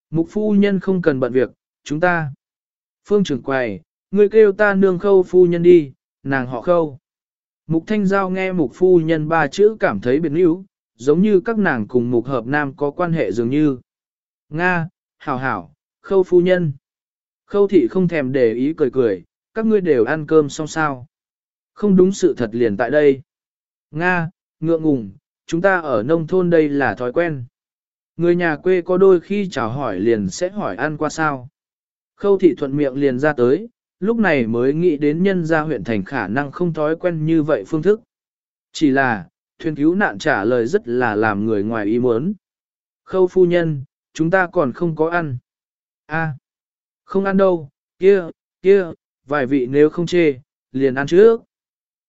Mục phu nhân không cần bận việc, chúng ta. Phương trưởng quầy, ngươi kêu ta nương khâu phu nhân đi, nàng họ khâu. Mục thanh giao nghe mục phu nhân ba chữ cảm thấy biệt níu, giống như các nàng cùng mục hợp nam có quan hệ dường như. Nga, hảo hảo, khâu phu nhân. Khâu thị không thèm để ý cười cười, các ngươi đều ăn cơm xong sao. Không đúng sự thật liền tại đây. Nga, ngượng ngùng, chúng ta ở nông thôn đây là thói quen. Người nhà quê có đôi khi chào hỏi liền sẽ hỏi ăn qua sao. Khâu thị thuận miệng liền ra tới, lúc này mới nghĩ đến nhân gia huyện thành khả năng không thói quen như vậy phương thức. Chỉ là, thuyền cứu nạn trả lời rất là làm người ngoài ý muốn. Khâu phu nhân, chúng ta còn không có ăn. a không ăn đâu, kia, kia, vài vị nếu không chê, liền ăn trước.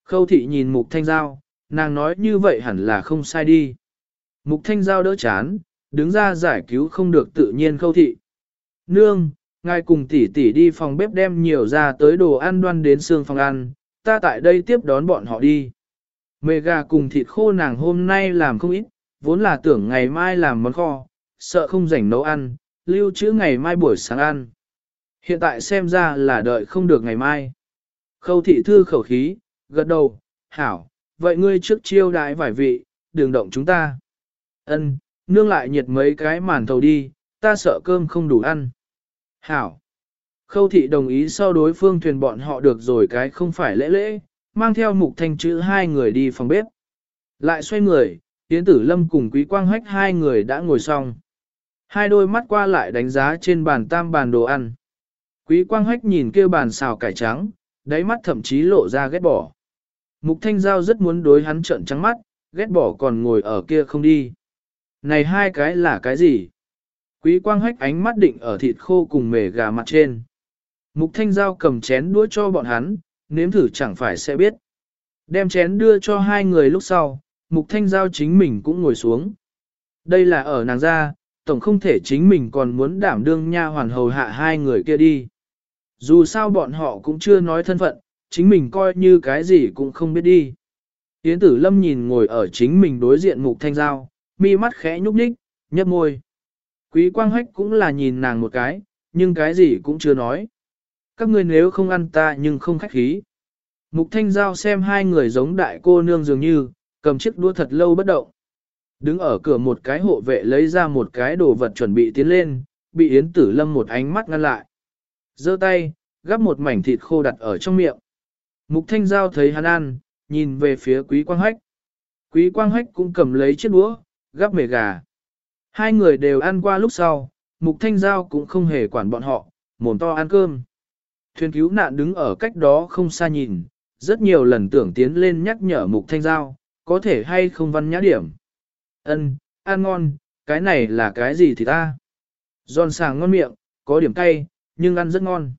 Khâu thị nhìn mục thanh giao, nàng nói như vậy hẳn là không sai đi. Mục thanh giao đỡ chán, đứng ra giải cứu không được tự nhiên khâu thị. Nương, ngài cùng tỷ tỷ đi phòng bếp đem nhiều ra tới đồ ăn đoan đến xương phòng ăn, ta tại đây tiếp đón bọn họ đi. Mề gà cùng thịt khô nàng hôm nay làm không ít, vốn là tưởng ngày mai làm món kho, sợ không rảnh nấu ăn, lưu trữ ngày mai buổi sáng ăn. Hiện tại xem ra là đợi không được ngày mai. Khâu thị thư khẩu khí, gật đầu, hảo, vậy ngươi trước chiêu đái vài vị, đừng động chúng ta. Ân, nương lại nhiệt mấy cái màn thầu đi, ta sợ cơm không đủ ăn. Hảo. Khâu thị đồng ý sau đối phương thuyền bọn họ được rồi cái không phải lễ lễ, mang theo mục thanh chữ hai người đi phòng bếp. Lại xoay người, Yến Tử Lâm cùng Quý Quang Hách hai người đã ngồi xong. Hai đôi mắt qua lại đánh giá trên bàn tam bàn đồ ăn. Quý Quang Hách nhìn kêu bàn xào cải trắng, đáy mắt thậm chí lộ ra ghét bỏ. Mục Thanh Giao rất muốn đối hắn trợn trắng mắt, ghét bỏ còn ngồi ở kia không đi. Này hai cái là cái gì? Quý Quang Hách ánh mắt định ở thịt khô cùng mề gà mặt trên. Mục Thanh Giao cầm chén đũa cho bọn hắn, nếm thử chẳng phải sẽ biết. Đem chén đưa cho hai người lúc sau, Mục Thanh Giao chính mình cũng ngồi xuống. Đây là ở nàng ra, tổng không thể chính mình còn muốn đảm đương nha hoàn hầu hạ hai người kia đi. Dù sao bọn họ cũng chưa nói thân phận, chính mình coi như cái gì cũng không biết đi. Yến tử lâm nhìn ngồi ở chính mình đối diện mục thanh giao, mi mắt khẽ nhúc nhích, nhấp môi. Quý quang hách cũng là nhìn nàng một cái, nhưng cái gì cũng chưa nói. Các ngươi nếu không ăn ta nhưng không khách khí. Mục thanh giao xem hai người giống đại cô nương dường như, cầm chiếc đũa thật lâu bất động. Đứng ở cửa một cái hộ vệ lấy ra một cái đồ vật chuẩn bị tiến lên, bị Yến Tử Lâm một ánh mắt ngăn lại. giơ tay, gắp một mảnh thịt khô đặt ở trong miệng. Mục Thanh Giao thấy hắn ăn, nhìn về phía Quý Quang Hách. Quý Quang Hách cũng cầm lấy chiếc đũa, gắp mề gà. Hai người đều ăn qua lúc sau, Mục Thanh Giao cũng không hề quản bọn họ, mồm to ăn cơm. Thuyền cứu nạn đứng ở cách đó không xa nhìn, rất nhiều lần tưởng tiến lên nhắc nhở Mục Thanh Giao, có thể hay không văn nhã điểm. Ân, ăn ngon, cái này là cái gì thì ta? Giòn sàng ngon miệng, có điểm cay, nhưng ăn rất ngon.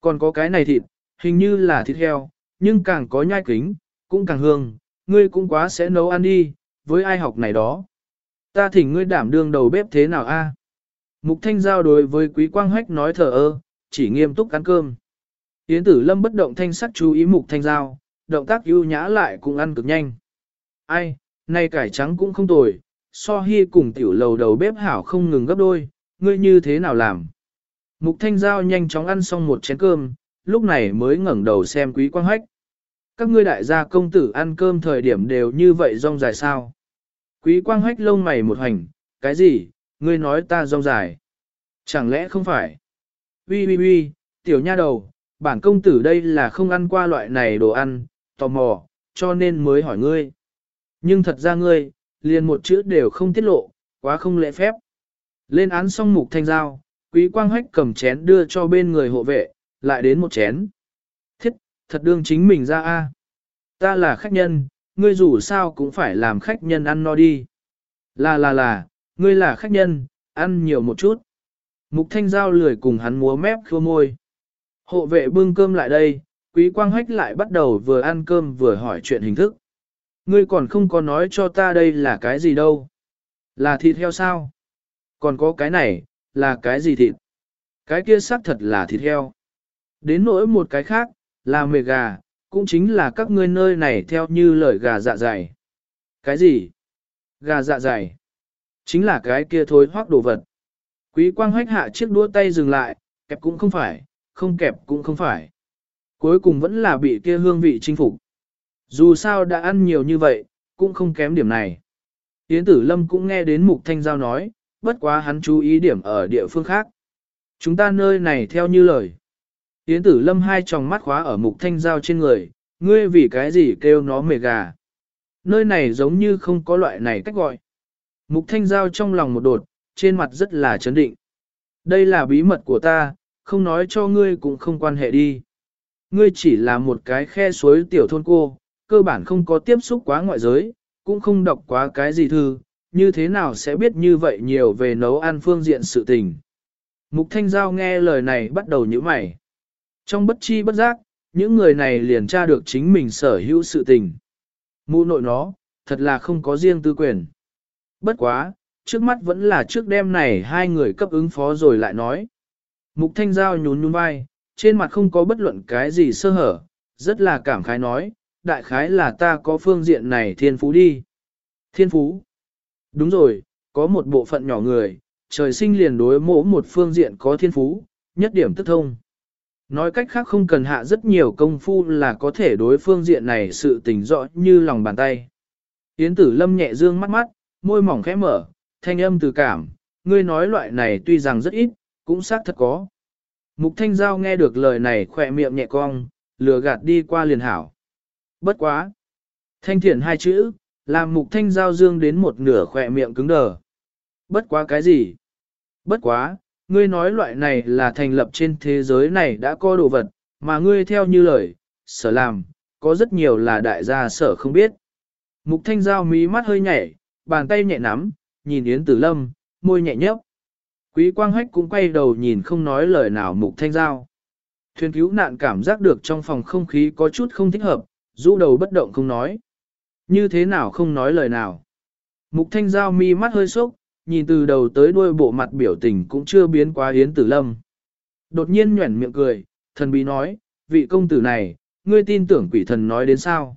Còn có cái này thịt, hình như là thịt heo, nhưng càng có nhai kính, cũng càng hương, ngươi cũng quá sẽ nấu ăn đi, với ai học này đó. Ta thỉnh ngươi đảm đương đầu bếp thế nào a? Mục Thanh giao đối với Quý Quang Hách nói thở ơ, chỉ nghiêm túc ăn cơm. Yến Tử Lâm bất động thanh sắc chú ý Mục Thanh giao, động tác ưu nhã lại cũng ăn cực nhanh. Ai, nay cải trắng cũng không tồi, so hy cùng tiểu lầu đầu bếp hảo không ngừng gấp đôi, ngươi như thế nào làm? Mục Thanh Giao nhanh chóng ăn xong một chén cơm, lúc này mới ngẩng đầu xem quý quang hách. Các ngươi đại gia công tử ăn cơm thời điểm đều như vậy rong dài sao? Quý quang hách lông mày một hành, cái gì, ngươi nói ta rong dài? Chẳng lẽ không phải? Ui ui ui, tiểu nha đầu, bản công tử đây là không ăn qua loại này đồ ăn, tò mò, cho nên mới hỏi ngươi. Nhưng thật ra ngươi, liền một chữ đều không tiết lộ, quá không lễ phép. Lên án xong mục thanh giao, quý quang hách cầm chén đưa cho bên người hộ vệ, lại đến một chén. Thiết, thật đương chính mình ra a. Ta là khách nhân, ngươi dù sao cũng phải làm khách nhân ăn no đi. Là là là, ngươi là khách nhân, ăn nhiều một chút. Mục thanh giao lười cùng hắn múa mép khô môi. Hộ vệ bưng cơm lại đây, quý quang hách lại bắt đầu vừa ăn cơm vừa hỏi chuyện hình thức. Ngươi còn không có nói cho ta đây là cái gì đâu. Là thịt heo sao? Còn có cái này, là cái gì thịt? Cái kia xác thật là thịt heo. Đến nỗi một cái khác, là mề gà, cũng chính là các ngươi nơi này theo như lời gà dạ dày. Cái gì? Gà dạ dày. Chính là cái kia thối hoác đồ vật. Quý quang hách hạ chiếc đũa tay dừng lại, kẹp cũng không phải, không kẹp cũng không phải. Cuối cùng vẫn là bị kia hương vị chinh phục. Dù sao đã ăn nhiều như vậy, cũng không kém điểm này. Yến tử lâm cũng nghe đến mục thanh giao nói, bất quá hắn chú ý điểm ở địa phương khác. Chúng ta nơi này theo như lời. Yến tử lâm hai tròng mắt khóa ở mục thanh giao trên người, ngươi vì cái gì kêu nó mề gà. Nơi này giống như không có loại này cách gọi. Mục thanh giao trong lòng một đột, trên mặt rất là chấn định. Đây là bí mật của ta, không nói cho ngươi cũng không quan hệ đi. Ngươi chỉ là một cái khe suối tiểu thôn cô, cơ bản không có tiếp xúc quá ngoại giới, cũng không đọc quá cái gì thư, như thế nào sẽ biết như vậy nhiều về nấu ăn phương diện sự tình. Mục Thanh Giao nghe lời này bắt đầu nhíu mày. Trong bất chi bất giác, những người này liền tra được chính mình sở hữu sự tình. Mụ nội nó, thật là không có riêng tư quyền. Bất quá, trước mắt vẫn là trước đêm này hai người cấp ứng phó rồi lại nói. Mục Thanh Giao nhún nhún vai, trên mặt không có bất luận cái gì sơ hở, rất là cảm khái nói, đại khái là ta có phương diện này thiên phú đi. Thiên phú. Đúng rồi, có một bộ phận nhỏ người, trời sinh liền đối mỗ một phương diện có thiên phú, nhất điểm tức thông. Nói cách khác không cần hạ rất nhiều công phu là có thể đối phương diện này sự tình rõ như lòng bàn tay. Yến tử lâm nhẹ dương mắt mắt, môi mỏng khẽ mở, thanh âm từ cảm, ngươi nói loại này tuy rằng rất ít, cũng xác thật có. Mục thanh giao nghe được lời này khỏe miệng nhẹ cong, lừa gạt đi qua liền hảo. Bất quá. Thanh thiện hai chữ, làm mục thanh giao dương đến một nửa khỏe miệng cứng đờ. Bất quá cái gì? Bất quá, ngươi nói loại này là thành lập trên thế giới này đã có đồ vật, mà ngươi theo như lời, sở làm, có rất nhiều là đại gia sở không biết. Mục thanh giao mí mắt hơi nhảy, bàn tay nhẹ nắm, nhìn Yến Tử Lâm, môi nhẹ nhấp. Quý quang hách cũng quay đầu nhìn không nói lời nào mục thanh giao. Thuyền cứu nạn cảm giác được trong phòng không khí có chút không thích hợp, rũ đầu bất động không nói. Như thế nào không nói lời nào. Mục thanh giao mi mắt hơi sốc, nhìn từ đầu tới đuôi bộ mặt biểu tình cũng chưa biến quá Yến Tử Lâm. Đột nhiên nhuẩn miệng cười, thần bí nói, vị công tử này, ngươi tin tưởng quỷ thần nói đến sao?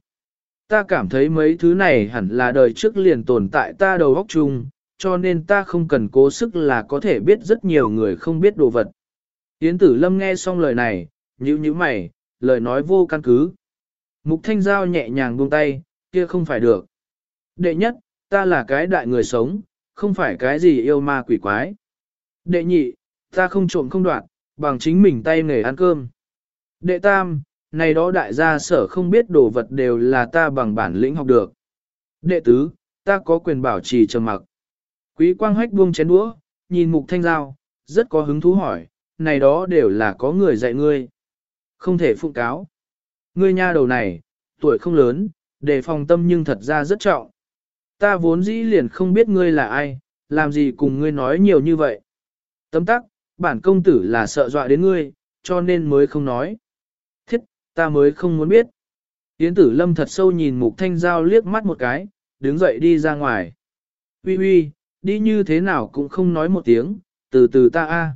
Ta cảm thấy mấy thứ này hẳn là đời trước liền tồn tại ta đầu óc chung, cho nên ta không cần cố sức là có thể biết rất nhiều người không biết đồ vật. Yến Tử Lâm nghe xong lời này, nhíu nhíu mày, lời nói vô căn cứ. Mục Thanh Giao nhẹ nhàng buông tay, kia không phải được. Đệ nhất, ta là cái đại người sống, không phải cái gì yêu ma quỷ quái. Đệ nhị, ta không trộm không đoạt, bằng chính mình tay nghề ăn cơm. Đệ tam, này đó đại gia sở không biết đồ vật đều là ta bằng bản lĩnh học được. Đệ tứ, ta có quyền bảo trì trầm mặc. Quý quang hách buông chén đũa, nhìn mục thanh giao, rất có hứng thú hỏi, này đó đều là có người dạy ngươi. Không thể phụng cáo. Ngươi nha đầu này, tuổi không lớn, đề phòng tâm nhưng thật ra rất trọng. Ta vốn dĩ liền không biết ngươi là ai, làm gì cùng ngươi nói nhiều như vậy. Tấm tắc, bản công tử là sợ dọa đến ngươi, cho nên mới không nói. Thiết, ta mới không muốn biết. Yến tử lâm thật sâu nhìn mục thanh giao liếc mắt một cái, đứng dậy đi ra ngoài. Ui ui, đi như thế nào cũng không nói một tiếng, từ từ ta a.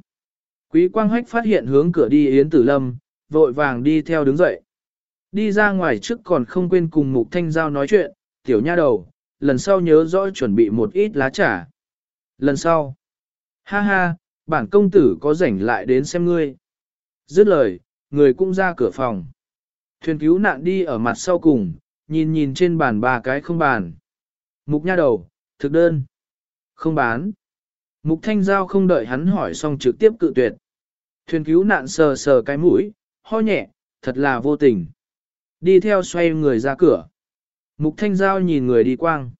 Quý quang hách phát hiện hướng cửa đi Yến tử lâm, vội vàng đi theo đứng dậy. Đi ra ngoài trước còn không quên cùng mục thanh giao nói chuyện, tiểu nha đầu, lần sau nhớ rõ chuẩn bị một ít lá trà. Lần sau, ha ha, bản công tử có rảnh lại đến xem ngươi. Dứt lời, người cũng ra cửa phòng. Thuyền cứu nạn đi ở mặt sau cùng, nhìn nhìn trên bàn ba cái không bàn. Mục nha đầu, thực đơn. Không bán. Mục thanh giao không đợi hắn hỏi xong trực tiếp cự tuyệt. Thuyền cứu nạn sờ sờ cái mũi, ho nhẹ, thật là vô tình. Đi theo xoay người ra cửa. Mục thanh giao nhìn người đi quang.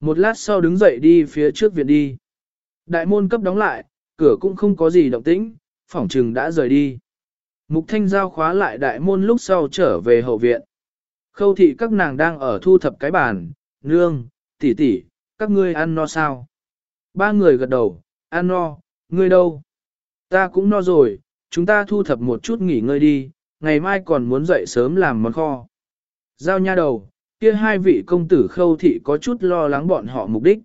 Một lát sau đứng dậy đi phía trước viện đi. Đại môn cấp đóng lại, cửa cũng không có gì động tĩnh, phỏng trừng đã rời đi. Mục thanh giao khóa lại đại môn lúc sau trở về hậu viện. Khâu thị các nàng đang ở thu thập cái bàn, nương, tỷ tỷ, các ngươi ăn no sao? Ba người gật đầu, ăn no, ngươi đâu? Ta cũng no rồi, chúng ta thu thập một chút nghỉ ngơi đi, ngày mai còn muốn dậy sớm làm món kho. Giao nha đầu, kia hai vị công tử khâu thị có chút lo lắng bọn họ mục đích.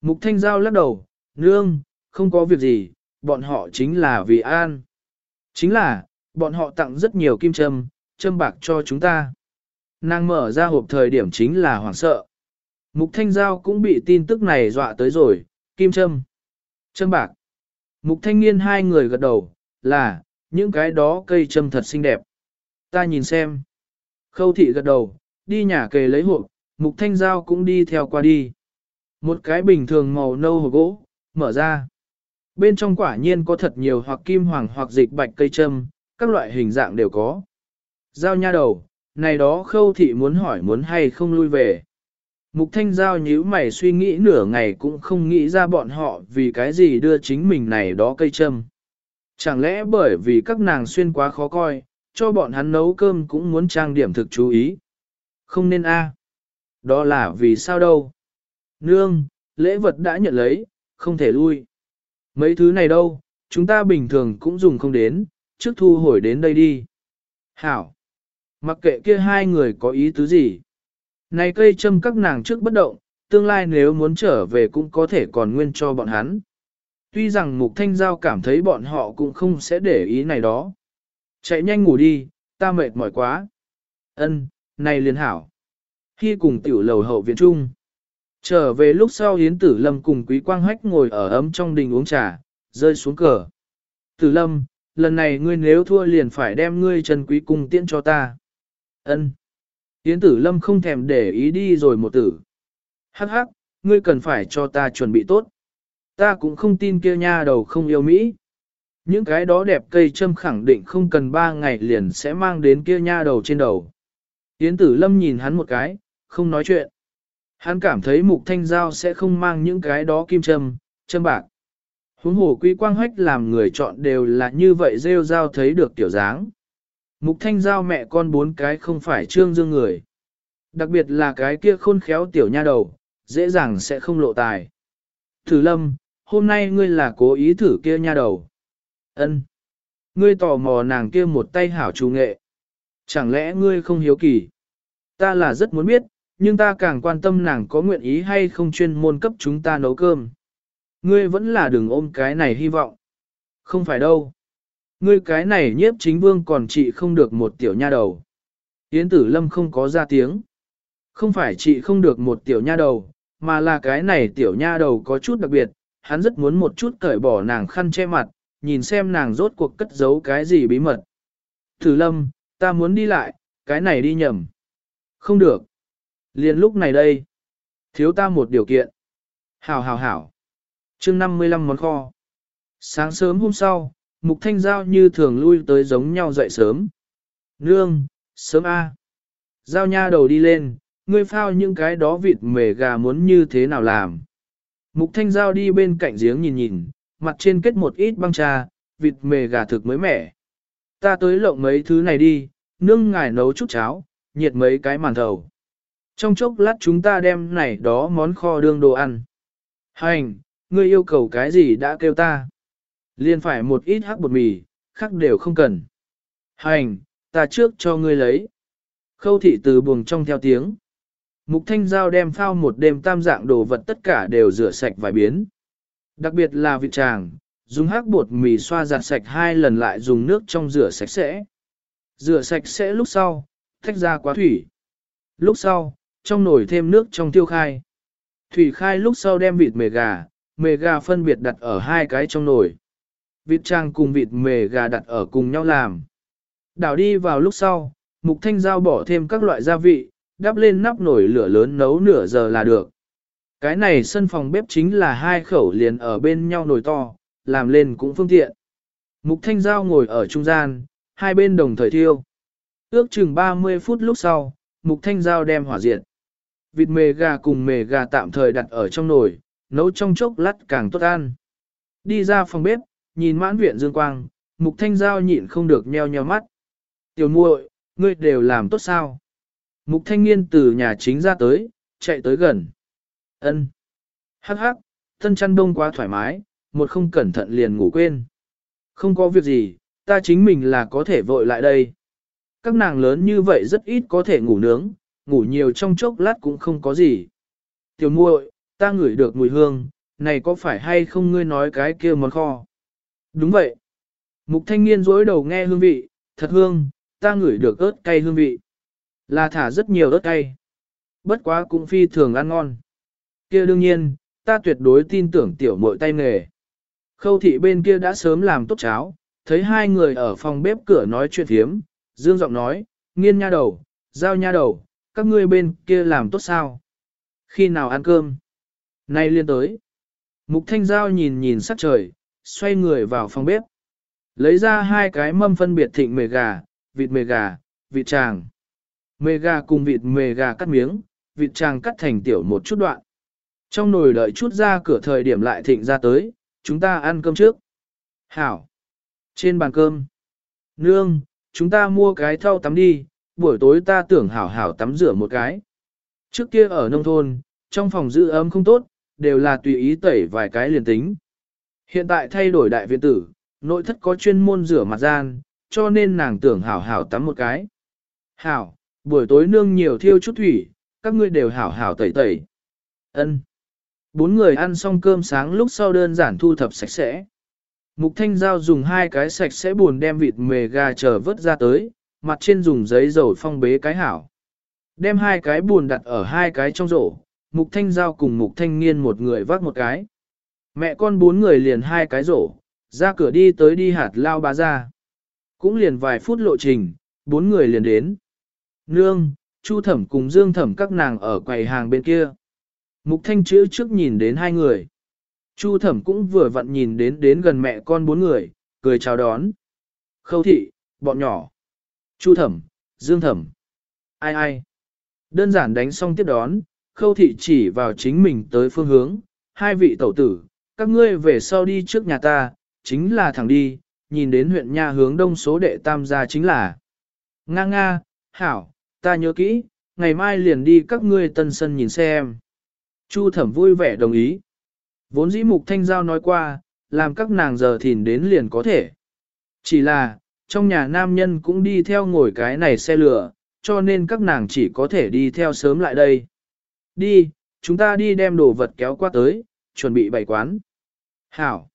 Mục thanh giao lắc đầu, nương, không có việc gì, bọn họ chính là vì an. Chính là, bọn họ tặng rất nhiều kim châm, châm bạc cho chúng ta. Nàng mở ra hộp thời điểm chính là hoảng sợ. Mục thanh giao cũng bị tin tức này dọa tới rồi, kim châm, châm bạc. Mục thanh niên hai người gật đầu, là, những cái đó cây châm thật xinh đẹp. Ta nhìn xem. Khâu thị gật đầu, đi nhà kề lấy hộp, mục thanh giao cũng đi theo qua đi. Một cái bình thường màu nâu hộp gỗ, mở ra. Bên trong quả nhiên có thật nhiều hoặc kim hoàng hoặc dịch bạch cây châm, các loại hình dạng đều có. Giao nha đầu, này đó khâu thị muốn hỏi muốn hay không lui về. Mục thanh giao nhíu mày suy nghĩ nửa ngày cũng không nghĩ ra bọn họ vì cái gì đưa chính mình này đó cây châm. Chẳng lẽ bởi vì các nàng xuyên quá khó coi, cho bọn hắn nấu cơm cũng muốn trang điểm thực chú ý. Không nên a. Đó là vì sao đâu. Nương, lễ vật đã nhận lấy, không thể lui. Mấy thứ này đâu, chúng ta bình thường cũng dùng không đến, trước thu hồi đến đây đi. Hảo. Mặc kệ kia hai người có ý tứ gì. Này cây châm các nàng trước bất động, tương lai nếu muốn trở về cũng có thể còn nguyên cho bọn hắn. Tuy rằng Mục Thanh Giao cảm thấy bọn họ cũng không sẽ để ý này đó. Chạy nhanh ngủ đi, ta mệt mỏi quá. Ân, này liền hảo. Khi cùng tiểu lầu hậu viện trung. Trở về lúc sau yến Tử Lâm cùng Quý Quang Hách ngồi ở ấm trong đình uống trà, rơi xuống cờ. Tử Lâm, lần này ngươi nếu thua liền phải đem ngươi Trần Quý cùng tiễn cho ta. Ân. yến Tử Lâm không thèm để ý đi rồi một tử. Hắc hắc, ngươi cần phải cho ta chuẩn bị tốt. Ta cũng không tin kia nha đầu không yêu Mỹ. Những cái đó đẹp cây châm khẳng định không cần ba ngày liền sẽ mang đến kia nha đầu trên đầu. Yến tử lâm nhìn hắn một cái, không nói chuyện. Hắn cảm thấy mục thanh giao sẽ không mang những cái đó kim châm, châm bạc. Huống hồ quý quang hách làm người chọn đều là như vậy rêu giao thấy được tiểu dáng. Mục thanh giao mẹ con bốn cái không phải trương dương người. Đặc biệt là cái kia khôn khéo tiểu nha đầu, dễ dàng sẽ không lộ tài. Thử lâm, hôm nay ngươi là cố ý thử kia nha đầu. Ân, Ngươi tò mò nàng kia một tay hảo chủ nghệ. Chẳng lẽ ngươi không hiếu kỳ? Ta là rất muốn biết, nhưng ta càng quan tâm nàng có nguyện ý hay không chuyên môn cấp chúng ta nấu cơm. Ngươi vẫn là đừng ôm cái này hy vọng. Không phải đâu. Ngươi cái này nhiếp chính vương còn chị không được một tiểu nha đầu. Yến tử lâm không có ra tiếng. Không phải chị không được một tiểu nha đầu, mà là cái này tiểu nha đầu có chút đặc biệt, hắn rất muốn một chút cởi bỏ nàng khăn che mặt, nhìn xem nàng rốt cuộc cất giấu cái gì bí mật. Tử lâm, ta muốn đi lại, cái này đi nhầm. Không được. Liền lúc này đây. Thiếu ta một điều kiện. Hảo hảo hảo. chương 55 món kho. Sáng sớm hôm sau, Mục Thanh Giao như thường lui tới giống nhau dậy sớm. Nương, sớm A. Giao nha đầu đi lên, ngươi phao những cái đó vịt mề gà muốn như thế nào làm. Mục Thanh Giao đi bên cạnh giếng nhìn nhìn, mặt trên kết một ít băng trà, vịt mề gà thực mới mẻ. Ta tới lộng mấy thứ này đi, nương ngài nấu chút cháo, nhiệt mấy cái màn thầu. Trong chốc lát chúng ta đem này đó món kho đương đồ ăn. Hành, ngươi yêu cầu cái gì đã kêu ta. Liên phải một ít hắc bột mì, khác đều không cần. Hành, ta trước cho ngươi lấy. Khâu thị từ buồng trong theo tiếng. Mục thanh giao đem phao một đêm tam dạng đồ vật tất cả đều rửa sạch vài biến. Đặc biệt là vịt tràng, dùng hắc bột mì xoa giặt sạch hai lần lại dùng nước trong rửa sạch sẽ. Rửa sạch sẽ lúc sau, tách ra quá thủy. Lúc sau, trong nồi thêm nước trong tiêu khai. Thủy khai lúc sau đem vịt mề gà, mề gà phân biệt đặt ở hai cái trong nồi. Vịt trang cùng vịt mề gà đặt ở cùng nhau làm. Đảo đi vào lúc sau, mục thanh giao bỏ thêm các loại gia vị, đắp lên nắp nồi lửa lớn nấu nửa giờ là được. Cái này sân phòng bếp chính là hai khẩu liền ở bên nhau nồi to, làm lên cũng phương tiện. Mục Thanh Giao ngồi ở trung gian, hai bên đồng thời thiêu. Ước chừng 30 phút lúc sau, Mục Thanh Giao đem hỏa diệt. Vịt mề gà cùng mề gà tạm thời đặt ở trong nồi, nấu trong chốc lát càng tốt ăn. Đi ra phòng bếp, nhìn mãn viện dương quang, Mục Thanh Giao nhịn không được nheo nheo mắt. Tiểu muội, ngươi đều làm tốt sao? Mục Thanh Niên từ nhà chính ra tới, chạy tới gần. Ân. Hắc hắc, thân chăn đông quá thoải mái, một không cẩn thận liền ngủ quên. Không có việc gì, ta chính mình là có thể vội lại đây. Các nàng lớn như vậy rất ít có thể ngủ nướng, ngủ nhiều trong chốc lát cũng không có gì. Tiểu muội, ta ngửi được mùi hương, này có phải hay không ngươi nói cái kia món kho? Đúng vậy. Mục thanh niên dối đầu nghe hương vị, thật hương, ta ngửi được ớt cay hương vị. Là thả rất nhiều ớt cay. Bất quá cũng phi thường ăn ngon kia đương nhiên, ta tuyệt đối tin tưởng tiểu muội tay nghề. Khâu thị bên kia đã sớm làm tốt cháo, thấy hai người ở phòng bếp cửa nói chuyện thiếm, dương giọng nói, nghiên nha đầu, giao nha đầu, các ngươi bên kia làm tốt sao? Khi nào ăn cơm? Nay liên tới. Mục thanh giao nhìn nhìn sắc trời, xoay người vào phòng bếp. Lấy ra hai cái mâm phân biệt thịnh mề gà, vịt mề gà, vịt tràng. Mề gà cùng vịt mề gà cắt miếng, vịt tràng cắt thành tiểu một chút đoạn. Trong nồi đợi chút ra cửa thời điểm lại thịnh ra tới, chúng ta ăn cơm trước. Hảo. Trên bàn cơm. Nương, chúng ta mua cái thau tắm đi, buổi tối ta tưởng hảo hảo tắm rửa một cái. Trước kia ở nông thôn, trong phòng giữ ấm không tốt, đều là tùy ý tẩy vài cái liền tính. Hiện tại thay đổi đại viện tử, nội thất có chuyên môn rửa mặt gian, cho nên nàng tưởng hảo hảo tắm một cái. Hảo, buổi tối nương nhiều thiêu chút thủy, các ngươi đều hảo hảo tẩy tẩy. Ân. Bốn người ăn xong cơm sáng lúc sau đơn giản thu thập sạch sẽ. Mục Thanh Giao dùng hai cái sạch sẽ buồn đem vịt mề gà chờ vớt ra tới, mặt trên dùng giấy dầu phong bế cái hảo. Đem hai cái buồn đặt ở hai cái trong rổ, Mục Thanh Giao cùng Mục Thanh Nghiên một người vác một cái. Mẹ con bốn người liền hai cái rổ, ra cửa đi tới đi hạt lao bá ra. Cũng liền vài phút lộ trình, bốn người liền đến. Nương, Chu Thẩm cùng Dương Thẩm các nàng ở quầy hàng bên kia. Mục Thanh chữ trước nhìn đến hai người. Chu Thẩm cũng vừa vặn nhìn đến đến gần mẹ con bốn người, cười chào đón. Khâu thị, bọn nhỏ. Chu Thẩm, Dương Thẩm. Ai ai. Đơn giản đánh xong tiếp đón, khâu thị chỉ vào chính mình tới phương hướng. Hai vị tẩu tử, các ngươi về sau đi trước nhà ta, chính là thẳng đi, nhìn đến huyện nha hướng đông số đệ tam gia chính là. Nga nga, hảo, ta nhớ kỹ, ngày mai liền đi các ngươi tân sân nhìn xem. Chu thẩm vui vẻ đồng ý. Vốn dĩ mục thanh giao nói qua, làm các nàng giờ thìn đến liền có thể. Chỉ là, trong nhà nam nhân cũng đi theo ngồi cái này xe lửa, cho nên các nàng chỉ có thể đi theo sớm lại đây. Đi, chúng ta đi đem đồ vật kéo qua tới, chuẩn bị bày quán. Hảo.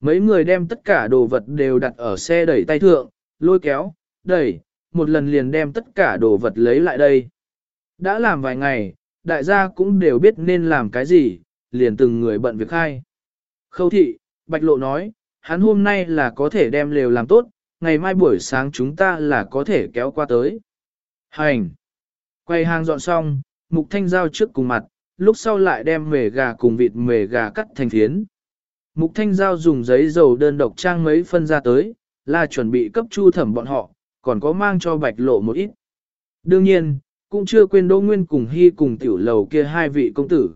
Mấy người đem tất cả đồ vật đều đặt ở xe đẩy tay thượng, lôi kéo, đẩy, một lần liền đem tất cả đồ vật lấy lại đây. Đã làm vài ngày, đại gia cũng đều biết nên làm cái gì, liền từng người bận việc khai. Khâu thị, Bạch Lộ nói, hắn hôm nay là có thể đem lều làm tốt, ngày mai buổi sáng chúng ta là có thể kéo qua tới. Hành! Quay hàng dọn xong, Mục Thanh giao trước cùng mặt, lúc sau lại đem mề gà cùng vịt mề gà cắt thành phiến. Mục Thanh Giao dùng giấy dầu đơn độc trang mấy phân ra tới, là chuẩn bị cấp chu thẩm bọn họ, còn có mang cho bạch lộ một ít. Đương nhiên, cũng chưa quên Đỗ Nguyên cùng Hy cùng tiểu lầu kia hai vị công tử.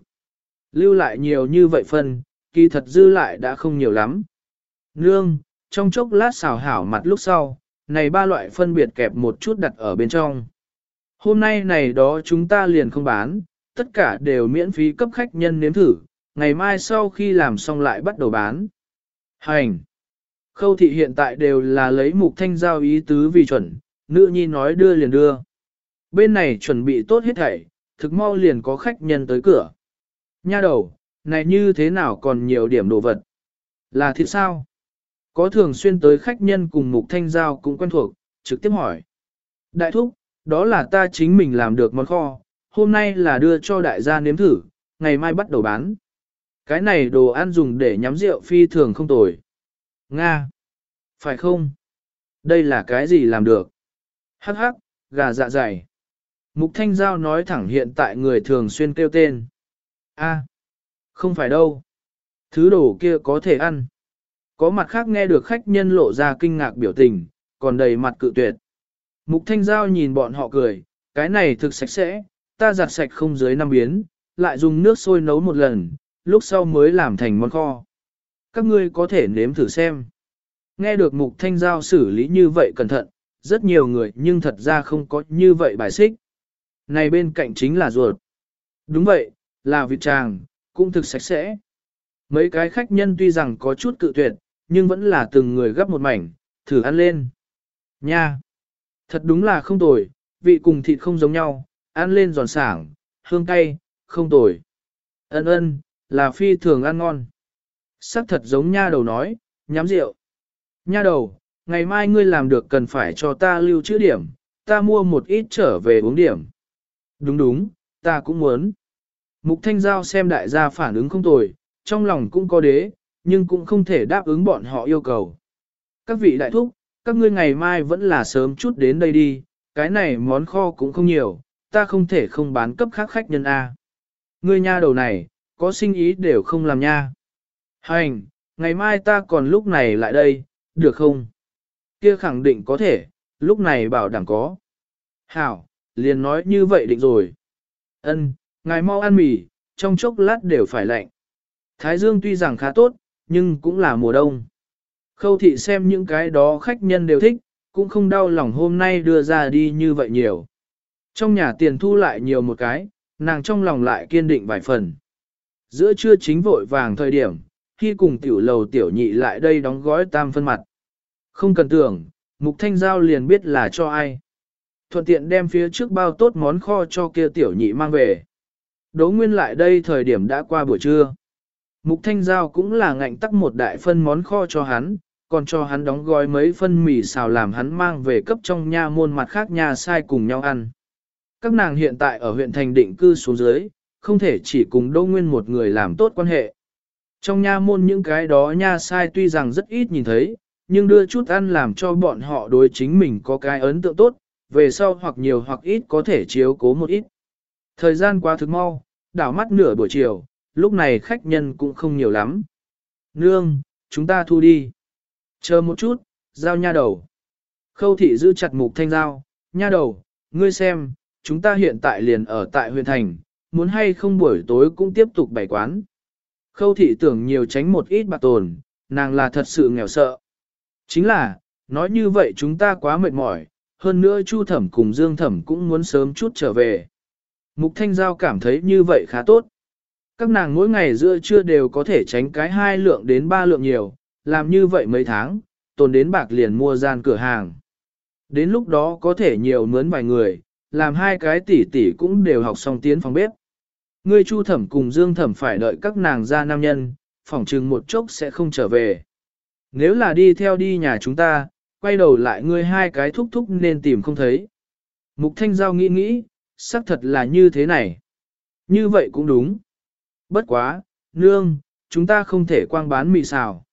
Lưu lại nhiều như vậy phân, kỳ thật dư lại đã không nhiều lắm. Nương, trong chốc lát xào hảo mặt lúc sau, này ba loại phân biệt kẹp một chút đặt ở bên trong. Hôm nay này đó chúng ta liền không bán, tất cả đều miễn phí cấp khách nhân nếm thử, ngày mai sau khi làm xong lại bắt đầu bán. Hành! Khâu thị hiện tại đều là lấy mục thanh giao ý tứ vì chuẩn, nữ nhi nói đưa liền đưa. Bên này chuẩn bị tốt hết thảy, thực mau liền có khách nhân tới cửa. Nha đầu, này như thế nào còn nhiều điểm đồ vật? Là thịt sao? Có thường xuyên tới khách nhân cùng mục thanh giao cũng quen thuộc, trực tiếp hỏi. Đại thúc, đó là ta chính mình làm được món kho, hôm nay là đưa cho đại gia nếm thử, ngày mai bắt đầu bán. Cái này đồ ăn dùng để nhắm rượu phi thường không tồi. Nga! Phải không? Đây là cái gì làm được? Hắc hắc, gà dạ dày. Mục Thanh Giao nói thẳng hiện tại người thường xuyên kêu tên. A, không phải đâu. Thứ đồ kia có thể ăn. Có mặt khác nghe được khách nhân lộ ra kinh ngạc biểu tình, còn đầy mặt cự tuyệt. Mục Thanh Giao nhìn bọn họ cười, cái này thực sạch sẽ, ta giặt sạch không dưới năm biến, lại dùng nước sôi nấu một lần, lúc sau mới làm thành món kho. Các ngươi có thể nếm thử xem. Nghe được mục thanh giao xử lý như vậy cẩn thận, rất nhiều người nhưng thật ra không có như vậy bài xích. Này bên cạnh chính là ruột. Đúng vậy, là vịt tràng, cũng thực sạch sẽ. Mấy cái khách nhân tuy rằng có chút cự tuyệt, nhưng vẫn là từng người gấp một mảnh, thử ăn lên. Nha! Thật đúng là không tồi, vị cùng thịt không giống nhau, ăn lên giòn sảng, hương cay, không tồi. Ân ân, là phi thường ăn ngon. Sắc thật giống nha đầu nói, nhắm rượu. Nha đầu, ngày mai ngươi làm được cần phải cho ta lưu trữ điểm, ta mua một ít trở về uống điểm. Đúng đúng, ta cũng muốn. Mục Thanh Giao xem đại gia phản ứng không tồi, trong lòng cũng có đế, nhưng cũng không thể đáp ứng bọn họ yêu cầu. Các vị đại thúc, các ngươi ngày mai vẫn là sớm chút đến đây đi, cái này món kho cũng không nhiều, ta không thể không bán cấp khác khách nhân A. Ngươi nha đầu này, có sinh ý đều không làm nha. Hành, ngày mai ta còn lúc này lại đây, được không? Kia khẳng định có thể, lúc này bảo đảm có. Hảo, liền nói như vậy định rồi. Ân, ngài mau ăn mì, trong chốc lát đều phải lạnh. Thái dương tuy rằng khá tốt, nhưng cũng là mùa đông. Khâu thị xem những cái đó khách nhân đều thích, cũng không đau lòng hôm nay đưa ra đi như vậy nhiều. Trong nhà tiền thu lại nhiều một cái, nàng trong lòng lại kiên định vài phần. Giữa trưa chính vội vàng thời điểm, khi cùng tiểu lầu tiểu nhị lại đây đóng gói tam phân mặt. Không cần tưởng, mục thanh giao liền biết là cho ai. Thuận tiện đem phía trước bao tốt món kho cho kia tiểu nhị mang về. Đỗ nguyên lại đây thời điểm đã qua buổi trưa. Mục thanh giao cũng là ngạnh tắc một đại phân món kho cho hắn, còn cho hắn đóng gói mấy phân mì xào làm hắn mang về cấp trong nha môn mặt khác nhà sai cùng nhau ăn. Các nàng hiện tại ở huyện thành định cư xuống dưới, không thể chỉ cùng Đỗ Nguyên một người làm tốt quan hệ. Trong nha môn những cái đó nha sai tuy rằng rất ít nhìn thấy, nhưng đưa chút ăn làm cho bọn họ đối chính mình có cái ấn tượng tốt, về sau hoặc nhiều hoặc ít có thể chiếu cố một ít. Thời gian qua thực mau, đảo mắt nửa buổi chiều, lúc này khách nhân cũng không nhiều lắm. Nương, chúng ta thu đi. Chờ một chút, giao nha đầu. Khâu thị giữ chặt mục thanh giao, nha đầu, ngươi xem, chúng ta hiện tại liền ở tại huyện thành, muốn hay không buổi tối cũng tiếp tục bày quán. Khâu thị tưởng nhiều tránh một ít bạc tồn, nàng là thật sự nghèo sợ. Chính là, nói như vậy chúng ta quá mệt mỏi, hơn nữa Chu Thẩm cùng Dương Thẩm cũng muốn sớm chút trở về. Mục Thanh Giao cảm thấy như vậy khá tốt. Các nàng mỗi ngày giữa trưa đều có thể tránh cái hai lượng đến ba lượng nhiều, làm như vậy mấy tháng, tồn đến bạc liền mua gian cửa hàng. Đến lúc đó có thể nhiều mướn vài người, làm hai cái tỷ tỷ cũng đều học xong tiến phòng bếp. Ngươi Chu Thẩm cùng Dương Thẩm phải đợi các nàng ra nam nhân, phỏng chừng một chốc sẽ không trở về. Nếu là đi theo đi nhà chúng ta, quay đầu lại ngươi hai cái thúc thúc nên tìm không thấy. Mục Thanh Giao nghĩ nghĩ, xác thật là như thế này. Như vậy cũng đúng. Bất quá, nương, chúng ta không thể quang bán mì xào.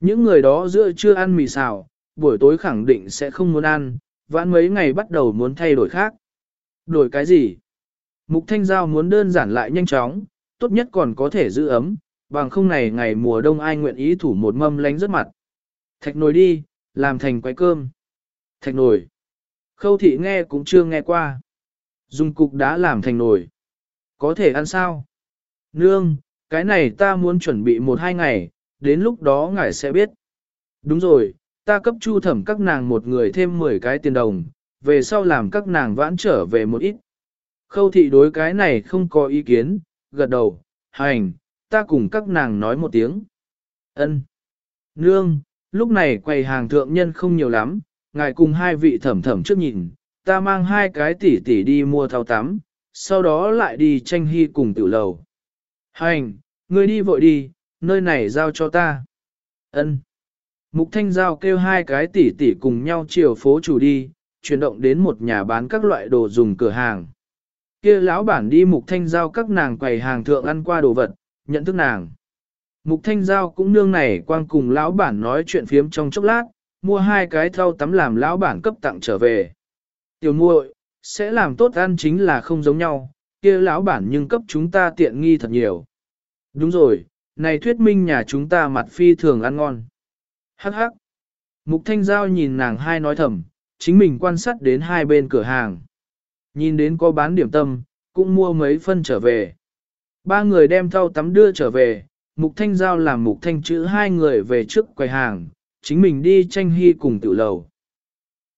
Những người đó giữa chưa ăn mì xào, buổi tối khẳng định sẽ không muốn ăn, vãn mấy ngày bắt đầu muốn thay đổi khác. Đổi cái gì? Mục Thanh Giao muốn đơn giản lại nhanh chóng, tốt nhất còn có thể giữ ấm, bằng không này ngày mùa đông ai nguyện ý thủ một mâm lánh rất mặt. Thạch nồi đi, làm thành quái cơm. Thạch nồi. Khâu thị nghe cũng chưa nghe qua. Dùng cục đã làm thành nồi. Có thể ăn sao? Nương, cái này ta muốn chuẩn bị một hai ngày, đến lúc đó ngài sẽ biết. Đúng rồi, ta cấp chu thẩm các nàng một người thêm 10 cái tiền đồng, về sau làm các nàng vãn trở về một ít. Khâu thị đối cái này không có ý kiến, gật đầu, hành, ta cùng các nàng nói một tiếng. ân Nương, lúc này quầy hàng thượng nhân không nhiều lắm, ngài cùng hai vị thẩm thẩm trước nhìn, ta mang hai cái tỷ tỷ đi mua thao tắm, sau đó lại đi tranh hy cùng tiểu lầu. Hành, ngươi đi vội đi, nơi này giao cho ta. Ân. Mục Thanh Giao kêu hai cái tỷ tỷ cùng nhau chiều phố chủ đi, chuyển động đến một nhà bán các loại đồ dùng cửa hàng. Kia lão bản đi Mục Thanh Giao các nàng quầy hàng thượng ăn qua đồ vật, nhận thức nàng. Mục Thanh Giao cũng nương này quang cùng lão bản nói chuyện phiếm trong chốc lát, mua hai cái thau tắm làm lão bản cấp tặng trở về. Tiểu muội, sẽ làm tốt ăn chính là không giống nhau, kia lão bản nhưng cấp chúng ta tiện nghi thật nhiều. Đúng rồi, này thuyết minh nhà chúng ta mặt phi thường ăn ngon. Hắc hắc. Mục Thanh Giao nhìn nàng hai nói thầm, chính mình quan sát đến hai bên cửa hàng. Nhìn đến có bán điểm tâm, cũng mua mấy phân trở về. Ba người đem thau tắm đưa trở về, Mục Thanh Giao làm Mục Thanh chữ hai người về trước quầy hàng, chính mình đi tranh hy cùng tự lầu.